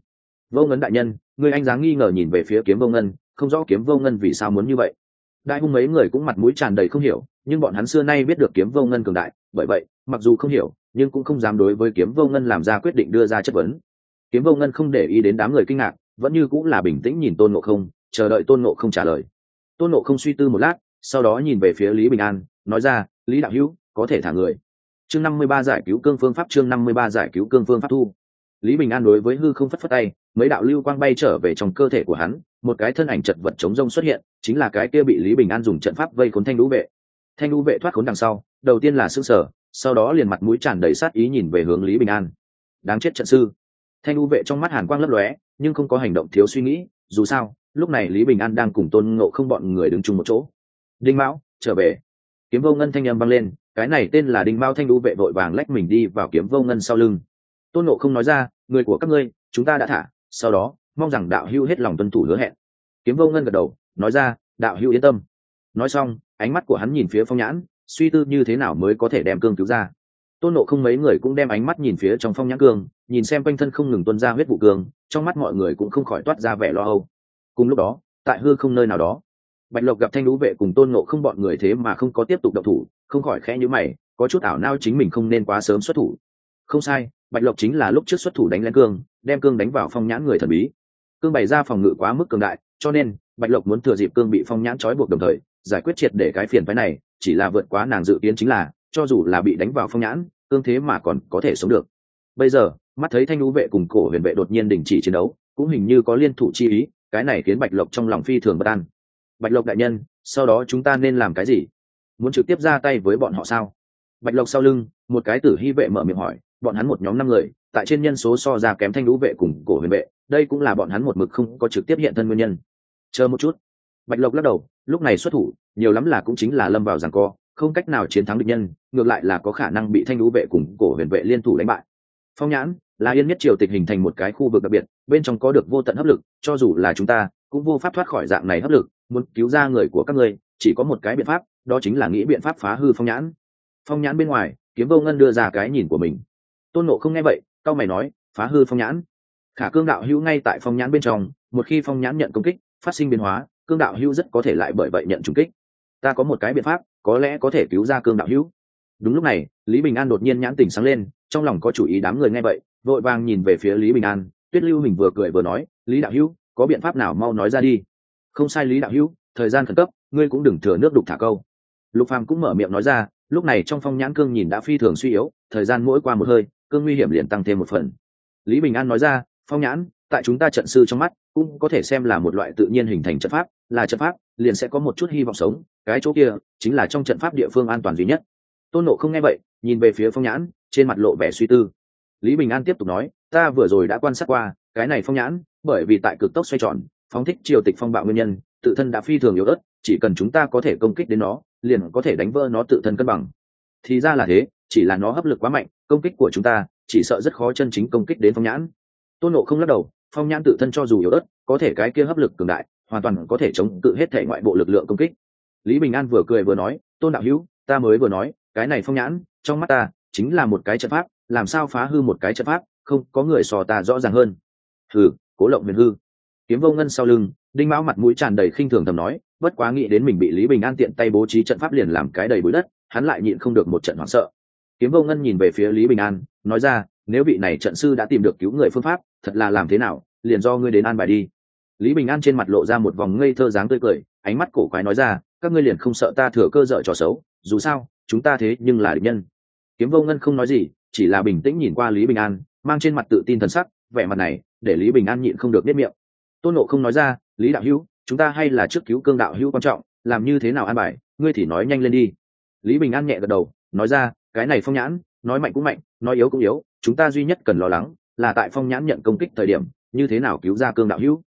Vô ngân đại nhân, người anh dáng nghi ngờ nhìn về phía kiếm vô ngân, không rõ kiếm vô ngân vì sao muốn như vậy. Đại hung mấy người cũng mặt mũi tràn đầy không hiểu, nhưng bọn hắn xưa nay biết được kiếm vô ngân cường đại, bởi vậy, mặc dù không hiểu, nhưng cũng không dám đối với kiếm vô ngân làm ra quyết định đưa ra chất vấn. Kiếm vô ngân không để ý đến đám người kinh ngạc, vẫn như cũng là bình tĩnh nhìn tôn ngộ không, chờ đợi tôn ngộ không trả lời. Tôn ngộ không suy tư một lát, sau đó nhìn về phía lý bình an, nói ra, lý đạo hữu, có thể thả người chương năm mươi ba giải cứu cương phương pháp chương năm mươi ba giải cứu cương phương pháp thu. Lý bình an đối với hư không phất phất tay, mấy đạo lưu quang bay trở về trong cơ thể của hắn, một cái thân ảnh chật vật chống rông xuất hiện, chính là cái kia bị lý bình an dùng trận pháp vây khốn thanh lũ vệ. Thanh lũ vệ thoát khốn đằng sau, đầu tiên là xương sở sau đó liền mặt mũi tràn đầy sát ý nhìn về hướng lý bình an. Đáng chết trận sư. Thanh lũ vệ trong mắt hàn quang lấp lóe, nhưng không có hành động thiếu suy nghĩ, dù sao, lúc này lý bình an đang cùng tôn ngộ không bọn người đứng chung một chỗ. Đinh mão, trở về. Kiếm vô ngân thanh â m vang lên cái này tên là đinh mao thanh lũ vệ vội vàng lách mình đi vào kiếm vô ngân sau lưng. Tôn Nộ không nói ra, người của các ngươi, chúng ta đã thả, sau đó, mong rằng đạo Hưu hết lòng tuân thủ hứa hẹn. Kiếm vô ngân gật đầu, nói ra, đạo Hưu yên tâm. Nói xong, ánh mắt của hắn nhìn phía phong nhãn, suy tư như thế nào mới có thể đem cương cứu ra. Tôn nộ không mấy người cũng đem ánh mắt nhìn phía trong phong nhãn cương, nhìn xem quanh thân không ngừng tuân ra huyết vụ cương, trong mắt mọi người cũng không khỏi toát ra vẻ lo âu. Cùng lúc đó, tại hư không nơi nào đó bạch lộc gặp thanh lũ vệ cùng tôn nộ không bọn người thế mà không có tiếp tục độc thủ, không khỏi khẽ nhữ mày, có chút ảo nao chính mình không nên quá sớm xuất thủ. Không sai, bạch lộc chính là lúc trước xuất thủ đánh lên cương, đem cương đánh vào phong nhãn người thần bí. Cương bày ra phòng ngự quá mức cường đại, cho nên bạch lộc muốn thừa dịp cương bị phong nhãn trói buộc đồng thời, giải quyết triệt để cái phiền phái này, chỉ là vượt quá nàng dự kiến chính là, cho dù là bị đánh vào phong nhãn, cương thế mà còn có thể sống được. Bây giờ, mắt thấy thanh lũ vệ cùng cổ huyền vệ đột nhiên đình chỉ chiến đấu, cũng hình như có liên thủ chi ý, cái này khiến bạch lộc trong lòng phi thường bất an bạch lộc đại nhân, sau đó chúng ta nên làm cái gì? Muốn trực tiếp ra tay với bọn họ sao? Bạch lộc sau lưng, một cái tử hy vệ mở miệng hỏi, bọn hắn một nhóm năm người, tại trên nhân số so ra kém thanh lũ vệ cùng cổ huyền vệ, đây cũng là bọn hắn một mực không có trực tiếp hiện thân nguyên nhân. Chờ một chút. Bạch lộc lắc đầu, lúc này xuất thủ, nhiều lắm là cũng chính là lâm vào giằng co, không cách nào chiến thắng địch nhân, ngược lại là có khả năng bị thanh lũ vệ cùng cổ huyền vệ liên thủ đánh bại. Phong nhãn là yên nhất triều tịch hình thành một cái khu vực đặc biệt, bên trong có được vô tận hấp lực, cho dù là chúng ta, cũng vô pháp thoát khỏi dạng này hấp lực muốn cứu ra người của các ngươi, chỉ có một cái biện pháp, đó chính là nghĩ biện pháp phá hư phong nhãn. Phong nhãn bên ngoài, kiếm vô ngân đưa ra cái nhìn của mình. Tôn nộ không nghe vậy cao mày nói, phá hư phong nhãn. Khả cương đạo hữu ngay tại phong nhãn bên trong, một khi phong nhãn nhận công kích, phát sinh biến hóa, cương đạo hữu rất có thể lại bởi vậy nhận trùng kích. Ta có một cái biện pháp, có lẽ có thể cứu ra cương đạo hữu. Đúng lúc này, lý bình an đột nhiên nhãn tỉnh sáng lên, trong lòng có chủ ý đám người nghe vậy, vội vàng nhìn về phía lý bình an. Tuyết lưu mình vừa cười vừa nói, lý đạo hữu, có biện pháp nào mau nói ra đi không sai lý đạo hữu, thời gian khẩn cấp, ngươi cũng đừng thừa nước đục thả câu. Lục phàm cũng mở miệng nói ra, lúc này trong phong nhãn cương nhìn đã phi thường suy yếu, thời gian mỗi qua một hơi, cương nguy hiểm liền tăng thêm một phần. Lý bình an nói ra, phong nhãn, tại chúng ta trận sư trong mắt, cũng có thể xem là một loại tự nhiên hình thành trận pháp, là trận pháp, liền sẽ có một chút hy vọng sống, cái chỗ kia, chính là trong trận pháp địa phương an toàn duy nhất. Tôn nộ không nghe vậy, nhìn về phía phong nhãn, trên mặt lộ vẻ suy tư. Lý bình an tiếp tục nói, ta vừa rồi đã quan sát qua, cái này phong nhãn, bởi vì tại cực tốc xoay tròn phóng thích triều tịch phong bạo nguyên nhân, tự thân đã phi thường yếu ớt, chỉ cần chúng ta có thể công kích đến nó, liền có thể đánh vỡ nó tự thân cân bằng. Thì ra là thế, chỉ là nó hấp lực quá mạnh, công kích của chúng ta, chỉ sợ rất khó chân chính công kích đến phong nhãn. Tôn nộ không lắc đầu, phong nhãn tự thân cho dù yếu ớt, có thể cái kia hấp lực cường đại, hoàn toàn có thể chống cự hết thể ngoại bộ lực lượng công kích. Lý bình an vừa cười vừa nói, tôn đạo hữu, ta mới vừa nói, cái này phong nhãn, trong mắt ta, chính là một cái trận pháp, làm sao phá hư một cái trận pháp, không có người sò ta rõ ràng hơn. Hừ, cố lộng huyền hư kiếm vô ngân sau lưng, đinh mão mặt mũi tràn đầy khinh thường thầm nói, bất quá nghĩ đến mình bị lý bình an tiện tay bố trí trận pháp liền làm cái đầy bụi đất, hắn lại nhịn không được một trận hoảng sợ. Kiếm vô ngân nhìn về phía lý bình an, nói ra, nếu vị này trận sư đã tìm được cứu người phương pháp, thật là làm thế nào, liền do ngươi đến an bài đi. Lý bình an trên mặt lộ ra một vòng ngây thơ dáng tươi cười, ánh mắt cổ quái nói ra, các ngươi liền không sợ ta thừa cơ dở trò xấu, dù sao, chúng ta thế nhưng là địch nhân. Kiếm vô ngân không nói gì, chỉ là bình tĩnh nhìn qua lý bình an, mang trên mặt tự tin thần sắc, vẻ mặt này, để lý bình an nhịn không được biết miệng tôn nộ không nói ra, lý đạo hữu, chúng ta hay là trước cứu cương đạo hữu quan trọng, làm như thế nào an bài, ngươi thì nói nhanh lên đi. Lý bình an nhẹ gật đầu, nói ra, cái này phong nhãn, nói mạnh cũng mạnh, nói yếu cũng yếu, chúng ta duy nhất cần lo lắng là tại phong nhãn nhận công kích thời điểm, như thế nào cứu ra cương đạo hữu.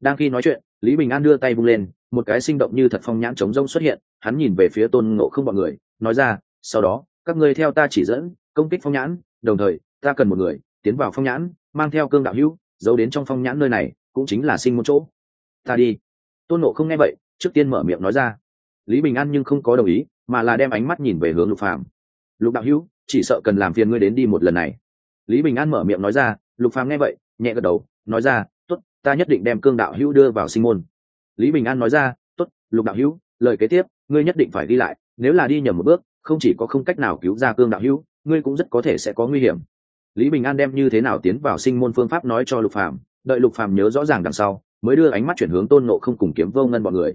Đang khi nói chuyện, lý bình an đưa tay vung lên, một cái sinh động như thật phong nhãn chống rông xuất hiện, hắn nhìn về phía tôn ngộ không bọn người, nói ra, sau đó, các ngươi theo ta chỉ dẫn, công kích phong nhãn, đồng thời, ta cần một người, tiến vào phong nhãn, mang theo cương đạo hữu, giấu đến trong phong nhãn nơi này cũng chính là sinh một chỗ. Ta đi. Tôn nộ không nghe vậy, trước tiên mở miệng nói ra. Lý bình an nhưng không có đồng ý, mà là đem ánh mắt nhìn về hướng lục phàm. Lục đạo hữu, chỉ sợ cần làm phiền ngươi đến đi một lần này. Lý bình an mở miệng nói ra, lục phàm nghe vậy, nhẹ gật đầu, nói ra, tốt, ta nhất định đem cương đạo hữu đưa vào sinh môn. Lý bình an nói ra, tốt, lục đạo hữu, lời kế tiếp, ngươi nhất định phải đi lại, nếu là đi nhầm một bước, không chỉ có không cách nào cứu ra cương đạo hữu, ngươi cũng rất có thể sẽ có nguy hiểm. Lý bình an đem như thế nào tiến vào sinh môn phương pháp nói cho lục phàm đợi lục phàm nhớ rõ ràng đằng sau, mới đưa ánh mắt chuyển hướng tôn nộ không cùng kiếm vô ngân bọn người.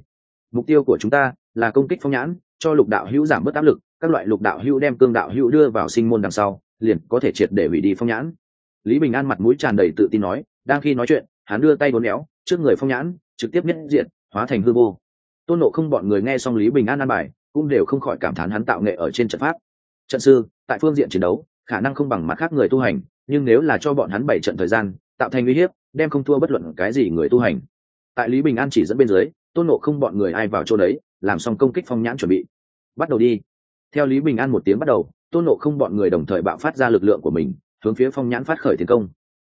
Mục tiêu của chúng ta là công kích phong nhãn, cho lục đạo hữu giảm bớt áp lực, các loại lục đạo hữu đem cương đạo hữu đưa vào sinh môn đằng sau, liền có thể triệt để hủy đi phong nhãn. Lý bình an mặt mũi tràn đầy tự tin nói, đang khi nói chuyện, hắn đưa tay bốn éo trước người phong nhãn, trực tiếp nhất diện hóa thành hư vô. Tôn nộ không bọn người nghe xong lý bình an an bài, cũng đều không khỏi cảm thán hắn tạo nghệ ở trên trận pháp. Trận sư, tại phương diện chiến đấu, khả năng không bằng mặt khác người tu hành, nhưng nếu là cho bọn hắn bảy trận thời gian tạo thành uy hiếp, đem không thua bất luận cái gì người tu hành. Tại lý bình an chỉ dẫn bên dưới, tôn nộ không bọn người ai vào chỗ đấy, làm xong công kích phong nhãn chuẩn bị. Bắt đầu đi. Theo lý bình an một tiếng bắt đầu, tôn nộ không bọn người đồng thời bạo phát ra lực lượng của mình, hướng phía phong nhãn phát khởi tiến công.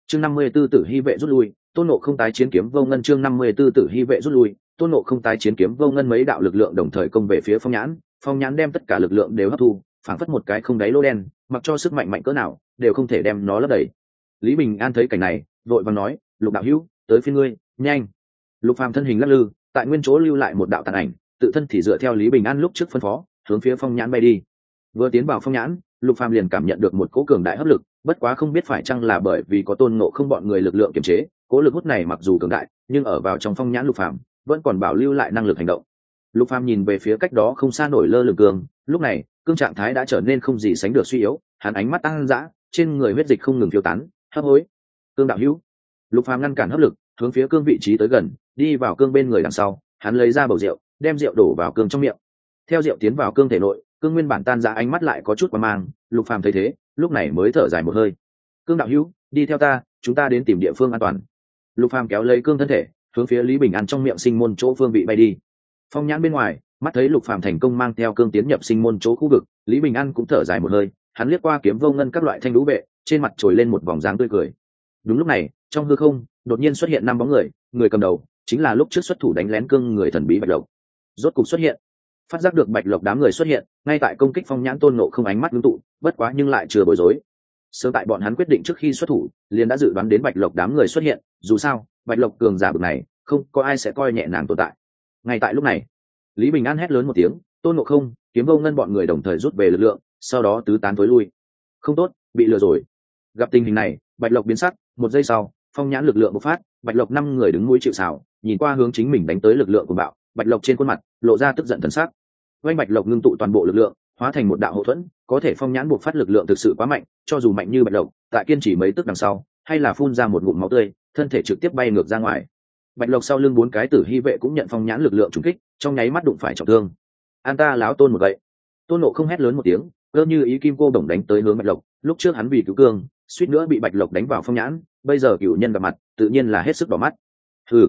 Chương năm mươi b ố tử hy vệ rút lui, tôn nộ không tái chiến kiếm vô ngân chương năm mươi b ố tử hy vệ rút lui, tôn nộ không tái chiến kiếm vô ngân mấy đạo lực lượng đồng thời công về phía phong nhãn phong nhãn đem tất cả lực lượng đều hấp thu, phảng phất một cái không đáy lô đen, mặc cho sức mạnh mạnh cỡ nào, đều không thể đem nó lấp đầy. Lý bình an thấy cảnh này vội và nói, lục đạo hữu, tới phía ngươi, nhanh. Lục phàm thân hình lắc lư, tại nguyên chỗ lưu lại một đạo tàn ảnh, tự thân thì dựa theo lý bình an lúc trước phân phó, hướng phía phong nhãn bay đi. Vừa tiến vào phong nhãn, lục phàm liền cảm nhận được một cỗ cường đại hấp lực, bất quá không biết phải chăng là bởi vì có tôn ngộ không bọn người lực lượng kiềm chế, cỗ lực hút này mặc dù cường đại, nhưng ở vào trong phong nhãn lục phàm, vẫn còn bảo lưu lại năng lực hành động. Lục phàm nhìn về phía cách đó không xa nổi lơ lửng cường, lúc này, cương trạng thái đã trở nên không gì sánh được suy yếu, hắn ánh mắt tăng dã, trên người huyết dịch không ngừng phiêu tán, hấp hối cương đạo hữu. Lục phàm ngăn cản hấp lực, hướng phía cương vị trí tới gần, đi vào cương bên người đằng sau, hắn lấy ra bầu rượu, đem rượu đổ vào cương trong miệng. Theo rượu tiến vào cương thể nội, cương nguyên bản tan ra ánh mắt lại có chút qua mang, lục phàm thấy thế, lúc này mới thở dài một hơi. Cương đạo hữu, đi theo ta, chúng ta đến tìm địa phương an toàn. Lục phàm kéo lấy cương thân thể, hướng phía lý bình an trong miệng sinh môn chỗ phương vị bay đi. Phong nhãn bên ngoài, mắt thấy lục phàm thành công mang theo cương tiến nhập sinh môn chỗ khu vực, lý bình an cũng thở dài một hơi, hắn liếc qua kiếm vô ngân các loại thanh lũ vệ, trên mặt trồi lên một vòng dáng tươi cười đúng lúc này, trong hư không, đột nhiên xuất hiện năm bóng người người cầm đầu chính là lúc trước xuất thủ đánh lén cương người thần bí bạch lộc. Rốt cục xuất hiện. Phát giác được bạch lộc đám người xuất hiện, ngay tại công kích phong nhãn tôn nộ không ánh mắt ngưng tụ, bất quá nhưng lại chưa bối rối. Sớm tại bọn hắn quyết định trước khi xuất thủ, liền đã dự đoán đến bạch lộc đám người xuất hiện, dù sao, bạch lộc cường giả bực này, không có ai sẽ coi nhẹ nàng tồn tại. Ngay tại lúc này, lý bình an hét lớn một tiếng, tôn nộ không, kiếm vô ngân bọn người đồng thời rút về lực lượng, sau đó tứ tán tối lui. Không tốt, bị lừa rồi. Gặp tình hình này, bạch lộc biến sắc một giây sau, phong nhãn lực lượng bộc phát, bạch lộc năm người đứng mũi chịu xào nhìn qua hướng chính mình đánh tới lực lượng của bạo, bạch lộc trên khuôn mặt, lộ ra tức giận thần sắc. Oanh bạch lộc ngưng tụ toàn bộ lực lượng, hóa thành một đạo hậu thuẫn, có thể phong nhãn buộc phát lực lượng thực sự quá mạnh, cho dù mạnh như bạch lộc, tại kiên trì mấy tức đằng sau, hay là phun ra một ngụm máu tươi, thân thể trực tiếp bay ngược ra ngoài. Bạch lộc sau lưng bốn cái tử hy vệ cũng nhận phong nhãn lực lượng trúng kích, trong nháy mắt đụng phải trọng thương. An ta láo tôn một gậy. Tôn nộ không hét lớn một tiếng cơ như ý kim cô đồng đánh tới hướng bạch lộc, lúc trước hắn vì cứu cương suýt nữa bị bạch lộc đánh vào phong nhãn, bây giờ cựu nhân gặp mặt, tự nhiên là hết sức đỏ mắt. Ừ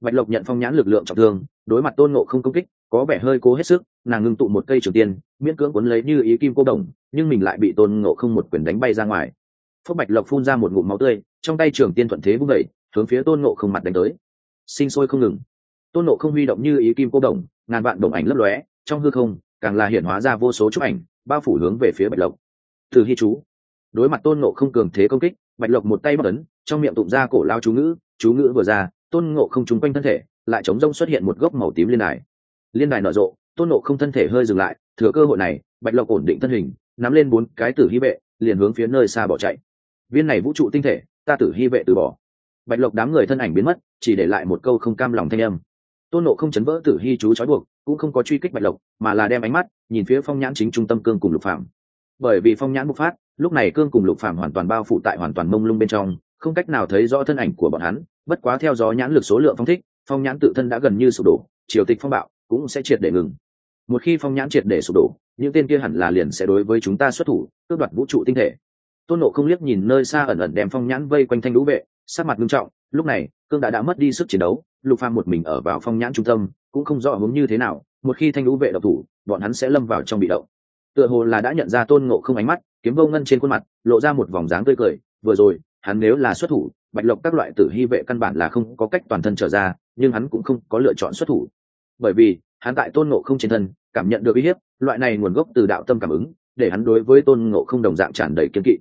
bạch lộc nhận phong nhãn lực lượng trọng thương, đối mặt tôn ngộ không công kích, có vẻ hơi cố hết sức, nàng ngưng tụ một cây trường tiên, miễn cưỡng cuốn lấy như ý kim cô đồng, nhưng mình lại bị tôn ngộ không một quyền đánh bay ra ngoài. Phúc bạch lộc phun ra một ngụm máu tươi, trong tay trường tiên thuận thế vung vẩy hướng phía tôn ngộ không mặt đánh tới. Sinh sôi không ngừng. Tôn ngộ không huy động như ý kim cô đồng, ngàn vạn đồng ảnh lấp lóe, trong hư không, càng là hiện hóa ra vô số chụp ảnh, bao phủ hướng về phía bạch lộc. Từ hy chú đối mặt tôn ngộ không cường thế công kích, bạch lộc một tay bất ấn, trong miệng tụng ra cổ lao chú ngữ chú ngữ vừa ra, tôn ngộ không trúng quanh thân thể, lại chống rông xuất hiện một gốc màu tím liên đài. Liên đài nở rộ, tôn ngộ không thân thể hơi dừng lại, thừa cơ hội này, bạch lộc ổn định thân hình, nắm lên bốn cái tử hy vệ, liền hướng phía nơi xa bỏ chạy. Viên này vũ trụ tinh thể, ta tử hy vệ từ bỏ. Bạch lộc đám người thân ảnh biến mất, chỉ để lại một câu không cam lòng thanh âm. Tôn nộ không chấn vỡ tử hy chú trói buộc, cũng không có truy kích bạch lộc, mà là đem ánh mắt, nhìn phía phong nhãn chính trung tâm cương cùng lục phạm bởi vì phong nhãn bộc phát lúc này cương cùng lục phàm hoàn toàn bao phủ tại hoàn toàn mông lung bên trong, không cách nào thấy rõ thân ảnh của bọn hắn, bất quá theo gió nhãn lực số lượng phong thích, phong nhãn tự thân đã gần như sụp đổ, triều tịch phong bạo cũng sẽ triệt để ngừng. Một khi phong nhãn triệt để sụp đổ, những tên kia hẳn là liền sẽ đối với chúng ta xuất thủ tước đoạt vũ trụ tinh thể. Tôn nộ không liếc nhìn nơi xa ẩn ẩn đem phong nhãn vây quanh thanh lũ vệ sát mặt nghiêm trọng, lúc này, cương đã đã mất đi sức chiến đấu, lục phàm một mình ở vào phong nhãn trung tâm, cũng không rõ hướng như thế nào, một khi thanh lũ vệ độc thủ, bọn hắn sẽ lâm vào trong bị động. Tựa hồ là đã nhận ra tôn ngộ không ánh mắt kiếm vô ngân trên khuôn mặt, lộ ra một vòng dáng tươi cười, vừa rồi, hắn nếu là xuất thủ, bạch lộc các loại tử hy vệ căn bản là không có cách toàn thân trở ra, nhưng hắn cũng không có lựa chọn xuất thủ. Bởi vì, hắn tại tôn ngộ không trên thân, cảm nhận được uy hiếp, loại này nguồn gốc từ đạo tâm cảm ứng, để hắn đối với tôn ngộ không đồng dạng tràn đầy kiên kỵ.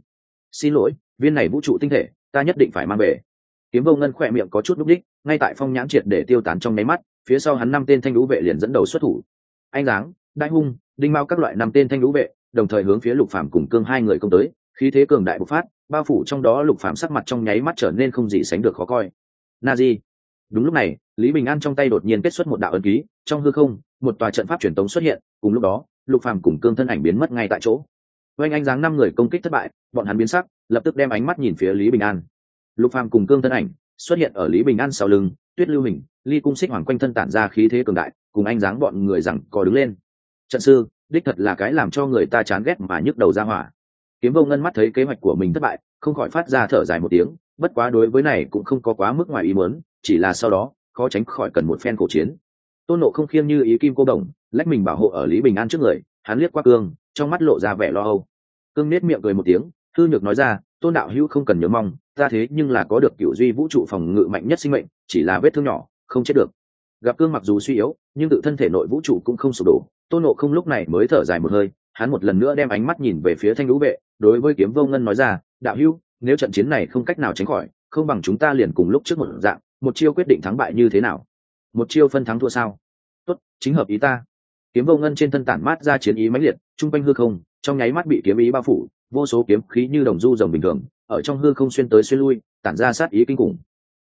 Xin lỗi, viên này vũ trụ tinh thể, ta nhất định phải mang về. Kiếm vô ngân khỏe miệng có chút núp đích, ngay tại phong nhãn triệt để tiêu tán trong nháy mắt, phía sau hắn năm tên thanh lũ vệ liền dẫn đầu xuất thủ. Anh giáng đại hung, đinh mao các loại năm tên thanh lũ vệ đồng thời hướng phía lục phạm cùng cương hai người công tới, khí thế cường đại bộc phát, bao phủ trong đó lục phạm sắc mặt trong nháy mắt trở nên không gì sánh được khó coi. Na di. Đúng lúc này, lý bình an trong tay đột nhiên kết xuất một đạo ấn ký, trong hư không, một tòa trận pháp truyền tống xuất hiện, cùng lúc đó, lục phàm cùng cương thân ảnh biến mất ngay tại chỗ. Oanh anh dáng năm người công kích thất bại, bọn hắn biến sắc, lập tức đem ánh mắt nhìn phía lý bình an. Lục phàm cùng cương thân ảnh xuất hiện ở lý bình an sau lưng, tuyết lưu hình, ly cung xích hoàng quanh thân tản ra khí thế cường đại, cùng anh dáng bọn người rằng có đứng lên trận sư, đích thật là cái làm cho người ta chán ghét mà nhức đầu ra hỏa. Kiếm vô ngân mắt thấy kế hoạch của mình thất bại, không khỏi phát ra thở dài một tiếng, bất quá đối với này cũng không có quá mức ngoài ý muốn, chỉ là sau đó, khó tránh khỏi cần một phen cổ chiến. Tôn nộ không khiêng như ý kim cô đồng, lách mình bảo hộ ở lý bình an trước người, hắn liếc qua cương, trong mắt lộ ra vẻ lo âu. Cương nết miệng cười một tiếng, thư nhược nói ra, tôn đạo hữu không cần nhớ mong, ta thế nhưng là có được cựu duy vũ trụ phòng ngự mạnh nhất sinh mệnh, chỉ là vết thương nhỏ, không chết được gặp cương mặc dù suy yếu, nhưng tự thân thể nội vũ trụ cũng không sụp đổ. Tôn nộ không lúc này mới thở dài một hơi, hắn một lần nữa đem ánh mắt nhìn về phía thanh lũ vệ, đối với kiếm vô ngân nói ra, đạo hữu nếu trận chiến này không cách nào tránh khỏi, không bằng chúng ta liền cùng lúc trước một dạng, một chiêu quyết định thắng bại như thế nào? Một chiêu phân thắng thua sao? Tốt, chính hợp ý ta. Kiếm vô ngân trên thân tản mát ra chiến ý mãnh liệt chung quanh hư không, trong nháy mắt bị kiếm ý bao phủ, vô số kiếm khí như đồng du rồng bình thường, ở trong hư không xuyên tới xuyên lui, tản ra sát ý kinh khủng.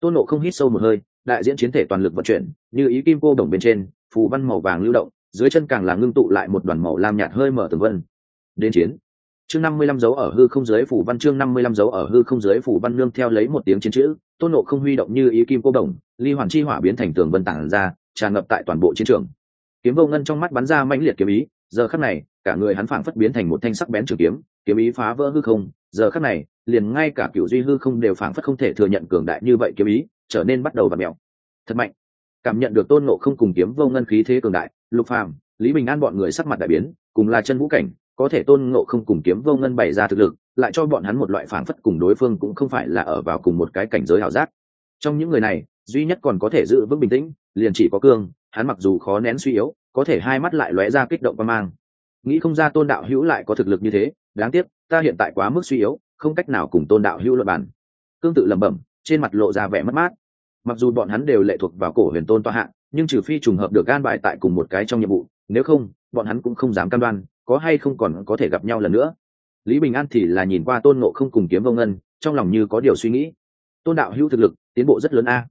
Tôn nộ không hít sâu một hơi đại diễn chiến thể toàn lực vận chuyển, như ý kim cô đồng bên trên, phù văn màu vàng lưu động, dưới chân càng là ngưng tụ lại một đoàn màu lam nhạt hơi mở tường vân. Đến chiến. Chương năm mươi lăm dấu ở hư không giới phủ văn chương năm mươi lăm dấu ở hư không giới phủ văn nương theo lấy một tiếng chiến chữ, tôn nộ không huy động như ý kim cô đồng, ly hoàn chi hỏa biến thành tường vân tản ra, tràn ngập tại toàn bộ chiến trường. Kiếm vô ngân trong mắt bắn ra mãnh liệt kiếm ý, giờ khắc này, cả người hắn phảng phất biến thành một thanh sắc bén trường kiếm kiếm ý phá vỡ hư không, giờ khắc này, liền ngay cả cựu duy hư không đều phảng phất không thể thừa nhận cường đại như vậy kiếm ý trở nên bắt đầu và mèo thật mạnh. Cảm nhận được tôn nộ không cùng kiếm vô ngân khí thế cường đại, lục phàm, lý bình an bọn người sắc mặt đại biến, cùng là chân vũ cảnh, có thể tôn ngộ không cùng kiếm vô ngân bày ra thực lực, lại cho bọn hắn một loại phảng phất cùng đối phương cũng không phải là ở vào cùng một cái cảnh giới hảo giác. Trong những người này, duy nhất còn có thể giữ vững bình tĩnh, liền chỉ có cương, hắn mặc dù khó nén suy yếu, có thể hai mắt lại lóe ra kích động và mang. Nghĩ không ra tôn đạo hữu lại có thực lực như thế, đáng tiếc, ta hiện tại quá mức suy yếu, không cách nào cùng tôn đạo hữu luận bàn. Cương tự lẩm bẩm trên mặt lộ ra vẻ mất mát. Mặc dù bọn hắn đều lệ thuộc vào cổ huyền tôn toa hạng nhưng trừ phi trùng hợp được gan bài tại cùng một cái trong nhiệm vụ, nếu không, bọn hắn cũng không dám cam đoan, có hay không còn có thể gặp nhau lần nữa. Lý bình an thì là nhìn qua tôn nộ không cùng kiếm vô ngân, trong lòng như có điều suy nghĩ. Tôn đạo hữu thực lực, tiến bộ rất lớn a.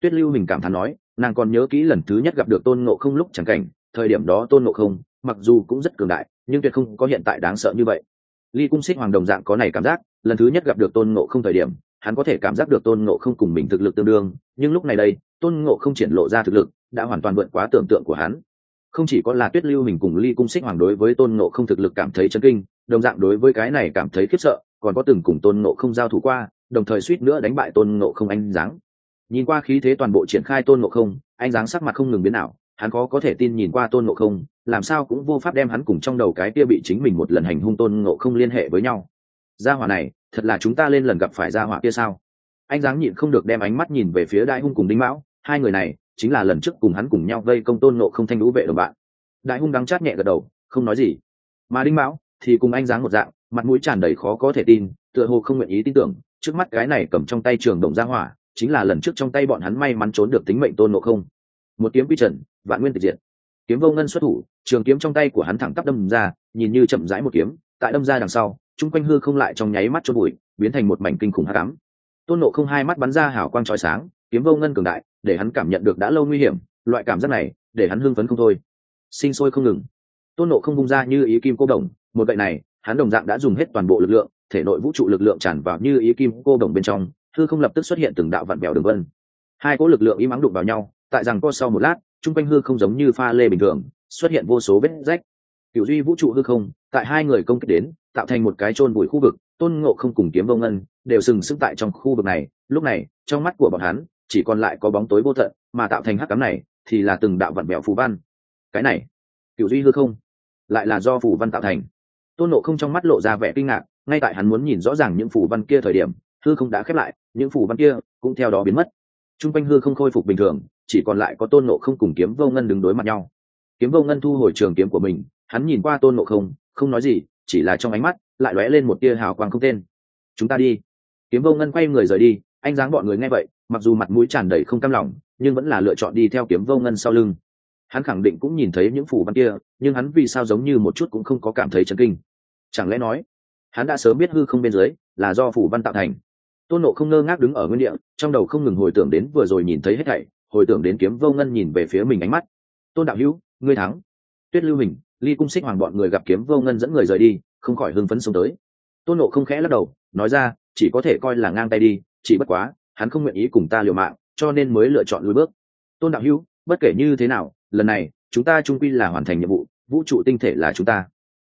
Tuyết lưu mình cảm thán nói, nàng còn nhớ kỹ lần thứ nhất gặp được tôn nộ không lúc chẳng cảnh, thời điểm đó tôn nộ không, mặc dù cũng rất cường đại, nhưng tuyệt không có hiện tại đáng sợ như vậy. Ly cung xích hoàng đồng dạng có này cảm giác, lần thứ nhất gặp được tôn nộ không thời điểm hắn có thể cảm giác được tôn ngộ không cùng mình thực lực tương đương, nhưng lúc này đây, tôn ngộ không triển lộ ra thực lực, đã hoàn toàn vượt quá tưởng tượng của hắn. Không chỉ có là tuyết lưu mình cùng ly cung xích hoàng đối với tôn ngộ không thực lực cảm thấy chấn kinh, đồng dạng đối với cái này cảm thấy khiếp sợ, còn có từng cùng tôn ngộ không giao thủ qua, đồng thời suýt nữa đánh bại tôn ngộ không anh dáng. Nhìn qua khí thế toàn bộ triển khai tôn ngộ không anh dáng sắc mặt không ngừng biến nào hắn khó có thể tin nhìn qua tôn ngộ không, làm sao cũng vô pháp đem hắn cùng trong đầu cái kia bị chính mình một lần hành hung tôn ngộ không liên hệ với nhau. Gia hỏa này thật là chúng ta lên lần gặp phải gia hỏa kia sao? Anh dáng nhịn không được đem ánh mắt nhìn về phía đại hung cùng đinh mão, hai người này chính là lần trước cùng hắn cùng nhau vây công tôn nộ không thanh lũ vệ đồng bạn. Đại hung đắng chát nhẹ gật đầu, không nói gì. Mà đinh mão thì cùng anh dáng một dạng, mặt mũi tràn đầy khó có thể tin, tựa hồ không nguyện ý tin tưởng, trước mắt cái này cầm trong tay trường đồng gia hỏa, chính là lần trước trong tay bọn hắn may mắn trốn được tính mệnh tôn nộ không. Một kiếm quy trần, vạn nguyên tịch diệt. Kiếm vô ngân xuất thủ, trường kiếm trong tay của hắn thẳng tắp đâm ra, nhìn như chậm rãi một kiếm, tại đâm ra đằng sau chung quanh hư không lại trong nháy mắt cho bụi biến thành một mảnh kinh khủng hắc ám. Tôn nộ không hai mắt bắn ra hào quang trói sáng, kiếm vô ngân cường đại, để hắn cảm nhận được đã lâu nguy hiểm, loại cảm giác này, để hắn hưng phấn không thôi. Sinh sôi không ngừng. Tôn nộ không bung ra như ý kim cô đồng, một gậy này, hắn đồng dạng đã dùng hết toàn bộ lực lượng, thể nội vũ trụ lực lượng tràn vào như ý kim cô đồng bên trong, hư không lập tức xuất hiện từng đạo vặn bèo đường vân. Hai cỗ lực lượng im ắng đụng vào nhau, tại rằng co sau một lát, chung quanh hư không giống như pha lê bình thường, xuất hiện vô số vết rách. Cựu duy vũ trụ hư không, tại hai người công kích đến tạo thành một cái chôn bụi khu vực, tôn ngộ không cùng kiếm vô ngân đều sừng sững tại trong khu vực này. Lúc này, trong mắt của bọn hắn, chỉ còn lại có bóng tối vô tận, mà tạo thành hắc cám này thì là từng đạo vặn bẹo phù văn. Cái này cựu duy hư không, lại là do phù văn tạo thành. Tôn nộ không trong mắt lộ ra vẻ kinh ngạc, ngay tại hắn muốn nhìn rõ ràng những phù văn kia thời điểm, hư không đã khép lại, những phù văn kia cũng theo đó biến mất. T r u n g quanh hư không khôi phục bình thường, chỉ còn lại có tôn nộ không cùng kiếm vô ngân đứng đối mặt nhau. Kiếm vô ngân thu hồi trường kiếm của mình, hắn nhìn qua tôn nộ không không nói gì chỉ là trong ánh mắt lại lóe lên một tia hào quang không tên. Chúng ta đi. Kiếm vô ngân quay người rời đi anh dáng bọn người nghe vậy, mặc dù mặt mũi tràn đầy không cam lòng, nhưng vẫn là lựa chọn đi theo kiếm vô ngân sau lưng. Hắn khẳng định cũng nhìn thấy những phủ văn kia, nhưng hắn vì sao giống như một chút cũng không có cảm thấy chấn kinh. Chẳng lẽ nói, hắn đã sớm biết hư không bên dưới là do phủ văn tạo thành? Tôn nộ không ngơ ngác đứng ở nguyên địa, trong đầu không ngừng hồi tưởng đến vừa rồi nhìn thấy hết thảy, hồi tưởng đến kiếm vô ngân nhìn về phía mình ánh mắt. Tôn đạo hữu, ngươi thắng. Tuyết lưu hình ly cung xích hoàng bọn người gặp kiếm vô ngân dẫn người rời đi, không khỏi hưng phấn xuống tới. Tôn nộ không khẽ lắc đầu, nói ra, chỉ có thể coi là ngang tay đi, chỉ bất quá, hắn không nguyện ý cùng ta liều mạng, cho nên mới lựa chọn lùi bước. Tôn đạo hữu, bất kể như thế nào, lần này, chúng ta trung quy là hoàn thành nhiệm vụ, vũ trụ tinh thể là chúng ta.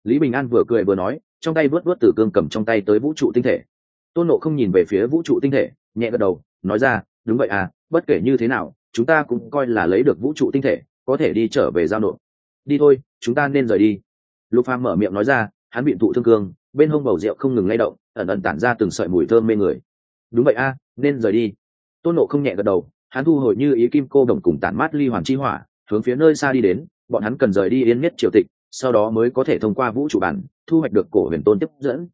Lý bình an vừa cười vừa nói, trong tay vớt vớt tử cương cầm trong tay tới vũ trụ tinh thể. Tôn nộ không nhìn về phía vũ trụ tinh thể, nhẹ gật đầu, nói ra, đúng vậy à bất kể như thế nào, chúng ta cũng coi là lấy được vũ trụ tinh thể, có thể đi trở về giao nộp đi thôi, chúng ta nên rời đi. Lục phàm mở miệng nói ra, hắn bị thụ thương cương, bên hông bầu rượu không ngừng lay động, ẩn ẩn tản ra từng sợi mùi thơm mê người. Đúng vậy a, nên rời đi. Tôn nộ không nhẹ gật đầu, hắn thu hồi như ý kim cô đồng cùng tản mát ly hoàng chi hỏa, hướng phía nơi xa đi đến, bọn hắn cần rời đi yên miết triều tịch, sau đó mới có thể thông qua vũ trụ bản, thu hoạch được cổ huyền tôn tiếp dẫn.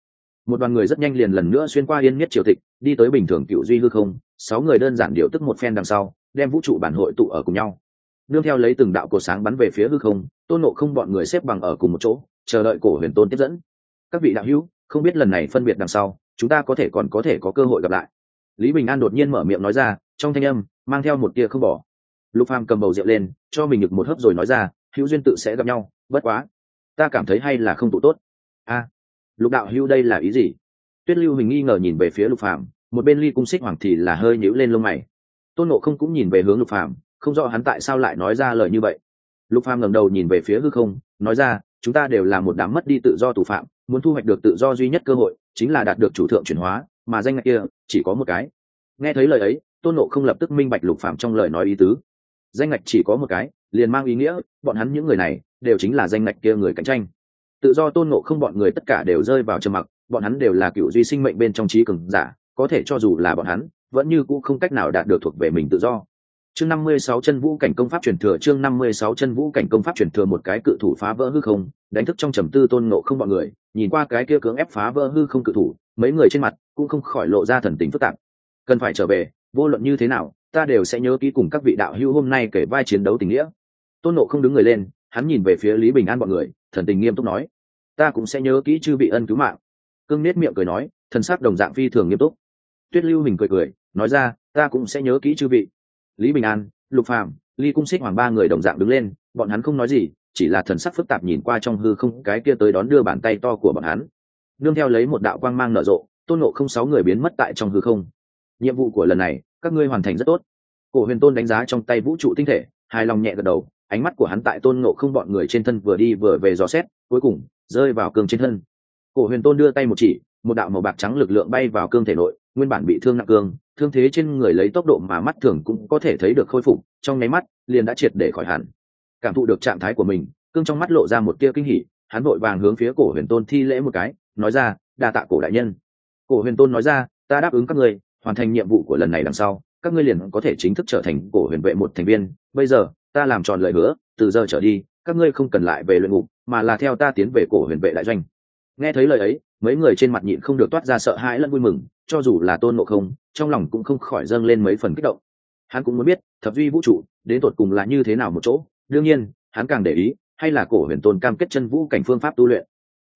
Một đoàn người rất nhanh liền lần nữa xuyên qua yên miết triều tịch, đi tới bình thường cựu duy hư không, sáu người đơn giản điều tức một phen đằng sau, đem vũ trụ bản hội tụ ở cùng nhau nương theo lấy từng đạo cổ sáng bắn về phía hư không, tôn nộ không bọn người xếp bằng ở cùng một chỗ, chờ đợi cổ huyền tôn tiếp dẫn. Các vị đạo hữu, không biết lần này phân biệt đằng sau, chúng ta có thể còn có thể có cơ hội gặp lại. Lý bình an đột nhiên mở miệng nói ra, trong thanh âm, mang theo một tia không bỏ. Lục phàm cầm bầu rượu lên, cho mình được một hớp rồi nói ra, hữu duyên tự sẽ gặp nhau, bất quá, ta cảm thấy hay là không tụ tốt. A, lục đạo hữu đây là ý gì? Tuyết lưu hình nghi ngờ nhìn về phía lục phàm, một bên ly cung xích hoàng thì là hơi nhíu lên lông mày. Tôn nộ không cũng nhìn về hướng lục phàm không rõ hắn tại sao lại nói ra lời như vậy. Lục phàm ngẩng đầu nhìn về phía hư không, nói ra, chúng ta đều là một đám mất đi tự do tù phạm, muốn thu hoạch được tự do duy nhất cơ hội, chính là đạt được chủ thượng chuyển hóa, mà danh ngạch kia chỉ có một cái. Nghe thấy lời ấy, tôn nộ không lập tức minh bạch lục phạm trong lời nói ý tứ. Danh ngạch chỉ có một cái, liền mang ý nghĩa, bọn hắn những người này, đều chính là danh ngạch kia người cạnh tranh. Tự do tôn nộ không bọn người tất cả đều rơi vào trầm mặc, bọn hắn đều là cựu duy sinh mệnh bên trong trí cường giả, có thể cho dù là bọn hắn, vẫn như cũng không cách nào đạt được thuộc về mình tự do chương năm mươi sáu chân vũ cảnh công pháp truyền thừa, chương năm mươi sáu chân vũ cảnh công pháp truyền thừa một cái cự thủ phá vỡ hư không, đánh thức trong trầm tư tôn nộ không bọn người, nhìn qua cái kia cưỡng ép phá vỡ hư không cự thủ, mấy người trên mặt cũng không khỏi lộ ra thần tình phức tạp. Cần phải trở về, vô luận như thế nào, ta đều sẽ nhớ kỹ cùng các vị đạo hữu hôm nay kể vai chiến đấu tình nghĩa. Tôn nộ không đứng người lên, hắn nhìn về phía lý bình an bọn người, thần tình nghiêm túc nói, ta cũng sẽ nhớ kỹ chư vị ân cứu mạng. Cưng nết miệng cười nói, thần sắc đồng dạng phi thường nghiêm túc. Tuyết lưu mình cười cười, nói ra, ta cũng sẽ nhớ kỹ chư vị lý bình an, lục phạm ly cung xích hoàng ba người đồng dạng đứng lên, bọn hắn không nói gì, chỉ là thần sắc phức tạp nhìn qua trong hư không, cái kia tới đón đưa bàn tay to của bọn hắn. Nương theo lấy một đạo quang mang nở rộ, tôn nộ không sáu người biến mất tại trong hư không. Nhiệm vụ của lần này, các ngươi hoàn thành rất tốt. Cổ huyền tôn đánh giá trong tay vũ trụ tinh thể, hài lòng nhẹ gật đầu, ánh mắt của hắn tại tôn nộ không bọn người trên thân vừa đi vừa về dò xét, cuối cùng, rơi vào cương trên thân. Cổ huyền tôn đưa tay một chỉ, một đạo màu bạc trắng lực lượng bay vào cương thể nội, nguyên bản bị thương nặng cương thương thế trên người lấy tốc độ mà mắt thường cũng có thể thấy được khôi phục, trong nháy mắt, liền đã triệt để khỏi hẳn. Cảm thụ được trạng thái của mình, cương trong mắt lộ ra một tia kinh hỉ, hắn vội vàng hướng phía cổ huyền tôn thi lễ một cái, nói ra, đa tạ cổ đại nhân. Cổ huyền tôn nói ra, ta đáp ứng các ngươi, hoàn thành nhiệm vụ của lần này đằng sau, các ngươi liền có thể chính thức trở thành cổ huyền vệ một thành viên. Bây giờ, ta làm tròn lời hứa, từ giờ trở đi, các ngươi không cần lại về luyện ngục, mà là theo ta tiến về cổ huyền vệ đại doanh. Nghe thấy lời ấy, mấy người trên mặt nhịn không được toát ra sợ hãi lẫn vui mừng, cho dù là tôn ngộ không trong lòng cũng không khỏi dâng lên mấy phần kích động. Hắn cũng muốn biết, thập duy vũ trụ, đến tột cùng là như thế nào một chỗ? Đương nhiên, hắn càng để ý, hay là cổ huyền tôn cam kết chân vũ cảnh phương pháp tu luyện.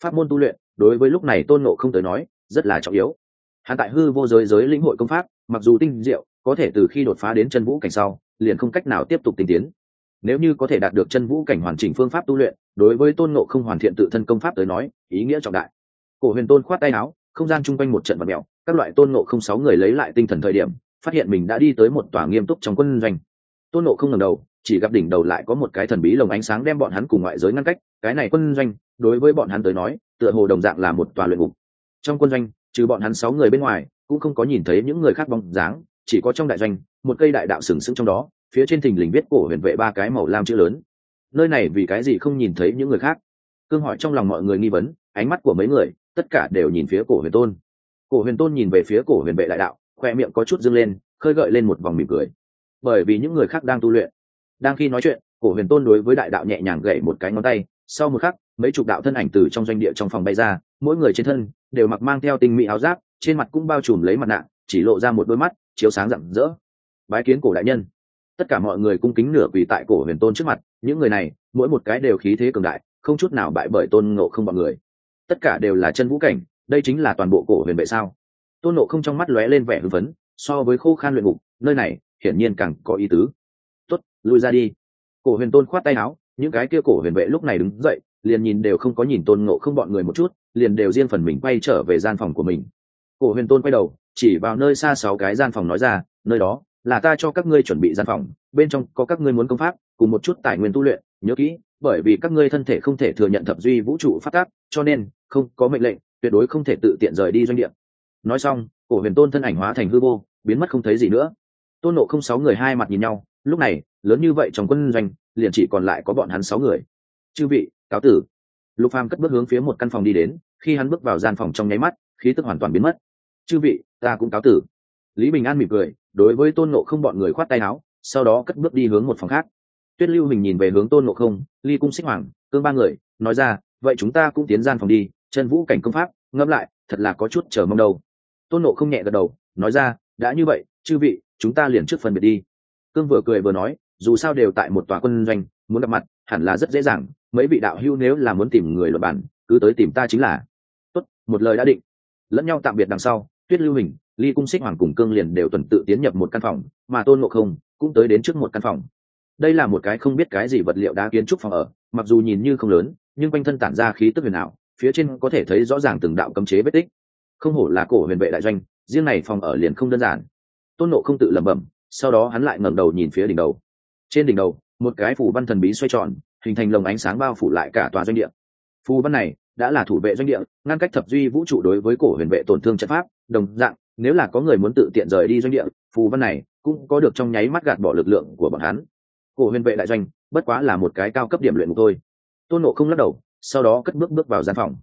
Pháp môn tu luyện, đối với lúc này tôn nộ không tới nói, rất là trọng yếu. Hắn tại hư vô giới giới lĩnh hội công pháp, mặc dù tinh diệu, có thể từ khi đột phá đến chân vũ cảnh sau, liền không cách nào tiếp tục tinh tiến. Nếu như có thể đạt được chân vũ cảnh hoàn chỉnh phương pháp tu luyện, đối với tôn nộ không hoàn thiện tự thân công pháp tới nói, ý nghĩa trọng đại. Cổ huyền tôn khoát tay áo, không gian chung quanh một trận vật mèo các loại tôn nộ không sáu người lấy lại tinh thần thời điểm, phát hiện mình đã đi tới một tòa nghiêm túc trong quân doanh. Tôn nộ không ngẩng đầu, chỉ gặp đỉnh đầu lại có một cái thần bí lồng ánh sáng đem bọn hắn cùng ngoại giới ngăn cách. Cái này quân doanh, đối với bọn hắn tới nói, tựa hồ đồng dạng là một tòa luyện ngục. Trong quân doanh, trừ bọn hắn sáu người bên ngoài, cũng không có nhìn thấy những người khác bóng dáng, chỉ có trong đại doanh, một cây đại đạo sừng sững trong đó, phía trên thình lình viết cổ huyền vệ ba cái màu lam chữ lớn. Nơi này vì cái gì không nhìn thấy những người khác? Cương hỏi trong lòng mọi người nghi vấn, ánh mắt của mấy người, tất cả đều nhìn phía cổ huyền tôn cổ huyền tôn nhìn về phía cổ huyền vệ đại đạo, khoe miệng có chút dâng lên, khơi gợi lên một vòng mỉm cười. Bởi vì những người khác đang tu luyện. Đang khi nói chuyện, cổ huyền tôn đối với đại đạo nhẹ nhàng gậy một cái ngón tay, sau một khắc, mấy chục đạo thân ảnh từ trong doanh địa trong phòng bay ra, mỗi người trên thân đều mặc mang theo tinh mỹ áo giáp, trên mặt cũng bao trùm lấy mặt nạ, chỉ lộ ra một đôi mắt, chiếu sáng rạng rỡ. Bái kiến cổ đại nhân. Tất cả mọi người cung kính nửa quỳ tại cổ huyền tôn trước mặt, những người này, mỗi một cái đều khí thế cường đại, không chút nào bại bởi tôn ngộ không bọn người. Tất cả đều là chân vũ cảnh đây chính là toàn bộ cổ huyền vệ sao? Tôn Nộ không trong mắt lóe lên vẻ hưng phấn, so với khô khan luyện ngục, nơi này, hiển nhiên càng có ý tứ. Tuất lui ra đi. Cổ huyền tôn khoát tay áo, những cái kia cổ huyền vệ lúc này đứng dậy, liền nhìn đều không có nhìn tôn Nộ không bọn người một chút, liền đều riêng phần mình quay trở về gian phòng của mình. Cổ huyền tôn quay đầu, chỉ vào nơi xa sáu cái gian phòng nói ra, nơi đó, là ta cho các ngươi chuẩn bị gian phòng, bên trong có các ngươi muốn công pháp, cùng một chút tài nguyên tu luyện, nhớ kỹ, bởi vì các ngươi thân thể không thể thừa nhận thập duy vũ trụ phát tác, cho nên, không có mệnh lệnh tuyệt đối không thể tự tiện rời đi doanh địa. Nói xong, cổ huyền tôn thân ảnh hóa thành hư vô, biến mất không thấy gì nữa. Tôn nộ không sáu người hai mặt nhìn nhau, lúc này, lớn như vậy trong quân doanh, liền chỉ còn lại có bọn hắn sáu người. Chư vị, cáo tử. Lục phàm cất bước hướng phía một căn phòng đi đến, khi hắn bước vào gian phòng trong nháy mắt, khí tức hoàn toàn biến mất. Chư vị, ta cũng cáo tử. Lý bình an mỉm cười, đối với tôn nộ không bọn người khoát tay áo, sau đó cất bước đi hướng một phòng khác. Tuyết lưu hình nhìn về hướng tôn nộ không, ly cung xích hoàng, cương ba người, nói ra, vậy chúng ta cũng tiến gian phòng đi chân vũ cảnh công pháp, ngẫm lại, thật là có chút chờ mong đâu. Tôn nộ không nhẹ gật đầu, nói ra, đã như vậy, chư vị, chúng ta liền trước phần biệt đi. Cương vừa cười vừa nói, dù sao đều tại một tòa quân doanh, muốn gặp mặt, hẳn là rất dễ dàng, mấy vị đạo hưu nếu là muốn tìm người luật bản cứ tới tìm ta chính là. Tốt, một lời đã định. Lẫn nhau tạm biệt đằng sau, tuyết lưu hình, ly cung xích hoàng cùng cương liền đều tuần tự tiến nhập một căn phòng, mà tôn ngộ không cũng tới đến trước một căn phòng. Đây là một cái không biết cái gì vật liệu đá kiến trúc phòng ở, mặc dù nhìn như không lớn, nhưng quanh thân tản ra khí tức huyền ảo phía trên có thể thấy rõ ràng từng đạo cấm chế vết tích. Không hổ là cổ huyền vệ đại doanh, riêng này phòng ở liền không đơn giản. Tôn nộ không tự lẩm bẩm, sau đó hắn lại ngẩng đầu nhìn phía đỉnh đầu. Trên đỉnh đầu, một cái phù văn thần bí xoay tròn, hình thành lồng ánh sáng bao phủ lại cả tòa doanh địa. Phù văn này đã là thủ vệ doanh địa, ngăn cách thập duy vũ trụ đối với cổ huyền vệ tổn thương trận pháp, đồng dạng, nếu là có người muốn tự tiện rời đi doanh địa, phù văn này cũng có được trong nháy mắt gạt bỏ lực lượng của bọn hắn. Cổ huyền vệ đại doanh, bất quá là một cái cao cấp điểm luyện của tôi tôn nộ không lắc đầu sau đó cất bước bước vào gian phòng.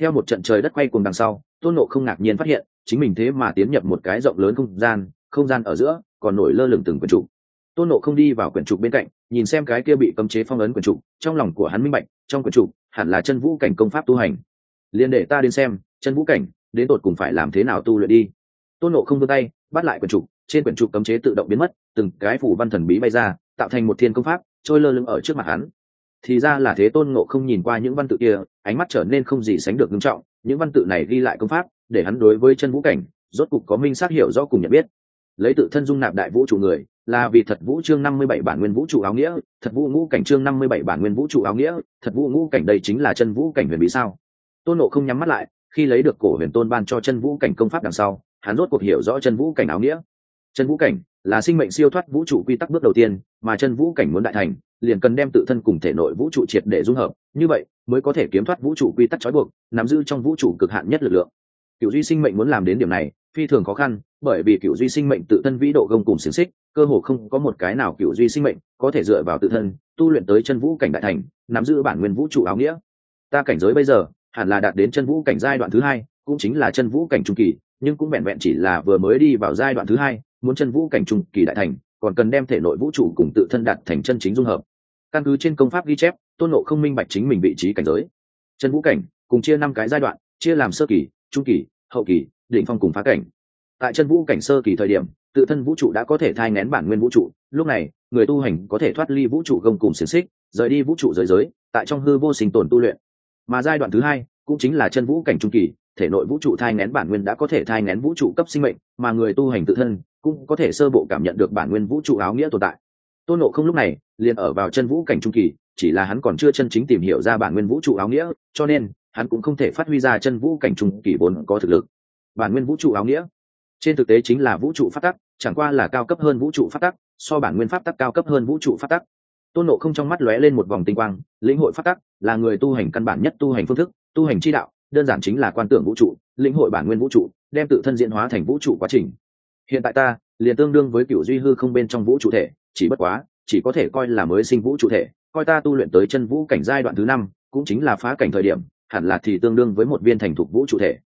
Theo một trận trời đất quay cùng đằng sau, tôn nộ không ngạc nhiên phát hiện, chính mình thế mà tiến nhập một cái rộng lớn không gian không gian ở giữa, còn nổi lơ lửng từng quyển trục. Tôn nộ không đi vào quyển trục bên cạnh, nhìn xem cái kia bị cấm chế phong ấn quyển trục, trong lòng của hắn minh bạch, trong quyển trục, hẳn là chân vũ cảnh công pháp tu hành. Liền để ta đến xem, chân vũ cảnh, đến tột cùng phải làm thế nào tu luyện đi. Tôn nộ không vươn tay, bắt lại quyển trục, trên quyển trục cấm chế tự động biến mất, từng cái phủ văn thần bí bay ra, tạo thành một thiên công pháp, trôi lơ lửng ở trước mặt hắn thì ra là thế tôn ngộ không nhìn qua những văn tự kia, ánh mắt trở nên không gì sánh được nghiêm trọng, những văn tự này ghi lại công pháp, để hắn đối với chân vũ cảnh, rốt cục có minh xác hiểu rõ cùng nhận biết. Lấy tự thân dung nạp đại vũ trụ người, là vì thật vũ chương năm mươi bảy bản nguyên vũ trụ áo nghĩa, thật vũ ngũ cảnh chương năm mươi bảy bản nguyên vũ trụ áo nghĩa, thật vũ ngũ cảnh đây chính là chân vũ cảnh huyền bí sao? Tôn nộ không nhắm mắt lại, khi lấy được cổ huyền tôn ban cho chân vũ cảnh công pháp đằng sau, hắn rốt cuộc hiểu rõ chân vũ cảnh áo nghĩa. Chân vũ cảnh là sinh mệnh siêu thoát vũ trụ quy tắc bước đầu tiên, mà chân vũ cảnh muốn đại thành liền cần đem tự thân cùng thể nội vũ trụ triệt để dung hợp, như vậy mới có thể kiếm thoát vũ trụ quy tắc trói buộc, nắm giữ trong vũ trụ cực hạn nhất lực lượng. Cựu duy sinh mệnh muốn làm đến điểm này, phi thường khó khăn, bởi vì cựu duy sinh mệnh tự thân vĩ độ gông cùng xiềng xích, cơ hồ không có một cái nào cựu duy sinh mệnh có thể dựa vào tự thân, tu luyện tới chân vũ cảnh đại thành, nắm giữ bản nguyên vũ trụ áo nghĩa. Ta cảnh giới bây giờ, hẳn là đạt đến chân vũ cảnh giai đoạn thứ hai, cũng chính là chân vũ cảnh trung kỳ, nhưng cũng vẹn vẹn chỉ là vừa mới đi vào giai đoạn thứ hai, muốn chân vũ cảnh trung kỳ đại thành, còn cần đem thể nội vũ trụ cùng tự thân đạt thành chân chính dung hợp căn cứ trên công pháp ghi chép, tôn nộ không minh bạch chính mình vị trí cảnh giới. Chân vũ cảnh, cùng chia năm cái giai đoạn, chia làm sơ kỳ, trung kỳ, hậu kỳ định phong cùng phá cảnh. Tại chân vũ cảnh sơ kỳ thời điểm, tự thân vũ trụ đã có thể thai ngén bản nguyên vũ trụ, lúc này, người tu hành có thể thoát ly vũ trụ gông cùng xiềng xích, rời đi vũ trụ giới giới, tại trong hư vô sinh tồn tu luyện. Mà giai đoạn thứ hai, cũng chính là chân vũ cảnh trung kỳ, thể nội vũ trụ thai ngén bản nguyên đã có thể thai ngén vũ trụ cấp sinh mệnh, mà người tu hành tự thân cũng có thể sơ bộ cảm nhận được bản nguyên vũ trụ áo nghĩa tồn tại tôn nộ không lúc này liền ở vào chân vũ cảnh trung kỳ, chỉ là hắn còn chưa chân chính tìm hiểu ra bản nguyên vũ trụ áo nghĩa, cho nên hắn cũng không thể phát huy ra chân vũ cảnh trung kỳ vốn có thực lực. Bản nguyên vũ trụ áo nghĩa, trên thực tế chính là vũ trụ phát tắc, chẳng qua là cao cấp hơn vũ trụ phát tắc, so bản nguyên pháp tắc cao cấp hơn vũ trụ phát tắc. Tôn nộ không trong mắt lóe lên một vòng tinh quang, lĩnh hội phát tắc là người tu hành căn bản nhất tu hành phương thức, tu hành chi đạo, đơn giản chính là quan tưởng vũ trụ, lĩnh hội bản nguyên vũ trụ, đem tự thân diễn hóa thành vũ trụ quá trình. Hiện tại ta liền tương đương với cựu duy hư không bên trong vũ trụ thể chỉ bất quá, chỉ có thể coi là mới sinh vũ trụ thể. Coi ta tu luyện tới chân vũ cảnh giai đoạn thứ năm, cũng chính là phá cảnh thời điểm, hẳn là thì tương đương với một viên thành thục vũ trụ thể.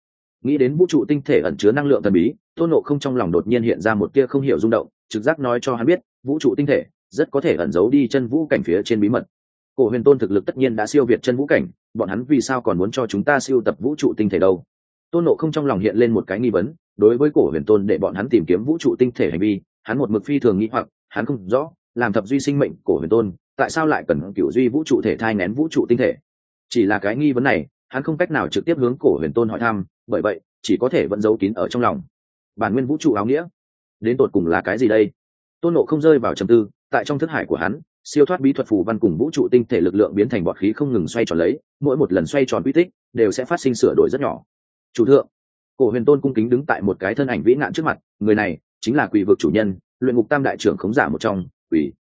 Nghĩ đến vũ trụ tinh thể ẩn chứa năng lượng thần bí tôn nộ không trong lòng đột nhiên hiện ra một tia không hiểu rung động, trực giác nói cho hắn biết, vũ trụ tinh thể rất có thể ẩn giấu đi chân vũ cảnh phía trên bí mật. Cổ huyền tôn thực lực tất nhiên đã siêu việt chân vũ cảnh, bọn hắn vì sao còn muốn cho chúng ta siêu tập vũ trụ tinh thể đâu? Tôn nộ không trong lòng hiện lên một cái nghi vấn, đối với cổ huyền tôn để bọn hắn tìm kiếm vũ trụ tinh thể hành vi, hắn một mực phi thường nghĩ hoặc hắn không rõ, làm thập duy sinh mệnh cổ huyền tôn, tại sao lại cần cựu duy vũ trụ thể thai nén vũ trụ tinh thể? Chỉ là cái nghi vấn này, hắn không cách nào trực tiếp hướng cổ huyền tôn hỏi thăm, bởi vậy, chỉ có thể vẫn giấu kín ở trong lòng. Bản nguyên vũ trụ áo nghĩa. Đến tột cùng là cái gì đây? Tôn nộ không rơi vào trầm tư, tại trong thức hải của hắn, siêu thoát bí thuật phù văn cùng vũ trụ tinh thể lực lượng biến thành bọt khí không ngừng xoay tròn lấy, mỗi một lần xoay tròn quy tích, đều sẽ phát sinh sửa đổi rất nhỏ. Chủ thượng, cổ huyền tôn cung kính đứng tại một cái thân ảnh vĩ nạn trước mặt, người này chính là quỷ vực chủ nhân luyện ngục tam đại trưởng khống giả một trong quỷ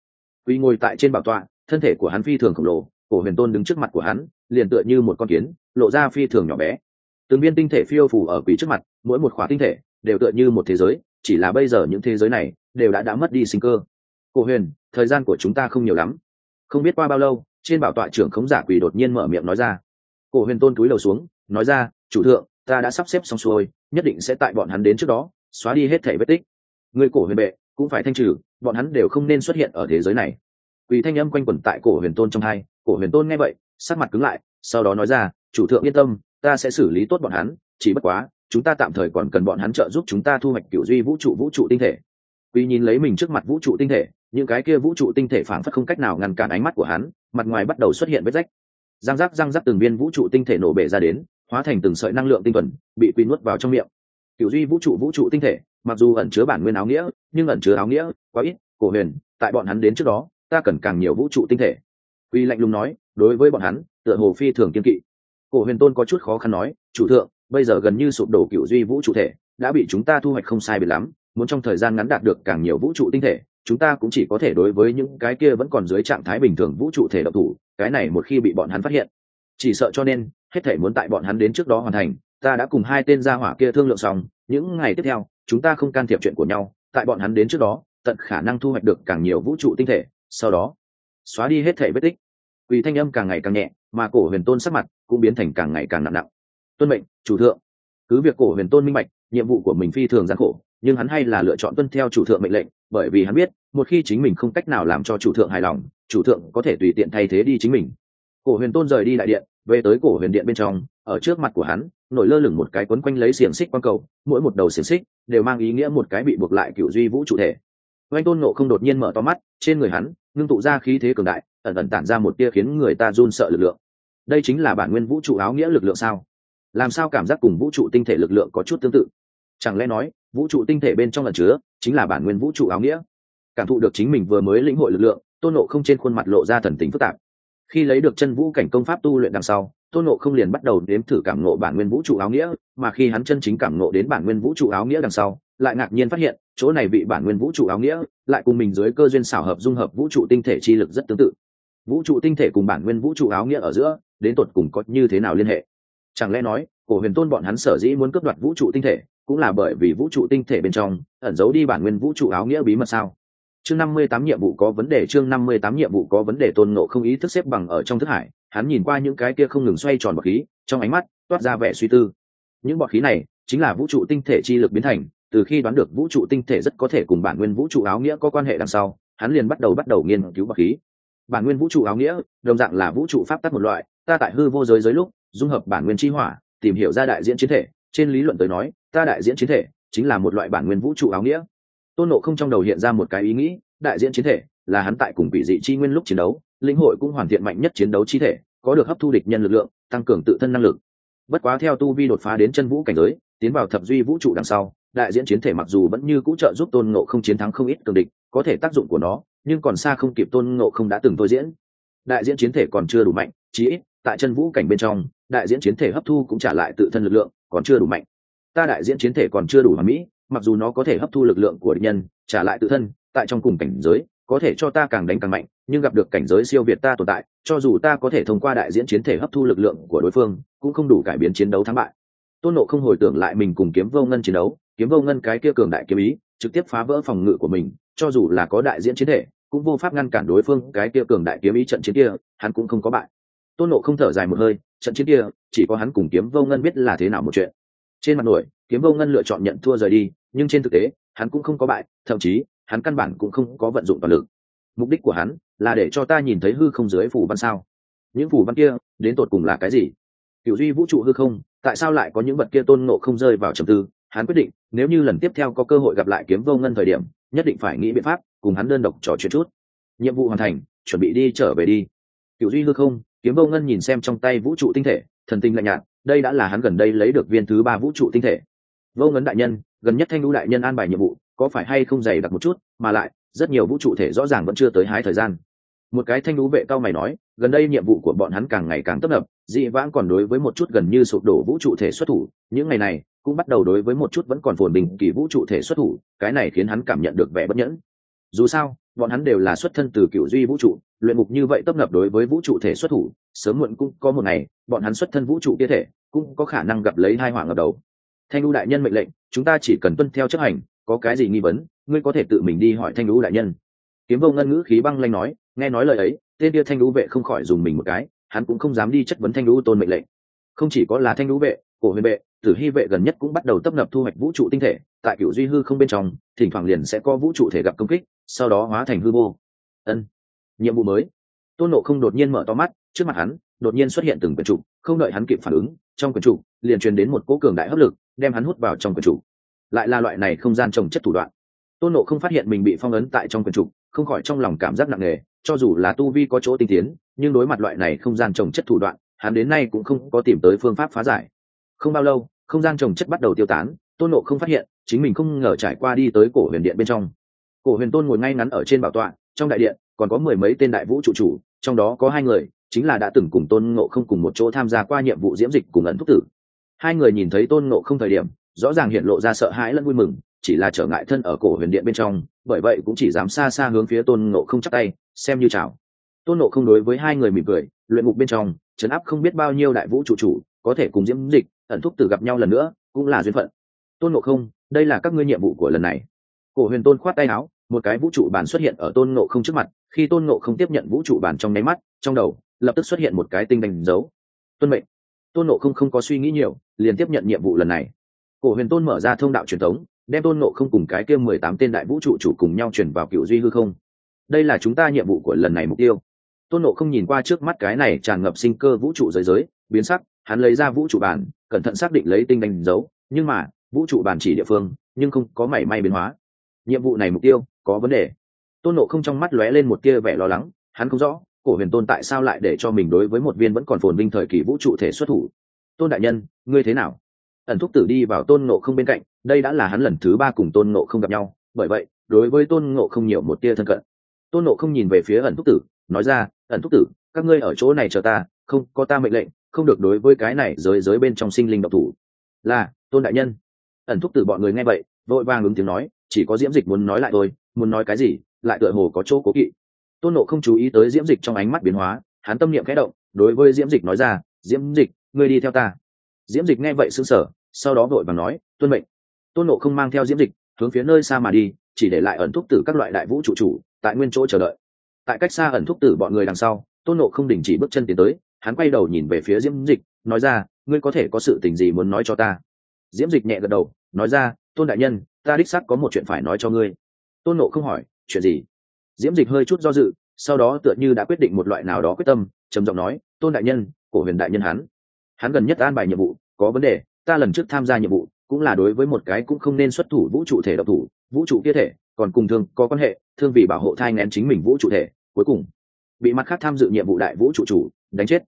quỷ ngồi tại trên bảo tọa, thân thể của hắn phi thường khổng lồ, cổ huyền tôn đứng trước mặt của hắn, liền tựa như một con kiến, lộ ra phi thường nhỏ bé. Từng viên tinh thể phiêu phủ ở quỷ trước mặt, mỗi một khỏa tinh thể đều tựa như một thế giới, chỉ là bây giờ những thế giới này đều đã đã mất đi sinh cơ. Cổ huyền, thời gian của chúng ta không nhiều lắm. Không biết qua bao lâu, trên bảo tọa trưởng khống giả quỷ đột nhiên mở miệng nói ra. Cổ huyền tôn túi đầu xuống, nói ra, chủ thượng, ta đã sắp xếp xong xuôi, nhất định sẽ tại bọn hắn đến trước đó, xóa đi hết thể vết tích. Người cổ huyền bệ cũng phải thanh trừ bọn hắn đều không nên xuất hiện ở thế giới này quỷ thanh âm quanh quẩn tại cổ huyền tôn trong hai cổ huyền tôn nghe vậy sắc mặt cứng lại sau đó nói ra chủ thượng yên tâm ta sẽ xử lý tốt bọn hắn chỉ bất quá chúng ta tạm thời còn cần bọn hắn trợ giúp chúng ta thu hoạch kiểu duy vũ trụ vũ trụ tinh thể Quy nhìn lấy mình trước mặt vũ trụ tinh thể, những cái kia vũ trụ tinh thể phản phất không cách nào ngăn cản ánh mắt của hắn, mặt ngoài bắt đầu xuất hiện vết rách. Răng rác răng rác từng viên vũ trụ tinh thể nổ bể ra đến, hóa thành từng sợi năng lượng tinh thuần, bị Quy nuốt vào trong miệng. kiểu duy vũ trụ vũ trụ tinh thể, mặc dù ẩn chứa bản nguyên áo nghĩa, nhưng ẩn chứa áo nghĩa quá ít, cổ huyền, tại bọn hắn đến trước đó, ta cần càng nhiều vũ trụ tinh thể. Quy lạnh lùng nói, đối với bọn hắn, tựa hồ phi thường kiên kỵ. Cổ huyền tôn có chút khó khăn nói, chủ thượng, bây giờ gần như sụp đổ cựu duy vũ trụ thể, đã bị chúng ta thu hoạch không sai biệt lắm, muốn trong thời gian ngắn đạt được càng nhiều vũ trụ tinh thể chúng ta cũng chỉ có thể đối với những cái kia vẫn còn dưới trạng thái bình thường vũ trụ thể độc thủ cái này một khi bị bọn hắn phát hiện chỉ sợ cho nên hết thể muốn tại bọn hắn đến trước đó hoàn thành ta đã cùng hai tên gia hỏa kia thương lượng xong những ngày tiếp theo chúng ta không can thiệp chuyện của nhau, tại bọn hắn đến trước đó, tận khả năng thu hoạch được càng nhiều vũ trụ tinh thể, sau đó, xóa đi hết thể vết tích. Quỷ thanh âm càng ngày càng nhẹ, mà cổ huyền tôn sắc mặt cũng biến thành càng ngày càng nặng nặng. Tuân mệnh, chủ thượng. Cứ việc cổ huyền tôn minh bạch, nhiệm vụ của mình phi thường gian khổ, nhưng hắn hay là lựa chọn tuân theo chủ thượng mệnh lệnh, bởi vì hắn biết, một khi chính mình không cách nào làm cho chủ thượng hài lòng, chủ thượng có thể tùy tiện thay thế đi chính mình. Cổ huyền tôn rời đi đại điện, về tới cổ huyền điện bên trong ở trước mặt của hắn, nổi lơ lửng một cái quấn quanh lấy xiềng xích quang cầu, mỗi một đầu xiềng xích đều mang ý nghĩa một cái bị buộc lại cựu duy vũ trụ thể. Oanh tôn nộ không đột nhiên mở to mắt, trên người hắn, ngưng tụ ra khí thế cường đại, ẩn ẩn tản ra một tia khiến người ta run sợ lực lượng. Đây chính là bản nguyên vũ trụ áo nghĩa lực lượng sao? Làm sao cảm giác cùng vũ trụ tinh thể lực lượng có chút tương tự? Chẳng lẽ nói, vũ trụ tinh thể bên trong lần chứa chính là bản nguyên vũ trụ áo nghĩa? Cảm thụ được chính mình vừa mới lĩnh hội lực lượng, tôn nộ không trên khuôn mặt lộ ra thần tính phức tạp khi lấy được chân vũ cảnh công pháp tu luyện đằng sau, tôn nộ không liền bắt đầu đếm thử cảm nộ bản nguyên vũ trụ áo nghĩa, mà khi hắn chân chính cảm nộ đến bản nguyên vũ trụ áo nghĩa đằng sau, lại ngạc nhiên phát hiện, chỗ này bị bản nguyên vũ trụ áo nghĩa lại cùng mình dưới cơ duyên xảo hợp dung hợp vũ trụ tinh thể chi lực rất tương tự. Vũ trụ tinh thể cùng bản nguyên vũ trụ áo nghĩa ở giữa, đến tột cùng có như thế nào liên hệ? Chẳng lẽ nói, cổ huyền tôn bọn hắn sở dĩ muốn cướp đoạt vũ trụ tinh thể, cũng là bởi vì vũ trụ tinh thể bên trong, ẩn giấu đi bản nguyên vũ trụ áo nghĩa bí mật sao? Chương năm mươi tám nhiệm vụ có vấn đề, chương năm mươi tám nhiệm vụ có vấn đề, tôn nộ không ý thức xếp bằng ở trong thức hải, hắn nhìn qua những cái kia không ngừng xoay tròn bọt khí, trong ánh mắt toát ra vẻ suy tư. Những bọt khí này chính là vũ trụ tinh thể chi lực biến thành, từ khi đoán được vũ trụ tinh thể rất có thể cùng bản nguyên vũ trụ áo nghĩa có quan hệ đằng sau, hắn liền bắt đầu bắt đầu nghiên cứu bọt khí. Bản nguyên vũ trụ áo nghĩa, đồng dạng là vũ trụ pháp tắc một loại, ta tại hư vô giới giới lúc, dung hợp bản nguyên chi hỏa, tìm hiểu ra đại diễn chiến thể. Trên lý luận tới nói, ta đại diễn chiến thể chính là một loại bản nguyên vũ trụ áo nghĩa tôn nộ không trong đầu hiện ra một cái ý nghĩ, đại diễn chiến thể, là hắn tại cùng vị dị chi nguyên lúc chiến đấu, lĩnh hội cũng hoàn thiện mạnh nhất chiến đấu chi thể, có được hấp thu địch nhân lực lượng, tăng cường tự thân năng lực. Bất quá theo tu vi đột phá đến chân vũ cảnh giới, tiến vào thập duy vũ trụ đằng sau, đại diễn chiến thể mặc dù vẫn như cũ trợ giúp tôn ngộ không chiến thắng không ít cường địch, có thể tác dụng của nó, nhưng còn xa không kịp tôn ngộ không đã từng tôi diễn. Đại diễn chiến thể còn chưa đủ mạnh, chí ít, tại chân vũ cảnh bên trong, đại diễn chiến thể hấp thu cũng trả lại tự thân lực lượng, còn chưa đủ mạnh. Ta đại diễn chiến thể còn chưa đủ hoàn mỹ mặc dù nó có thể hấp thu lực lượng của địch nhân, trả lại tự thân, tại trong cùng cảnh giới, có thể cho ta càng đánh càng mạnh, nhưng gặp được cảnh giới siêu việt ta tồn tại, cho dù ta có thể thông qua đại diễn chiến thể hấp thu lực lượng của đối phương, cũng không đủ cải biến chiến đấu thắng bại. Tôn nộ không hồi tưởng lại mình cùng kiếm vô ngân chiến đấu, kiếm vô ngân cái kia cường đại kiếm ý, trực tiếp phá vỡ phòng ngự của mình, cho dù là có đại diễn chiến thể, cũng vô pháp ngăn cản đối phương cái kia cường đại kiếm ý trận chiến kia, hắn cũng không có bại. Tôn nộ không thở dài một hơi, trận chiến kia, chỉ có hắn cùng kiếm vô ngân biết là thế nào một chuyện trên mặt nổi, kiếm vô ngân lựa chọn nhận thua rời đi, nhưng trên thực tế, hắn cũng không có bại, thậm chí, hắn căn bản cũng không có vận dụng toàn lực. Mục đích của hắn là để cho ta nhìn thấy hư không dưới phủ văn sao. Những phủ văn kia, đến tột cùng là cái gì? Cựu duy vũ trụ hư không, tại sao lại có những vật kia tôn nộ không rơi vào trầm tư? Hắn quyết định, nếu như lần tiếp theo có cơ hội gặp lại kiếm vô ngân thời điểm, nhất định phải nghĩ biện pháp cùng hắn đơn độc trò chuyện chút. Nhiệm vụ hoàn thành, chuẩn bị đi trở về đi. Cựu duy hư không, kiếm vô ngân nhìn xem trong tay vũ trụ tinh thể, thần tinh lạnh nhạt đây đã là hắn gần đây lấy được viên thứ ba vũ trụ tinh thể. Vô ngấn đại nhân, gần nhất thanh lũ đại nhân an bài nhiệm vụ, có phải hay không dày đặc một chút, mà lại, rất nhiều vũ trụ thể rõ ràng vẫn chưa tới hái thời gian. Một cái thanh lũ vệ cao mày nói, gần đây nhiệm vụ của bọn hắn càng ngày càng tấp nập, dị vãng còn đối với một chút gần như sụp đổ vũ trụ thể xuất thủ, những ngày này, cũng bắt đầu đối với một chút vẫn còn phồn bình kỳ vũ trụ thể xuất thủ, cái này khiến hắn cảm nhận được vẻ bất nhẫn. Dù sao, bọn hắn đều là xuất thân từ cựu duy vũ trụ, luyện mục như vậy tấp nập đối với vũ trụ thể xuất thủ, sớm muộn cũng có một ngày, bọn hắn xuất thân vũ trụ kia thể cũng có khả năng gặp lấy hai hoàng ở đầu. Thanh lưu đại nhân mệnh lệnh, chúng ta chỉ cần tuân theo chấp hành, có cái gì nghi vấn, ngươi có thể tự mình đi hỏi thanh lưu đại nhân. Kiếm vô ngân ngữ khí băng lanh nói, nghe nói lời ấy, tên kia thanh lưu vệ không khỏi dùng mình một cái, hắn cũng không dám đi chất vấn thanh lưu tôn mệnh lệnh. Không chỉ có là thanh lưu vệ, cổ huyền vệ, tử hy vệ gần nhất cũng bắt đầu tấp nập thu hoạch vũ trụ tinh thể, tại cựu duy hư không bên trong, thỉnh thoảng liền sẽ có vũ trụ thể gặp công kích, sau đó hóa thành hư vô. Ân, nhiệm vụ mới. Tôn nộ không đột nhiên mở to mắt, trước mặt hắn, đột nhiên xuất hiện từng quyển trục không đợi hắn kịp phản ứng trong quyển chủ liền truyền đến một cố cường đại hấp lực đem hắn hút vào trong quyển chủ, lại là loại này không gian trồng chất thủ đoạn. Tôn nộ không phát hiện mình bị phong ấn tại trong quyển trục không khỏi trong lòng cảm giác nặng nề cho dù là tu vi có chỗ tinh tiến nhưng đối mặt loại này không gian trồng chất thủ đoạn hắn đến nay cũng không có tìm tới phương pháp phá giải. Không bao lâu không gian trồng chất bắt đầu tiêu tán tôn nộ không phát hiện chính mình không ngờ trải qua đi tới cổ huyền điện bên trong. Cổ huyền tôn ngồi ngay ngắn ở trên bảo tọa trong đại điện còn có mười mấy tên đại vũ trụ chủ trong đó có hai người chính là đã từng cùng tôn ngộ không cùng một chỗ tham gia qua nhiệm vụ diễm dịch cùng ẩn thúc tử. Hai người nhìn thấy tôn ngộ không thời điểm, rõ ràng hiện lộ ra sợ hãi lẫn vui mừng, chỉ là trở ngại thân ở cổ huyền điện bên trong, bởi vậy cũng chỉ dám xa xa hướng phía tôn ngộ không chắc tay, xem như chào. Tôn ngộ không đối với hai người mỉm cười, luyện ngục bên trong, trấn áp không biết bao nhiêu đại vũ trụ chủ, có thể cùng diễm dịch, ẩn thúc tử gặp nhau lần nữa, cũng là duyên phận. Tôn ngộ không, đây là các ngươi nhiệm vụ của lần này. Cổ huyền tôn khoát tay áo, một cái vũ trụ bàn xuất hiện ở tôn ngộ không trước mặt, khi tôn ngộ không tiếp nhận vũ trụ bàn trong nháy mắt, trong đầu lập tức xuất hiện một cái tinh đánh dấu. Tuân mệnh. Tôn nộ không không có suy nghĩ nhiều, liền tiếp nhận nhiệm vụ lần này. Cổ huyền tôn mở ra thông đạo truyền thống, đem tôn nộ không cùng cái kia mười tám tên đại vũ trụ chủ cùng nhau chuyển vào cựu duy hư không. Đây là chúng ta nhiệm vụ của lần này mục tiêu. Tôn nộ không nhìn qua trước mắt cái này tràn ngập sinh cơ vũ trụ giới giới, biến sắc, hắn lấy ra vũ trụ bản, cẩn thận xác định lấy tinh đánh dấu, nhưng mà, vũ trụ bản chỉ địa phương, nhưng không có mảy may biến hóa. Nhiệm vụ này mục tiêu, có vấn đề. Tôn nộ không trong mắt lóe lên một tia vẻ lo lắng, hắn không rõ cổ huyền tôn tại sao lại để cho mình đối với một viên vẫn còn phồn vinh thời kỳ vũ trụ thể xuất thủ? Tôn đại nhân, ngươi thế nào? Ẩn thúc tử đi vào tôn nộ không bên cạnh, đây đã là hắn lần thứ ba cùng tôn nộ không gặp nhau. Bởi vậy, đối với tôn nộ không nhiều một tia thân cận. Tôn nộ không nhìn về phía ẩn thúc tử, nói ra, ẩn thúc tử, các ngươi ở chỗ này chờ ta, không, có ta mệnh lệnh, không được đối với cái này giới giới bên trong sinh linh độc thủ. Là, tôn đại nhân. Ẩn thúc tử bọn người nghe vậy, vội vàng ứng tiếng nói, chỉ có diễm dịch muốn nói lại thôi, muốn nói cái gì, lại tựa hồ có chỗ cố kỵ tôn nộ không chú ý tới diễm dịch trong ánh mắt biến hóa, hắn tâm niệm khẽ động, đối với diễm dịch nói ra, diễm dịch, ngươi đi theo ta. Diễm dịch nghe vậy xứng sở sau đó vội và nói, tuân mệnh. Tôn nộ không mang theo diễm dịch, hướng phía nơi xa mà đi, chỉ để lại ẩn thúc tử các loại đại vũ trụ chủ, tại nguyên chỗ chờ đợi. Tại cách xa ẩn thúc tử bọn người đằng sau, tôn nộ không đình chỉ bước chân tiến tới, hắn quay đầu nhìn về phía diễm dịch, nói ra, ngươi có thể có sự tình gì muốn nói cho ta? Diễm dịch nhẹ gật đầu, nói ra, tôn đại nhân, ta đích sắc có một chuyện phải nói cho ngươi. Tôn nộ không hỏi, chuyện gì? Diễm dịch hơi chút do dự, sau đó tựa như đã quyết định một loại nào đó quyết tâm, trầm giọng nói, tôn đại nhân, cổ huyền đại nhân hắn. Hắn gần nhất an bài nhiệm vụ, có vấn đề, ta lần trước tham gia nhiệm vụ, cũng là đối với một cái cũng không nên xuất thủ vũ trụ thể độc thủ, vũ trụ kia thể, còn cùng thương, có quan hệ, thương vì bảo hộ thai ngén chính mình vũ trụ thể, cuối cùng bị mặt khác tham dự nhiệm vụ đại vũ trụ chủ, đánh chết.